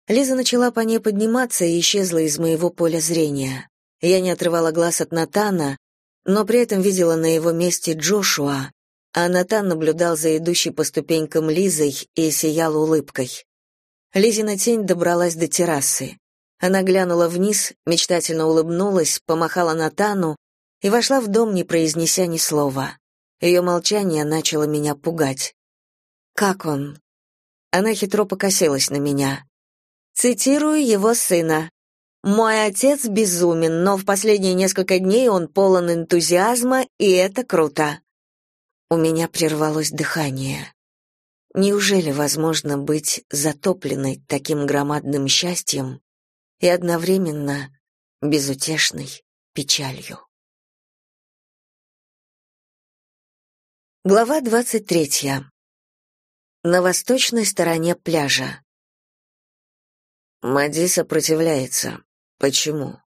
Лиза начала по ней подниматься и исчезла из моего поля зрения. Я не отрывала глаз от Натана, но при этом видела на его месте Джошуа, а Натан наблюдал за идущей по ступенькам Лизой и сиял улыбкой. Лизина тень добралась до террасы. Она глянула вниз, мечтательно улыбнулась, помахала Натану и вошла в дом, не произнеся ни слова. Ее молчание начало меня пугать. «Как он?» Она хитро покосилась на меня. Цитирую его сына. «Мой отец безумен, но в последние несколько дней он полон энтузиазма, и это круто». У меня прервалось дыхание. Неужели возможно быть затопленной таким громадным счастьем и одновременно безутешной печалью. Глава двадцать третья. На восточной стороне пляжа. Мади сопротивляется. Почему?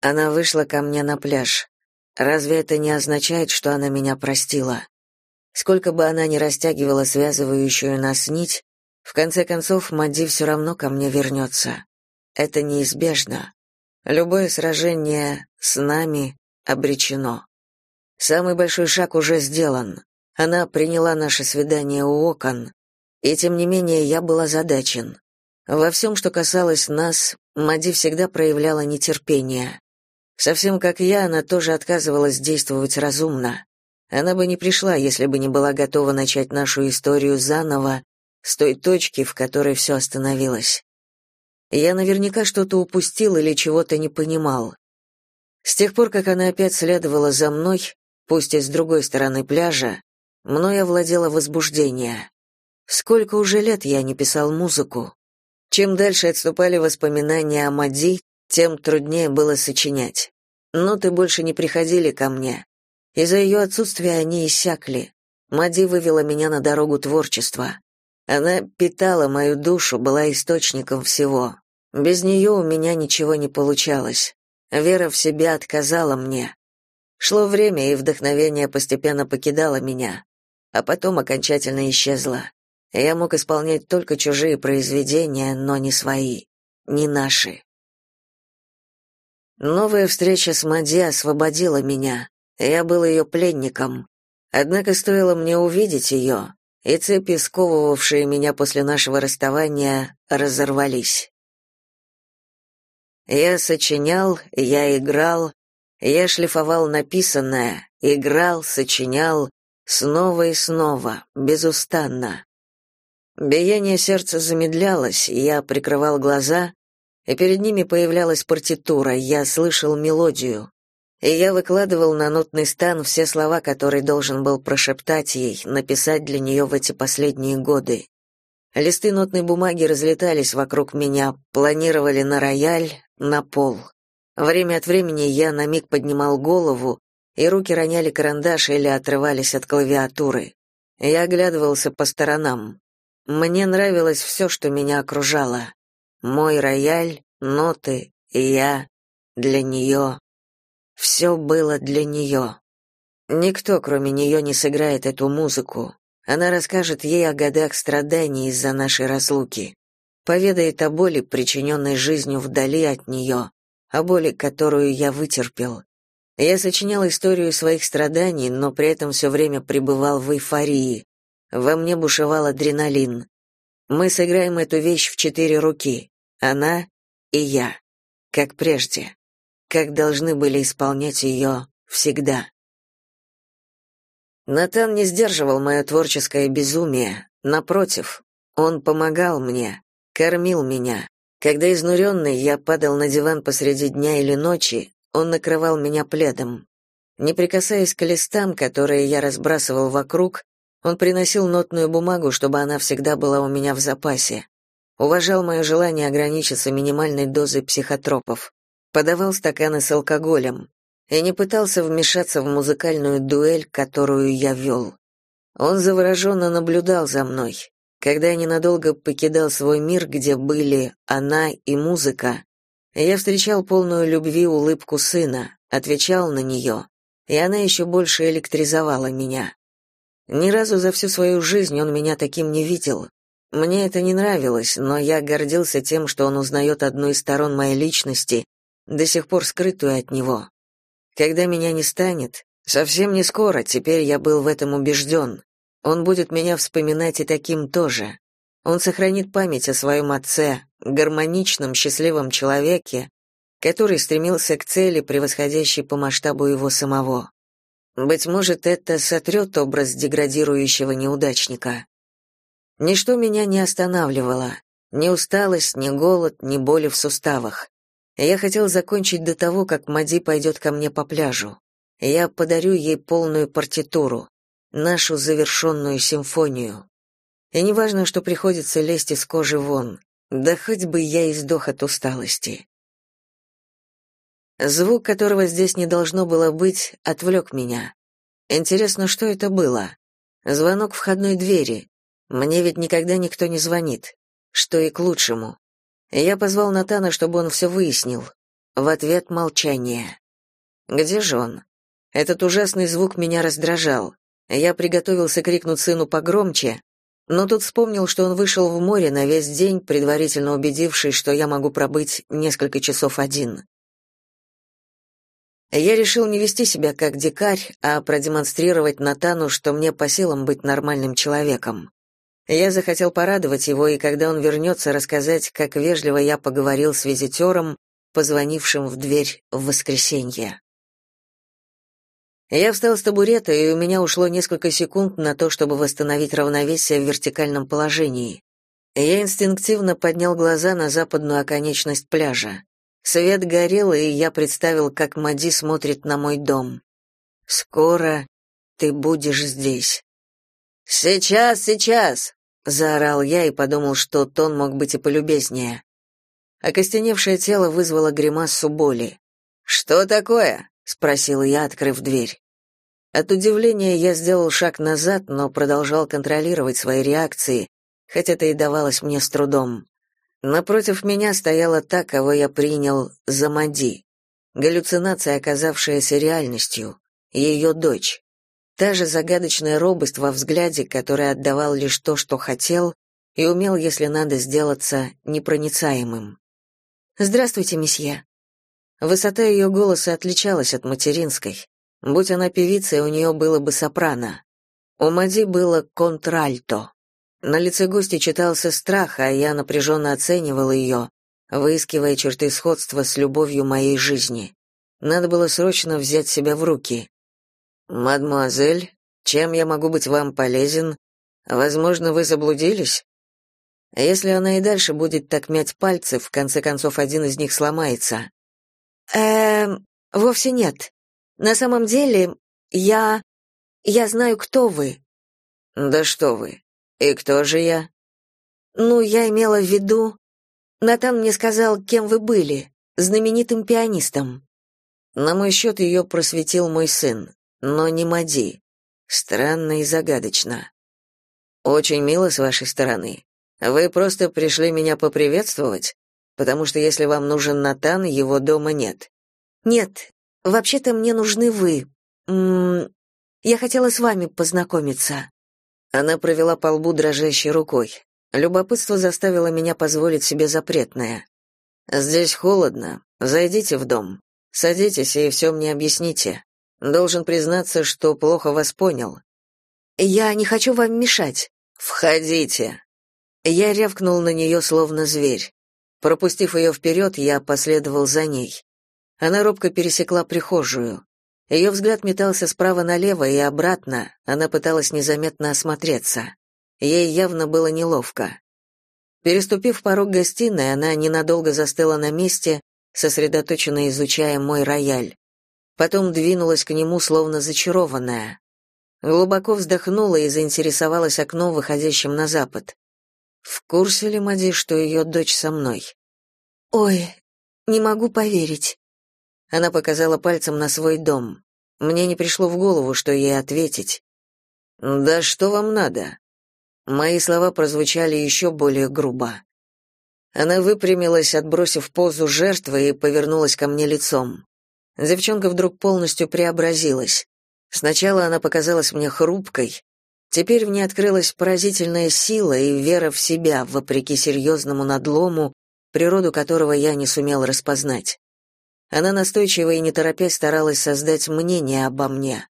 Она вышла ко мне на пляж. Разве это не означает, что она меня простила? Сколько бы она ни растягивала связывающую нас нить, в конце концов Мади все равно ко мне вернется. Это неизбежно. Любое сражение с нами обречено. Самый большой шаг уже сделан. Она приняла наше свидание у окон, и тем не менее я был озадачен. Во всем, что касалось нас, Мади всегда проявляла нетерпение. Совсем как я, она тоже отказывалась действовать разумно. Она бы не пришла, если бы не была готова начать нашу историю заново, с той точки, в которой все остановилось. Я наверняка что-то упустил или чего-то не понимал. С тех пор, как она опять следовала за мной, пусть и с другой стороны пляжа, мной овладело возбуждение. Сколько уже лет я не писал музыку. Чем дальше отступали воспоминания о Мади, тем труднее было сочинять. Ноты больше не приходили ко мне. Из-за ее отсутствия они иссякли. Мади вывела меня на дорогу творчества. Она питала мою душу, была источником всего. Без нее у меня ничего не получалось. Вера в себя отказала мне. Шло время, и вдохновение постепенно покидало меня, а потом окончательно исчезло. Я мог исполнять только чужие произведения, но не свои, не наши. Новая встреча с Мади освободила меня. Я был ее пленником. Однако стоило мне увидеть ее, и цепи, сковывавшие меня после нашего расставания, разорвались. Я сочинял, я играл, я шлифовал написанное, играл, сочинял, снова и снова, безустанно. Биение сердца замедлялось, я прикрывал глаза, и перед ними появлялась партитура, я слышал мелодию. И я выкладывал на нотный стан все слова, которые должен был прошептать ей, написать для нее в эти последние годы. Листы нотной бумаги разлетались вокруг меня, планировали на рояль, на пол. Время от времени я на миг поднимал голову, и руки роняли карандаш или отрывались от клавиатуры. Я оглядывался по сторонам. Мне нравилось все, что меня окружало. Мой рояль, ноты, я, для нее. Все было для нее. Никто, кроме нее, не сыграет эту музыку. Она расскажет ей о годах страданий из-за нашей разлуки, поведает о боли, причиненной жизнью вдали от нее, о боли, которую я вытерпел. Я сочинял историю своих страданий, но при этом все время пребывал в эйфории. Во мне бушевал адреналин. Мы сыграем эту вещь в четыре руки. Она и я. Как прежде. Как должны были исполнять ее всегда. Натан не сдерживал мое творческое безумие. Напротив, он помогал мне, кормил меня. Когда изнуренный я падал на диван посреди дня или ночи, он накрывал меня пледом. Не прикасаясь к листам, которые я разбрасывал вокруг, он приносил нотную бумагу, чтобы она всегда была у меня в запасе. Уважал мое желание ограничиться минимальной дозой психотропов. Подавал стаканы с алкоголем. И не пытался вмешаться в музыкальную дуэль, которую я вел. Он завороженно наблюдал за мной. Когда я ненадолго покидал свой мир, где были она и музыка, я встречал полную любви улыбку сына, отвечал на нее, и она еще больше электризовала меня. Ни разу за всю свою жизнь он меня таким не видел. Мне это не нравилось, но я гордился тем, что он узнает одну из сторон моей личности, до сих пор скрытую от него. Когда меня не станет, совсем не скоро, теперь я был в этом убежден. Он будет меня вспоминать и таким тоже. Он сохранит память о своем отце, гармоничном, счастливом человеке, который стремился к цели, превосходящей по масштабу его самого. Быть может, это сотрет образ деградирующего неудачника. Ничто меня не останавливало, ни усталость, ни голод, ни боли в суставах. Я хотел закончить до того, как Мади пойдет ко мне по пляжу. Я подарю ей полную партитуру, нашу завершенную симфонию. И неважно, что приходится лезть из кожи вон, да хоть бы я и сдох от усталости. Звук, которого здесь не должно было быть, отвлек меня. Интересно, что это было? Звонок входной двери. Мне ведь никогда никто не звонит. Что и к лучшему. Я позвал Натана, чтобы он все выяснил. В ответ молчание. Где же он? Этот ужасный звук меня раздражал. Я приготовился крикнуть сыну погромче, но тут вспомнил, что он вышел в море на весь день, предварительно убедившись, что я могу пробыть несколько часов один. Я решил не вести себя как дикарь, а продемонстрировать Натану, что мне по силам быть нормальным человеком. Я захотел порадовать его, и когда он вернется, рассказать, как вежливо я поговорил с визитером, позвонившим в дверь в воскресенье. Я встал с табурета, и у меня ушло несколько секунд на то, чтобы восстановить равновесие в вертикальном положении. Я инстинктивно поднял глаза на западную оконечность пляжа. Свет горел, и я представил, как Мади смотрит на мой дом. «Скоро ты будешь здесь». «Сейчас, сейчас!» — заорал я и подумал, что тон мог быть и полюбезнее. Окостеневшее тело вызвало гримасу боли. «Что такое?» — спросил я, открыв дверь. От удивления я сделал шаг назад, но продолжал контролировать свои реакции, хотя это и давалось мне с трудом. Напротив меня стояла та, кого я принял за Мади. Галлюцинация, оказавшаяся реальностью. Ее дочь. Та же загадочная робость во взгляде, который отдавал лишь то, что хотел, и умел, если надо, сделаться непроницаемым. «Здравствуйте, месье». Высота ее голоса отличалась от материнской. Будь она певицей, у нее было бы сопрано. У Мади было контральто. На лице гости читался страх, а я напряженно оценивала ее, выискивая черты сходства с любовью моей жизни. Надо было срочно взять себя в руки. «Мадемуазель, чем я могу быть вам полезен? Возможно, вы заблудились?» Если она и дальше будет так мять пальцы, в конце концов один из них сломается. Эм, вовсе нет. На самом деле, я... я знаю, кто вы». «Да что вы? И кто же я?» «Ну, я имела в виду...» Натан мне сказал, кем вы были, знаменитым пианистом. На мой счет ее просветил мой сын, но не Мади. Странно и загадочно. Очень мило с вашей стороны. Вы просто пришли меня поприветствовать, потому что если вам нужен Натан, его дома нет. Нет, Вообще-то мне нужны вы. М -м, я хотела с вами познакомиться. Она провела по лбу дрожащей рукой. Любопытство заставило меня позволить себе запретное. Здесь холодно. Зайдите в дом. Садитесь и все мне объясните. Должен признаться, что плохо вас понял. Я не хочу вам мешать. Входите. Я рявкнул на нее, словно зверь. Пропустив ее вперед, я последовал за ней. Она робко пересекла прихожую. Ее взгляд метался справа налево и обратно, она пыталась незаметно осмотреться. Ей явно было неловко. Переступив порог гостиной, она ненадолго застыла на месте, сосредоточенно изучая мой рояль. Потом двинулась к нему, словно зачарованная. Глубоко вздохнула и заинтересовалась окном, выходящим на запад. В курсе ли Мади, что ее дочь со мной? «Ой, не могу поверить». Она показала пальцем на свой дом. Мне не пришло в голову, что ей ответить. «Да что вам надо?» Мои слова прозвучали еще более грубо. Она выпрямилась, отбросив позу жертвы и повернулась ко мне лицом. Девчонка вдруг полностью преобразилась. Сначала она показалась мне хрупкой, теперь в ней открылась поразительная сила и вера в себя, вопреки серьезному надлому, природу которого я не сумел распознать. Она настойчиво и не торопясь старалась создать мнение обо мне.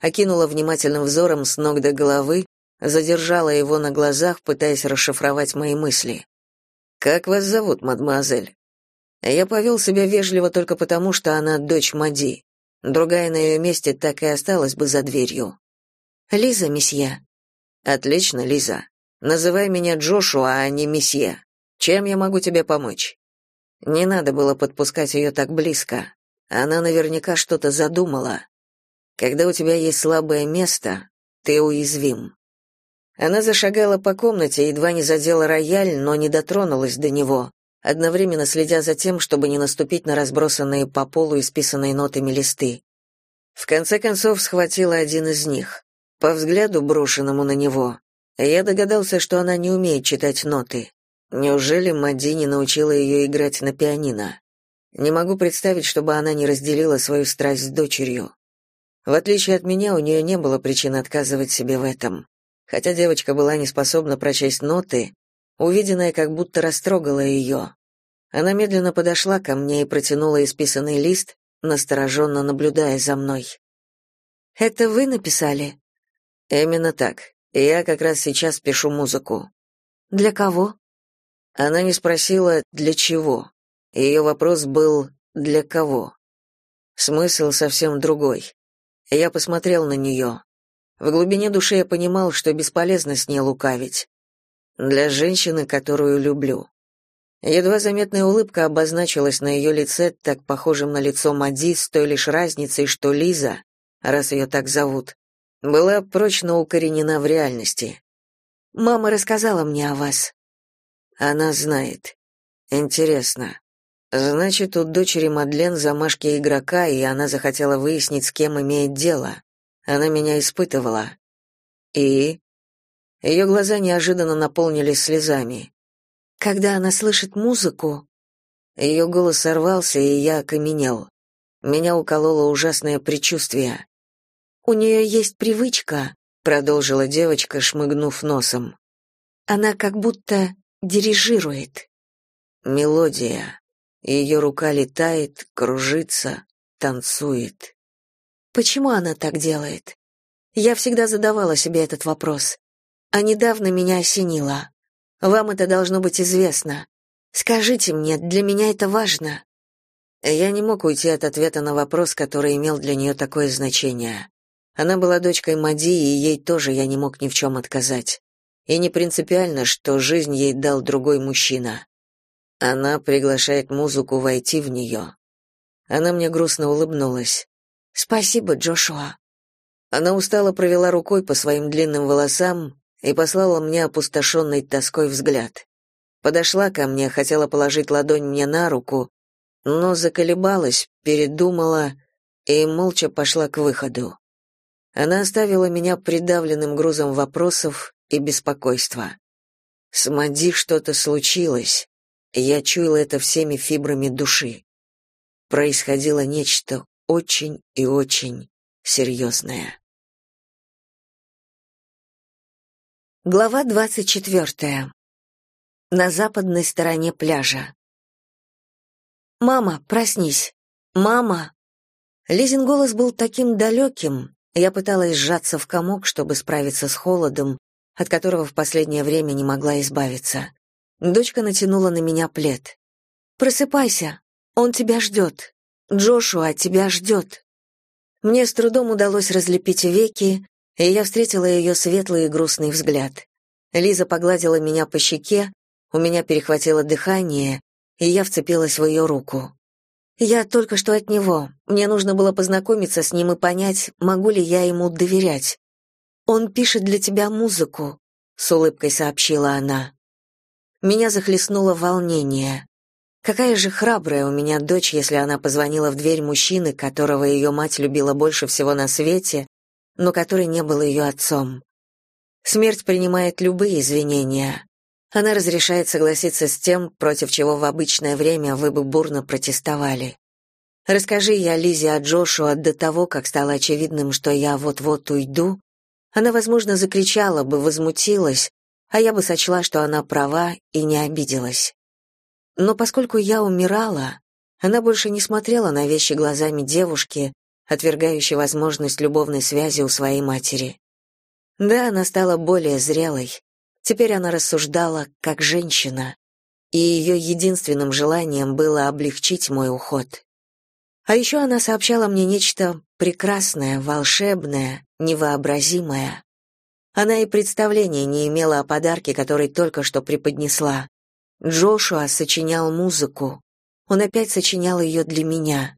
Окинула внимательным взором с ног до головы, задержала его на глазах, пытаясь расшифровать мои мысли. «Как вас зовут, мадемуазель?» Я повел себя вежливо только потому, что она дочь Мади. Другая на ее месте так и осталась бы за дверью. «Лиза, месье». «Отлично, Лиза. Называй меня Джошуа, а не месье. Чем я могу тебе помочь?» Не надо было подпускать ее так близко. Она наверняка что-то задумала. Когда у тебя есть слабое место, ты уязвим. Она зашагала по комнате, едва не задела рояль, но не дотронулась до него, одновременно следя за тем, чтобы не наступить на разбросанные по полу исписанные нотами листы. В конце концов схватила один из них. По взгляду, брошенному на него, я догадался, что она не умеет читать ноты. Неужели Мадди не научила ее играть на пианино? Не могу представить, чтобы она не разделила свою страсть с дочерью. В отличие от меня, у нее не было причин отказывать себе в этом. Хотя девочка была не способна прочесть ноты, увиденное как будто растрогало ее. Она медленно подошла ко мне и протянула исписанный лист, настороженно наблюдая за мной. «Это вы написали?» «Именно так. Я как раз сейчас пишу музыку». «Для кого?» Она не спросила, для чего. Ее вопрос был «для кого?». Смысл совсем другой. Я посмотрел на нее. В глубине души я понимал, что бесполезно с ней лукавить. Для женщины, которую люблю. Едва заметная улыбка обозначилась на ее лице, так похожим на лицо Мади, с той лишь разницей, что Лиза, раз ее так зовут, была прочно укоренена в реальности. «Мама рассказала мне о вас». «Она знает. Интересно. Значит, у дочери Мадлен замашки игрока, и она захотела выяснить, с кем имеет дело. Она меня испытывала. И ее глаза неожиданно наполнились слезами. Когда она слышит музыку, ее голос сорвался, и я окаменел. Меня укололо ужасное предчувствие. У нее есть привычка, продолжила девочка, шмыгнув носом. Она как будто дирижирует. Мелодия. Ее рука летает, кружится, танцует. Почему она так делает? Я всегда задавала себе этот вопрос. А недавно меня осенило. Вам это должно быть известно. Скажите мне, для меня это важно. Я не мог уйти от ответа на вопрос, который имел для нее такое значение. Она была дочкой Мади, и ей тоже я не мог ни в чем отказать. И не принципиально, что жизнь ей дал другой мужчина. Она приглашает музыку войти в нее. Она мне грустно улыбнулась. Спасибо, Джошуа. Она устало провела рукой по своим длинным волосам и послала мне опустошенный тоской взгляд. Подошла ко мне, хотела положить ладонь мне на руку, но заколебалась, передумала и молча пошла к выходу. Она оставила меня придавленным грузом вопросов и беспокойства. С Мади что-то случилось. Я чуяла это всеми фибрами души. Происходило нечто очень и очень серьезное. Глава двадцать четвертая. На западной стороне пляжа. «Мама, проснись! Мама!» Лизин голос был таким далеким, я пыталась сжаться в комок, чтобы справиться с холодом, от которого в последнее время не могла избавиться. Дочка натянула на меня плед. «Просыпайся! Он тебя ждет! Джошуа тебя ждет!» Мне с трудом удалось разлепить веки, и я встретила ее светлый и грустный взгляд. Лиза погладила меня по щеке, у меня перехватило дыхание, и я вцепилась в ее руку. Я только что от него. Мне нужно было познакомиться с ним и понять, могу ли я ему доверять. Он пишет для тебя музыку, с улыбкой сообщила она. Меня захлестнуло волнение. Какая же храбрая у меня дочь, если она позвонила в дверь мужчины, которого ее мать любила больше всего на свете, но который не был ее отцом. Смерть принимает любые извинения. Она разрешает согласиться с тем, против чего в обычное время вы бы бурно протестовали. Расскажи я Лизе о Джошуа до того, как стало очевидным, что я вот-вот уйду, она, возможно, закричала бы, возмутилась, а я бы сочла, что она права и не обиделась. Но поскольку я умирала, она больше не смотрела на вещи глазами девушки, отвергающей возможность любовной связи у своей матери. Да, она стала более зрелой, Теперь она рассуждала как женщина, и ее единственным желанием было облегчить мой уход. А еще она сообщала мне нечто прекрасное, волшебное, невообразимое. Она и представления не имела о подарке, который только что преподнесла. Джошуа сочинял музыку. Он опять сочинял ее для меня.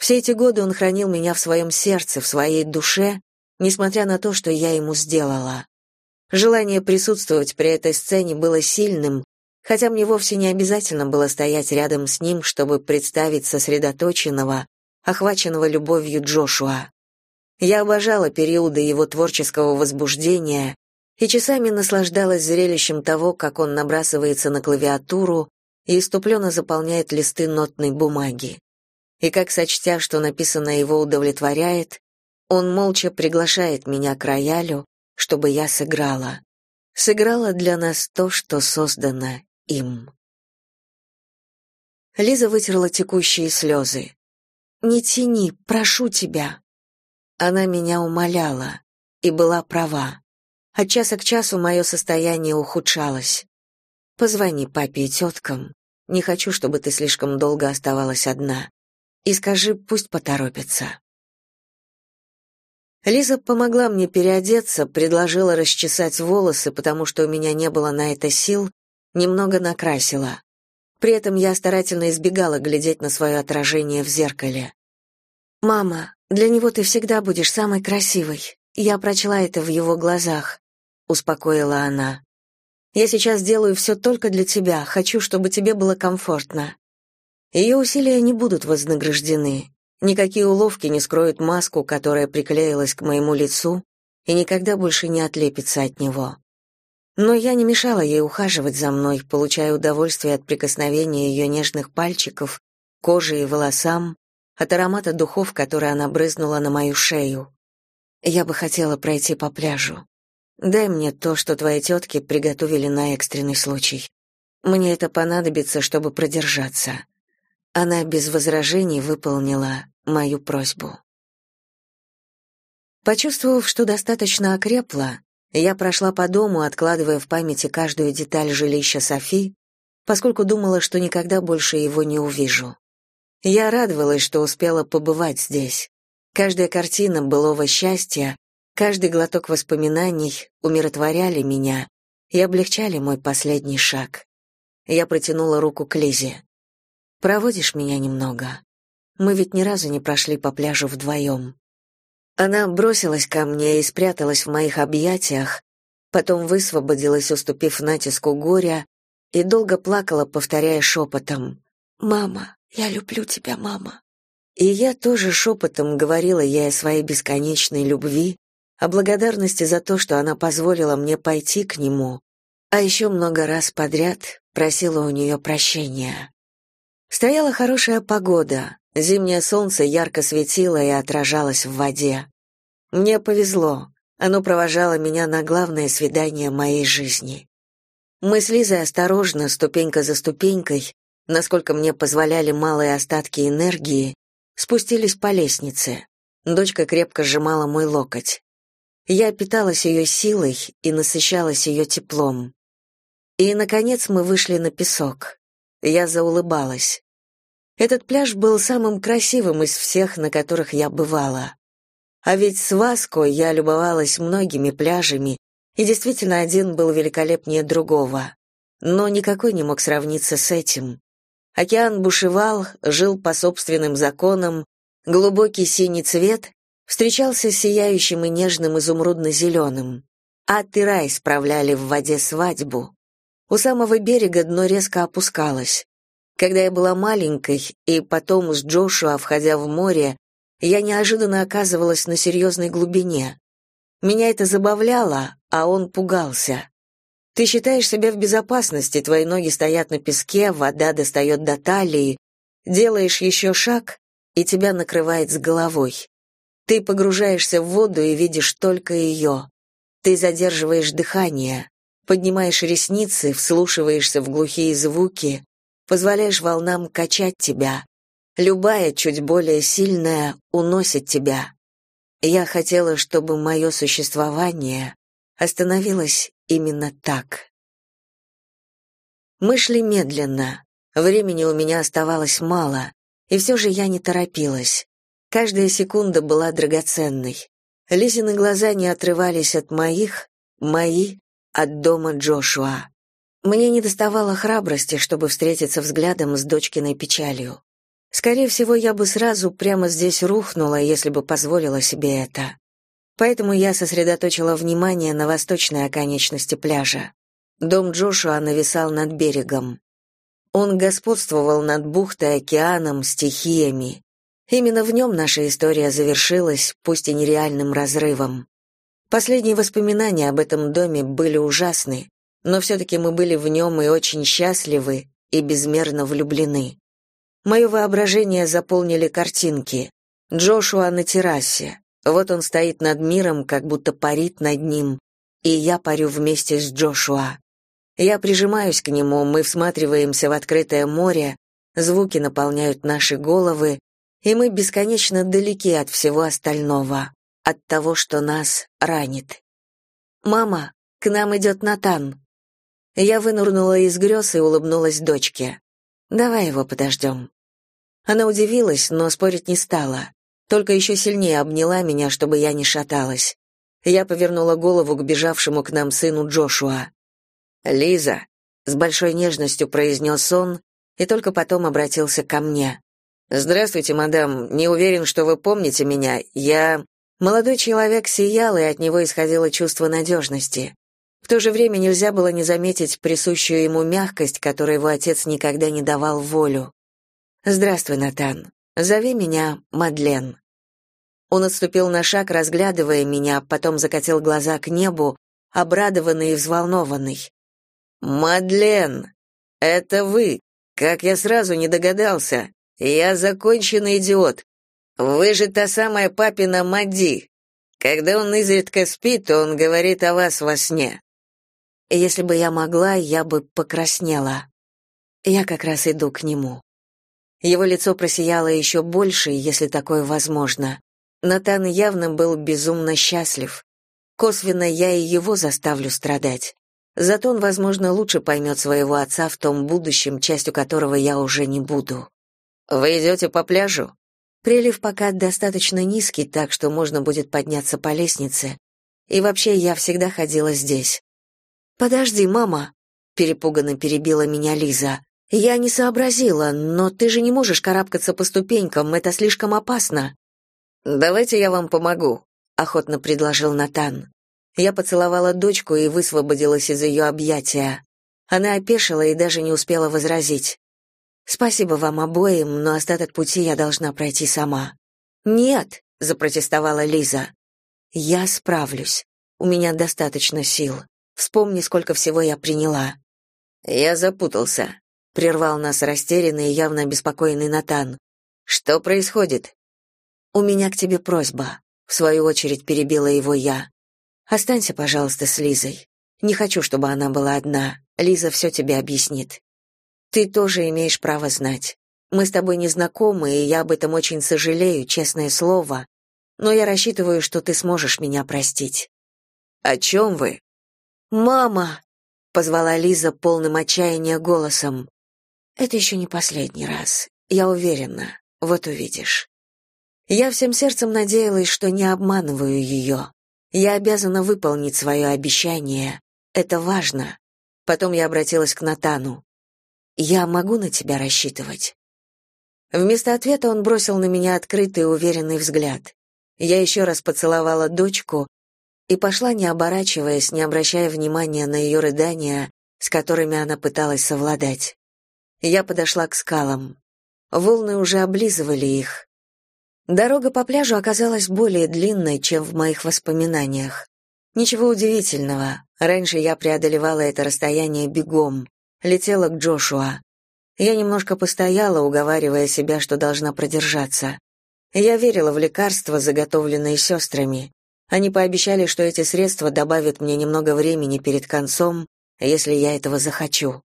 Все эти годы он хранил меня в своем сердце, в своей душе, несмотря на то, что я ему сделала. Желание присутствовать при этой сцене было сильным, хотя мне вовсе не обязательно было стоять рядом с ним, чтобы представить сосредоточенного, охваченного любовью Джошуа. Я обожала периоды его творческого возбуждения и часами наслаждалась зрелищем того, как он набрасывается на клавиатуру и иступленно заполняет листы нотной бумаги. И как, сочтя, что написанное его удовлетворяет, он молча приглашает меня к роялю, чтобы я сыграла. Сыграла для нас то, что создано им. Лиза вытерла текущие слезы. «Не тяни, прошу тебя». Она меня умоляла и была права. От часа к часу мое состояние ухудшалось. Позвони папе и теткам. Не хочу, чтобы ты слишком долго оставалась одна. И скажи, пусть поторопятся. Лиза помогла мне переодеться, предложила расчесать волосы, потому что у меня не было на это сил, немного накрасила. При этом я старательно избегала глядеть на свое отражение в зеркале. «Мама, для него ты всегда будешь самой красивой. Я прочла это в его глазах», — успокоила она. «Я сейчас делаю все только для тебя, хочу, чтобы тебе было комфортно». Ее усилия не будут вознаграждены. Никакие уловки не скроют маску, которая приклеилась к моему лицу и никогда больше не отлепится от него. Но я не мешала ей ухаживать за мной, получая удовольствие от прикосновения ее нежных пальчиков, кожи и волосам, от аромата духов, который она брызнула на мою шею. Я бы хотела пройти по пляжу. Дай мне то, что твои тетки приготовили на экстренный случай. Мне это понадобится, чтобы продержаться. Она без возражений выполнила мою просьбу. Почувствовав, что достаточно окрепла, я прошла по дому, откладывая в памяти каждую деталь жилища Софи, поскольку думала, что никогда больше его не увижу. Я радовалась, что успела побывать здесь. Каждая картина былого счастья, каждый глоток воспоминаний умиротворяли меня и облегчали мой последний шаг. Я протянула руку к Лизе. Проводишь меня немного? Мы ведь ни разу не прошли по пляжу вдвоем». Она бросилась ко мне и спряталась в моих объятиях, потом высвободилась, уступив натиску горя, и долго плакала, повторяя шепотом «Мама, я люблю тебя, мама». И я тоже шепотом говорила ей о своей бесконечной любви, о благодарности за то, что она позволила мне пойти к нему, а еще много раз подряд просила у нее прощения. Стояла хорошая погода, зимнее солнце ярко светило и отражалось в воде. Мне повезло, оно провожало меня на главное свидание моей жизни. Мы с Лизой осторожно, ступенька за ступенькой, насколько мне позволяли малые остатки энергии, спустились по лестнице. Дочка крепко сжимала мой локоть. Я питалась ее силой и насыщалась ее теплом. И, наконец, мы вышли на песок. Я заулыбалась. Этот пляж был самым красивым из всех, на которых я бывала. А ведь с Васко я любовалась многими пляжами, и действительно один был великолепнее другого. Но никакой не мог сравниться с этим. Океан бушевал, жил по собственным законам, глубокий синий цвет встречался сияющим и нежным изумрудно-зеленым. Ад и рай справляли в воде свадьбу. У самого берега дно резко опускалось. Когда я была маленькой, и потом с Джошуа, входя в море, я неожиданно оказывалась на серьезной глубине. Меня это забавляло, а он пугался. Ты считаешь себя в безопасности, твои ноги стоят на песке, вода достает до талии, делаешь еще шаг, и тебя накрывает с головой. Ты погружаешься в воду и видишь только ее. Ты задерживаешь дыхание, поднимаешь ресницы, вслушиваешься в глухие звуки, позволяешь волнам качать тебя. Любая, чуть более сильная, уносит тебя. Я хотела, чтобы мое существование остановилось именно так. Мы шли медленно. Времени у меня оставалось мало, и все же я не торопилась. Каждая секунда была драгоценной. Лизины глаза не отрывались от моих, мои — от дома Джошуа. Мне не доставало храбрости, чтобы встретиться взглядом с дочкиной печалью. Скорее всего, я бы сразу прямо здесь рухнула, если бы позволила себе это. Поэтому я сосредоточила внимание на восточной оконечности пляжа. Дом Джошуа нависал над берегом. Он господствовал над бухтой, океаном, стихиями. Именно в нем наша история завершилась, пусть и нереальным разрывом. Последние воспоминания об этом доме были ужасны, но все-таки мы были в нем и очень счастливы, и безмерно влюблены. Мое воображение заполнили картинки. Джошуа на террасе. Вот он стоит над миром, как будто парит над ним, и я парю вместе с Джошуа. Я прижимаюсь к нему, мы всматриваемся в открытое море, звуки наполняют наши головы, и мы бесконечно далеки от всего остального, от того, что нас ранит. «Мама, к нам идет Натан». Я вынурнула из грез и улыбнулась дочке. Давай его подождем». Она удивилась, но спорить не стала. Только еще сильнее обняла меня, чтобы я не шаталась. Я повернула голову к бежавшему к нам сыну Джошуа. «Лиза», — с большой нежностью произнес он, и только потом обратился ко мне. «Здравствуйте, мадам. Не уверен, что вы помните меня. Я...» Молодой человек сиял, и от него исходило чувство надежности. В то же время нельзя было не заметить присущую ему мягкость, которой его отец никогда не давал волю. «Здравствуй, Натан. Зови меня Мадлен». Он отступил на шаг, разглядывая меня, потом закатил глаза к небу, обрадованный и взволнованный. «Мадлен, это вы! Как я сразу не догадался! Я законченный идиот! Вы же та самая папина Мади! Когда он изредка спит, он говорит о вас во сне. Если бы я могла, я бы покраснела. Я как раз иду к нему. Его лицо просияло еще больше, если такое возможно. Натан явно был безумно счастлив. Косвенно я и его заставлю страдать. Зато он, возможно, лучше поймет своего отца в том будущем, частью которого я уже не буду. Вы идете по пляжу? Прилив пока достаточно низкий, так что можно будет подняться по лестнице. И вообще я всегда ходила здесь. «Подожди, мама», — перепуганно перебила меня Лиза. «Я не сообразила, но ты же не можешь карабкаться по ступенькам, это слишком опасно». «Давайте я вам помогу», — охотно предложил Натан. Я поцеловала дочку и высвободилась из ее объятия. Она опешила и даже не успела возразить. «Спасибо вам обоим, но остаток пути я должна пройти сама». «Нет», — запротестовала Лиза. «Я справлюсь. У меня достаточно сил. Вспомни, сколько всего я приняла. Я запутался, прервал нас растерянный и явно обеспокоенный Натан. Что происходит? У меня к тебе просьба, в свою очередь перебила его я. Останься, пожалуйста, с Лизой. Не хочу, чтобы она была одна. Лиза все тебе объяснит. Ты тоже имеешь право знать. Мы с тобой не знакомы, и я об этом очень сожалею, честное слово, но я рассчитываю, что ты сможешь меня простить». «О чем вы?» «Мама!» — позвала Лиза полным отчаяния голосом. «Это еще не последний раз, я уверена, вот увидишь». Я всем сердцем надеялась, что не обманываю ее. Я обязана выполнить свое обещание. Это важно. Потом я обратилась к Натану. «Я могу на тебя рассчитывать?» Вместо ответа он бросил на меня открытый и уверенный взгляд. Я еще раз поцеловала дочку и пошла, не оборачиваясь, не обращая внимания на ее рыдания, с которыми она пыталась совладать. Я подошла к скалам. Волны уже облизывали их. Дорога по пляжу оказалась более длинной, чем в моих воспоминаниях. Ничего удивительного. Раньше я преодолевала это расстояние бегом, летела к Джошуа. Я немножко постояла, уговаривая себя, что должна продержаться. Я верила в лекарства, заготовленные сестрами. Они пообещали, что эти средства добавят мне немного времени перед концом, если я этого захочу.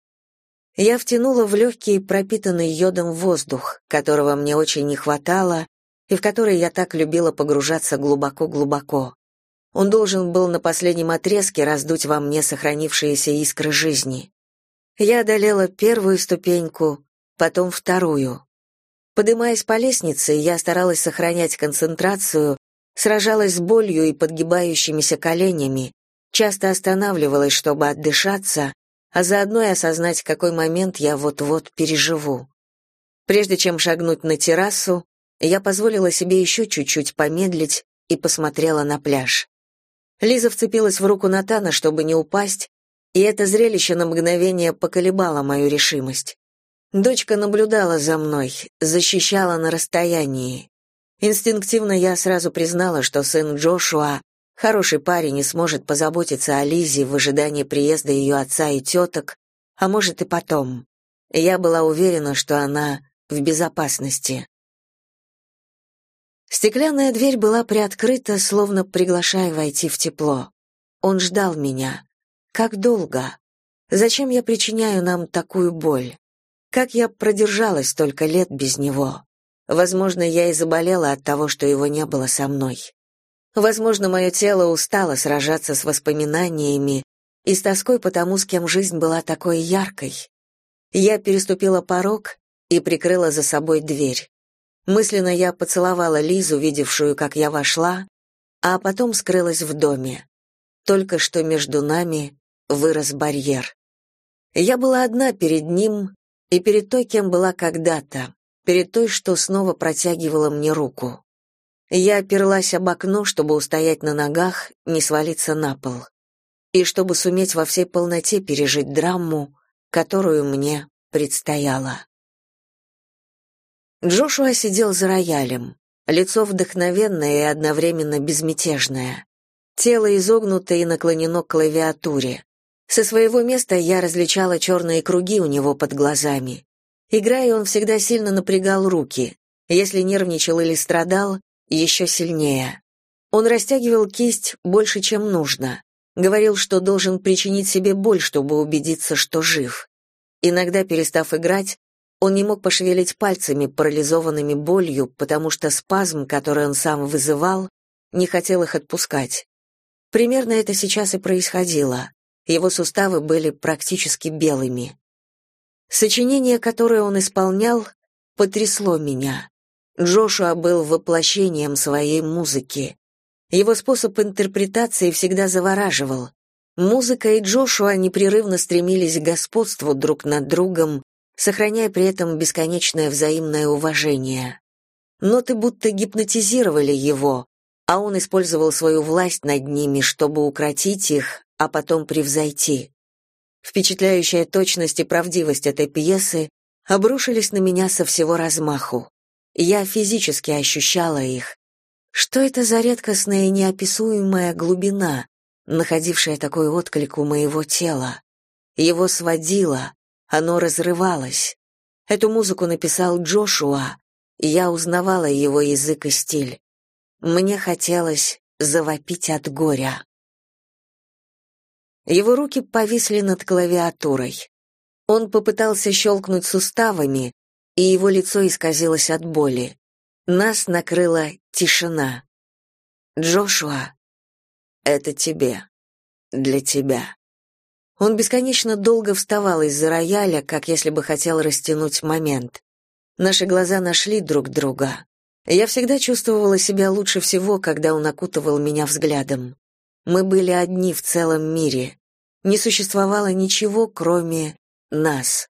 Я втянула в легкий, пропитанный йодом воздух, которого мне очень не хватало, и в который я так любила погружаться глубоко-глубоко. Он должен был на последнем отрезке раздуть во мне сохранившиеся искры жизни. Я одолела первую ступеньку, потом вторую. Подымаясь по лестнице, я старалась сохранять концентрацию, сражалась с болью и подгибающимися коленями, часто останавливалась, чтобы отдышаться, а заодно и осознать, какой момент я вот-вот переживу. Прежде чем шагнуть на террасу, я позволила себе еще чуть-чуть помедлить и посмотрела на пляж. Лиза вцепилась в руку Натана, чтобы не упасть, и это зрелище на мгновение поколебало мою решимость. Дочка наблюдала за мной, защищала на расстоянии. Инстинктивно я сразу признала, что сын Джошуа хороший парень и сможет позаботиться о Лизе в ожидании приезда ее отца и теток, а может и потом. Я была уверена, что она в безопасности. Стеклянная дверь была приоткрыта, словно приглашая войти в тепло. Он ждал меня. Как долго? Зачем я причиняю нам такую боль? Как я продержалась столько лет без него? Возможно, я и заболела от того, что его не было со мной. Возможно, мое тело устало сражаться с воспоминаниями и с тоской по тому, с кем жизнь была такой яркой. Я переступила порог и прикрыла за собой дверь. Мысленно я поцеловала Лизу, видевшую, как я вошла, а потом скрылась в доме. Только что между нами вырос барьер. Я была одна перед ним и перед той, кем была когда-то, перед той, что снова протягивала мне руку. Я оперлась об окно, чтобы устоять на ногах, не свалиться на пол. И чтобы суметь во всей полноте пережить драму, которую мне предстояло. Джошуа сидел за роялем. Лицо вдохновенное и одновременно безмятежное. Тело изогнуто и наклонено к клавиатуре. Со своего места я различала черные круги у него под глазами. Играя, он всегда сильно напрягал руки. Если нервничал или страдал, еще сильнее. Он растягивал кисть больше, чем нужно. Говорил, что должен причинить себе боль, чтобы убедиться, что жив. Иногда, перестав играть, он не мог пошевелить пальцами, парализованными болью, потому что спазм, который он сам вызывал, не хотел их отпускать. Примерно это сейчас и происходило его суставы были практически белыми. Сочинение, которое он исполнял, потрясло меня. Джошуа был воплощением своей музыки. Его способ интерпретации всегда завораживал. Музыка и Джошуа непрерывно стремились к господству друг над другом, сохраняя при этом бесконечное взаимное уважение. Ноты будто гипнотизировали его, а он использовал свою власть над ними, чтобы укротить их, а потом превзойти. Впечатляющая точность и правдивость этой пьесы обрушились на меня со всего размаху. Я физически ощущала их. Что это за редкостная и неописуемая глубина, находившая такой отклик у моего тела? Его сводило, оно разрывалось. Эту музыку написал Джошуа, и я узнавала его язык и стиль. Мне хотелось завопить от горя. Его руки повисли над клавиатурой. Он попытался щелкнуть суставами, и его лицо исказилось от боли. Нас накрыла тишина. «Джошуа, это тебе. Для тебя». Он бесконечно долго вставал из-за рояля, как если бы хотел растянуть момент. Наши глаза нашли друг друга. Я всегда чувствовала себя лучше всего, когда он окутывал меня взглядом. Мы были одни в целом мире. Не существовало ничего, кроме нас.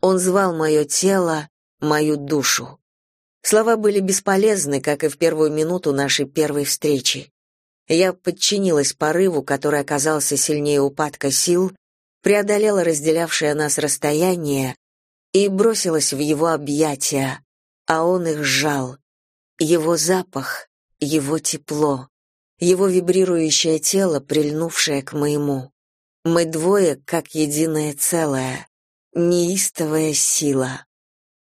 Он звал мое тело, мою душу. Слова были бесполезны, как и в первую минуту нашей первой встречи. Я подчинилась порыву, который оказался сильнее упадка сил, преодолела разделявшее нас расстояние и бросилась в его объятия, а он их сжал. Его запах, его тепло, его вибрирующее тело, прильнувшее к моему. Мы двое как единое целое, неистовая сила.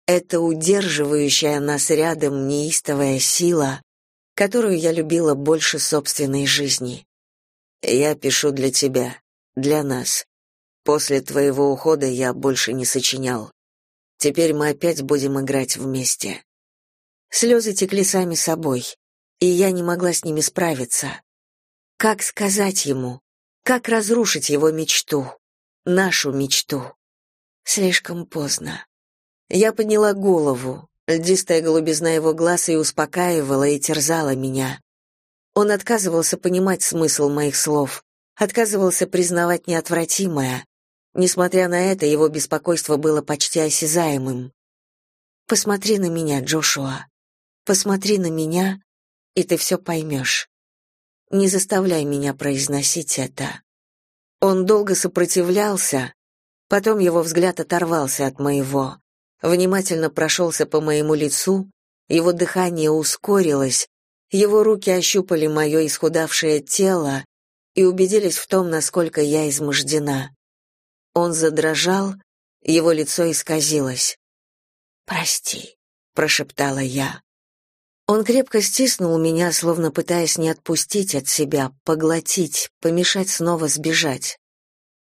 Это удерживающая нас рядом неистовая сила, которую я любила больше собственной жизни. Я пишу для тебя, для нас. После твоего ухода я больше не сочинял. Теперь мы опять будем играть вместе. Слезы текли сами собой, и я не могла с ними справиться. Как сказать ему? Как разрушить его мечту? Нашу мечту? Слишком поздно. Я подняла голову. Льдистая голубизна его глаз и успокаивала, и терзала меня. Он отказывался понимать смысл моих слов, отказывался признавать неотвратимое. Несмотря на это, его беспокойство было почти осязаемым. «Посмотри на меня, Джошуа. Посмотри на меня, и ты все поймешь. Не заставляй меня произносить это». Он долго сопротивлялся, потом его взгляд оторвался от моего внимательно прошелся по моему лицу, его дыхание ускорилось, его руки ощупали мое исхудавшее тело и убедились в том, насколько я измождена. Он задрожал, его лицо исказилось. «Прости», — прошептала я. Он крепко стиснул меня, словно пытаясь не отпустить от себя, поглотить, помешать снова сбежать.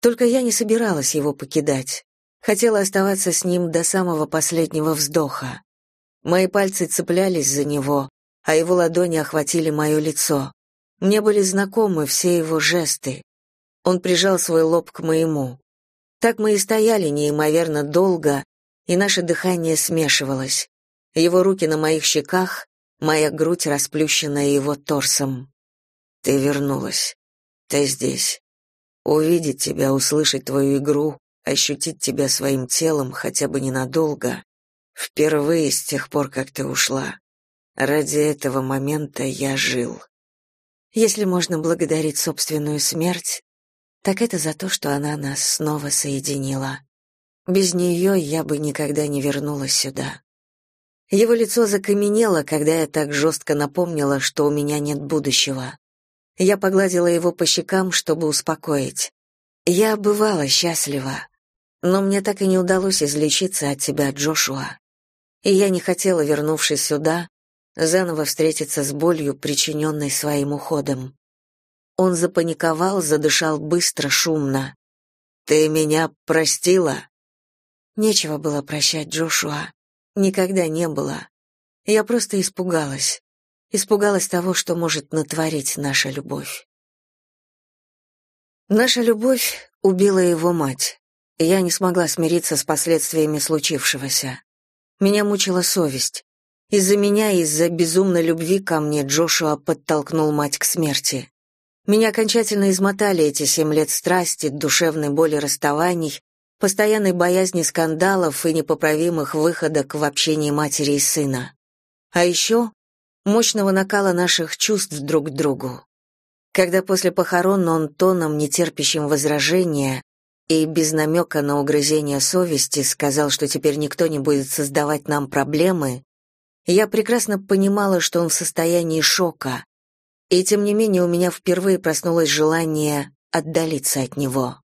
Только я не собиралась его покидать. Хотела оставаться с ним до самого последнего вздоха. Мои пальцы цеплялись за него, а его ладони охватили мое лицо. Мне были знакомы все его жесты. Он прижал свой лоб к моему. Так мы и стояли неимоверно долго, и наше дыхание смешивалось. Его руки на моих щеках, моя грудь расплющенная его торсом. Ты вернулась. Ты здесь. Увидеть тебя, услышать твою игру, ощутить тебя своим телом хотя бы ненадолго, впервые с тех пор, как ты ушла. Ради этого момента я жил. Если можно благодарить собственную смерть, так это за то, что она нас снова соединила. Без нее я бы никогда не вернулась сюда. Его лицо закаменело, когда я так жестко напомнила, что у меня нет будущего. Я погладила его по щекам, чтобы успокоить. Я бывала счастлива, но мне так и не удалось излечиться от тебя, Джошуа. И я не хотела, вернувшись сюда, заново встретиться с болью, причиненной своим уходом. Он запаниковал, задышал быстро, шумно. «Ты меня простила?» Нечего было прощать Джошуа. Никогда не было. Я просто испугалась. Испугалась того, что может натворить наша любовь. Наша любовь убила его мать. Я не смогла смириться с последствиями случившегося. Меня мучила совесть. Из-за меня, из-за безумной любви ко мне Джошуа подтолкнул мать к смерти. Меня окончательно измотали эти семь лет страсти, душевной боли расставаний, постоянной боязни скандалов и непоправимых выходок в общении матери и сына. А еще мощного накала наших чувств друг к другу. Когда после похорон он тоном, нетерпящим возражения, и без намека на угрызение совести сказал, что теперь никто не будет создавать нам проблемы, я прекрасно понимала, что он в состоянии шока, и тем не менее у меня впервые проснулось желание отдалиться от него.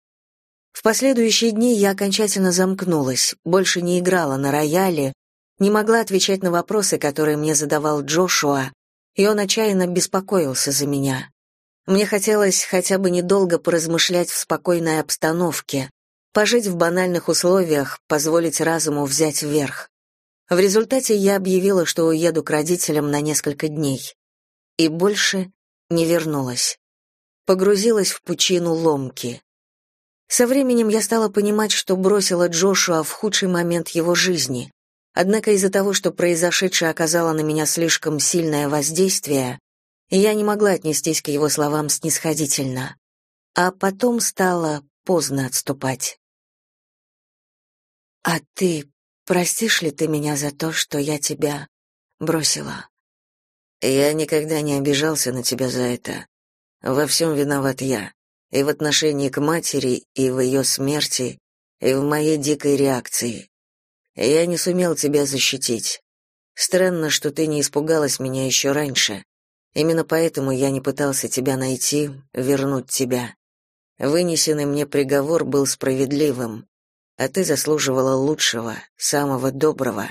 В последующие дни я окончательно замкнулась, больше не играла на рояле, не могла отвечать на вопросы, которые мне задавал Джошуа, и он отчаянно беспокоился за меня. Мне хотелось хотя бы недолго поразмышлять в спокойной обстановке, Пожить в банальных условиях, позволить разуму взять вверх. В результате я объявила, что уеду к родителям на несколько дней. И больше не вернулась. Погрузилась в пучину ломки. Со временем я стала понимать, что бросила Джошуа в худший момент его жизни. Однако из-за того, что произошедшее оказало на меня слишком сильное воздействие, я не могла отнестись к его словам снисходительно. А потом стало поздно отступать. «А ты простишь ли ты меня за то, что я тебя бросила?» «Я никогда не обижался на тебя за это. Во всем виноват я и в отношении к матери, и в ее смерти, и в моей дикой реакции. Я не сумел тебя защитить. Странно, что ты не испугалась меня еще раньше. Именно поэтому я не пытался тебя найти, вернуть тебя. Вынесенный мне приговор был справедливым, а ты заслуживала лучшего, самого доброго.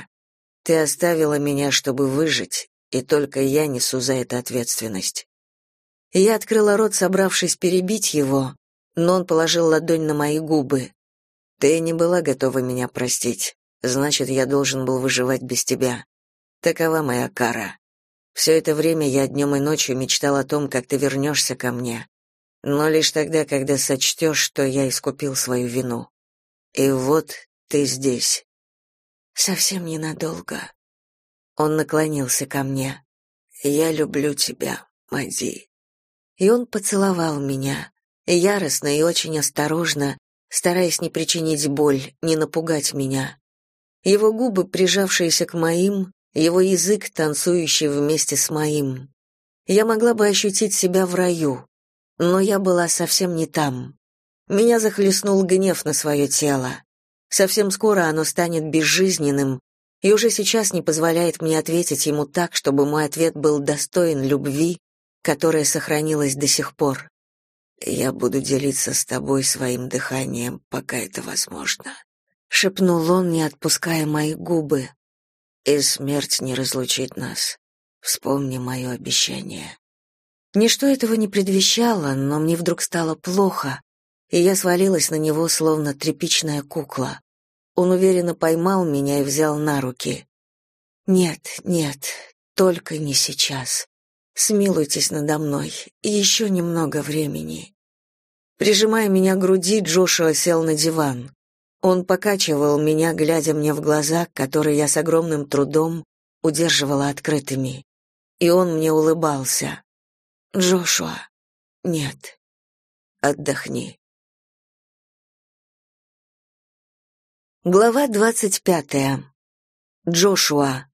Ты оставила меня, чтобы выжить, и только я несу за это ответственность. Я открыла рот, собравшись перебить его, но он положил ладонь на мои губы. Ты не была готова меня простить. Значит, я должен был выживать без тебя. Такова моя кара. Все это время я днем и ночью мечтал о том, как ты вернешься ко мне. Но лишь тогда, когда сочтешь, что я искупил свою вину. И вот ты здесь. Совсем ненадолго. Он наклонился ко мне. Я люблю тебя, Мади и он поцеловал меня, яростно и очень осторожно, стараясь не причинить боль, не напугать меня. Его губы, прижавшиеся к моим, его язык, танцующий вместе с моим. Я могла бы ощутить себя в раю, но я была совсем не там. Меня захлестнул гнев на свое тело. Совсем скоро оно станет безжизненным, и уже сейчас не позволяет мне ответить ему так, чтобы мой ответ был достоин любви, которая сохранилась до сих пор. Я буду делиться с тобой своим дыханием, пока это возможно, шепнул он, не отпуская мои губы. И смерть не разлучит нас. Вспомни мое обещание. Ничто этого не предвещало, но мне вдруг стало плохо, и я свалилась на него, словно тряпичная кукла. Он уверенно поймал меня и взял на руки. «Нет, нет, только не сейчас. Смилуйтесь надо мной. Еще немного времени. Прижимая меня к груди, Джошуа сел на диван. Он покачивал меня, глядя мне в глаза, которые я с огромным трудом удерживала открытыми. И он мне улыбался. Джошуа. Нет. Отдохни. Глава двадцать пятая. Джошуа.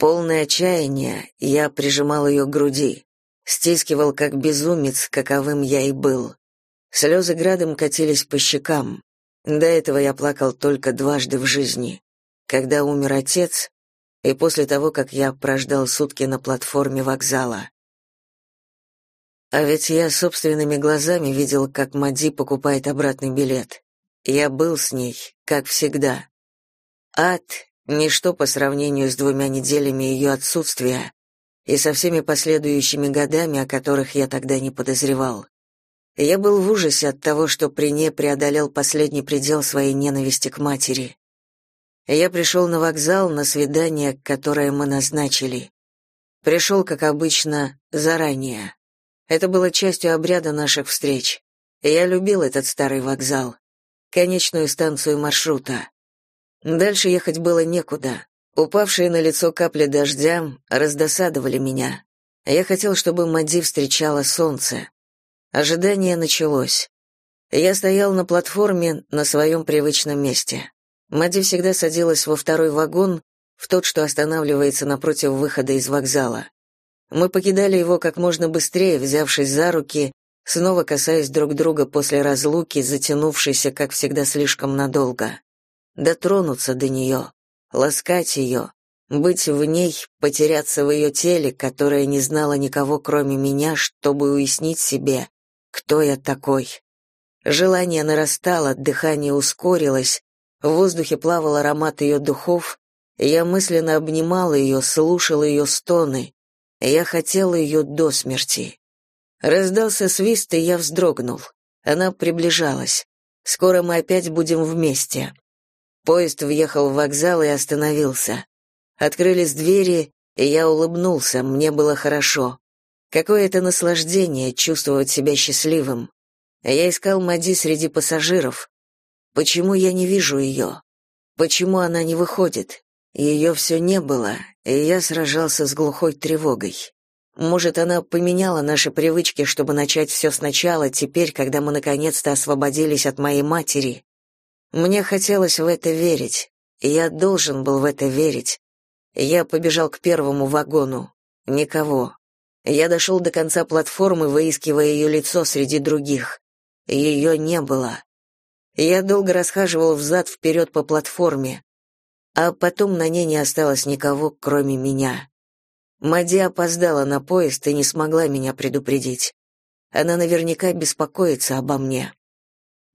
Полное отчаяния, я прижимал ее к груди, стискивал как безумец, каковым я и был. Слезы градом катились по щекам. До этого я плакал только дважды в жизни. Когда умер отец, и после того, как я прождал сутки на платформе вокзала. А ведь я собственными глазами видел, как Мади покупает обратный билет. Я был с ней, как всегда. Ад Ничто по сравнению с двумя неделями ее отсутствия и со всеми последующими годами, о которых я тогда не подозревал. Я был в ужасе от того, что при ней преодолел последний предел своей ненависти к матери. Я пришел на вокзал на свидание, которое мы назначили. Пришел, как обычно, заранее. Это было частью обряда наших встреч. Я любил этот старый вокзал, конечную станцию маршрута. Дальше ехать было некуда. Упавшие на лицо капли дождя раздосадовали меня. Я хотел, чтобы Мади встречала солнце. Ожидание началось. Я стоял на платформе на своем привычном месте. Мади всегда садилась во второй вагон, в тот, что останавливается напротив выхода из вокзала. Мы покидали его как можно быстрее, взявшись за руки, снова касаясь друг друга после разлуки, затянувшейся, как всегда, слишком надолго дотронуться до нее, ласкать ее, быть в ней, потеряться в ее теле, которое не знало никого, кроме меня, чтобы уяснить себе, кто я такой. Желание нарастало, дыхание ускорилось, в воздухе плавал аромат ее духов, я мысленно обнимал ее, слушал ее стоны, я хотел ее до смерти. Раздался свист, и я вздрогнул. Она приближалась. Скоро мы опять будем вместе. Поезд въехал в вокзал и остановился. Открылись двери, и я улыбнулся, мне было хорошо. Какое это наслаждение чувствовать себя счастливым. Я искал Мади среди пассажиров. Почему я не вижу ее? Почему она не выходит? Ее все не было, и я сражался с глухой тревогой. Может, она поменяла наши привычки, чтобы начать все сначала, теперь, когда мы наконец-то освободились от моей матери. Мне хотелось в это верить, я должен был в это верить. Я побежал к первому вагону. Никого. Я дошел до конца платформы, выискивая ее лицо среди других. Ее не было. Я долго расхаживал взад-вперед по платформе, а потом на ней не осталось никого, кроме меня. Мади опоздала на поезд и не смогла меня предупредить. Она наверняка беспокоится обо мне.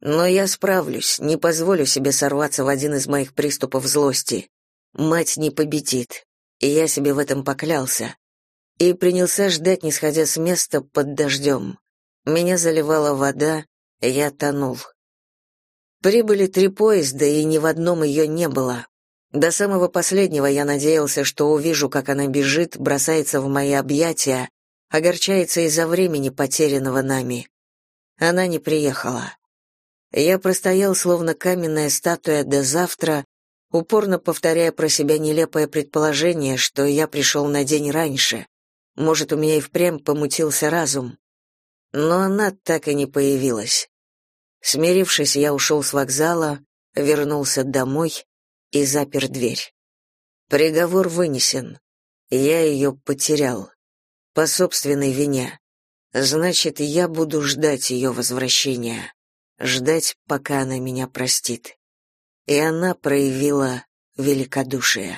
Но я справлюсь, не позволю себе сорваться в один из моих приступов злости. Мать не победит, и я себе в этом поклялся. И принялся ждать, не сходя с места, под дождем. Меня заливала вода, я тонул. Прибыли три поезда, и ни в одном ее не было. До самого последнего я надеялся, что увижу, как она бежит, бросается в мои объятия, огорчается из-за времени, потерянного нами. Она не приехала. Я простоял, словно каменная статуя до завтра, упорно повторяя про себя нелепое предположение, что я пришел на день раньше. Может, у меня и впрямь помутился разум. Но она так и не появилась. Смирившись, я ушел с вокзала, вернулся домой и запер дверь. Приговор вынесен. Я ее потерял. По собственной вине. Значит, я буду ждать ее возвращения. Ждать, пока она меня простит. И она проявила великодушие.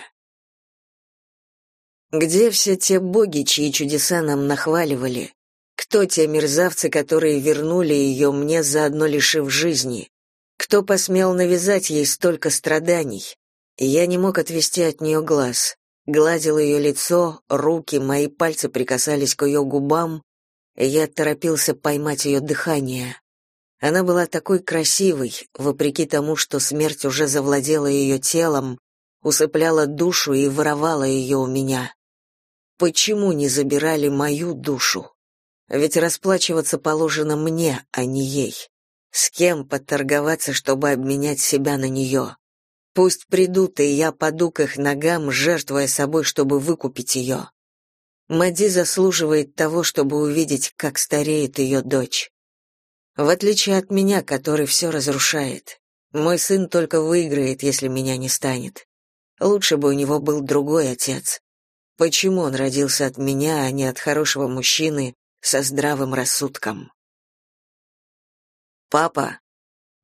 Где все те боги, чьи чудеса нам нахваливали? Кто те мерзавцы, которые вернули ее мне, заодно лишив жизни? Кто посмел навязать ей столько страданий? Я не мог отвести от нее глаз. Гладил ее лицо, руки, мои пальцы прикасались к ее губам, я торопился поймать ее дыхание. Она была такой красивой, вопреки тому, что смерть уже завладела ее телом, усыпляла душу и воровала ее у меня. Почему не забирали мою душу? Ведь расплачиваться положено мне, а не ей. С кем подторговаться, чтобы обменять себя на нее? Пусть придут, и я паду к их ногам, жертвуя собой, чтобы выкупить ее. Мади заслуживает того, чтобы увидеть, как стареет ее дочь. В отличие от меня, который все разрушает. Мой сын только выиграет, если меня не станет. Лучше бы у него был другой отец. Почему он родился от меня, а не от хорошего мужчины, со здравым рассудком. Папа.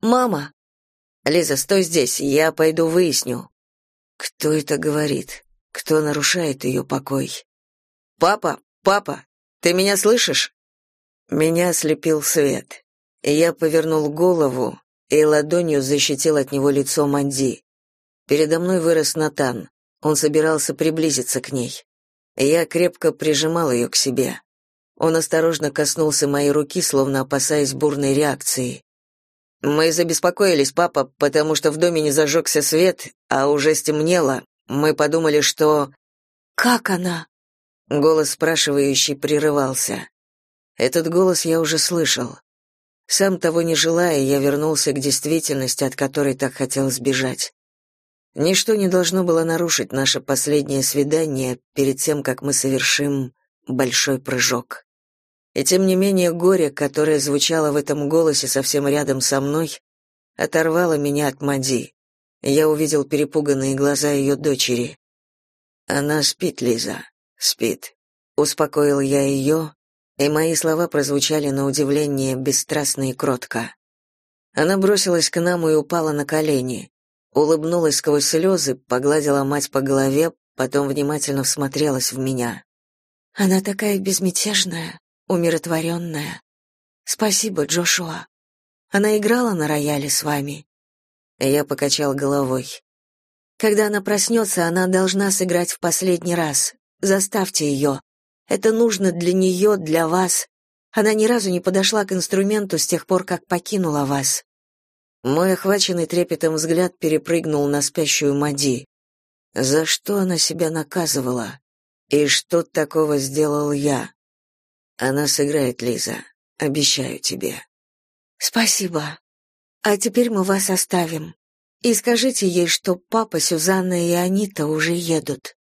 Мама. Лиза, стой здесь, я пойду выясню. Кто это говорит? Кто нарушает ее покой? Папа, папа, ты меня слышишь? Меня ослепил свет. Я повернул голову и ладонью защитил от него лицо Манди. Передо мной вырос Натан. Он собирался приблизиться к ней. Я крепко прижимал ее к себе. Он осторожно коснулся моей руки, словно опасаясь бурной реакции. Мы забеспокоились, папа, потому что в доме не зажегся свет, а уже стемнело. Мы подумали, что Как она? Голос спрашивающий прерывался. Этот голос я уже слышал. Сам того не желая, я вернулся к действительности, от которой так хотел сбежать. Ничто не должно было нарушить наше последнее свидание перед тем, как мы совершим большой прыжок. И тем не менее горе, которое звучало в этом голосе совсем рядом со мной, оторвало меня от Мади. Я увидел перепуганные глаза ее дочери. Она спит, Лиза, спит. Успокоил я ее, и мои слова прозвучали на удивление бесстрастно и кротко. Она бросилась к нам и упала на колени. Улыбнулась сквозь слезы, погладила мать по голове, потом внимательно всмотрелась в меня. Она такая безмятежная, умиротворенная. Спасибо, Джошуа. Она играла на рояле с вами. Я покачал головой. Когда она проснется, она должна сыграть в последний раз. Заставьте ее. Это нужно для нее, для вас. Она ни разу не подошла к инструменту с тех пор, как покинула вас. Мой охваченный трепетом взгляд перепрыгнул на спящую Мади. За что она себя наказывала? И что такого сделал я? Она сыграет, Лиза, обещаю тебе. Спасибо. А теперь мы вас оставим. И скажите ей, что папа, Сюзанна и Анита уже едут.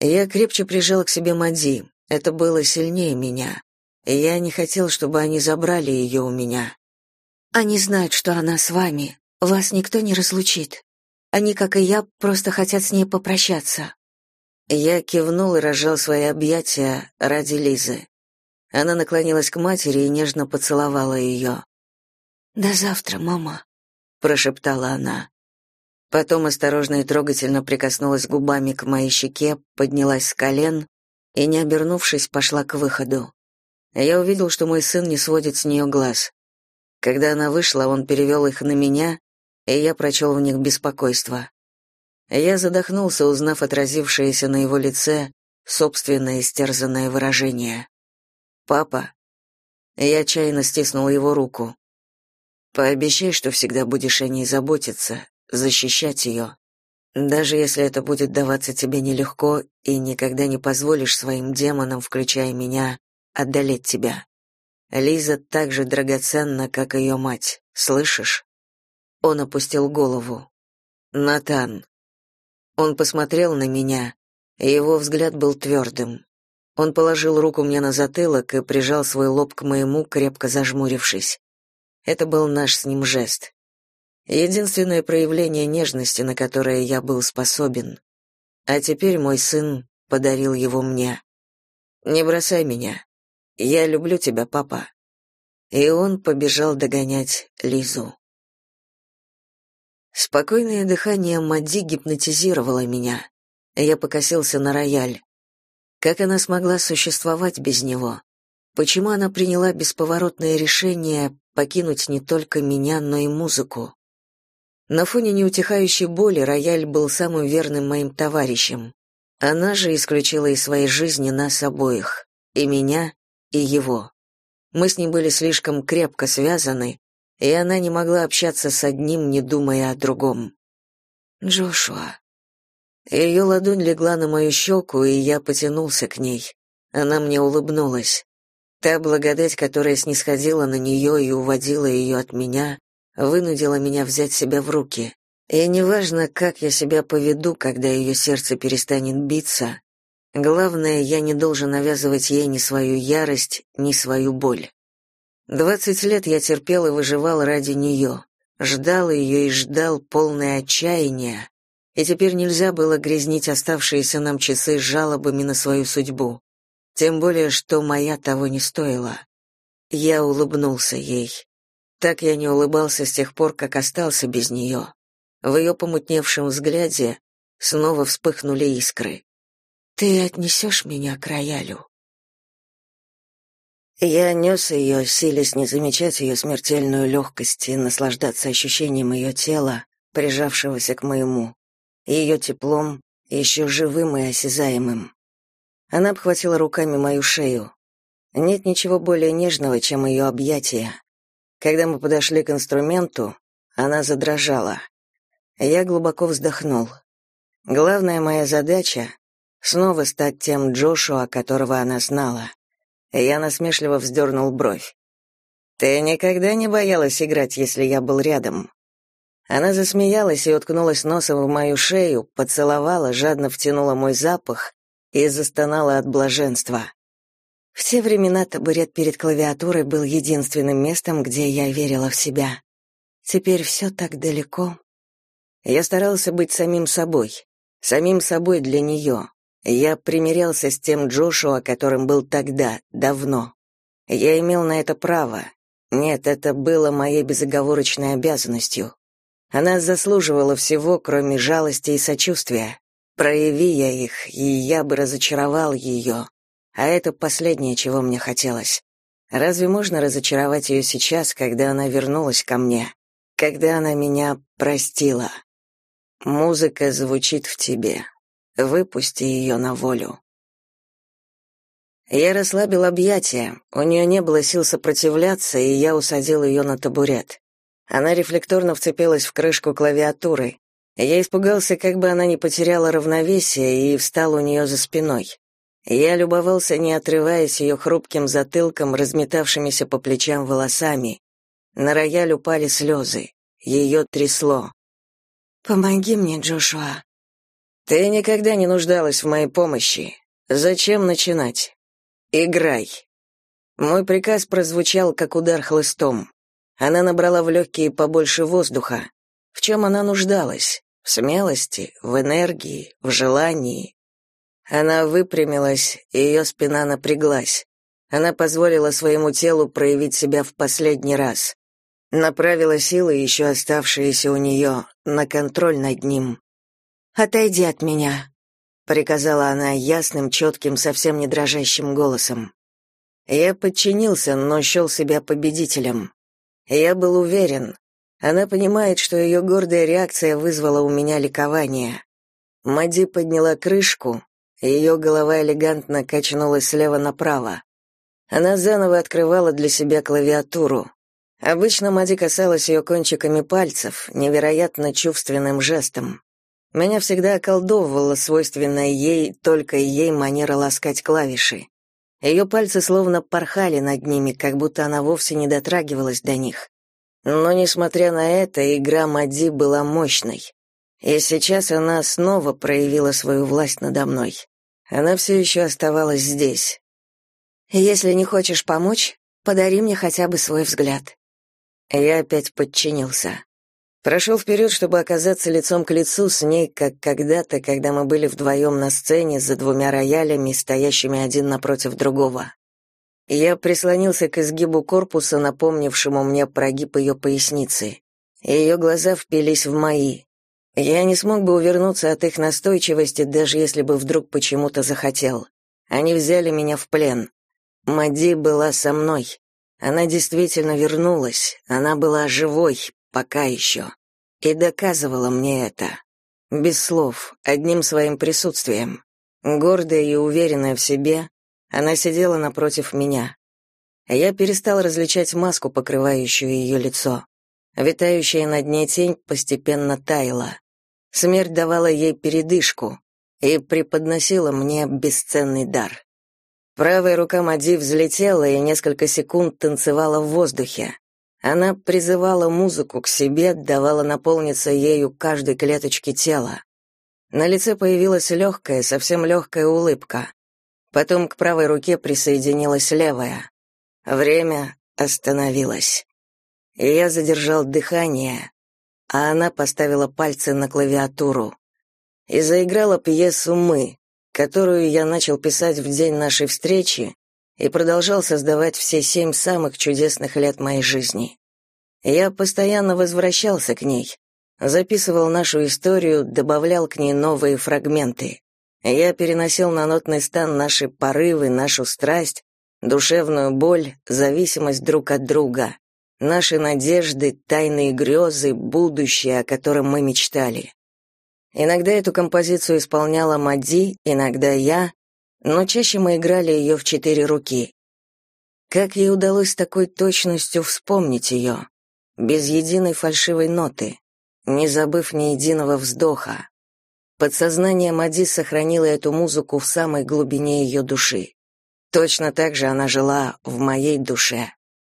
Я крепче прижал к себе Мади. Это было сильнее меня. Я не хотел, чтобы они забрали ее у меня. Они знают, что она с вами. Вас никто не разлучит. Они, как и я, просто хотят с ней попрощаться. Я кивнул и разжал свои объятия ради Лизы. Она наклонилась к матери и нежно поцеловала ее. «До завтра, мама», — прошептала она. Потом осторожно и трогательно прикоснулась губами к моей щеке, поднялась с колен и, не обернувшись, пошла к выходу. Я увидел, что мой сын не сводит с нее глаз. Когда она вышла, он перевел их на меня, и я прочел в них беспокойство. Я задохнулся, узнав отразившееся на его лице собственное истерзанное выражение. «Папа?» Я отчаянно стиснул его руку. «Пообещай, что всегда будешь о ней заботиться, защищать ее, даже если это будет даваться тебе нелегко и никогда не позволишь своим демонам, включая меня, одолеть тебя. Лиза так же драгоценна, как ее мать. Слышишь? Он опустил голову. Натан. Он посмотрел на меня, и его взгляд был твердым. Он положил руку мне на затылок и прижал свой лоб к моему, крепко зажмурившись. Это был наш с ним жест. Единственное проявление нежности, на которое я был способен. А теперь мой сын подарил его мне. Не бросай меня. Я люблю тебя, папа. И он побежал догонять Лизу. Спокойное дыхание Мадди гипнотизировало меня. Я покосился на рояль. Как она смогла существовать без него? Почему она приняла бесповоротное решение покинуть не только меня, но и музыку? На фоне неутихающей боли рояль был самым верным моим товарищем. Она же исключила из своей жизни нас обоих, и меня, и его. Мы с ним были слишком крепко связаны, и она не могла общаться с одним, не думая о другом. Джошуа. Ее ладонь легла на мою щеку, и я потянулся к ней. Она мне улыбнулась. Та благодать, которая снисходила на нее и уводила ее от меня, вынудила меня взять себя в руки. И неважно, как я себя поведу, когда ее сердце перестанет биться, Главное, я не должен навязывать ей ни свою ярость, ни свою боль. Двадцать лет я терпел и выживал ради нее, ждал ее и ждал полное отчаяния, и теперь нельзя было грязнить оставшиеся нам часы жалобами на свою судьбу. Тем более, что моя того не стоила. Я улыбнулся ей. Так я не улыбался с тех пор, как остался без нее. В ее помутневшем взгляде снова вспыхнули искры. Ты отнесешь меня к роялю?» Я нес ее, силясь не замечать ее смертельную легкость и наслаждаться ощущением ее тела, прижавшегося к моему, ее теплом, еще живым и осязаемым. Она обхватила руками мою шею. Нет ничего более нежного, чем ее объятия. Когда мы подошли к инструменту, она задрожала. Я глубоко вздохнул. Главная моя задача снова стать тем Джошуа, которого она знала. Я насмешливо вздернул бровь. «Ты никогда не боялась играть, если я был рядом?» Она засмеялась и уткнулась носом в мою шею, поцеловала, жадно втянула мой запах и застонала от блаженства. В те времена табурет перед клавиатурой был единственным местом, где я верила в себя. Теперь все так далеко. Я старался быть самим собой, самим собой для нее, я примирялся с тем Джошуа, которым был тогда, давно. Я имел на это право. Нет, это было моей безоговорочной обязанностью. Она заслуживала всего, кроме жалости и сочувствия. Прояви я их, и я бы разочаровал ее. А это последнее, чего мне хотелось. Разве можно разочаровать ее сейчас, когда она вернулась ко мне? Когда она меня простила? Музыка звучит в тебе. Выпусти ее на волю. Я расслабил объятия, у нее не было сил сопротивляться, и я усадил ее на табурет. Она рефлекторно вцепилась в крышку клавиатуры. Я испугался, как бы она не потеряла равновесие, и встал у нее за спиной. Я любовался, не отрываясь ее хрупким затылком, разметавшимися по плечам волосами. На рояль упали слезы. Ее трясло. «Помоги мне, Джошуа». «Ты никогда не нуждалась в моей помощи. Зачем начинать? Играй». Мой приказ прозвучал, как удар хлыстом. Она набрала в легкие побольше воздуха. В чем она нуждалась? В смелости, в энергии, в желании. Она выпрямилась, и ее спина напряглась. Она позволила своему телу проявить себя в последний раз. Направила силы, еще оставшиеся у нее, на контроль над ним. «Отойди от меня», — приказала она ясным, четким, совсем не дрожащим голосом. Я подчинился, но счел себя победителем. Я был уверен, она понимает, что ее гордая реакция вызвала у меня ликование. Мади подняла крышку, ее голова элегантно качнулась слева направо. Она заново открывала для себя клавиатуру. Обычно Мади касалась ее кончиками пальцев, невероятно чувственным жестом. Меня всегда околдовывала свойственная ей, только ей манера ласкать клавиши. Ее пальцы словно порхали над ними, как будто она вовсе не дотрагивалась до них. Но, несмотря на это, игра Мади была мощной. И сейчас она снова проявила свою власть надо мной. Она все еще оставалась здесь. «Если не хочешь помочь, подари мне хотя бы свой взгляд». Я опять подчинился. Прошел вперед, чтобы оказаться лицом к лицу с ней, как когда-то, когда мы были вдвоем на сцене за двумя роялями, стоящими один напротив другого. Я прислонился к изгибу корпуса, напомнившему мне прогиб ее поясницы. Ее глаза впились в мои. Я не смог бы увернуться от их настойчивости, даже если бы вдруг почему-то захотел. Они взяли меня в плен. Мади была со мной. Она действительно вернулась. Она была живой, пока еще. И доказывала мне это. Без слов, одним своим присутствием. Гордая и уверенная в себе, она сидела напротив меня. Я перестал различать маску, покрывающую ее лицо. Витающая над ней тень постепенно таяла. Смерть давала ей передышку и преподносила мне бесценный дар. Правая рука Мади взлетела и несколько секунд танцевала в воздухе. Она призывала музыку к себе, давала наполниться ею каждой клеточке тела. На лице появилась легкая, совсем легкая улыбка. Потом к правой руке присоединилась левая. Время остановилось. Я задержал дыхание, а она поставила пальцы на клавиатуру и заиграла пьесу «Мы», которую я начал писать в день нашей встречи и продолжал создавать все семь самых чудесных лет моей жизни. Я постоянно возвращался к ней, записывал нашу историю, добавлял к ней новые фрагменты. Я переносил на нотный стан наши порывы, нашу страсть, душевную боль, зависимость друг от друга, наши надежды, тайные грезы, будущее, о котором мы мечтали. Иногда эту композицию исполняла Мади, иногда я, но чаще мы играли ее в четыре руки. Как ей удалось с такой точностью вспомнить ее, без единой фальшивой ноты, не забыв ни единого вздоха. Подсознание Мади сохранило эту музыку в самой глубине ее души. Точно так же она жила в моей душе.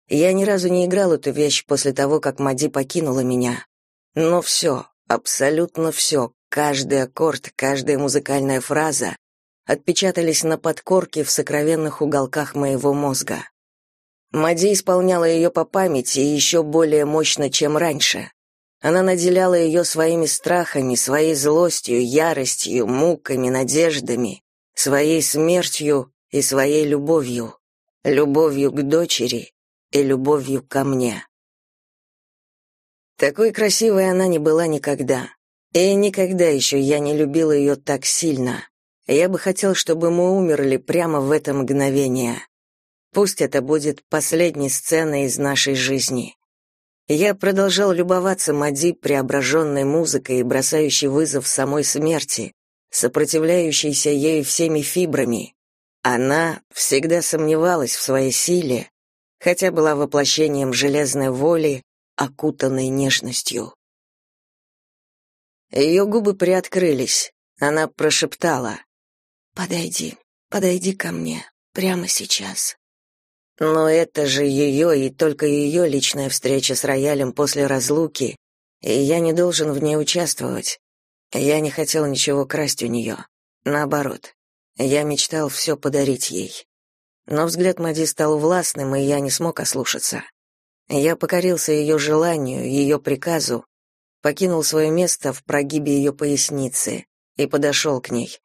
Я ни разу не играл эту вещь после того, как Мади покинула меня. Но все, абсолютно все, каждый аккорд, каждая музыкальная фраза отпечатались на подкорке в сокровенных уголках моего мозга. Мади исполняла ее по памяти и еще более мощно, чем раньше. Она наделяла ее своими страхами, своей злостью, яростью, муками, надеждами, своей смертью и своей любовью, любовью к дочери и любовью ко мне. Такой красивой она не была никогда. И никогда еще я не любил ее так сильно. Я бы хотел, чтобы мы умерли прямо в это мгновение. Пусть это будет последней сценой из нашей жизни. Я продолжал любоваться Мади преображенной музыкой, бросающей вызов самой смерти, сопротивляющейся ей всеми фибрами. Она всегда сомневалась в своей силе, хотя была воплощением железной воли, окутанной нежностью. Ее губы приоткрылись. Она прошептала. «Подойди, подойди ко мне, прямо сейчас». Но это же ее и только ее личная встреча с роялем после разлуки, и я не должен в ней участвовать. Я не хотел ничего красть у нее. Наоборот, я мечтал все подарить ей. Но взгляд Мади стал властным, и я не смог ослушаться. Я покорился ее желанию, ее приказу, покинул свое место в прогибе ее поясницы и подошел к ней.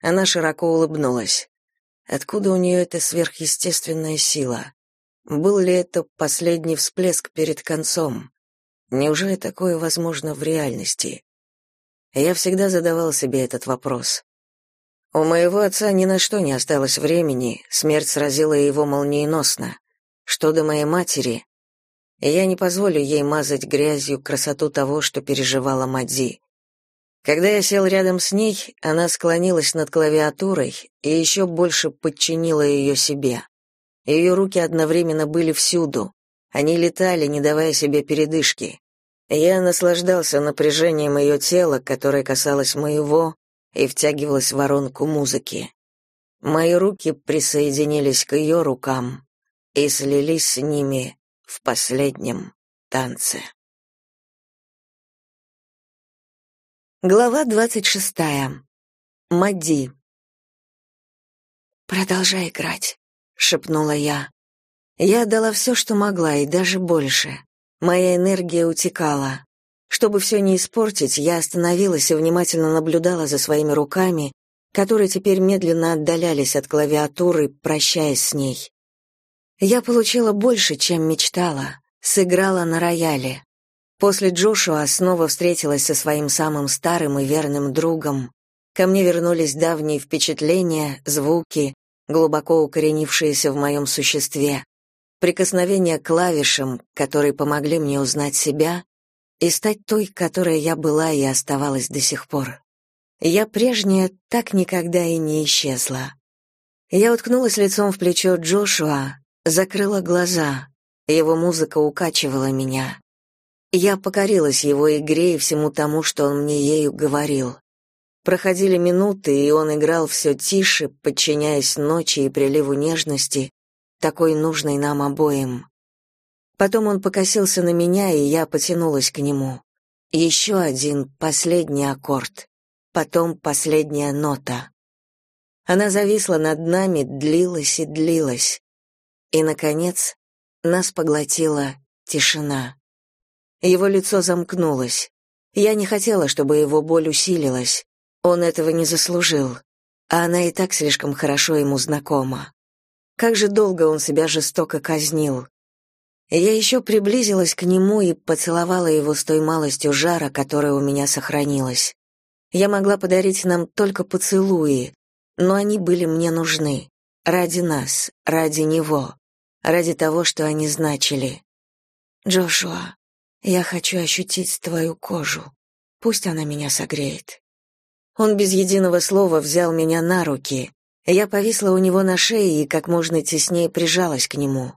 Она широко улыбнулась. Откуда у нее эта сверхъестественная сила? Был ли это последний всплеск перед концом? Неужели такое возможно в реальности? Я всегда задавал себе этот вопрос. У моего отца ни на что не осталось времени, смерть сразила его молниеносно. Что до моей матери, я не позволю ей мазать грязью красоту того, что переживала Мадзи. Когда я сел рядом с ней, она склонилась над клавиатурой и еще больше подчинила ее себе. Ее руки одновременно были всюду. Они летали, не давая себе передышки. Я наслаждался напряжением ее тела, которое касалось моего, и втягивалось в воронку музыки. Мои руки присоединились к ее рукам и слились с ними в последнем танце. Глава двадцать шестая. Мади. «Продолжай играть», — шепнула я. Я отдала все, что могла, и даже больше. Моя энергия утекала. Чтобы все не испортить, я остановилась и внимательно наблюдала за своими руками, которые теперь медленно отдалялись от клавиатуры, прощаясь с ней. Я получила больше, чем мечтала, сыграла на рояле. После Джошуа снова встретилась со своим самым старым и верным другом. Ко мне вернулись давние впечатления, звуки, глубоко укоренившиеся в моем существе, прикосновения к клавишам, которые помогли мне узнать себя и стать той, которой я была и оставалась до сих пор. Я прежняя так никогда и не исчезла. Я уткнулась лицом в плечо Джошуа, закрыла глаза. Его музыка укачивала меня. Я покорилась его игре и всему тому, что он мне ею говорил. Проходили минуты, и он играл все тише, подчиняясь ночи и приливу нежности, такой нужной нам обоим. Потом он покосился на меня, и я потянулась к нему. Еще один, последний аккорд. Потом последняя нота. Она зависла над нами, длилась и длилась. И, наконец, нас поглотила тишина. Его лицо замкнулось. Я не хотела, чтобы его боль усилилась. Он этого не заслужил. А она и так слишком хорошо ему знакома. Как же долго он себя жестоко казнил. Я еще приблизилась к нему и поцеловала его с той малостью жара, которая у меня сохранилась. Я могла подарить нам только поцелуи, но они были мне нужны. Ради нас, ради него, ради того, что они значили. «Джошуа, я хочу ощутить твою кожу. Пусть она меня согреет». Он без единого слова взял меня на руки. Я повисла у него на шее и как можно теснее прижалась к нему.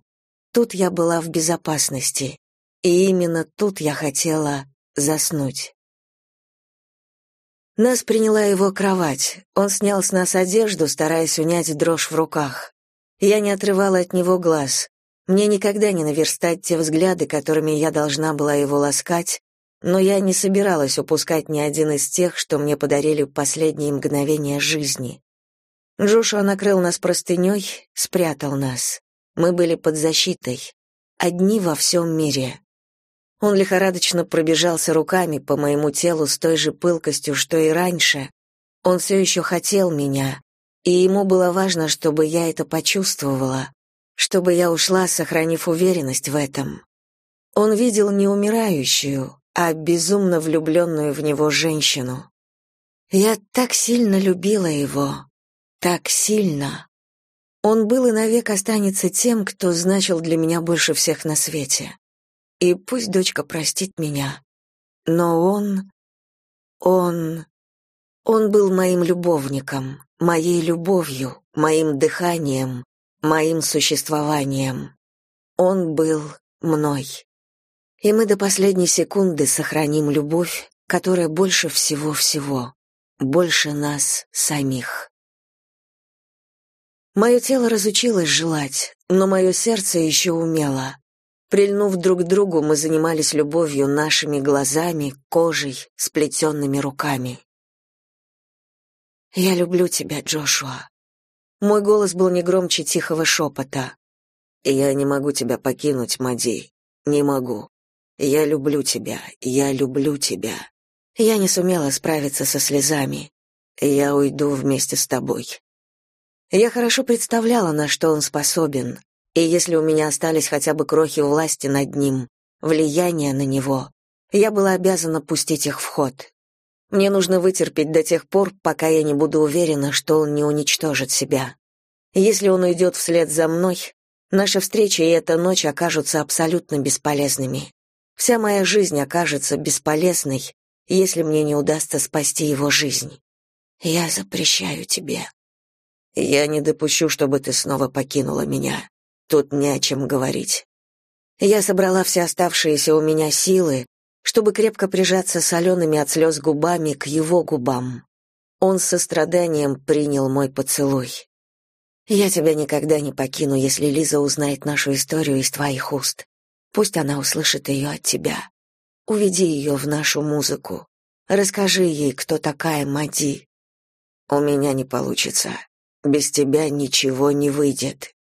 Тут я была в безопасности, и именно тут я хотела заснуть. Нас приняла его кровать. Он снял с нас одежду, стараясь унять дрожь в руках. Я не отрывала от него глаз. Мне никогда не наверстать те взгляды, которыми я должна была его ласкать, но я не собиралась упускать ни один из тех, что мне подарили последние мгновения жизни. Джошуа накрыл нас простыней, спрятал нас. Мы были под защитой, одни во всем мире. Он лихорадочно пробежался руками по моему телу с той же пылкостью, что и раньше. Он все еще хотел меня, и ему было важно, чтобы я это почувствовала, чтобы я ушла, сохранив уверенность в этом. Он видел не умирающую, а безумно влюбленную в него женщину. Я так сильно любила его, так сильно. Он был и навек останется тем, кто значил для меня больше всех на свете. И пусть дочка простит меня, но он... он... Он был моим любовником, моей любовью, моим дыханием, моим существованием. Он был мной. И мы до последней секунды сохраним любовь, которая больше всего-всего, больше нас самих. Мое тело разучилось желать, но мое сердце еще умело. Прильнув друг к другу, мы занимались любовью нашими глазами, кожей, сплетенными руками. «Я люблю тебя, Джошуа». Мой голос был не громче тихого шепота. «Я не могу тебя покинуть, Мади. Не могу. Я люблю тебя, я люблю тебя». Я не сумела справиться со слезами. «Я уйду вместе с тобой». Я хорошо представляла, на что он способен, и если у меня остались хотя бы крохи власти над ним, влияния на него, я была обязана пустить их в ход. Мне нужно вытерпеть до тех пор, пока я не буду уверена, что он не уничтожит себя. Если он уйдет вслед за мной, наша встреча и эта ночь окажутся абсолютно бесполезными. Вся моя жизнь окажется бесполезной, если мне не удастся спасти его жизнь. Я запрещаю тебе. Я не допущу, чтобы ты снова покинула меня. Тут не о чем говорить. Я собрала все оставшиеся у меня силы, чтобы крепко прижаться солеными от слез губами к его губам. Он с состраданием принял мой поцелуй. «Я тебя никогда не покину, если Лиза узнает нашу историю из твоих уст. Пусть она услышит ее от тебя. Уведи ее в нашу музыку. Расскажи ей, кто такая Мади». «У меня не получится. Без тебя ничего не выйдет».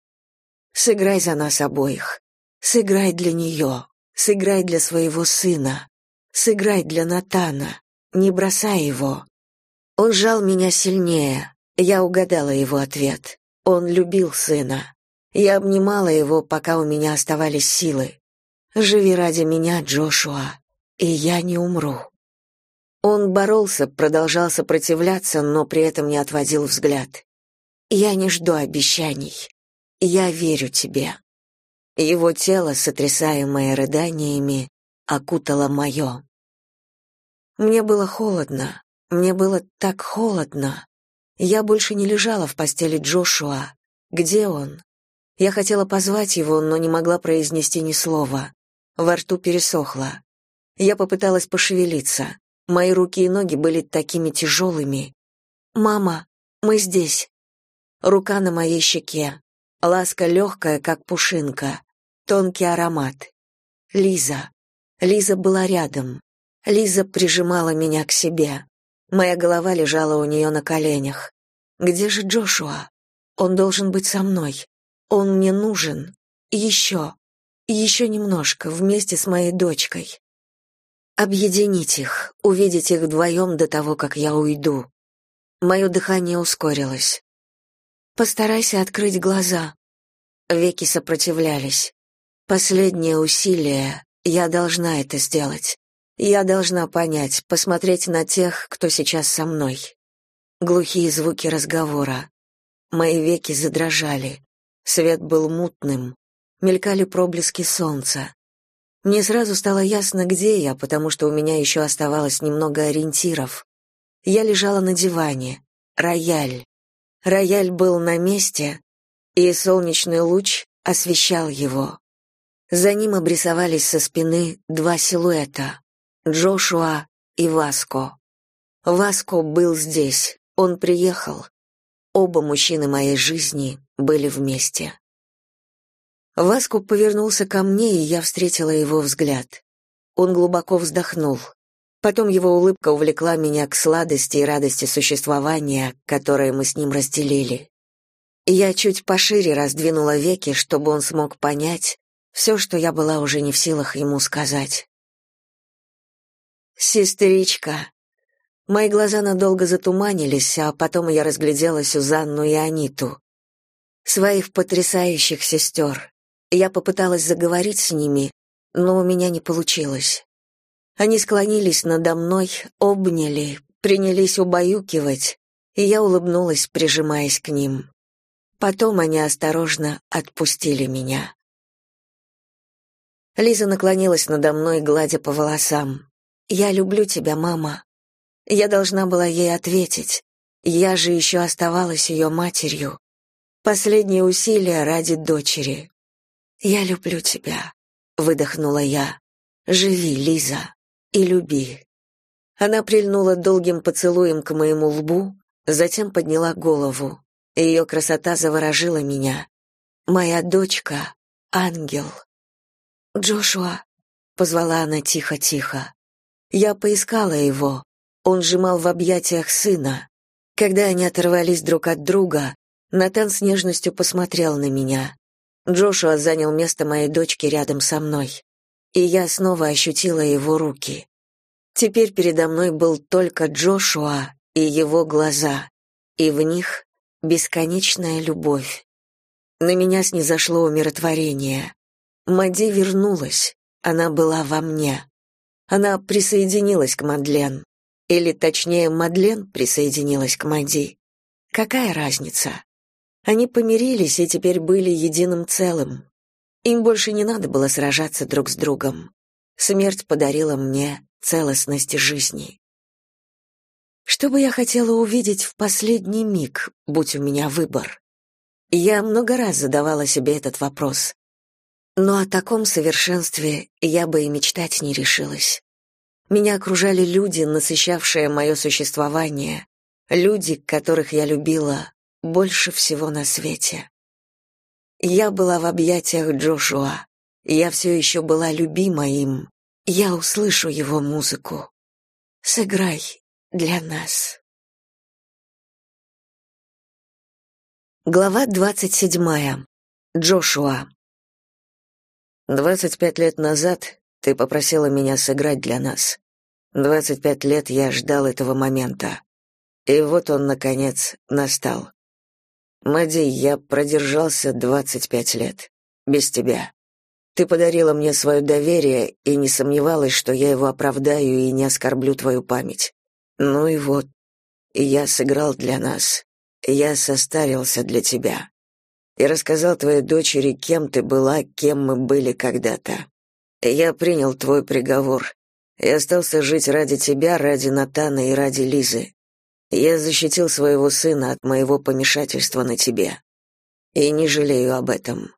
Сыграй за нас обоих. Сыграй для нее. Сыграй для своего сына. Сыграй для Натана. Не бросай его. Он жал меня сильнее. Я угадала его ответ. Он любил сына. Я обнимала его, пока у меня оставались силы. Живи ради меня, Джошуа, и я не умру. Он боролся, продолжал сопротивляться, но при этом не отводил взгляд. Я не жду обещаний. Я верю тебе. Его тело, сотрясаемое рыданиями, окутало мое. Мне было холодно. Мне было так холодно. Я больше не лежала в постели Джошуа. Где он? Я хотела позвать его, но не могла произнести ни слова. Во рту пересохло. Я попыталась пошевелиться. Мои руки и ноги были такими тяжелыми. «Мама, мы здесь». Рука на моей щеке. Ласка легкая, как пушинка, тонкий аромат. Лиза. Лиза была рядом. Лиза прижимала меня к себе. Моя голова лежала у нее на коленях. Где же Джошуа? Он должен быть со мной. Он мне нужен. Еще. Еще немножко, вместе с моей дочкой. Объединить их, увидеть их вдвоем до того, как я уйду. Мое дыхание ускорилось. Постарайся открыть глаза. Веки сопротивлялись. Последнее усилие. Я должна это сделать. Я должна понять, посмотреть на тех, кто сейчас со мной. Глухие звуки разговора. Мои веки задрожали. Свет был мутным. Мелькали проблески солнца. Мне сразу стало ясно, где я, потому что у меня еще оставалось немного ориентиров. Я лежала на диване. Рояль. Рояль был на месте, и солнечный луч освещал его. За ним обрисовались со спины два силуэта — Джошуа и Васко. Васко был здесь, он приехал. Оба мужчины моей жизни были вместе. Васко повернулся ко мне, и я встретила его взгляд. Он глубоко вздохнул. Потом его улыбка увлекла меня к сладости и радости существования, которые мы с ним разделили. Я чуть пошире раздвинула веки, чтобы он смог понять все, что я была уже не в силах ему сказать. «Сестричка!» Мои глаза надолго затуманились, а потом я разглядела Сюзанну и Аниту. Своих потрясающих сестер. Я попыталась заговорить с ними, но у меня не получилось. Они склонились надо мной, обняли, принялись убаюкивать, и я улыбнулась, прижимаясь к ним. Потом они осторожно отпустили меня. Лиза наклонилась надо мной, гладя по волосам. «Я люблю тебя, мама». Я должна была ей ответить. Я же еще оставалась ее матерью. Последние усилия ради дочери. «Я люблю тебя», — выдохнула я. Живи, Лиза, и люби. Она прильнула долгим поцелуем к моему лбу, затем подняла голову. Ее красота заворожила меня. Моя дочка — ангел. «Джошуа», — позвала она тихо-тихо. Я поискала его. Он сжимал в объятиях сына. Когда они оторвались друг от друга, Натан с нежностью посмотрел на меня. Джошуа занял место моей дочки рядом со мной, и я снова ощутила его руки. Теперь передо мной был только Джошуа и его глаза, и в них бесконечная любовь. На меня снизошло умиротворение. Мади вернулась, она была во мне. Она присоединилась к Мадлен. Или, точнее, Мадлен присоединилась к Мади. Какая разница? Они помирились и теперь были единым целым. Им больше не надо было сражаться друг с другом. Смерть подарила мне целостность жизни. Что бы я хотела увидеть в последний миг, будь у меня выбор? Я много раз задавала себе этот вопрос. Но о таком совершенстве я бы и мечтать не решилась. Меня окружали люди, насыщавшие мое существование, люди, которых я любила больше всего на свете. Я была в объятиях Джошуа. Я все еще была любима им. Я услышу его музыку. Сыграй для нас. Глава двадцать седьмая. Джошуа. Двадцать пять лет назад ты попросила меня сыграть для нас. Двадцать пять лет я ждал этого момента. И вот он, наконец, настал. Мади, я продержался двадцать пять лет. Без тебя. Ты подарила мне свое доверие и не сомневалась, что я его оправдаю и не оскорблю твою память. Ну и вот, я сыграл для нас. Я состарился для тебя. И рассказал твоей дочери, кем ты была, кем мы были когда-то. Я принял твой приговор. Я остался жить ради тебя, ради Натана и ради Лизы. Я защитил своего сына от моего помешательства на тебе. И не жалею об этом.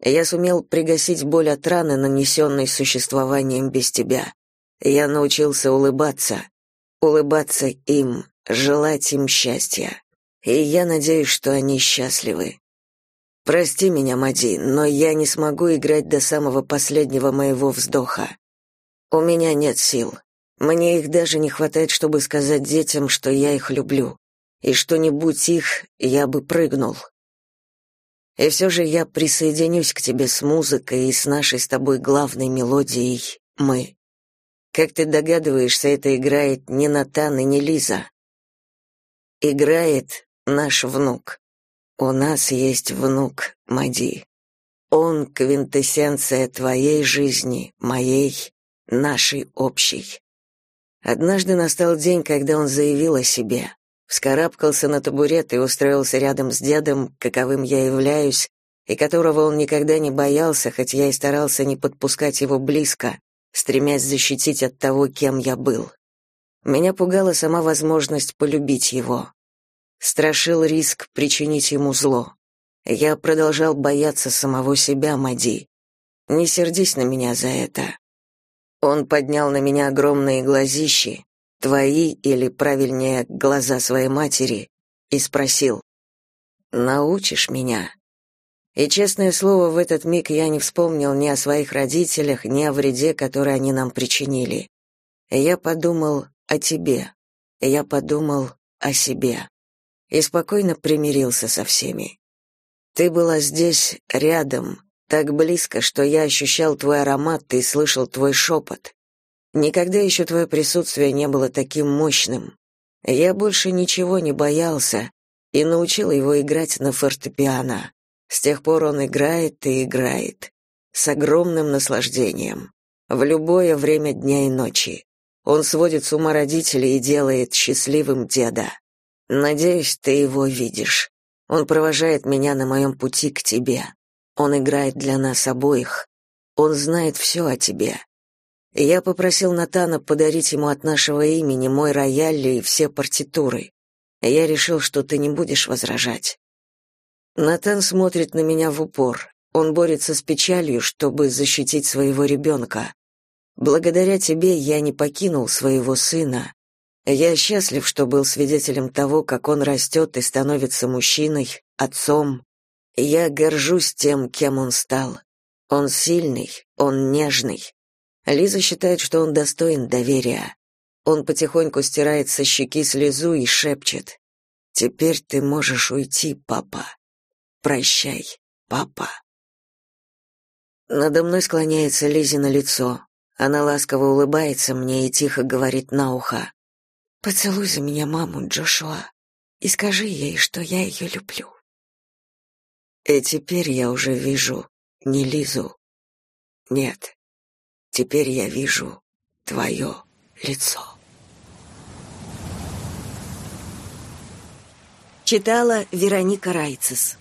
Я сумел пригасить боль от раны, нанесенной существованием без тебя. Я научился улыбаться, улыбаться им, желать им счастья. И я надеюсь, что они счастливы. Прости меня, Мади, но я не смогу играть до самого последнего моего вздоха. У меня нет сил. Мне их даже не хватает, чтобы сказать детям, что я их люблю. И что не будь их, я бы прыгнул. И все же я присоединюсь к тебе с музыкой и с нашей с тобой главной мелодией «Мы». Как ты догадываешься, это играет не Натан и не Лиза. Играет наш внук. У нас есть внук, Мади. Он — квинтэссенция твоей жизни, моей, нашей общей. Однажды настал день, когда он заявил о себе. Вскарабкался на табурет и устроился рядом с дедом, каковым я являюсь, и которого он никогда не боялся, хоть я и старался не подпускать его близко, стремясь защитить от того, кем я был. Меня пугала сама возможность полюбить его страшил риск причинить ему зло. Я продолжал бояться самого себя, Мади. Не сердись на меня за это. Он поднял на меня огромные глазищи, твои или, правильнее, глаза своей матери, и спросил, «Научишь меня?» И, честное слово, в этот миг я не вспомнил ни о своих родителях, ни о вреде, который они нам причинили. Я подумал о тебе. Я подумал о себе и спокойно примирился со всеми. Ты была здесь, рядом, так близко, что я ощущал твой аромат и слышал твой шепот. Никогда еще твое присутствие не было таким мощным. Я больше ничего не боялся и научил его играть на фортепиано. С тех пор он играет и играет. С огромным наслаждением. В любое время дня и ночи. Он сводит с ума родителей и делает счастливым деда. Надеюсь, ты его видишь. Он провожает меня на моем пути к тебе. Он играет для нас обоих. Он знает все о тебе. Я попросил Натана подарить ему от нашего имени мой рояль и все партитуры. Я решил, что ты не будешь возражать. Натан смотрит на меня в упор. Он борется с печалью, чтобы защитить своего ребенка. Благодаря тебе я не покинул своего сына. Я счастлив, что был свидетелем того, как он растет и становится мужчиной, отцом. Я горжусь тем, кем он стал. Он сильный, он нежный. Лиза считает, что он достоин доверия. Он потихоньку стирает со щеки слезу и шепчет. «Теперь ты можешь уйти, папа. Прощай, папа». Надо мной склоняется Лизи на лицо. Она ласково улыбается мне и тихо говорит на ухо. «Поцелуй за меня маму, Джошуа, и скажи ей, что я ее люблю». И теперь я уже вижу не Лизу. Нет, теперь я вижу твое лицо. Читала Вероника Райцес.